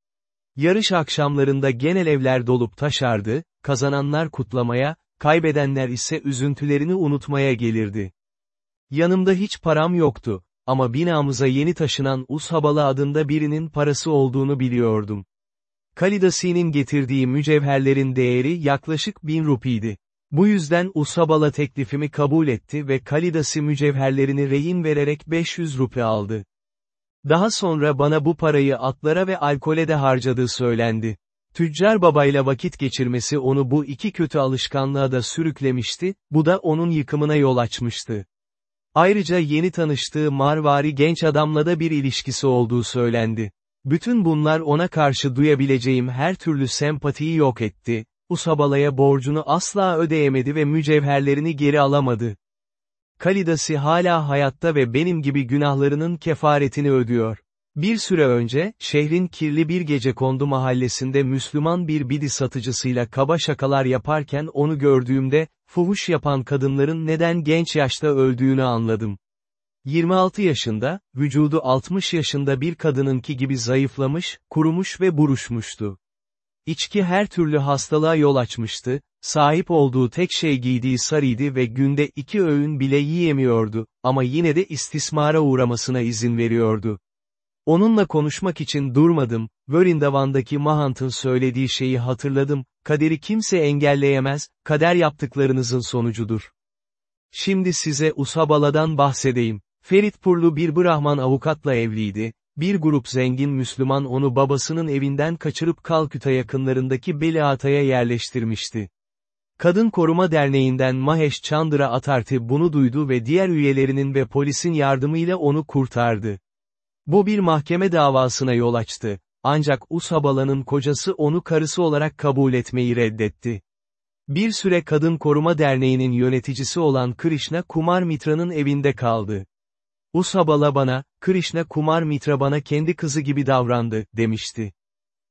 Yarış akşamlarında genel evler dolup taşardı, kazananlar kutlamaya, kaybedenler ise üzüntülerini unutmaya gelirdi. Yanımda hiç param yoktu, ama binamıza yeni taşınan Ushabalı adında birinin parası olduğunu biliyordum. Kalidasi'nin getirdiği mücevherlerin değeri yaklaşık bin rupiydi. Bu yüzden Ushabala teklifimi kabul etti ve Kalidasi mücevherlerini rehin vererek 500 rupi aldı. Daha sonra bana bu parayı atlara ve alkole de harcadığı söylendi. Tüccar babayla vakit geçirmesi onu bu iki kötü alışkanlığa da sürüklemişti, bu da onun yıkımına yol açmıştı. Ayrıca yeni tanıştığı Marvari genç adamla da bir ilişkisi olduğu söylendi. Bütün bunlar ona karşı duyabileceğim her türlü sempatiyi yok etti, Usabala'ya borcunu asla ödeyemedi ve mücevherlerini geri alamadı. Kalidasi hala hayatta ve benim gibi günahlarının kefaretini ödüyor. Bir süre önce, şehrin kirli bir gece kondu mahallesinde Müslüman bir bidi satıcısıyla kaba şakalar yaparken onu gördüğümde, fuhuş yapan kadınların neden genç yaşta öldüğünü anladım. 26 yaşında, vücudu 60 yaşında bir kadınınki gibi zayıflamış, kurumuş ve buruşmuştu. İçki her türlü hastalığa yol açmıştı, sahip olduğu tek şey giydiği sarıydı ve günde iki öğün bile yiyemiyordu, ama yine de istismara uğramasına izin veriyordu. Onunla konuşmak için durmadım, Vörindavan'daki Mahant'ın söylediği şeyi hatırladım, kaderi kimse engelleyemez, kader yaptıklarınızın sonucudur. Şimdi size Usabala'dan bahsedeyim. Feritpurlu bir Brahman avukatla evliydi, bir grup zengin Müslüman onu babasının evinden kaçırıp Kalküta yakınlarındaki Beliata'ya yerleştirmişti. Kadın Koruma Derneği'nden Mahesh Chandra Atarti bunu duydu ve diğer üyelerinin ve polisin yardımıyla onu kurtardı. Bu bir mahkeme davasına yol açtı. Ancak Ushabala'nın kocası onu karısı olarak kabul etmeyi reddetti. Bir süre Kadın Koruma Derneği'nin yöneticisi olan Krishna Kumar Mitra'nın evinde kaldı. Ushabala bana, Krishna Kumar Mitra bana kendi kızı gibi davrandı, demişti.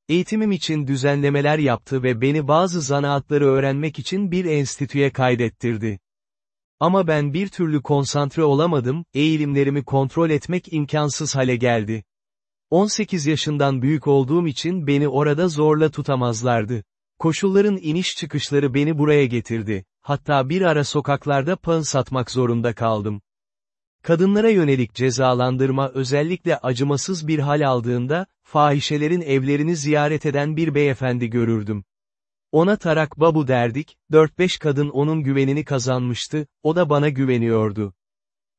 Eğitimim için düzenlemeler yaptı ve beni bazı zanaatları öğrenmek için bir enstitüye kaydettirdi. Ama ben bir türlü konsantre olamadım, eğilimlerimi kontrol etmek imkansız hale geldi. 18 yaşından büyük olduğum için beni orada zorla tutamazlardı. Koşulların iniş çıkışları beni buraya getirdi. Hatta bir ara sokaklarda pan satmak zorunda kaldım. Kadınlara yönelik cezalandırma özellikle acımasız bir hal aldığında, fahişelerin evlerini ziyaret eden bir beyefendi görürdüm. Ona Tarak Babu derdik, 4-5 kadın onun güvenini kazanmıştı, o da bana güveniyordu.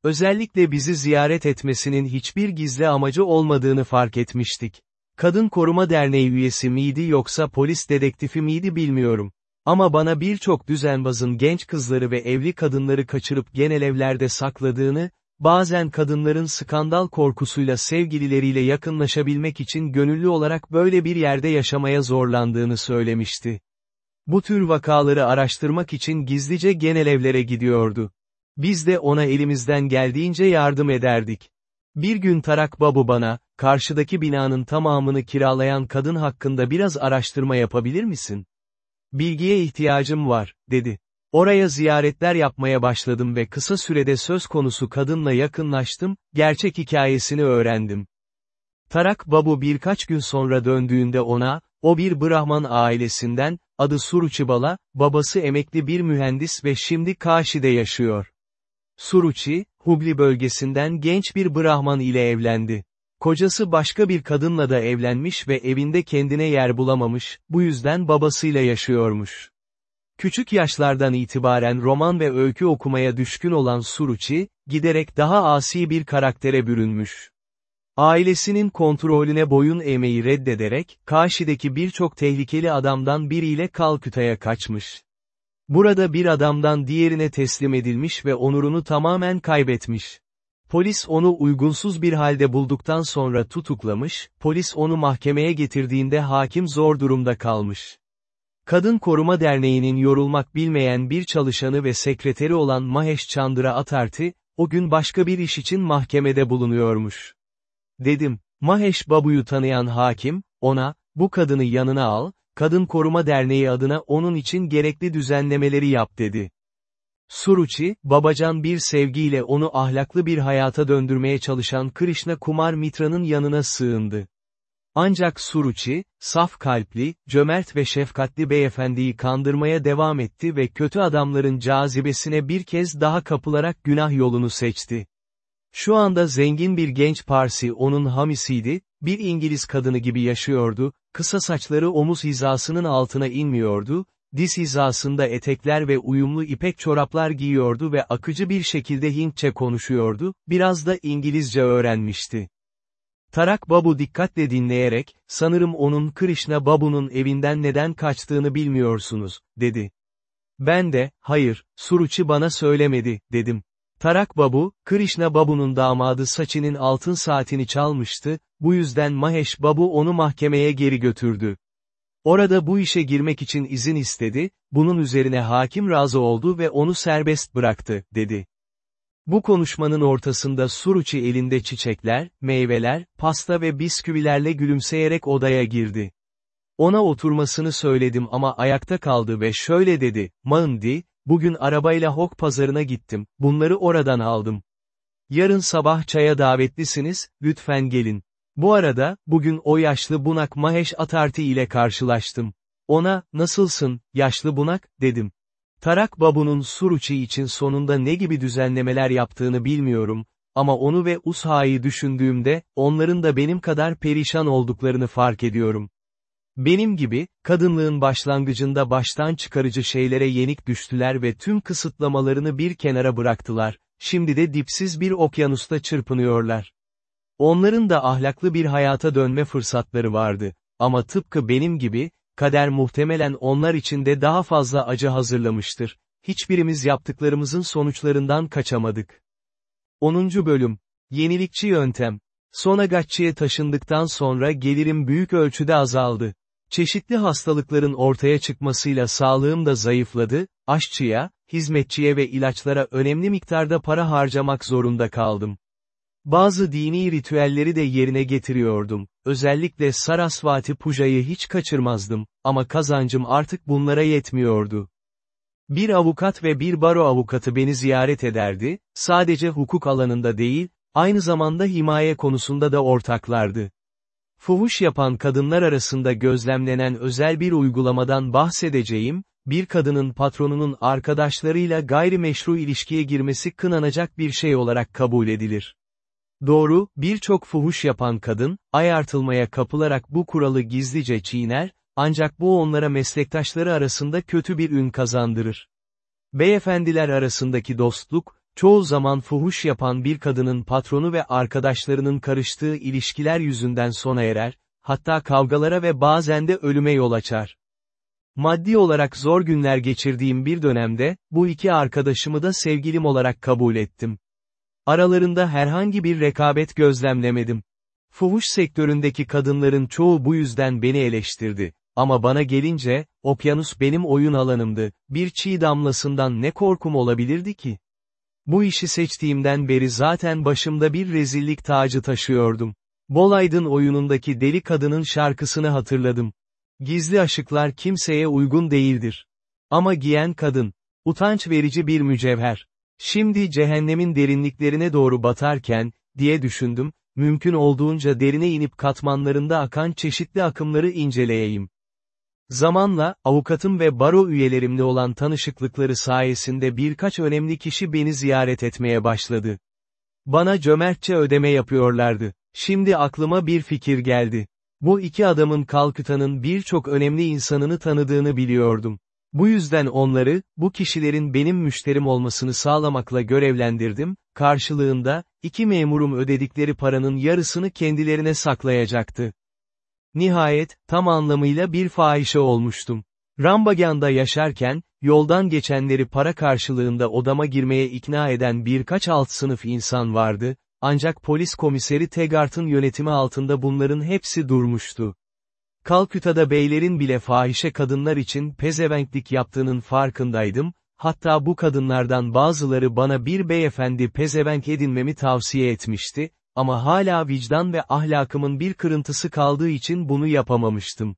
Özellikle bizi ziyaret etmesinin hiçbir gizli amacı olmadığını fark etmiştik. Kadın Koruma Derneği üyesi miydi yoksa polis dedektifi miydi bilmiyorum. Ama bana birçok düzenbazın genç kızları ve evli kadınları kaçırıp genel evlerde sakladığını, bazen kadınların skandal korkusuyla sevgilileriyle yakınlaşabilmek için gönüllü olarak böyle bir yerde yaşamaya zorlandığını söylemişti. Bu tür vakaları araştırmak için gizlice genel evlere gidiyordu. Biz de ona elimizden geldiğince yardım ederdik. Bir gün Tarak Babu bana, karşıdaki binanın tamamını kiralayan kadın hakkında biraz araştırma yapabilir misin? Bilgiye ihtiyacım var, dedi. Oraya ziyaretler yapmaya başladım ve kısa sürede söz konusu kadınla yakınlaştım, gerçek hikayesini öğrendim. Tarak Babu birkaç gün sonra döndüğünde ona, o bir Brahman ailesinden, adı Suruçibala, babası emekli bir mühendis ve şimdi Kaşi'de yaşıyor. Suruçi, Hubli bölgesinden genç bir Brahman ile evlendi. Kocası başka bir kadınla da evlenmiş ve evinde kendine yer bulamamış, bu yüzden babasıyla yaşıyormuş. Küçük yaşlardan itibaren roman ve öykü okumaya düşkün olan Suruçi, giderek daha asi bir karaktere bürünmüş. Ailesinin kontrolüne boyun eğmeyi reddederek, Kaşi'deki birçok tehlikeli adamdan biriyle Kalküta'ya kaçmış. Burada bir adamdan diğerine teslim edilmiş ve onurunu tamamen kaybetmiş. Polis onu uygunsuz bir halde bulduktan sonra tutuklamış, polis onu mahkemeye getirdiğinde hakim zor durumda kalmış. Kadın Koruma Derneği'nin yorulmak bilmeyen bir çalışanı ve sekreteri olan Mahesh Chandra Atarti, o gün başka bir iş için mahkemede bulunuyormuş. Dedim, Mahesh Babu'yu tanıyan hakim, ona, bu kadını yanına al, Kadın Koruma Derneği adına onun için gerekli düzenlemeleri yap dedi. Suruçi, babacan bir sevgiyle onu ahlaklı bir hayata döndürmeye çalışan Krishna Kumar Mitra'nın yanına sığındı. Ancak Suruçi, saf kalpli, cömert ve şefkatli beyefendiyi kandırmaya devam etti ve kötü adamların cazibesine bir kez daha kapılarak günah yolunu seçti. Şu anda zengin bir genç Parsi onun hamisiydi, bir İngiliz kadını gibi yaşıyordu, kısa saçları omuz hizasının altına inmiyordu, diz hizasında etekler ve uyumlu ipek çoraplar giyiyordu ve akıcı bir şekilde Hintçe konuşuyordu, biraz da İngilizce öğrenmişti. Tarak Babu dikkatle dinleyerek, sanırım onun Krishna Babu'nun evinden neden kaçtığını bilmiyorsunuz, dedi. Ben de, hayır, Suruçi bana söylemedi, dedim. Tarak Babu, Krishna Babu'nun damadı Saçi'nin altın saatini çalmıştı, bu yüzden Mahesh Babu onu mahkemeye geri götürdü. Orada bu işe girmek için izin istedi, bunun üzerine hakim razı oldu ve onu serbest bıraktı, dedi. Bu konuşmanın ortasında Suruçi elinde çiçekler, meyveler, pasta ve bisküvilerle gülümseyerek odaya girdi. Ona oturmasını söyledim ama ayakta kaldı ve şöyle dedi, Mandi, bugün arabayla Hok pazarına gittim, bunları oradan aldım. Yarın sabah çaya davetlisiniz, lütfen gelin. Bu arada, bugün o yaşlı bunak Mahesh Atarti ile karşılaştım. Ona, nasılsın, yaşlı bunak, dedim. Tarak Babu'nun Suruçi için sonunda ne gibi düzenlemeler yaptığını bilmiyorum, ama onu ve Usha'yı düşündüğümde, onların da benim kadar perişan olduklarını fark ediyorum. Benim gibi, kadınlığın başlangıcında baştan çıkarıcı şeylere yenik düştüler ve tüm kısıtlamalarını bir kenara bıraktılar, şimdi de dipsiz bir okyanusta çırpınıyorlar. Onların da ahlaklı bir hayata dönme fırsatları vardı, ama tıpkı benim gibi, kader muhtemelen onlar için de daha fazla acı hazırlamıştır. Hiçbirimiz yaptıklarımızın sonuçlarından kaçamadık. 10. Bölüm Yenilikçi Yöntem Sonagaççı'ya taşındıktan sonra gelirim büyük ölçüde azaldı. Çeşitli hastalıkların ortaya çıkmasıyla sağlığım da zayıfladı, aşçıya, hizmetçiye ve ilaçlara önemli miktarda para harcamak zorunda kaldım. Bazı dini ritüelleri de yerine getiriyordum, özellikle Sarasvati Puja'yı hiç kaçırmazdım, ama kazancım artık bunlara yetmiyordu. Bir avukat ve bir baro avukatı beni ziyaret ederdi, sadece hukuk alanında değil, aynı zamanda himaye konusunda da ortaklardı. Fuhuş yapan kadınlar arasında gözlemlenen özel bir uygulamadan bahsedeceğim, bir kadının patronunun arkadaşlarıyla gayrimeşru ilişkiye girmesi kınanacak bir şey olarak kabul edilir. Doğru, birçok fuhuş yapan kadın, ayartılmaya kapılarak bu kuralı gizlice çiğner, ancak bu onlara meslektaşları arasında kötü bir ün kazandırır. Beyefendiler arasındaki dostluk, çoğu zaman fuhuş yapan bir kadının patronu ve arkadaşlarının karıştığı ilişkiler yüzünden sona erer, hatta kavgalara ve bazen de ölüme yol açar. Maddi olarak zor günler geçirdiğim bir dönemde, bu iki arkadaşımı da sevgilim olarak kabul ettim. Aralarında herhangi bir rekabet gözlemlemedim. Fuhuş sektöründeki kadınların çoğu bu yüzden beni eleştirdi. Ama bana gelince, okyanus benim oyun alanımdı, bir çiğ damlasından ne korkum olabilirdi ki? Bu işi seçtiğimden beri zaten başımda bir rezillik tacı taşıyordum. Bolaydın oyunundaki deli kadının şarkısını hatırladım. Gizli aşıklar kimseye uygun değildir. Ama giyen kadın, utanç verici bir mücevher. Şimdi cehennemin derinliklerine doğru batarken, diye düşündüm, mümkün olduğunca derine inip katmanlarında akan çeşitli akımları inceleyeyim. Zamanla, avukatım ve baro üyelerimle olan tanışıklıkları sayesinde birkaç önemli kişi beni ziyaret etmeye başladı. Bana cömertçe ödeme yapıyorlardı. Şimdi aklıma bir fikir geldi. Bu iki adamın Kalküta'nın birçok önemli insanını tanıdığını biliyordum. Bu yüzden onları, bu kişilerin benim müşterim olmasını sağlamakla görevlendirdim, karşılığında, iki memurum ödedikleri paranın yarısını kendilerine saklayacaktı. Nihayet, tam anlamıyla bir fahişe olmuştum. Rambagan'da yaşarken, yoldan geçenleri para karşılığında odama girmeye ikna eden birkaç alt sınıf insan vardı, ancak polis komiseri Tegart'ın yönetimi altında bunların hepsi durmuştu. Kalküta'da beylerin bile fahişe kadınlar için pezevenklik yaptığının farkındaydım, hatta bu kadınlardan bazıları bana bir beyefendi pezevenk edinmemi tavsiye etmişti, ama hala vicdan ve ahlakımın bir kırıntısı kaldığı için bunu yapamamıştım.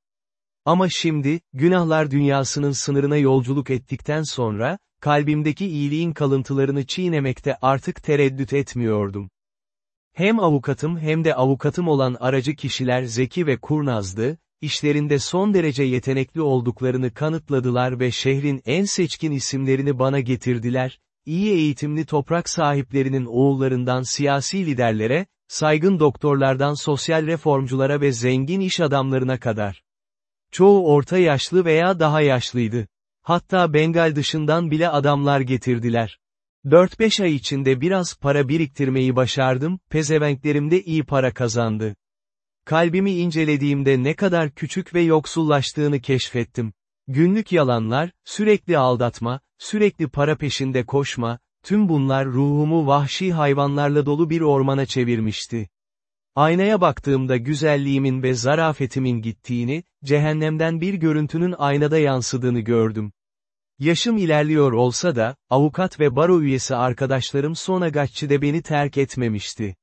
Ama şimdi, günahlar dünyasının sınırına yolculuk ettikten sonra, kalbimdeki iyiliğin kalıntılarını çiğnemekte artık tereddüt etmiyordum. Hem avukatım hem de avukatım olan aracı kişiler zeki ve kurnazdı, işlerinde son derece yetenekli olduklarını kanıtladılar ve şehrin en seçkin isimlerini bana getirdiler, iyi eğitimli toprak sahiplerinin oğullarından siyasi liderlere, saygın doktorlardan sosyal reformculara ve zengin iş adamlarına kadar. Çoğu orta yaşlı veya daha yaşlıydı. Hatta Bengal dışından bile adamlar getirdiler. 4-5 ay içinde biraz para biriktirmeyi başardım, pezevenklerim de iyi para kazandı. Kalbimi incelediğimde ne kadar küçük ve yoksullaştığını keşfettim. Günlük yalanlar, sürekli aldatma, sürekli para peşinde koşma, tüm bunlar ruhumu vahşi hayvanlarla dolu bir ormana çevirmişti. Aynaya baktığımda güzelliğimin ve zarafetimin gittiğini, cehennemden bir görüntünün aynada yansıdığını gördüm. Yaşım ilerliyor olsa da, avukat ve baro üyesi arkadaşlarım Sonagaççı'da beni terk etmemişti.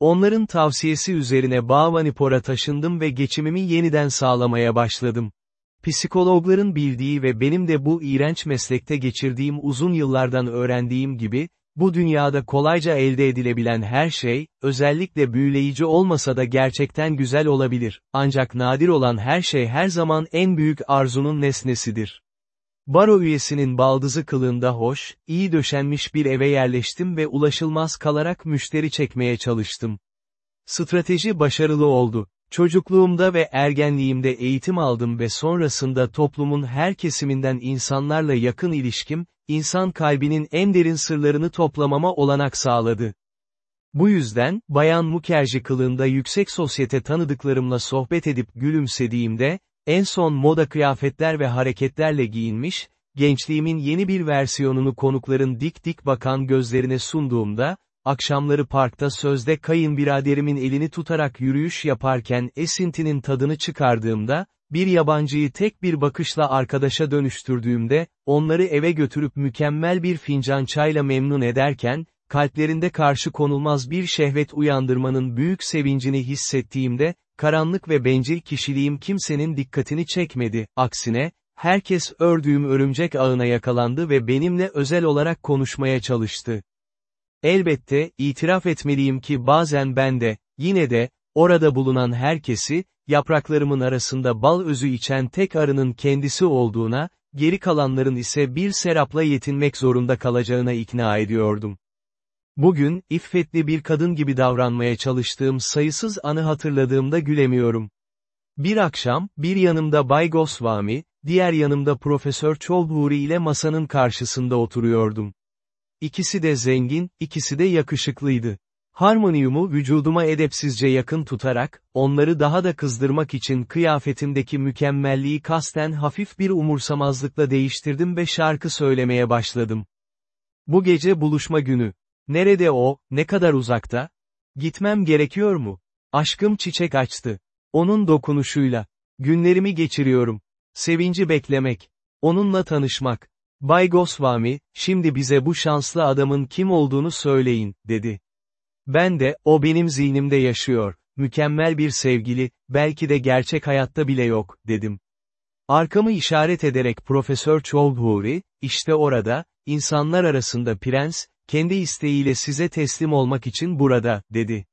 Onların tavsiyesi üzerine Bağvanipora taşındım ve geçimimi yeniden sağlamaya başladım. Psikologların bildiği ve benim de bu iğrenç meslekte geçirdiğim uzun yıllardan öğrendiğim gibi, bu dünyada kolayca elde edilebilen her şey, özellikle büyüleyici olmasa da gerçekten güzel olabilir, ancak nadir olan her şey her zaman en büyük arzunun nesnesidir. Baro üyesinin baldızı kılığında hoş, iyi döşenmiş bir eve yerleştim ve ulaşılmaz kalarak müşteri çekmeye çalıştım. Strateji başarılı oldu. Çocukluğumda ve ergenliğimde eğitim aldım ve sonrasında toplumun her kesiminden insanlarla yakın ilişkim, insan kalbinin en derin sırlarını toplamama olanak sağladı. Bu yüzden, Bayan Mukerji kılığında yüksek sosyete tanıdıklarımla sohbet edip gülümsediğimde, en son moda kıyafetler ve hareketlerle giyinmiş, gençliğimin yeni bir versiyonunu konukların dik dik bakan gözlerine sunduğumda, akşamları parkta sözde kayınbiraderimin elini tutarak yürüyüş yaparken esintinin tadını çıkardığımda, bir yabancıyı tek bir bakışla arkadaşa dönüştürdüğümde, onları eve götürüp mükemmel bir fincan çayla memnun ederken, kalplerinde karşı konulmaz bir şehvet uyandırmanın büyük sevincini hissettiğimde, karanlık ve bencil kişiliğim kimsenin dikkatini çekmedi, aksine, herkes ördüğüm örümcek ağına yakalandı ve benimle özel olarak konuşmaya çalıştı. Elbette, itiraf etmeliyim ki bazen ben de, yine de, orada bulunan herkesi, yapraklarımın arasında bal özü içen tek arının kendisi olduğuna, geri kalanların ise bir serapla yetinmek zorunda kalacağına ikna ediyordum. Bugün, iffetli bir kadın gibi davranmaya çalıştığım sayısız anı hatırladığımda gülemiyorum. Bir akşam, bir yanımda Bay Goswami, diğer yanımda Profesör Cholburi ile masanın karşısında oturuyordum. İkisi de zengin, ikisi de yakışıklıydı. Harmoniyumu vücuduma edepsizce yakın tutarak, onları daha da kızdırmak için kıyafetimdeki mükemmelliği kasten hafif bir umursamazlıkla değiştirdim ve şarkı söylemeye başladım. Bu gece buluşma günü. Nerede o, ne kadar uzakta? Gitmem gerekiyor mu? Aşkım çiçek açtı. Onun dokunuşuyla. Günlerimi geçiriyorum. Sevinci beklemek. Onunla tanışmak. Bay Goswami, şimdi bize bu şanslı adamın kim olduğunu söyleyin, dedi. Ben de, o benim zihnimde yaşıyor, mükemmel bir sevgili, belki de gerçek hayatta bile yok, dedim. Arkamı işaret ederek Profesör Choudhury, işte orada, insanlar arasında prens, kendi isteğiyle size teslim olmak için burada, dedi.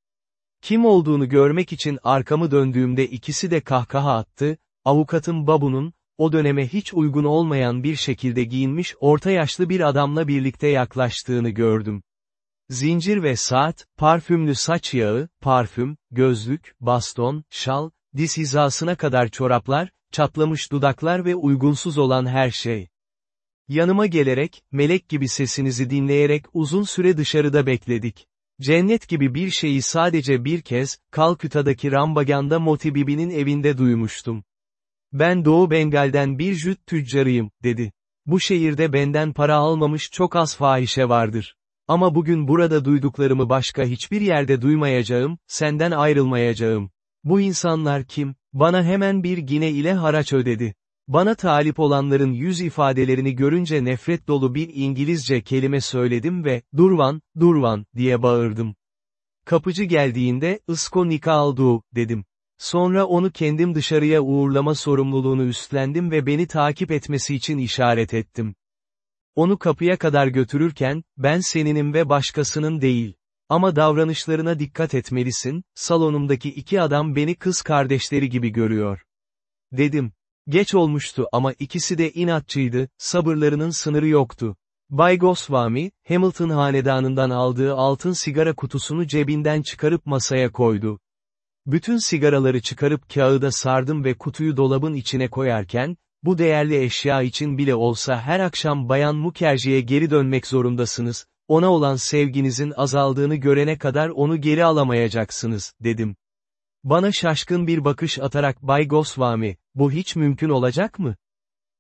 Kim olduğunu görmek için arkamı döndüğümde ikisi de kahkaha attı, avukatım Babu'nun, o döneme hiç uygun olmayan bir şekilde giyinmiş orta yaşlı bir adamla birlikte yaklaştığını gördüm. Zincir ve saat, parfümlü saç yağı, parfüm, gözlük, baston, şal, diz hizasına kadar çoraplar, çatlamış dudaklar ve uygunsuz olan her şey. Yanıma gelerek, melek gibi sesinizi dinleyerek uzun süre dışarıda bekledik. Cennet gibi bir şeyi sadece bir kez, Kalküta'daki Rambaganda Motibibi'nin evinde duymuştum. Ben Doğu Bengal'den bir jüt tüccarıyım, dedi. Bu şehirde benden para almamış çok az fahişe vardır. Ama bugün burada duyduklarımı başka hiçbir yerde duymayacağım, senden ayrılmayacağım. Bu insanlar kim? Bana hemen bir gine ile haraç ödedi. Bana talip olanların yüz ifadelerini görünce nefret dolu bir İngilizce kelime söyledim ve, Durvan, Durvan, diye bağırdım. Kapıcı geldiğinde, ısko nikaldu, dedim. Sonra onu kendim dışarıya uğurlama sorumluluğunu üstlendim ve beni takip etmesi için işaret ettim. Onu kapıya kadar götürürken, ben seninim ve başkasının değil. Ama davranışlarına dikkat etmelisin, salonumdaki iki adam beni kız kardeşleri gibi görüyor. Dedim. Geç olmuştu ama ikisi de inatçıydı, sabırlarının sınırı yoktu. Bay Goswami, Hamilton hanedanından aldığı altın sigara kutusunu cebinden çıkarıp masaya koydu. Bütün sigaraları çıkarıp kağıda sardım ve kutuyu dolabın içine koyarken, bu değerli eşya için bile olsa her akşam Bayan Mukerji'ye geri dönmek zorundasınız, ona olan sevginizin azaldığını görene kadar onu geri alamayacaksınız, dedim. Bana şaşkın bir bakış atarak Bay Goswami, bu hiç mümkün olacak mı?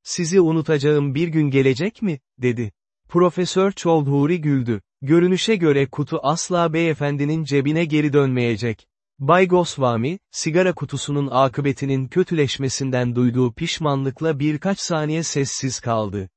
Sizi unutacağım bir gün gelecek mi, dedi. Profesör Çoldhuri güldü. Görünüşe göre kutu asla beyefendinin cebine geri dönmeyecek. Bay Goswami, sigara kutusunun akıbetinin kötüleşmesinden duyduğu pişmanlıkla birkaç saniye sessiz kaldı.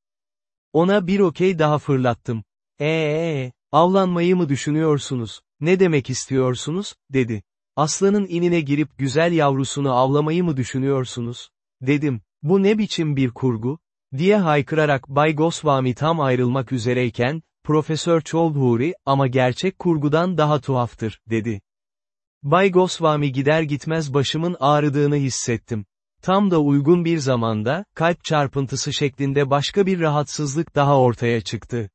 Ona bir okey daha fırlattım. Eee, avlanmayı mı düşünüyorsunuz, ne demek istiyorsunuz, dedi. Aslanın inine girip güzel yavrusunu avlamayı mı düşünüyorsunuz? Dedim, bu ne biçim bir kurgu? diye haykırarak Bay Goswami tam ayrılmak üzereyken, Profesör Choudhury, ama gerçek kurgudan daha tuhaftır, dedi. Bay Goswami gider gitmez başımın ağrıdığını hissettim. Tam da uygun bir zamanda, kalp çarpıntısı şeklinde başka bir rahatsızlık daha ortaya çıktı.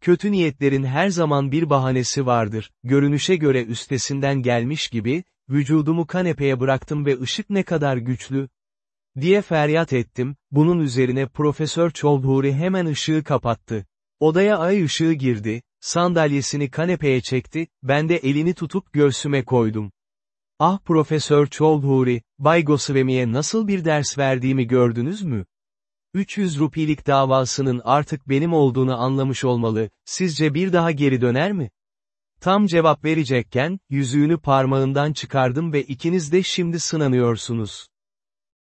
Kötü niyetlerin her zaman bir bahanesi vardır, görünüşe göre üstesinden gelmiş gibi, vücudumu kanepeye bıraktım ve ışık ne kadar güçlü, diye feryat ettim, bunun üzerine Profesör Çoldhuri hemen ışığı kapattı. Odaya ay ışığı girdi, sandalyesini kanepeye çekti, ben de elini tutup göğsüme koydum. Ah Profesör Çoldhuri, Bay Goswami'ye nasıl bir ders verdiğimi gördünüz mü? 300 rupilik davasının artık benim olduğunu anlamış olmalı, sizce bir daha geri döner mi? Tam cevap verecekken, yüzüğünü parmağından çıkardım ve ikiniz de şimdi sınanıyorsunuz.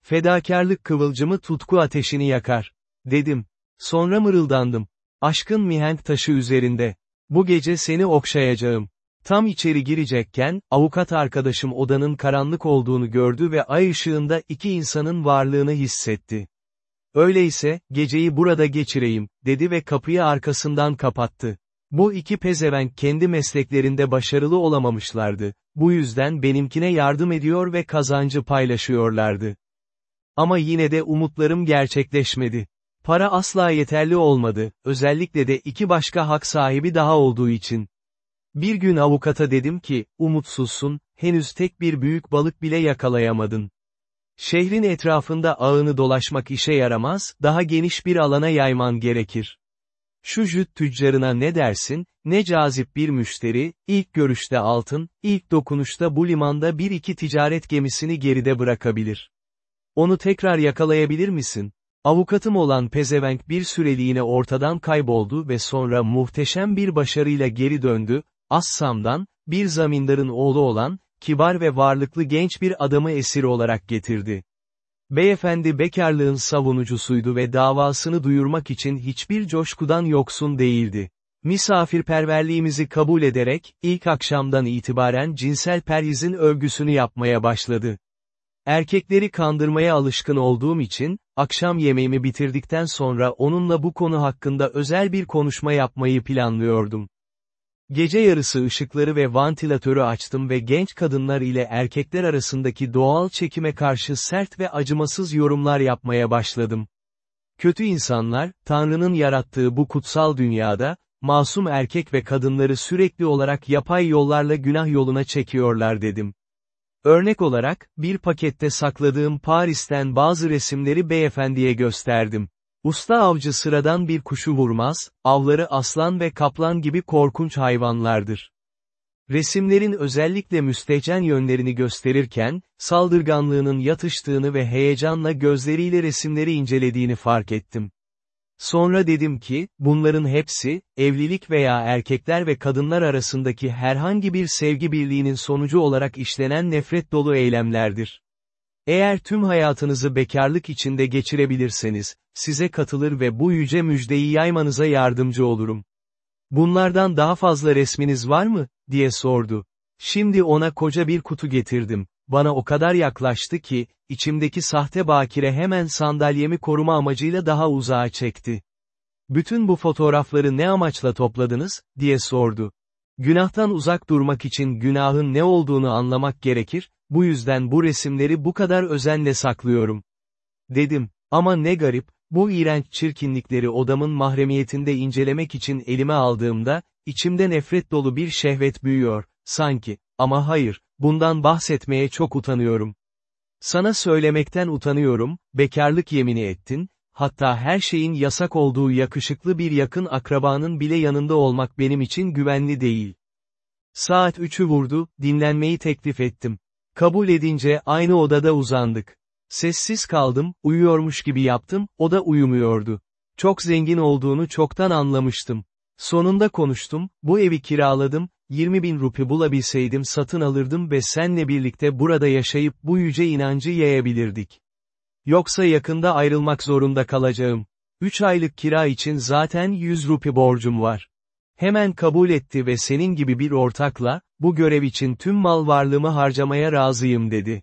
Fedakarlık kıvılcımı tutku ateşini yakar. Dedim. Sonra mırıldandım. Aşkın mihenk taşı üzerinde. Bu gece seni okşayacağım. Tam içeri girecekken, avukat arkadaşım odanın karanlık olduğunu gördü ve ay ışığında iki insanın varlığını hissetti. Öyleyse, geceyi burada geçireyim, dedi ve kapıyı arkasından kapattı. Bu iki pezevenk kendi mesleklerinde başarılı olamamışlardı, bu yüzden benimkine yardım ediyor ve kazancı paylaşıyorlardı. Ama yine de umutlarım gerçekleşmedi. Para asla yeterli olmadı, özellikle de iki başka hak sahibi daha olduğu için. Bir gün avukata dedim ki, umutsuzsun, henüz tek bir büyük balık bile yakalayamadın. Şehrin etrafında ağını dolaşmak işe yaramaz, daha geniş bir alana yayman gerekir. Şu jüt tüccarına ne dersin, ne cazip bir müşteri, ilk görüşte altın, ilk dokunuşta bu limanda bir iki ticaret gemisini geride bırakabilir. Onu tekrar yakalayabilir misin? Avukatım olan pezevenk bir süreliğine ortadan kayboldu ve sonra muhteşem bir başarıyla geri döndü, Assam'dan, bir zamindarın oğlu olan, kibar ve varlıklı genç bir adamı esir olarak getirdi. Beyefendi bekarlığın savunucusuydu ve davasını duyurmak için hiçbir coşkudan yoksun değildi. Misafirperverliğimizi kabul ederek, ilk akşamdan itibaren cinsel peryizin övgüsünü yapmaya başladı. Erkekleri kandırmaya alışkın olduğum için, akşam yemeğimi bitirdikten sonra onunla bu konu hakkında özel bir konuşma yapmayı planlıyordum. Gece yarısı ışıkları ve vantilatörü açtım ve genç kadınlar ile erkekler arasındaki doğal çekime karşı sert ve acımasız yorumlar yapmaya başladım. Kötü insanlar, Tanrı'nın yarattığı bu kutsal dünyada, masum erkek ve kadınları sürekli olarak yapay yollarla günah yoluna çekiyorlar dedim. Örnek olarak, bir pakette sakladığım Paris'ten bazı resimleri beyefendiye gösterdim. Usta avcı sıradan bir kuşu vurmaz, avları aslan ve kaplan gibi korkunç hayvanlardır. Resimlerin özellikle müstehcen yönlerini gösterirken, saldırganlığının yatıştığını ve heyecanla gözleriyle resimleri incelediğini fark ettim. Sonra dedim ki, bunların hepsi, evlilik veya erkekler ve kadınlar arasındaki herhangi bir sevgi birliğinin sonucu olarak işlenen nefret dolu eylemlerdir. Eğer tüm hayatınızı bekarlık içinde geçirebilirseniz, size katılır ve bu yüce müjdeyi yaymanıza yardımcı olurum. Bunlardan daha fazla resminiz var mı, diye sordu. Şimdi ona koca bir kutu getirdim. Bana o kadar yaklaştı ki, içimdeki sahte bakire hemen sandalyemi koruma amacıyla daha uzağa çekti. Bütün bu fotoğrafları ne amaçla topladınız, diye sordu. Günahtan uzak durmak için günahın ne olduğunu anlamak gerekir, bu yüzden bu resimleri bu kadar özenle saklıyorum. Dedim, ama ne garip, bu iğrenç çirkinlikleri odamın mahremiyetinde incelemek için elime aldığımda, içimde nefret dolu bir şehvet büyüyor, sanki, ama hayır, bundan bahsetmeye çok utanıyorum. Sana söylemekten utanıyorum, bekarlık yemini ettin, hatta her şeyin yasak olduğu yakışıklı bir yakın akrabanın bile yanında olmak benim için güvenli değil. Saat üçü vurdu, dinlenmeyi teklif ettim. Kabul edince aynı odada uzandık. Sessiz kaldım, uyuyormuş gibi yaptım, o da uyumuyordu. Çok zengin olduğunu çoktan anlamıştım. Sonunda konuştum, bu evi kiraladım, 20 bin rupi bulabilseydim satın alırdım ve senle birlikte burada yaşayıp bu yüce inancı yayabilirdik. Yoksa yakında ayrılmak zorunda kalacağım. 3 aylık kira için zaten 100 rupi borcum var. Hemen kabul etti ve senin gibi bir ortakla, bu görev için tüm mal varlığımı harcamaya razıyım dedi.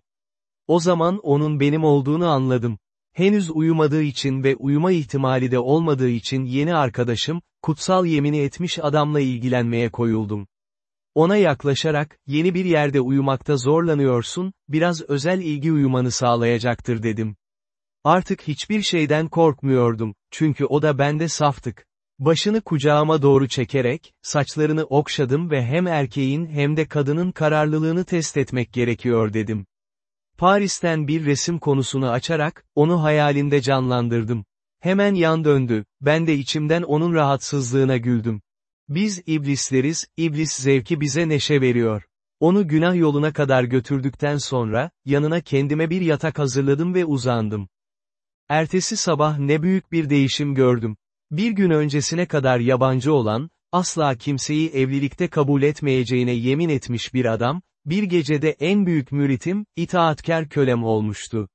O zaman onun benim olduğunu anladım. Henüz uyumadığı için ve uyuma ihtimali de olmadığı için yeni arkadaşım, kutsal yemini etmiş adamla ilgilenmeye koyuldum. Ona yaklaşarak, yeni bir yerde uyumakta zorlanıyorsun, biraz özel ilgi uyumanı sağlayacaktır dedim. Artık hiçbir şeyden korkmuyordum, çünkü o da bende saftık. Başını kucağıma doğru çekerek, saçlarını okşadım ve hem erkeğin hem de kadının kararlılığını test etmek gerekiyor dedim. Paris'ten bir resim konusunu açarak, onu hayalinde canlandırdım. Hemen yan döndü, ben de içimden onun rahatsızlığına güldüm. Biz iblisleriz, iblis zevki bize neşe veriyor. Onu günah yoluna kadar götürdükten sonra, yanına kendime bir yatak hazırladım ve uzandım. Ertesi sabah ne büyük bir değişim gördüm. Bir gün öncesine kadar yabancı olan, asla kimseyi evlilikte kabul etmeyeceğine yemin etmiş bir adam, bir gecede en büyük müritim, itaatkar kölem olmuştu.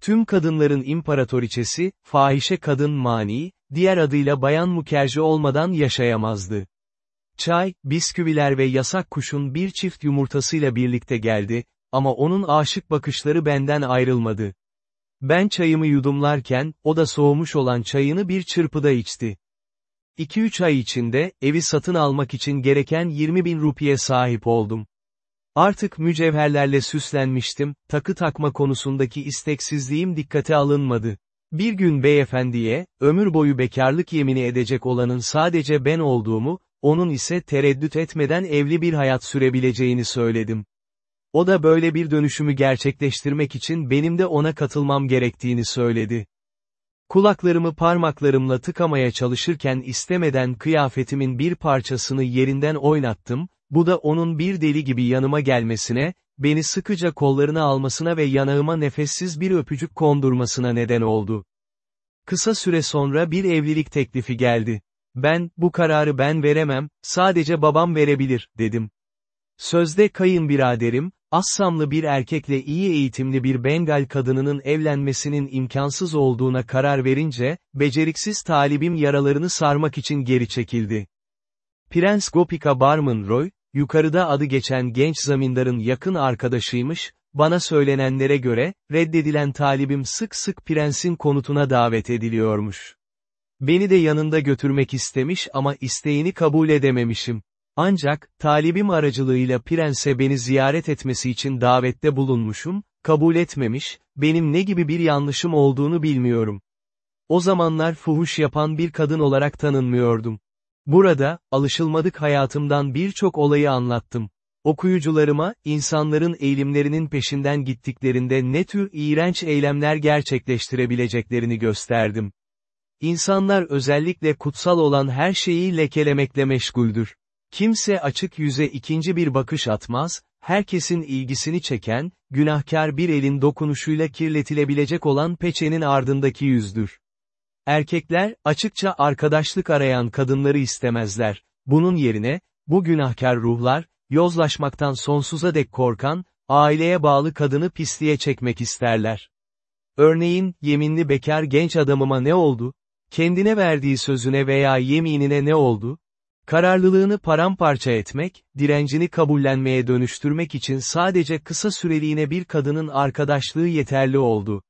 Tüm kadınların imparatoriçesi, fahişe kadın mani, diğer adıyla bayan mukerci olmadan yaşayamazdı. Çay, bisküviler ve yasak kuşun bir çift yumurtasıyla birlikte geldi, ama onun aşık bakışları benden ayrılmadı. Ben çayımı yudumlarken, o da soğumuş olan çayını bir çırpıda içti. 2-3 ay içinde, evi satın almak için gereken 20 bin rupiye sahip oldum. Artık mücevherlerle süslenmiştim, takı takma konusundaki isteksizliğim dikkate alınmadı. Bir gün beyefendiye, ömür boyu bekarlık yemini edecek olanın sadece ben olduğumu, onun ise tereddüt etmeden evli bir hayat sürebileceğini söyledim. O da böyle bir dönüşümü gerçekleştirmek için benim de ona katılmam gerektiğini söyledi. Kulaklarımı parmaklarımla tıkamaya çalışırken istemeden kıyafetimin bir parçasını yerinden oynattım, bu da onun bir deli gibi yanıma gelmesine, beni sıkıca kollarına almasına ve yanağıma nefessiz bir öpücük kondurmasına neden oldu. Kısa süre sonra bir evlilik teklifi geldi. Ben, bu kararı ben veremem, sadece babam verebilir, dedim. Sözde kayınbiraderim, Assamlı bir erkekle iyi eğitimli bir Bengal kadınının evlenmesinin imkansız olduğuna karar verince, beceriksiz talibim yaralarını sarmak için geri çekildi. Prens Gopika Barman Roy, yukarıda adı geçen genç zamindarın yakın arkadaşıymış, bana söylenenlere göre, reddedilen talibim sık sık prensin konutuna davet ediliyormuş. Beni de yanında götürmek istemiş ama isteğini kabul edememişim. Ancak, talibim aracılığıyla prense beni ziyaret etmesi için davette bulunmuşum, kabul etmemiş, benim ne gibi bir yanlışım olduğunu bilmiyorum. O zamanlar fuhuş yapan bir kadın olarak tanınmıyordum. Burada, alışılmadık hayatımdan birçok olayı anlattım. Okuyucularıma, insanların eğilimlerinin peşinden gittiklerinde ne tür iğrenç eylemler gerçekleştirebileceklerini gösterdim. İnsanlar özellikle kutsal olan her şeyi lekelemekle meşguldür. Kimse açık yüze ikinci bir bakış atmaz, herkesin ilgisini çeken, günahkar bir elin dokunuşuyla kirletilebilecek olan peçenin ardındaki yüzdür. Erkekler, açıkça arkadaşlık arayan kadınları istemezler. Bunun yerine, bu günahkar ruhlar, yozlaşmaktan sonsuza dek korkan, aileye bağlı kadını pisliğe çekmek isterler. Örneğin, yeminli bekar genç adamıma ne oldu? Kendine verdiği sözüne veya yeminine ne oldu? Kararlılığını paramparça etmek, direncini kabullenmeye dönüştürmek için sadece kısa süreliğine bir kadının arkadaşlığı yeterli oldu.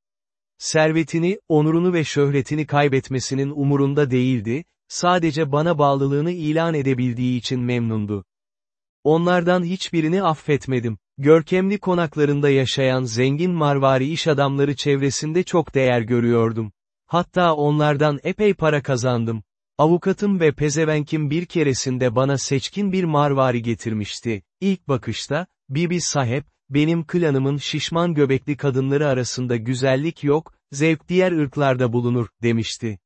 Servetini, onurunu ve şöhretini kaybetmesinin umurunda değildi, sadece bana bağlılığını ilan edebildiği için memnundu. Onlardan hiçbirini affetmedim. Görkemli konaklarında yaşayan zengin marvari iş adamları çevresinde çok değer görüyordum. Hatta onlardan epey para kazandım. Avukatım ve pezevenkim bir keresinde bana seçkin bir marvari getirmişti. İlk bakışta, Bibi sahip, benim klanımın şişman göbekli kadınları arasında güzellik yok, zevk diğer ırklarda bulunur, demişti.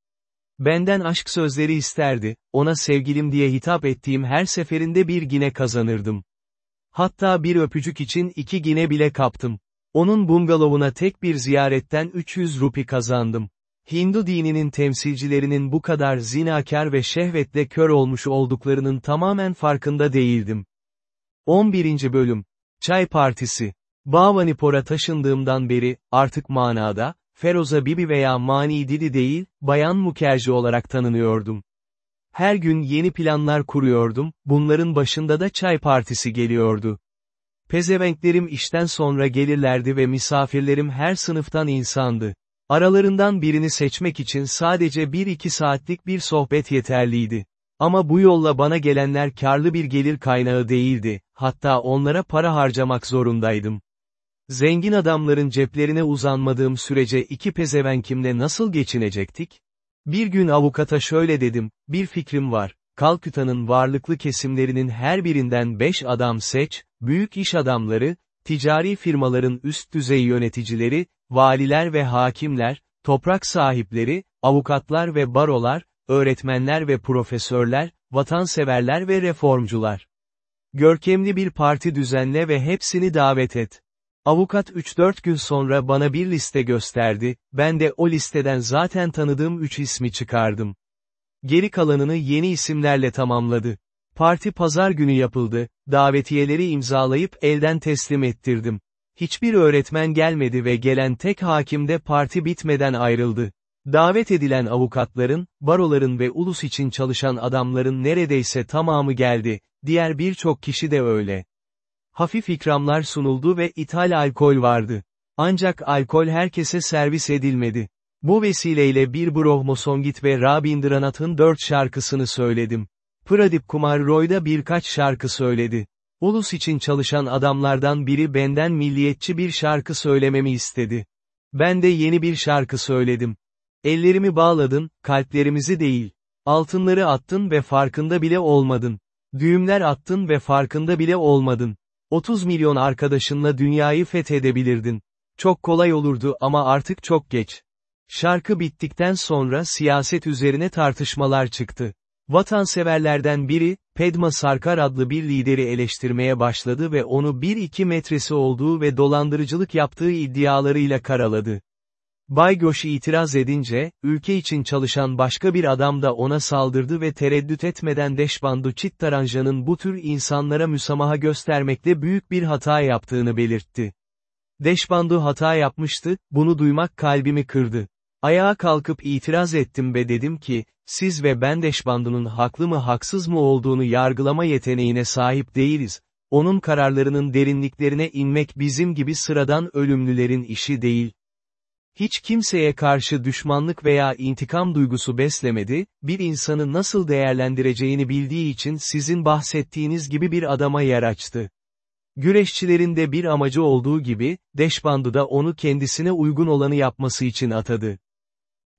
Benden aşk sözleri isterdi, ona sevgilim diye hitap ettiğim her seferinde bir gine kazanırdım. Hatta bir öpücük için iki gine bile kaptım. Onun bungalovuna tek bir ziyaretten 300 rupi kazandım. Hindu dininin temsilcilerinin bu kadar zinakar ve şehvetle kör olmuş olduklarının tamamen farkında değildim. 11. Bölüm Çay Partisi Bhavanipora taşındığımdan beri, artık manada, Feroza Bibi veya Mani Didi değil, Bayan Mukerji olarak tanınıyordum. Her gün yeni planlar kuruyordum, bunların başında da çay partisi geliyordu. Pezevenklerim işten sonra gelirlerdi ve misafirlerim her sınıftan insandı. Aralarından birini seçmek için sadece bir iki saatlik bir sohbet yeterliydi. Ama bu yolla bana gelenler karlı bir gelir kaynağı değildi, hatta onlara para harcamak zorundaydım. Zengin adamların ceplerine uzanmadığım sürece iki pezevenkimle nasıl geçinecektik? Bir gün avukata şöyle dedim, bir fikrim var, Kalküta'nın varlıklı kesimlerinin her birinden beş adam seç, büyük iş adamları, ticari firmaların üst düzey yöneticileri, valiler ve hakimler, toprak sahipleri, avukatlar ve barolar, öğretmenler ve profesörler, vatanseverler ve reformcular. Görkemli bir parti düzenle ve hepsini davet et. Avukat 3-4 gün sonra bana bir liste gösterdi, ben de o listeden zaten tanıdığım 3 ismi çıkardım. Geri kalanını yeni isimlerle tamamladı. Parti pazar günü yapıldı, davetiyeleri imzalayıp elden teslim ettirdim. Hiçbir öğretmen gelmedi ve gelen tek hakim de parti bitmeden ayrıldı. Davet edilen avukatların, baroların ve ulus için çalışan adamların neredeyse tamamı geldi, diğer birçok kişi de öyle. Hafif ikramlar sunuldu ve ithal alkol vardı. Ancak alkol herkese servis edilmedi. Bu vesileyle bir Brahmosongit ve Rabindranath'ın dört şarkısını söyledim. Pradip Kumar Roy da birkaç şarkı söyledi. Ulus için çalışan adamlardan biri benden milliyetçi bir şarkı söylememi istedi. Ben de yeni bir şarkı söyledim. Ellerimi bağladın, kalplerimizi değil. Altınları attın ve farkında bile olmadın. Düğümler attın ve farkında bile olmadın. 30 milyon arkadaşınla dünyayı fethedebilirdin. Çok kolay olurdu ama artık çok geç. Şarkı bittikten sonra siyaset üzerine tartışmalar çıktı. Vatanseverlerden biri, Pedma Sarkar adlı bir lideri eleştirmeye başladı ve onu 1-2 metresi olduğu ve dolandırıcılık yaptığı iddialarıyla karaladı. Bay Goş itiraz edince, ülke için çalışan başka bir adam da ona saldırdı ve tereddüt etmeden Deşbandu Chittaranjan'ın bu tür insanlara müsamaha göstermekte büyük bir hata yaptığını belirtti. Deşbandu hata yapmıştı, bunu duymak kalbimi kırdı. Ayağa kalkıp itiraz ettim ve dedim ki, siz ve ben Deşbandu'nun haklı mı haksız mı olduğunu yargılama yeteneğine sahip değiliz. Onun kararlarının derinliklerine inmek bizim gibi sıradan ölümlülerin işi değil. Hiç kimseye karşı düşmanlık veya intikam duygusu beslemedi, bir insanı nasıl değerlendireceğini bildiği için sizin bahsettiğiniz gibi bir adama yer açtı. Güreşçilerin de bir amacı olduğu gibi, Deşbandı da onu kendisine uygun olanı yapması için atadı.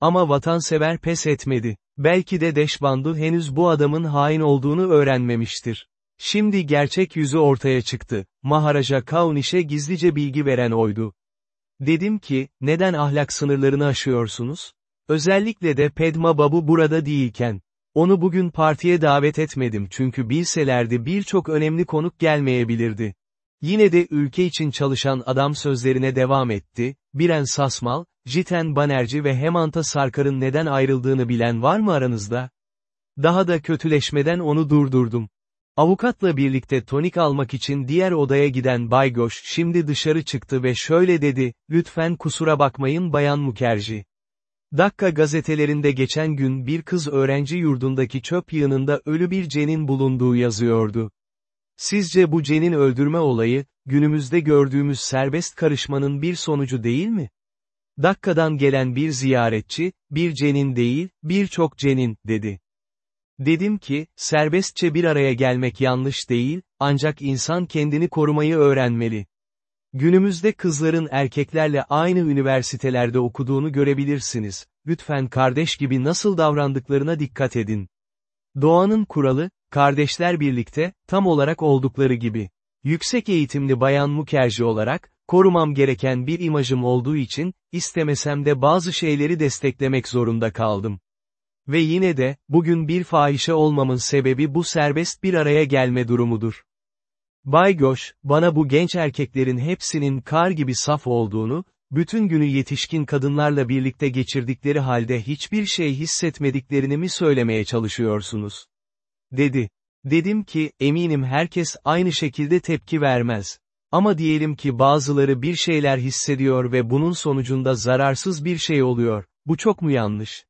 Ama vatansever pes etmedi. Belki de Deşbandı henüz bu adamın hain olduğunu öğrenmemiştir. Şimdi gerçek yüzü ortaya çıktı. Maharaja Kaunish'e gizlice bilgi veren oydu. Dedim ki, neden ahlak sınırlarını aşıyorsunuz? Özellikle de Pedma Babu burada değilken. Onu bugün partiye davet etmedim çünkü bilselerdi birçok önemli konuk gelmeyebilirdi. Yine de ülke için çalışan adam sözlerine devam etti, Biren Sasmal, Jiten Banerji ve Hemanta Sarkar'ın neden ayrıldığını bilen var mı aranızda? Daha da kötüleşmeden onu durdurdum. Avukatla birlikte tonik almak için diğer odaya giden Bay Goş şimdi dışarı çıktı ve şöyle dedi, lütfen kusura bakmayın Bayan Mukerji. Dakika gazetelerinde geçen gün bir kız öğrenci yurdundaki çöp yığınında ölü bir cenin bulunduğu yazıyordu. Sizce bu cenin öldürme olayı, günümüzde gördüğümüz serbest karışmanın bir sonucu değil mi? Dakika'dan gelen bir ziyaretçi, bir cenin değil, birçok cenin, dedi. Dedim ki, serbestçe bir araya gelmek yanlış değil, ancak insan kendini korumayı öğrenmeli. Günümüzde kızların erkeklerle aynı üniversitelerde okuduğunu görebilirsiniz. Lütfen kardeş gibi nasıl davrandıklarına dikkat edin. Doğanın kuralı, kardeşler birlikte, tam olarak oldukları gibi. Yüksek eğitimli bayan Mukerji olarak, korumam gereken bir imajım olduğu için, istemesem de bazı şeyleri desteklemek zorunda kaldım. Ve yine de, bugün bir fahişe olmamın sebebi bu serbest bir araya gelme durumudur. Bay Goş, bana bu genç erkeklerin hepsinin kar gibi saf olduğunu, bütün günü yetişkin kadınlarla birlikte geçirdikleri halde hiçbir şey hissetmediklerini mi söylemeye çalışıyorsunuz? Dedi. Dedim ki, eminim herkes aynı şekilde tepki vermez. Ama diyelim ki bazıları bir şeyler hissediyor ve bunun sonucunda zararsız bir şey oluyor, bu çok mu yanlış?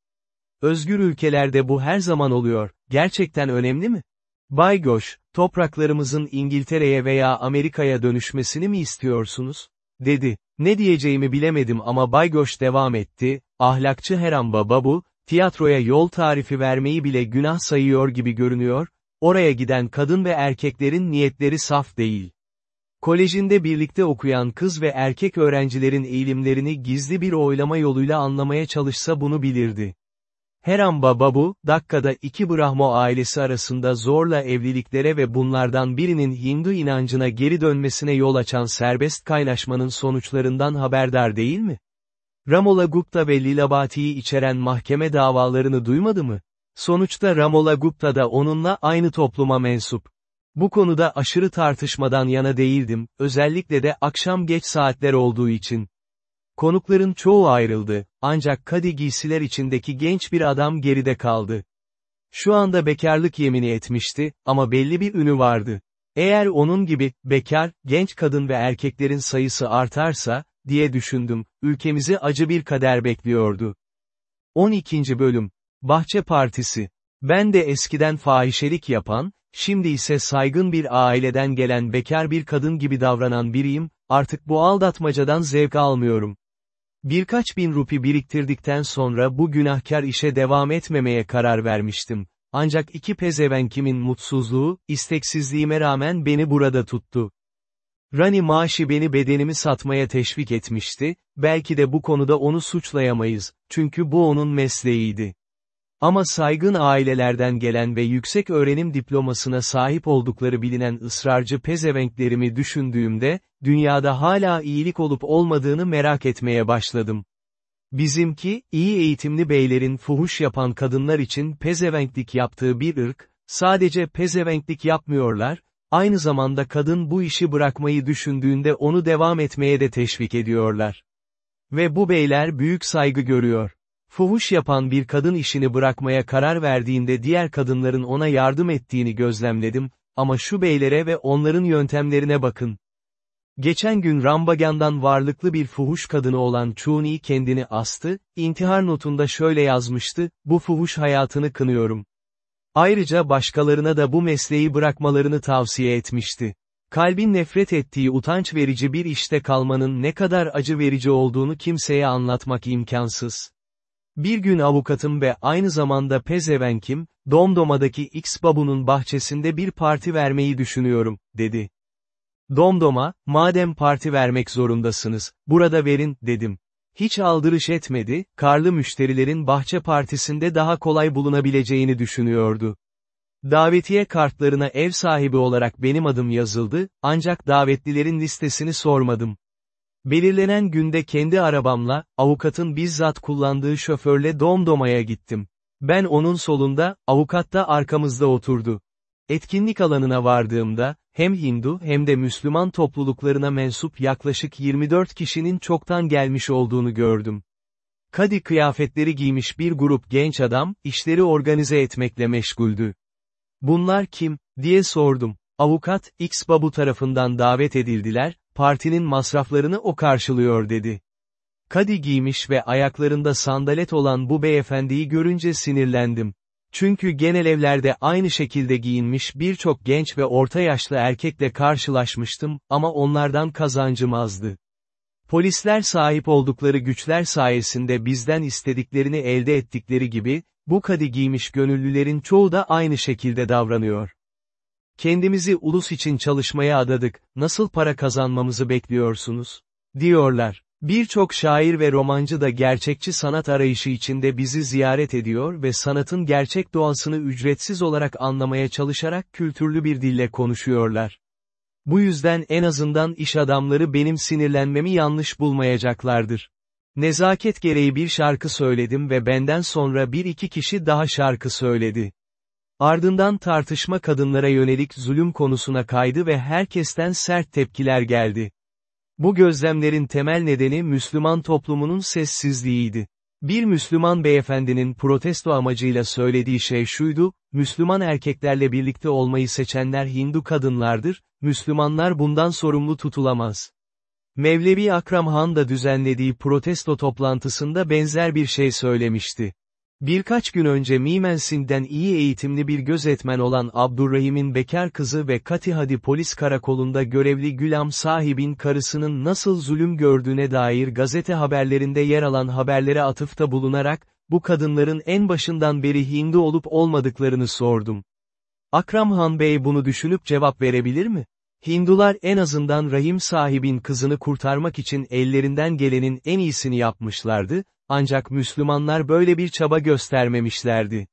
Özgür ülkelerde bu her zaman oluyor, gerçekten önemli mi? Bay Goş, topraklarımızın İngiltere'ye veya Amerika'ya dönüşmesini mi istiyorsunuz? Dedi. Ne diyeceğimi bilemedim ama Bay Goş devam etti, ahlakçı Heramba Babu, tiyatroya yol tarifi vermeyi bile günah sayıyor gibi görünüyor, oraya giden kadın ve erkeklerin niyetleri saf değil. Kolejinde birlikte okuyan kız ve erkek öğrencilerin eğilimlerini gizli bir oylama yoluyla anlamaya çalışsa bunu bilirdi. Heramba Babu, Dakka'da iki Brahmo ailesi arasında zorla evliliklere ve bunlardan birinin Hindu inancına geri dönmesine yol açan serbest kaynaşmanın sonuçlarından haberdar değil mi? Ramola Gupta ve Lilabati'yi içeren mahkeme davalarını duymadı mı? Sonuçta Ramola Gupta da onunla aynı topluma mensup. Bu konuda aşırı tartışmadan yana değildim, özellikle de akşam geç saatler olduğu için. Konukların çoğu ayrıldı, ancak kadi giysiler içindeki genç bir adam geride kaldı. Şu anda bekarlık yemini etmişti, ama belli bir ünü vardı. Eğer onun gibi, bekar, genç kadın ve erkeklerin sayısı artarsa, diye düşündüm, ülkemizi acı bir kader bekliyordu. 12. Bölüm Bahçe Partisi Ben de eskiden fahişelik yapan, şimdi ise saygın bir aileden gelen bekar bir kadın gibi davranan biriyim, artık bu aldatmacadan zevk almıyorum. Birkaç bin rupi biriktirdikten sonra bu günahkar işe devam etmemeye karar vermiştim. Ancak iki pezevenkimin mutsuzluğu, isteksizliğime rağmen beni burada tuttu. Rani maaşı beni bedenimi satmaya teşvik etmişti, belki de bu konuda onu suçlayamayız, çünkü bu onun mesleğiydi. Ama saygın ailelerden gelen ve yüksek öğrenim diplomasına sahip oldukları bilinen ısrarcı pezevenklerimi düşündüğümde, dünyada hala iyilik olup olmadığını merak etmeye başladım. Bizimki, iyi eğitimli beylerin fuhuş yapan kadınlar için pezevenklik yaptığı bir ırk, sadece pezevenklik yapmıyorlar, aynı zamanda kadın bu işi bırakmayı düşündüğünde onu devam etmeye de teşvik ediyorlar. Ve bu beyler büyük saygı görüyor. Fuhuş yapan bir kadın işini bırakmaya karar verdiğinde diğer kadınların ona yardım ettiğini gözlemledim, ama şu beylere ve onların yöntemlerine bakın. Geçen gün Rambagan'dan varlıklı bir fuhuş kadını olan Chuni kendini astı, intihar notunda şöyle yazmıştı, bu fuhuş hayatını kınıyorum. Ayrıca başkalarına da bu mesleği bırakmalarını tavsiye etmişti. Kalbin nefret ettiği utanç verici bir işte kalmanın ne kadar acı verici olduğunu kimseye anlatmak imkansız. Bir gün avukatım ve aynı zamanda pezevenkim, Domdoma'daki X babunun bahçesinde bir parti vermeyi düşünüyorum, dedi. Domdoma, madem parti vermek zorundasınız, burada verin, dedim. Hiç aldırış etmedi, karlı müşterilerin bahçe partisinde daha kolay bulunabileceğini düşünüyordu. Davetiye kartlarına ev sahibi olarak benim adım yazıldı, ancak davetlilerin listesini sormadım. Belirlenen günde kendi arabamla, avukatın bizzat kullandığı şoförle Domdoma'ya gittim. Ben onun solunda, avukat da arkamızda oturdu. Etkinlik alanına vardığımda, hem Hindu hem de Müslüman topluluklarına mensup yaklaşık 24 kişinin çoktan gelmiş olduğunu gördüm. Kadi kıyafetleri giymiş bir grup genç adam, işleri organize etmekle meşguldü. Bunlar kim, diye sordum. Avukat, X Babu tarafından davet edildiler, partinin masraflarını o karşılıyor dedi. Kadi giymiş ve ayaklarında sandalet olan bu beyefendiyi görünce sinirlendim. Çünkü genel evlerde aynı şekilde giyinmiş birçok genç ve orta yaşlı erkekle karşılaşmıştım, ama onlardan kazancım azdı. Polisler sahip oldukları güçler sayesinde bizden istediklerini elde ettikleri gibi, bu kadi giymiş gönüllülerin çoğu da aynı şekilde davranıyor. Kendimizi ulus için çalışmaya adadık, nasıl para kazanmamızı bekliyorsunuz? Diyorlar. Birçok şair ve romancı da gerçekçi sanat arayışı içinde bizi ziyaret ediyor ve sanatın gerçek doğasını ücretsiz olarak anlamaya çalışarak kültürlü bir dille konuşuyorlar. Bu yüzden en azından iş adamları benim sinirlenmemi yanlış bulmayacaklardır. Nezaket gereği bir şarkı söyledim ve benden sonra bir iki kişi daha şarkı söyledi. Ardından tartışma kadınlara yönelik zulüm konusuna kaydı ve herkesten sert tepkiler geldi. Bu gözlemlerin temel nedeni Müslüman toplumunun sessizliğiydi. Bir Müslüman beyefendinin protesto amacıyla söylediği şey şuydu, Müslüman erkeklerle birlikte olmayı seçenler Hindu kadınlardır, Müslümanlar bundan sorumlu tutulamaz. Mevlevi Akram Han da düzenlediği protesto toplantısında benzer bir şey söylemişti. Birkaç gün önce Mimensin'den iyi eğitimli bir gözetmen olan Abdurrahim'in bekar kızı ve Katihadi polis karakolunda görevli Gülam sahibin karısının nasıl zulüm gördüğüne dair gazete haberlerinde yer alan haberlere atıfta bulunarak, bu kadınların en başından beri Hindu olup olmadıklarını sordum. Akram Han Bey bunu düşünüp cevap verebilir mi? Hindular en azından rahim sahibin kızını kurtarmak için ellerinden gelenin en iyisini yapmışlardı, ancak Müslümanlar böyle bir çaba göstermemişlerdi.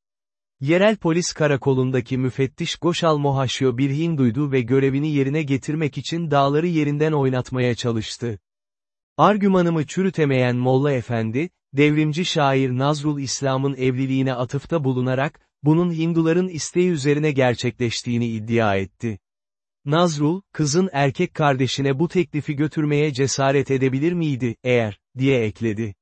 Yerel polis karakolundaki müfettiş Goşal Mohaşyo bir Hinduydu ve görevini yerine getirmek için dağları yerinden oynatmaya çalıştı. Argümanımı çürütemeyen Molla Efendi, devrimci şair Nazrul İslam'ın evliliğine atıfta bulunarak, bunun Hinduların isteği üzerine gerçekleştiğini iddia etti. Nazrul, kızın erkek kardeşine bu teklifi götürmeye cesaret edebilir miydi, eğer, diye ekledi.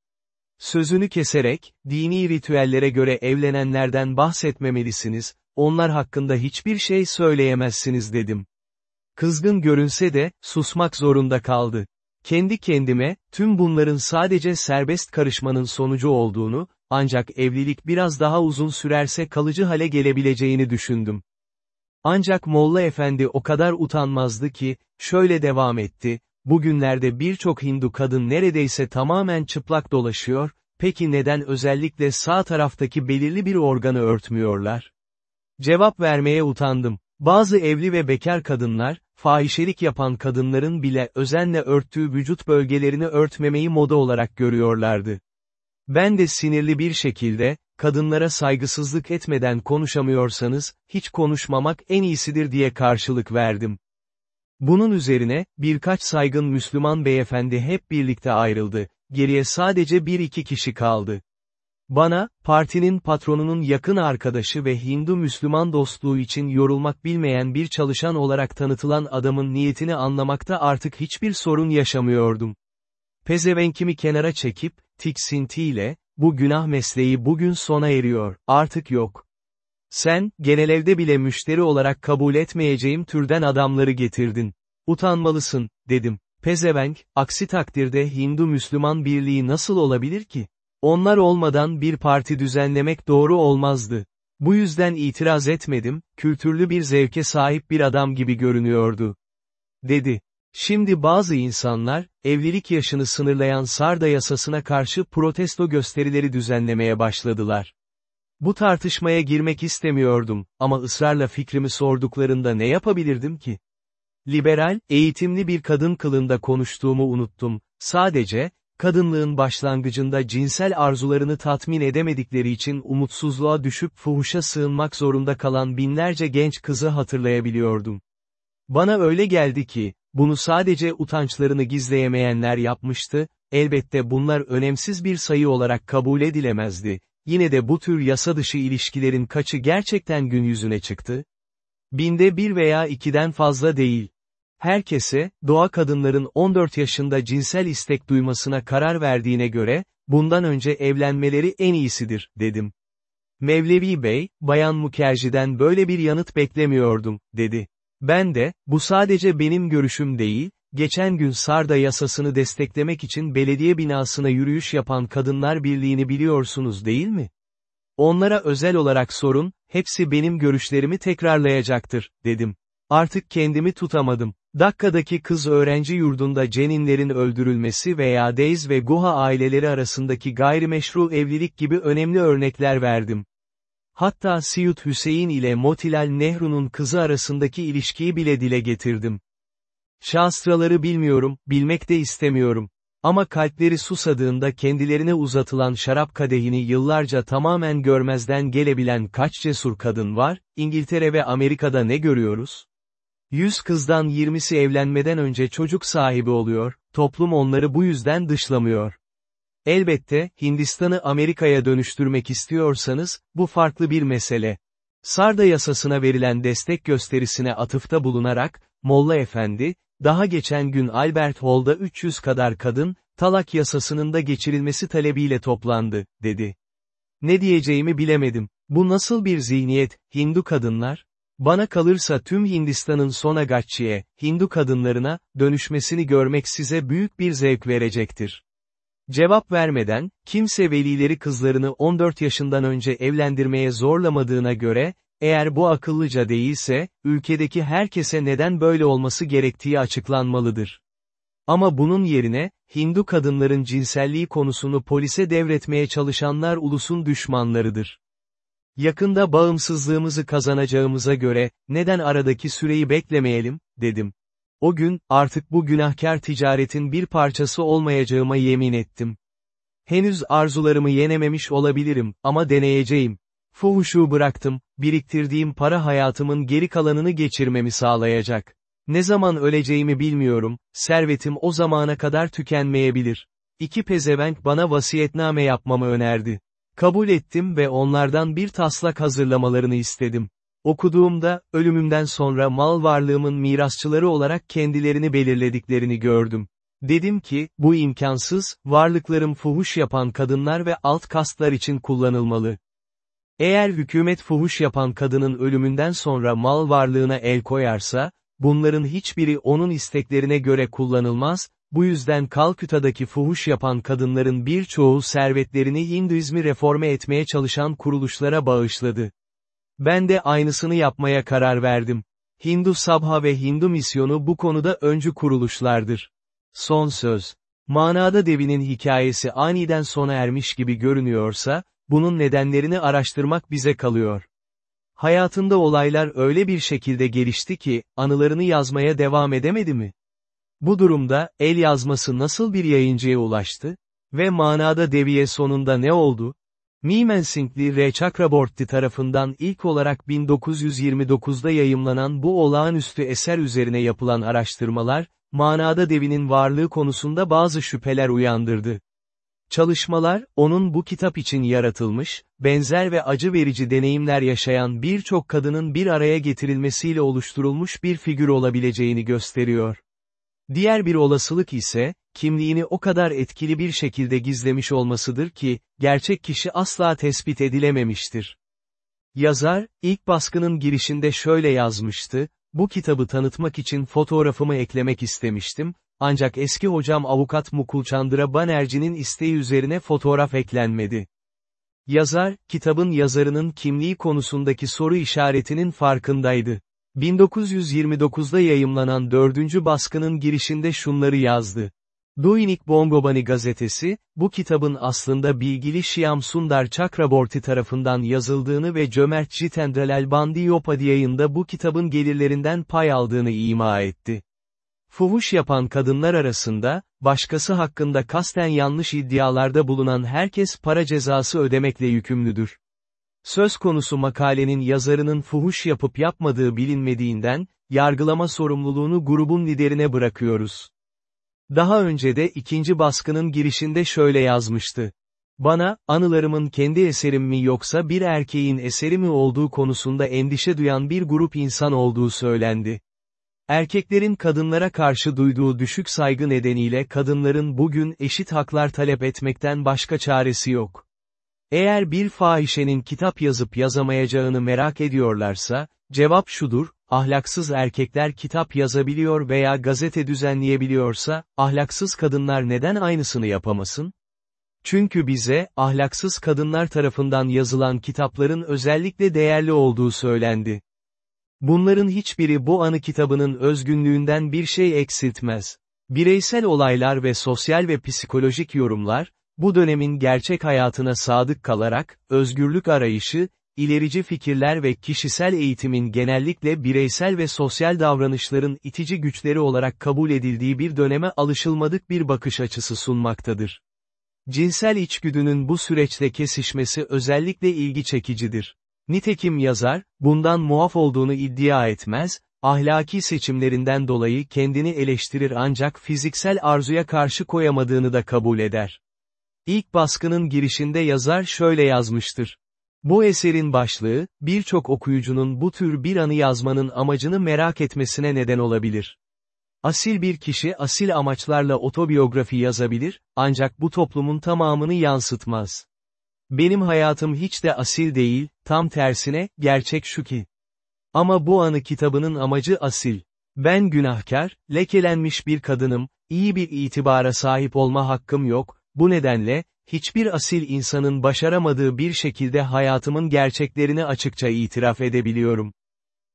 Sözünü keserek, dini ritüellere göre evlenenlerden bahsetmemelisiniz, onlar hakkında hiçbir şey söyleyemezsiniz dedim. Kızgın görünse de, susmak zorunda kaldı. Kendi kendime, tüm bunların sadece serbest karışmanın sonucu olduğunu, ancak evlilik biraz daha uzun sürerse kalıcı hale gelebileceğini düşündüm. Ancak Molla Efendi o kadar utanmazdı ki, şöyle devam etti, bugünlerde birçok Hindu kadın neredeyse tamamen çıplak dolaşıyor, peki neden özellikle sağ taraftaki belirli bir organı örtmüyorlar? Cevap vermeye utandım. Bazı evli ve bekar kadınlar, fahişelik yapan kadınların bile özenle örttüğü vücut bölgelerini örtmemeyi moda olarak görüyorlardı. Ben de sinirli bir şekilde, kadınlara saygısızlık etmeden konuşamıyorsanız, hiç konuşmamak en iyisidir diye karşılık verdim. Bunun üzerine, birkaç saygın Müslüman beyefendi hep birlikte ayrıldı, geriye sadece bir iki kişi kaldı. Bana, partinin patronunun yakın arkadaşı ve Hindu-Müslüman dostluğu için yorulmak bilmeyen bir çalışan olarak tanıtılan adamın niyetini anlamakta artık hiçbir sorun yaşamıyordum. Pezevenkimi kenara çekip, tiksintiyle, bu günah mesleği bugün sona eriyor, artık yok. Sen, genelevde bile müşteri olarak kabul etmeyeceğim türden adamları getirdin. Utanmalısın, dedim. Pezevenk, aksi takdirde Hindu-Müslüman birliği nasıl olabilir ki? Onlar olmadan bir parti düzenlemek doğru olmazdı. Bu yüzden itiraz etmedim, kültürlü bir zevke sahip bir adam gibi görünüyordu. Dedi. Şimdi bazı insanlar, evlilik yaşını sınırlayan Sarda yasasına karşı protesto gösterileri düzenlemeye başladılar. Bu tartışmaya girmek istemiyordum, ama ısrarla fikrimi sorduklarında ne yapabilirdim ki? Liberal, eğitimli bir kadın kılında konuştuğumu unuttum, sadece, kadınlığın başlangıcında cinsel arzularını tatmin edemedikleri için umutsuzluğa düşüp fuhuşa sığınmak zorunda kalan binlerce genç kızı hatırlayabiliyordum. Bana öyle geldi ki, bunu sadece utançlarını gizleyemeyenler yapmıştı, elbette bunlar önemsiz bir sayı olarak kabul edilemezdi, yine de bu tür yasa dışı ilişkilerin kaçı gerçekten gün yüzüne çıktı? Binde bir veya ikiden fazla değil. Herkese, doğa kadınların 14 yaşında cinsel istek duymasına karar verdiğine göre, bundan önce evlenmeleri en iyisidir, dedim. Mevlevi Bey, Bayan Mukerji'den böyle bir yanıt beklemiyordum, dedi. Ben de, bu sadece benim görüşüm değil, geçen gün Sarda yasasını desteklemek için belediye binasına yürüyüş yapan Kadınlar Birliği'ni biliyorsunuz değil mi? Onlara özel olarak sorun, hepsi benim görüşlerimi tekrarlayacaktır, dedim. Artık kendimi tutamadım. Dakika'daki kız öğrenci yurdunda ceninlerin öldürülmesi veya Deyz ve Guha aileleri arasındaki gayrimeşru evlilik gibi önemli örnekler verdim. Hatta Siyut Hüseyin ile Motilal Nehru'nun kızı arasındaki ilişkiyi bile dile getirdim. Şastraları bilmiyorum, bilmek de istemiyorum. Ama kalpleri susadığında kendilerine uzatılan şarap kadehini yıllarca tamamen görmezden gelebilen kaç cesur kadın var, İngiltere ve Amerika'da ne görüyoruz? Yüz kızdan yirmisi evlenmeden önce çocuk sahibi oluyor, toplum onları bu yüzden dışlamıyor. Elbette, Hindistan'ı Amerika'ya dönüştürmek istiyorsanız, bu farklı bir mesele. Sarda yasasına verilen destek gösterisine atıfta bulunarak, Molla Efendi, daha geçen gün Albert Hall'da 300 kadar kadın, talak yasasının da geçirilmesi talebiyle toplandı, dedi. Ne diyeceğimi bilemedim. Bu nasıl bir zihniyet, Hindu kadınlar? Bana kalırsa tüm Hindistan'ın Sonagachi'ye, Hindu kadınlarına, dönüşmesini görmek size büyük bir zevk verecektir. Cevap vermeden, kimse velileri kızlarını 14 yaşından önce evlendirmeye zorlamadığına göre, eğer bu akıllıca değilse, ülkedeki herkese neden böyle olması gerektiği açıklanmalıdır. Ama bunun yerine, Hindu kadınların cinselliği konusunu polise devretmeye çalışanlar ulusun düşmanlarıdır. Yakında bağımsızlığımızı kazanacağımıza göre, neden aradaki süreyi beklemeyelim, dedim. O gün, artık bu günahkar ticaretin bir parçası olmayacağıma yemin ettim. Henüz arzularımı yenememiş olabilirim, ama deneyeceğim. Fuhuşu bıraktım, biriktirdiğim para hayatımın geri kalanını geçirmemi sağlayacak. Ne zaman öleceğimi bilmiyorum, servetim o zamana kadar tükenmeyebilir. İki pezevenk bana vasiyetname yapmamı önerdi. Kabul ettim ve onlardan bir taslak hazırlamalarını istedim. Okuduğumda, ölümümden sonra mal varlığımın mirasçıları olarak kendilerini belirlediklerini gördüm. Dedim ki, bu imkansız, varlıklarım fuhuş yapan kadınlar ve alt kastlar için kullanılmalı. Eğer hükümet fuhuş yapan kadının ölümünden sonra mal varlığına el koyarsa, bunların hiçbiri onun isteklerine göre kullanılmaz, bu yüzden Kalküta'daki fuhuş yapan kadınların birçoğu servetlerini Hinduizmi reforme etmeye çalışan kuruluşlara bağışladı. Ben de aynısını yapmaya karar verdim. Hindu Sabha ve Hindu Misyonu bu konuda öncü kuruluşlardır. Son söz. Manada devinin hikayesi aniden sona ermiş gibi görünüyorsa, bunun nedenlerini araştırmak bize kalıyor. Hayatında olaylar öyle bir şekilde gelişti ki, anılarını yazmaya devam edemedi mi? Bu durumda, el yazması nasıl bir yayıncıya ulaştı? Ve manada deviye sonunda ne oldu? Mimensingli R. Chakraborty tarafından ilk olarak 1929'da yayımlanan bu olağanüstü eser üzerine yapılan araştırmalar, manada devinin varlığı konusunda bazı şüpheler uyandırdı. Çalışmalar, onun bu kitap için yaratılmış, benzer ve acı verici deneyimler yaşayan birçok kadının bir araya getirilmesiyle oluşturulmuş bir figür olabileceğini gösteriyor. Diğer bir olasılık ise, kimliğini o kadar etkili bir şekilde gizlemiş olmasıdır ki, gerçek kişi asla tespit edilememiştir. Yazar, ilk baskının girişinde şöyle yazmıştı, bu kitabı tanıtmak için fotoğrafımı eklemek istemiştim, ancak eski hocam avukat Mukulchandıra Banerji'nin isteği üzerine fotoğraf eklenmedi. Yazar, kitabın yazarının kimliği konusundaki soru işaretinin farkındaydı. 1929'da yayımlanan dördüncü baskının girişinde şunları yazdı. Doinik Bongobani gazetesi, bu kitabın aslında bilgili Shyam Sundar Chakraborty tarafından yazıldığını ve cömert Jitendralal Bandiyopadi yayında bu kitabın gelirlerinden pay aldığını ima etti. Fuhuş yapan kadınlar arasında, başkası hakkında kasten yanlış iddialarda bulunan herkes para cezası ödemekle yükümlüdür. Söz konusu makalenin yazarının fuhuş yapıp yapmadığı bilinmediğinden, yargılama sorumluluğunu grubun liderine bırakıyoruz. Daha önce de ikinci baskının girişinde şöyle yazmıştı. Bana, anılarımın kendi eserim mi yoksa bir erkeğin eseri mi olduğu konusunda endişe duyan bir grup insan olduğu söylendi. Erkeklerin kadınlara karşı duyduğu düşük saygı nedeniyle kadınların bugün eşit haklar talep etmekten başka çaresi yok. Eğer bir fahişenin kitap yazıp yazamayacağını merak ediyorlarsa, cevap şudur, ahlaksız erkekler kitap yazabiliyor veya gazete düzenleyebiliyorsa, ahlaksız kadınlar neden aynısını yapamasın? Çünkü bize, ahlaksız kadınlar tarafından yazılan kitapların özellikle değerli olduğu söylendi. Bunların hiçbiri bu anı kitabının özgünlüğünden bir şey eksiltmez. Bireysel olaylar ve sosyal ve psikolojik yorumlar, bu dönemin gerçek hayatına sadık kalarak, özgürlük arayışı, ilerici fikirler ve kişisel eğitimin genellikle bireysel ve sosyal davranışların itici güçleri olarak kabul edildiği bir döneme alışılmadık bir bakış açısı sunmaktadır. Cinsel içgüdünün bu süreçte kesişmesi özellikle ilgi çekicidir. Nitekim yazar, bundan muaf olduğunu iddia etmez, ahlaki seçimlerinden dolayı kendini eleştirir ancak fiziksel arzuya karşı koyamadığını da kabul eder. İlk baskının girişinde yazar şöyle yazmıştır. Bu eserin başlığı, birçok okuyucunun bu tür bir anı yazmanın amacını merak etmesine neden olabilir. Asil bir kişi asil amaçlarla otobiyografi yazabilir, ancak bu toplumun tamamını yansıtmaz. Benim hayatım hiç de asil değil, tam tersine, gerçek şu ki. Ama bu anı kitabının amacı asil. Ben günahkar, lekelenmiş bir kadınım, iyi bir itibara sahip olma hakkım yok, bu nedenle, hiçbir asil insanın başaramadığı bir şekilde hayatımın gerçeklerini açıkça itiraf edebiliyorum.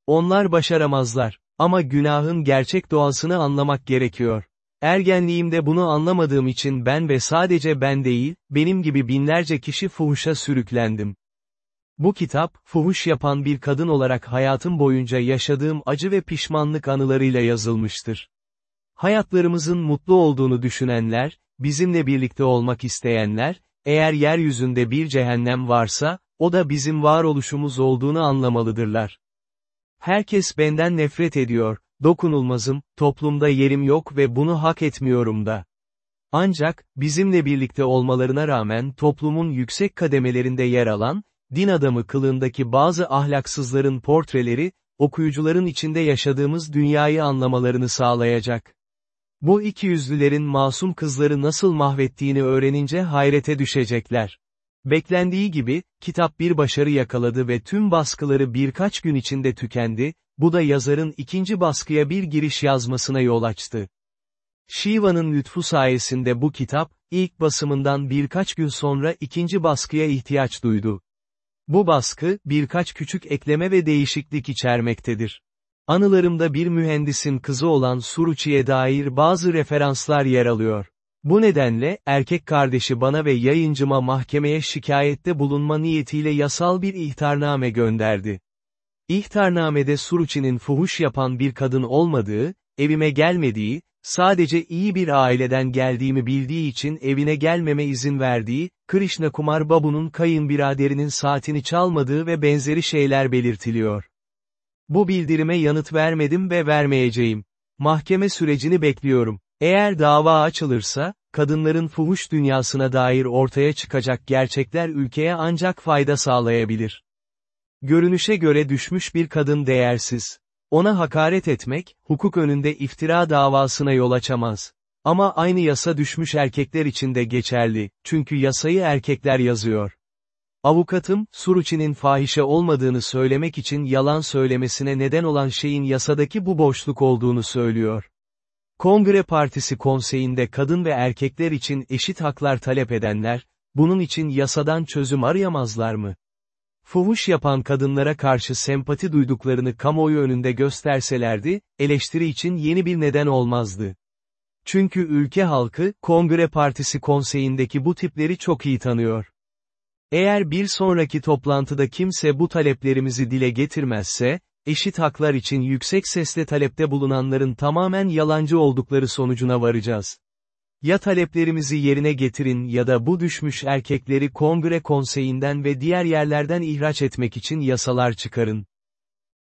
Onlar başaramazlar. Ama günahın gerçek doğasını anlamak gerekiyor. Ergenliğimde bunu anlamadığım için ben ve sadece ben değil, benim gibi binlerce kişi fuhuşa sürüklendim. Bu kitap, fuhuş yapan bir kadın olarak hayatım boyunca yaşadığım acı ve pişmanlık anılarıyla yazılmıştır. Hayatlarımızın mutlu olduğunu düşünenler, bizimle birlikte olmak isteyenler, eğer yeryüzünde bir cehennem varsa, o da bizim varoluşumuz olduğunu anlamalıdırlar. Herkes benden nefret ediyor, dokunulmazım, toplumda yerim yok ve bunu hak etmiyorum da. Ancak, bizimle birlikte olmalarına rağmen toplumun yüksek kademelerinde yer alan, din adamı kılığındaki bazı ahlaksızların portreleri, okuyucuların içinde yaşadığımız dünyayı anlamalarını sağlayacak. Bu iki yüzlülerin masum kızları nasıl mahvettiğini öğrenince hayrete düşecekler. Beklendiği gibi, kitap bir başarı yakaladı ve tüm baskıları birkaç gün içinde tükendi, bu da yazarın ikinci baskıya bir giriş yazmasına yol açtı. Shiva'nın lütfu sayesinde bu kitap, ilk basımından birkaç gün sonra ikinci baskıya ihtiyaç duydu. Bu baskı, birkaç küçük ekleme ve değişiklik içermektedir. Anılarımda bir mühendisin kızı olan Suruchi'ye dair bazı referanslar yer alıyor. Bu nedenle, erkek kardeşi bana ve yayıncıma mahkemeye şikayette bulunma niyetiyle yasal bir ihtarname gönderdi. İhtarnamede Suruçi'nin fuhuş yapan bir kadın olmadığı, evime gelmediği, sadece iyi bir aileden geldiğimi bildiği için evine gelmeme izin verdiği, Krishna Kumar Babu'nun kayınbiraderinin saatini çalmadığı ve benzeri şeyler belirtiliyor. Bu bildirime yanıt vermedim ve vermeyeceğim. Mahkeme sürecini bekliyorum. Eğer dava açılırsa, kadınların fuhuş dünyasına dair ortaya çıkacak gerçekler ülkeye ancak fayda sağlayabilir. Görünüşe göre düşmüş bir kadın değersiz. Ona hakaret etmek, hukuk önünde iftira davasına yol açamaz. Ama aynı yasa düşmüş erkekler için de geçerli, çünkü yasayı erkekler yazıyor. Avukatım, Suruçi'nin fahişe olmadığını söylemek için yalan söylemesine neden olan şeyin yasadaki bu boşluk olduğunu söylüyor. Kongre Partisi konseyinde kadın ve erkekler için eşit haklar talep edenler, bunun için yasadan çözüm arayamazlar mı? Fuhuş yapan kadınlara karşı sempati duyduklarını kamuoyu önünde gösterselerdi, eleştiri için yeni bir neden olmazdı. Çünkü ülke halkı, Kongre Partisi konseyindeki bu tipleri çok iyi tanıyor. Eğer bir sonraki toplantıda kimse bu taleplerimizi dile getirmezse, eşit haklar için yüksek sesle talepte bulunanların tamamen yalancı oldukları sonucuna varacağız. Ya taleplerimizi yerine getirin ya da bu düşmüş erkekleri kongre konseyinden ve diğer yerlerden ihraç etmek için yasalar çıkarın.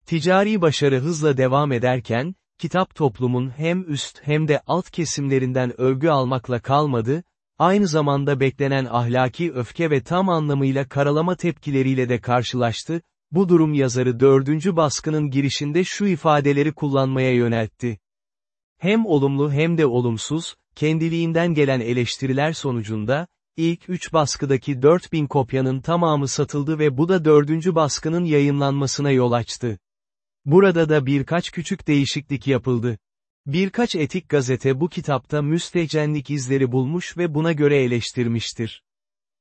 Ticari başarı hızla devam ederken, kitap toplumun hem üst hem de alt kesimlerinden övgü almakla kalmadı, aynı zamanda beklenen ahlaki öfke ve tam anlamıyla karalama tepkileriyle de karşılaştı, bu durum yazarı dördüncü baskının girişinde şu ifadeleri kullanmaya yöneltti. Hem olumlu hem de olumsuz, kendiliğinden gelen eleştiriler sonucunda, ilk üç baskıdaki 4000 kopyanın tamamı satıldı ve bu da dördüncü baskının yayınlanmasına yol açtı. Burada da birkaç küçük değişiklik yapıldı. Birkaç etik gazete bu kitapta müstehcenlik izleri bulmuş ve buna göre eleştirmiştir.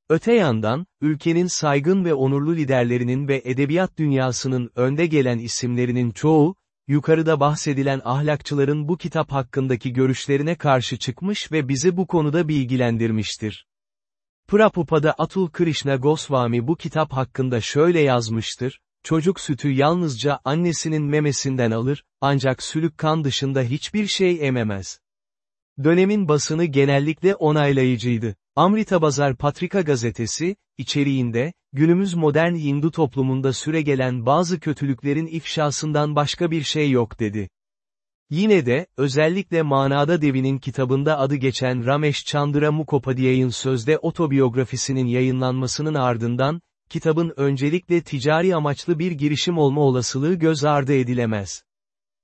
Öte yandan, ülkenin saygın ve onurlu liderlerinin ve edebiyat dünyasının önde gelen isimlerinin çoğu, yukarıda bahsedilen ahlakçıların bu kitap hakkındaki görüşlerine karşı çıkmış ve bizi bu konuda bilgilendirmiştir. Prabhupada Atul Krishna Goswami bu kitap hakkında şöyle yazmıştır, çocuk sütü yalnızca annesinin memesinden alır, ancak sülük kan dışında hiçbir şey ememez. Dönemin basını genellikle onaylayıcıydı. Amritabazar Patrika gazetesi, içeriğinde, günümüz modern Hindu toplumunda süregelen bazı kötülüklerin ifşasından başka bir şey yok dedi. Yine de, özellikle Manada Devi'nin kitabında adı geçen Ramesh Chandra Mukhopadhyay'ın sözde otobiyografisinin yayınlanmasının ardından, kitabın öncelikle ticari amaçlı bir girişim olma olasılığı göz ardı edilemez.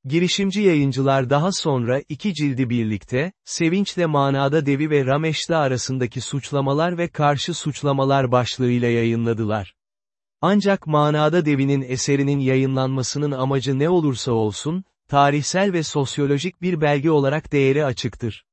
Girişimci yayıncılar daha sonra iki cildi birlikte, Sevinçle Manada Devi ve Rameş'te arasındaki suçlamalar ve karşı suçlamalar başlığıyla yayınladılar. Ancak Manada Devi'nin eserinin yayınlanmasının amacı ne olursa olsun, tarihsel ve sosyolojik bir belge olarak değeri açıktır.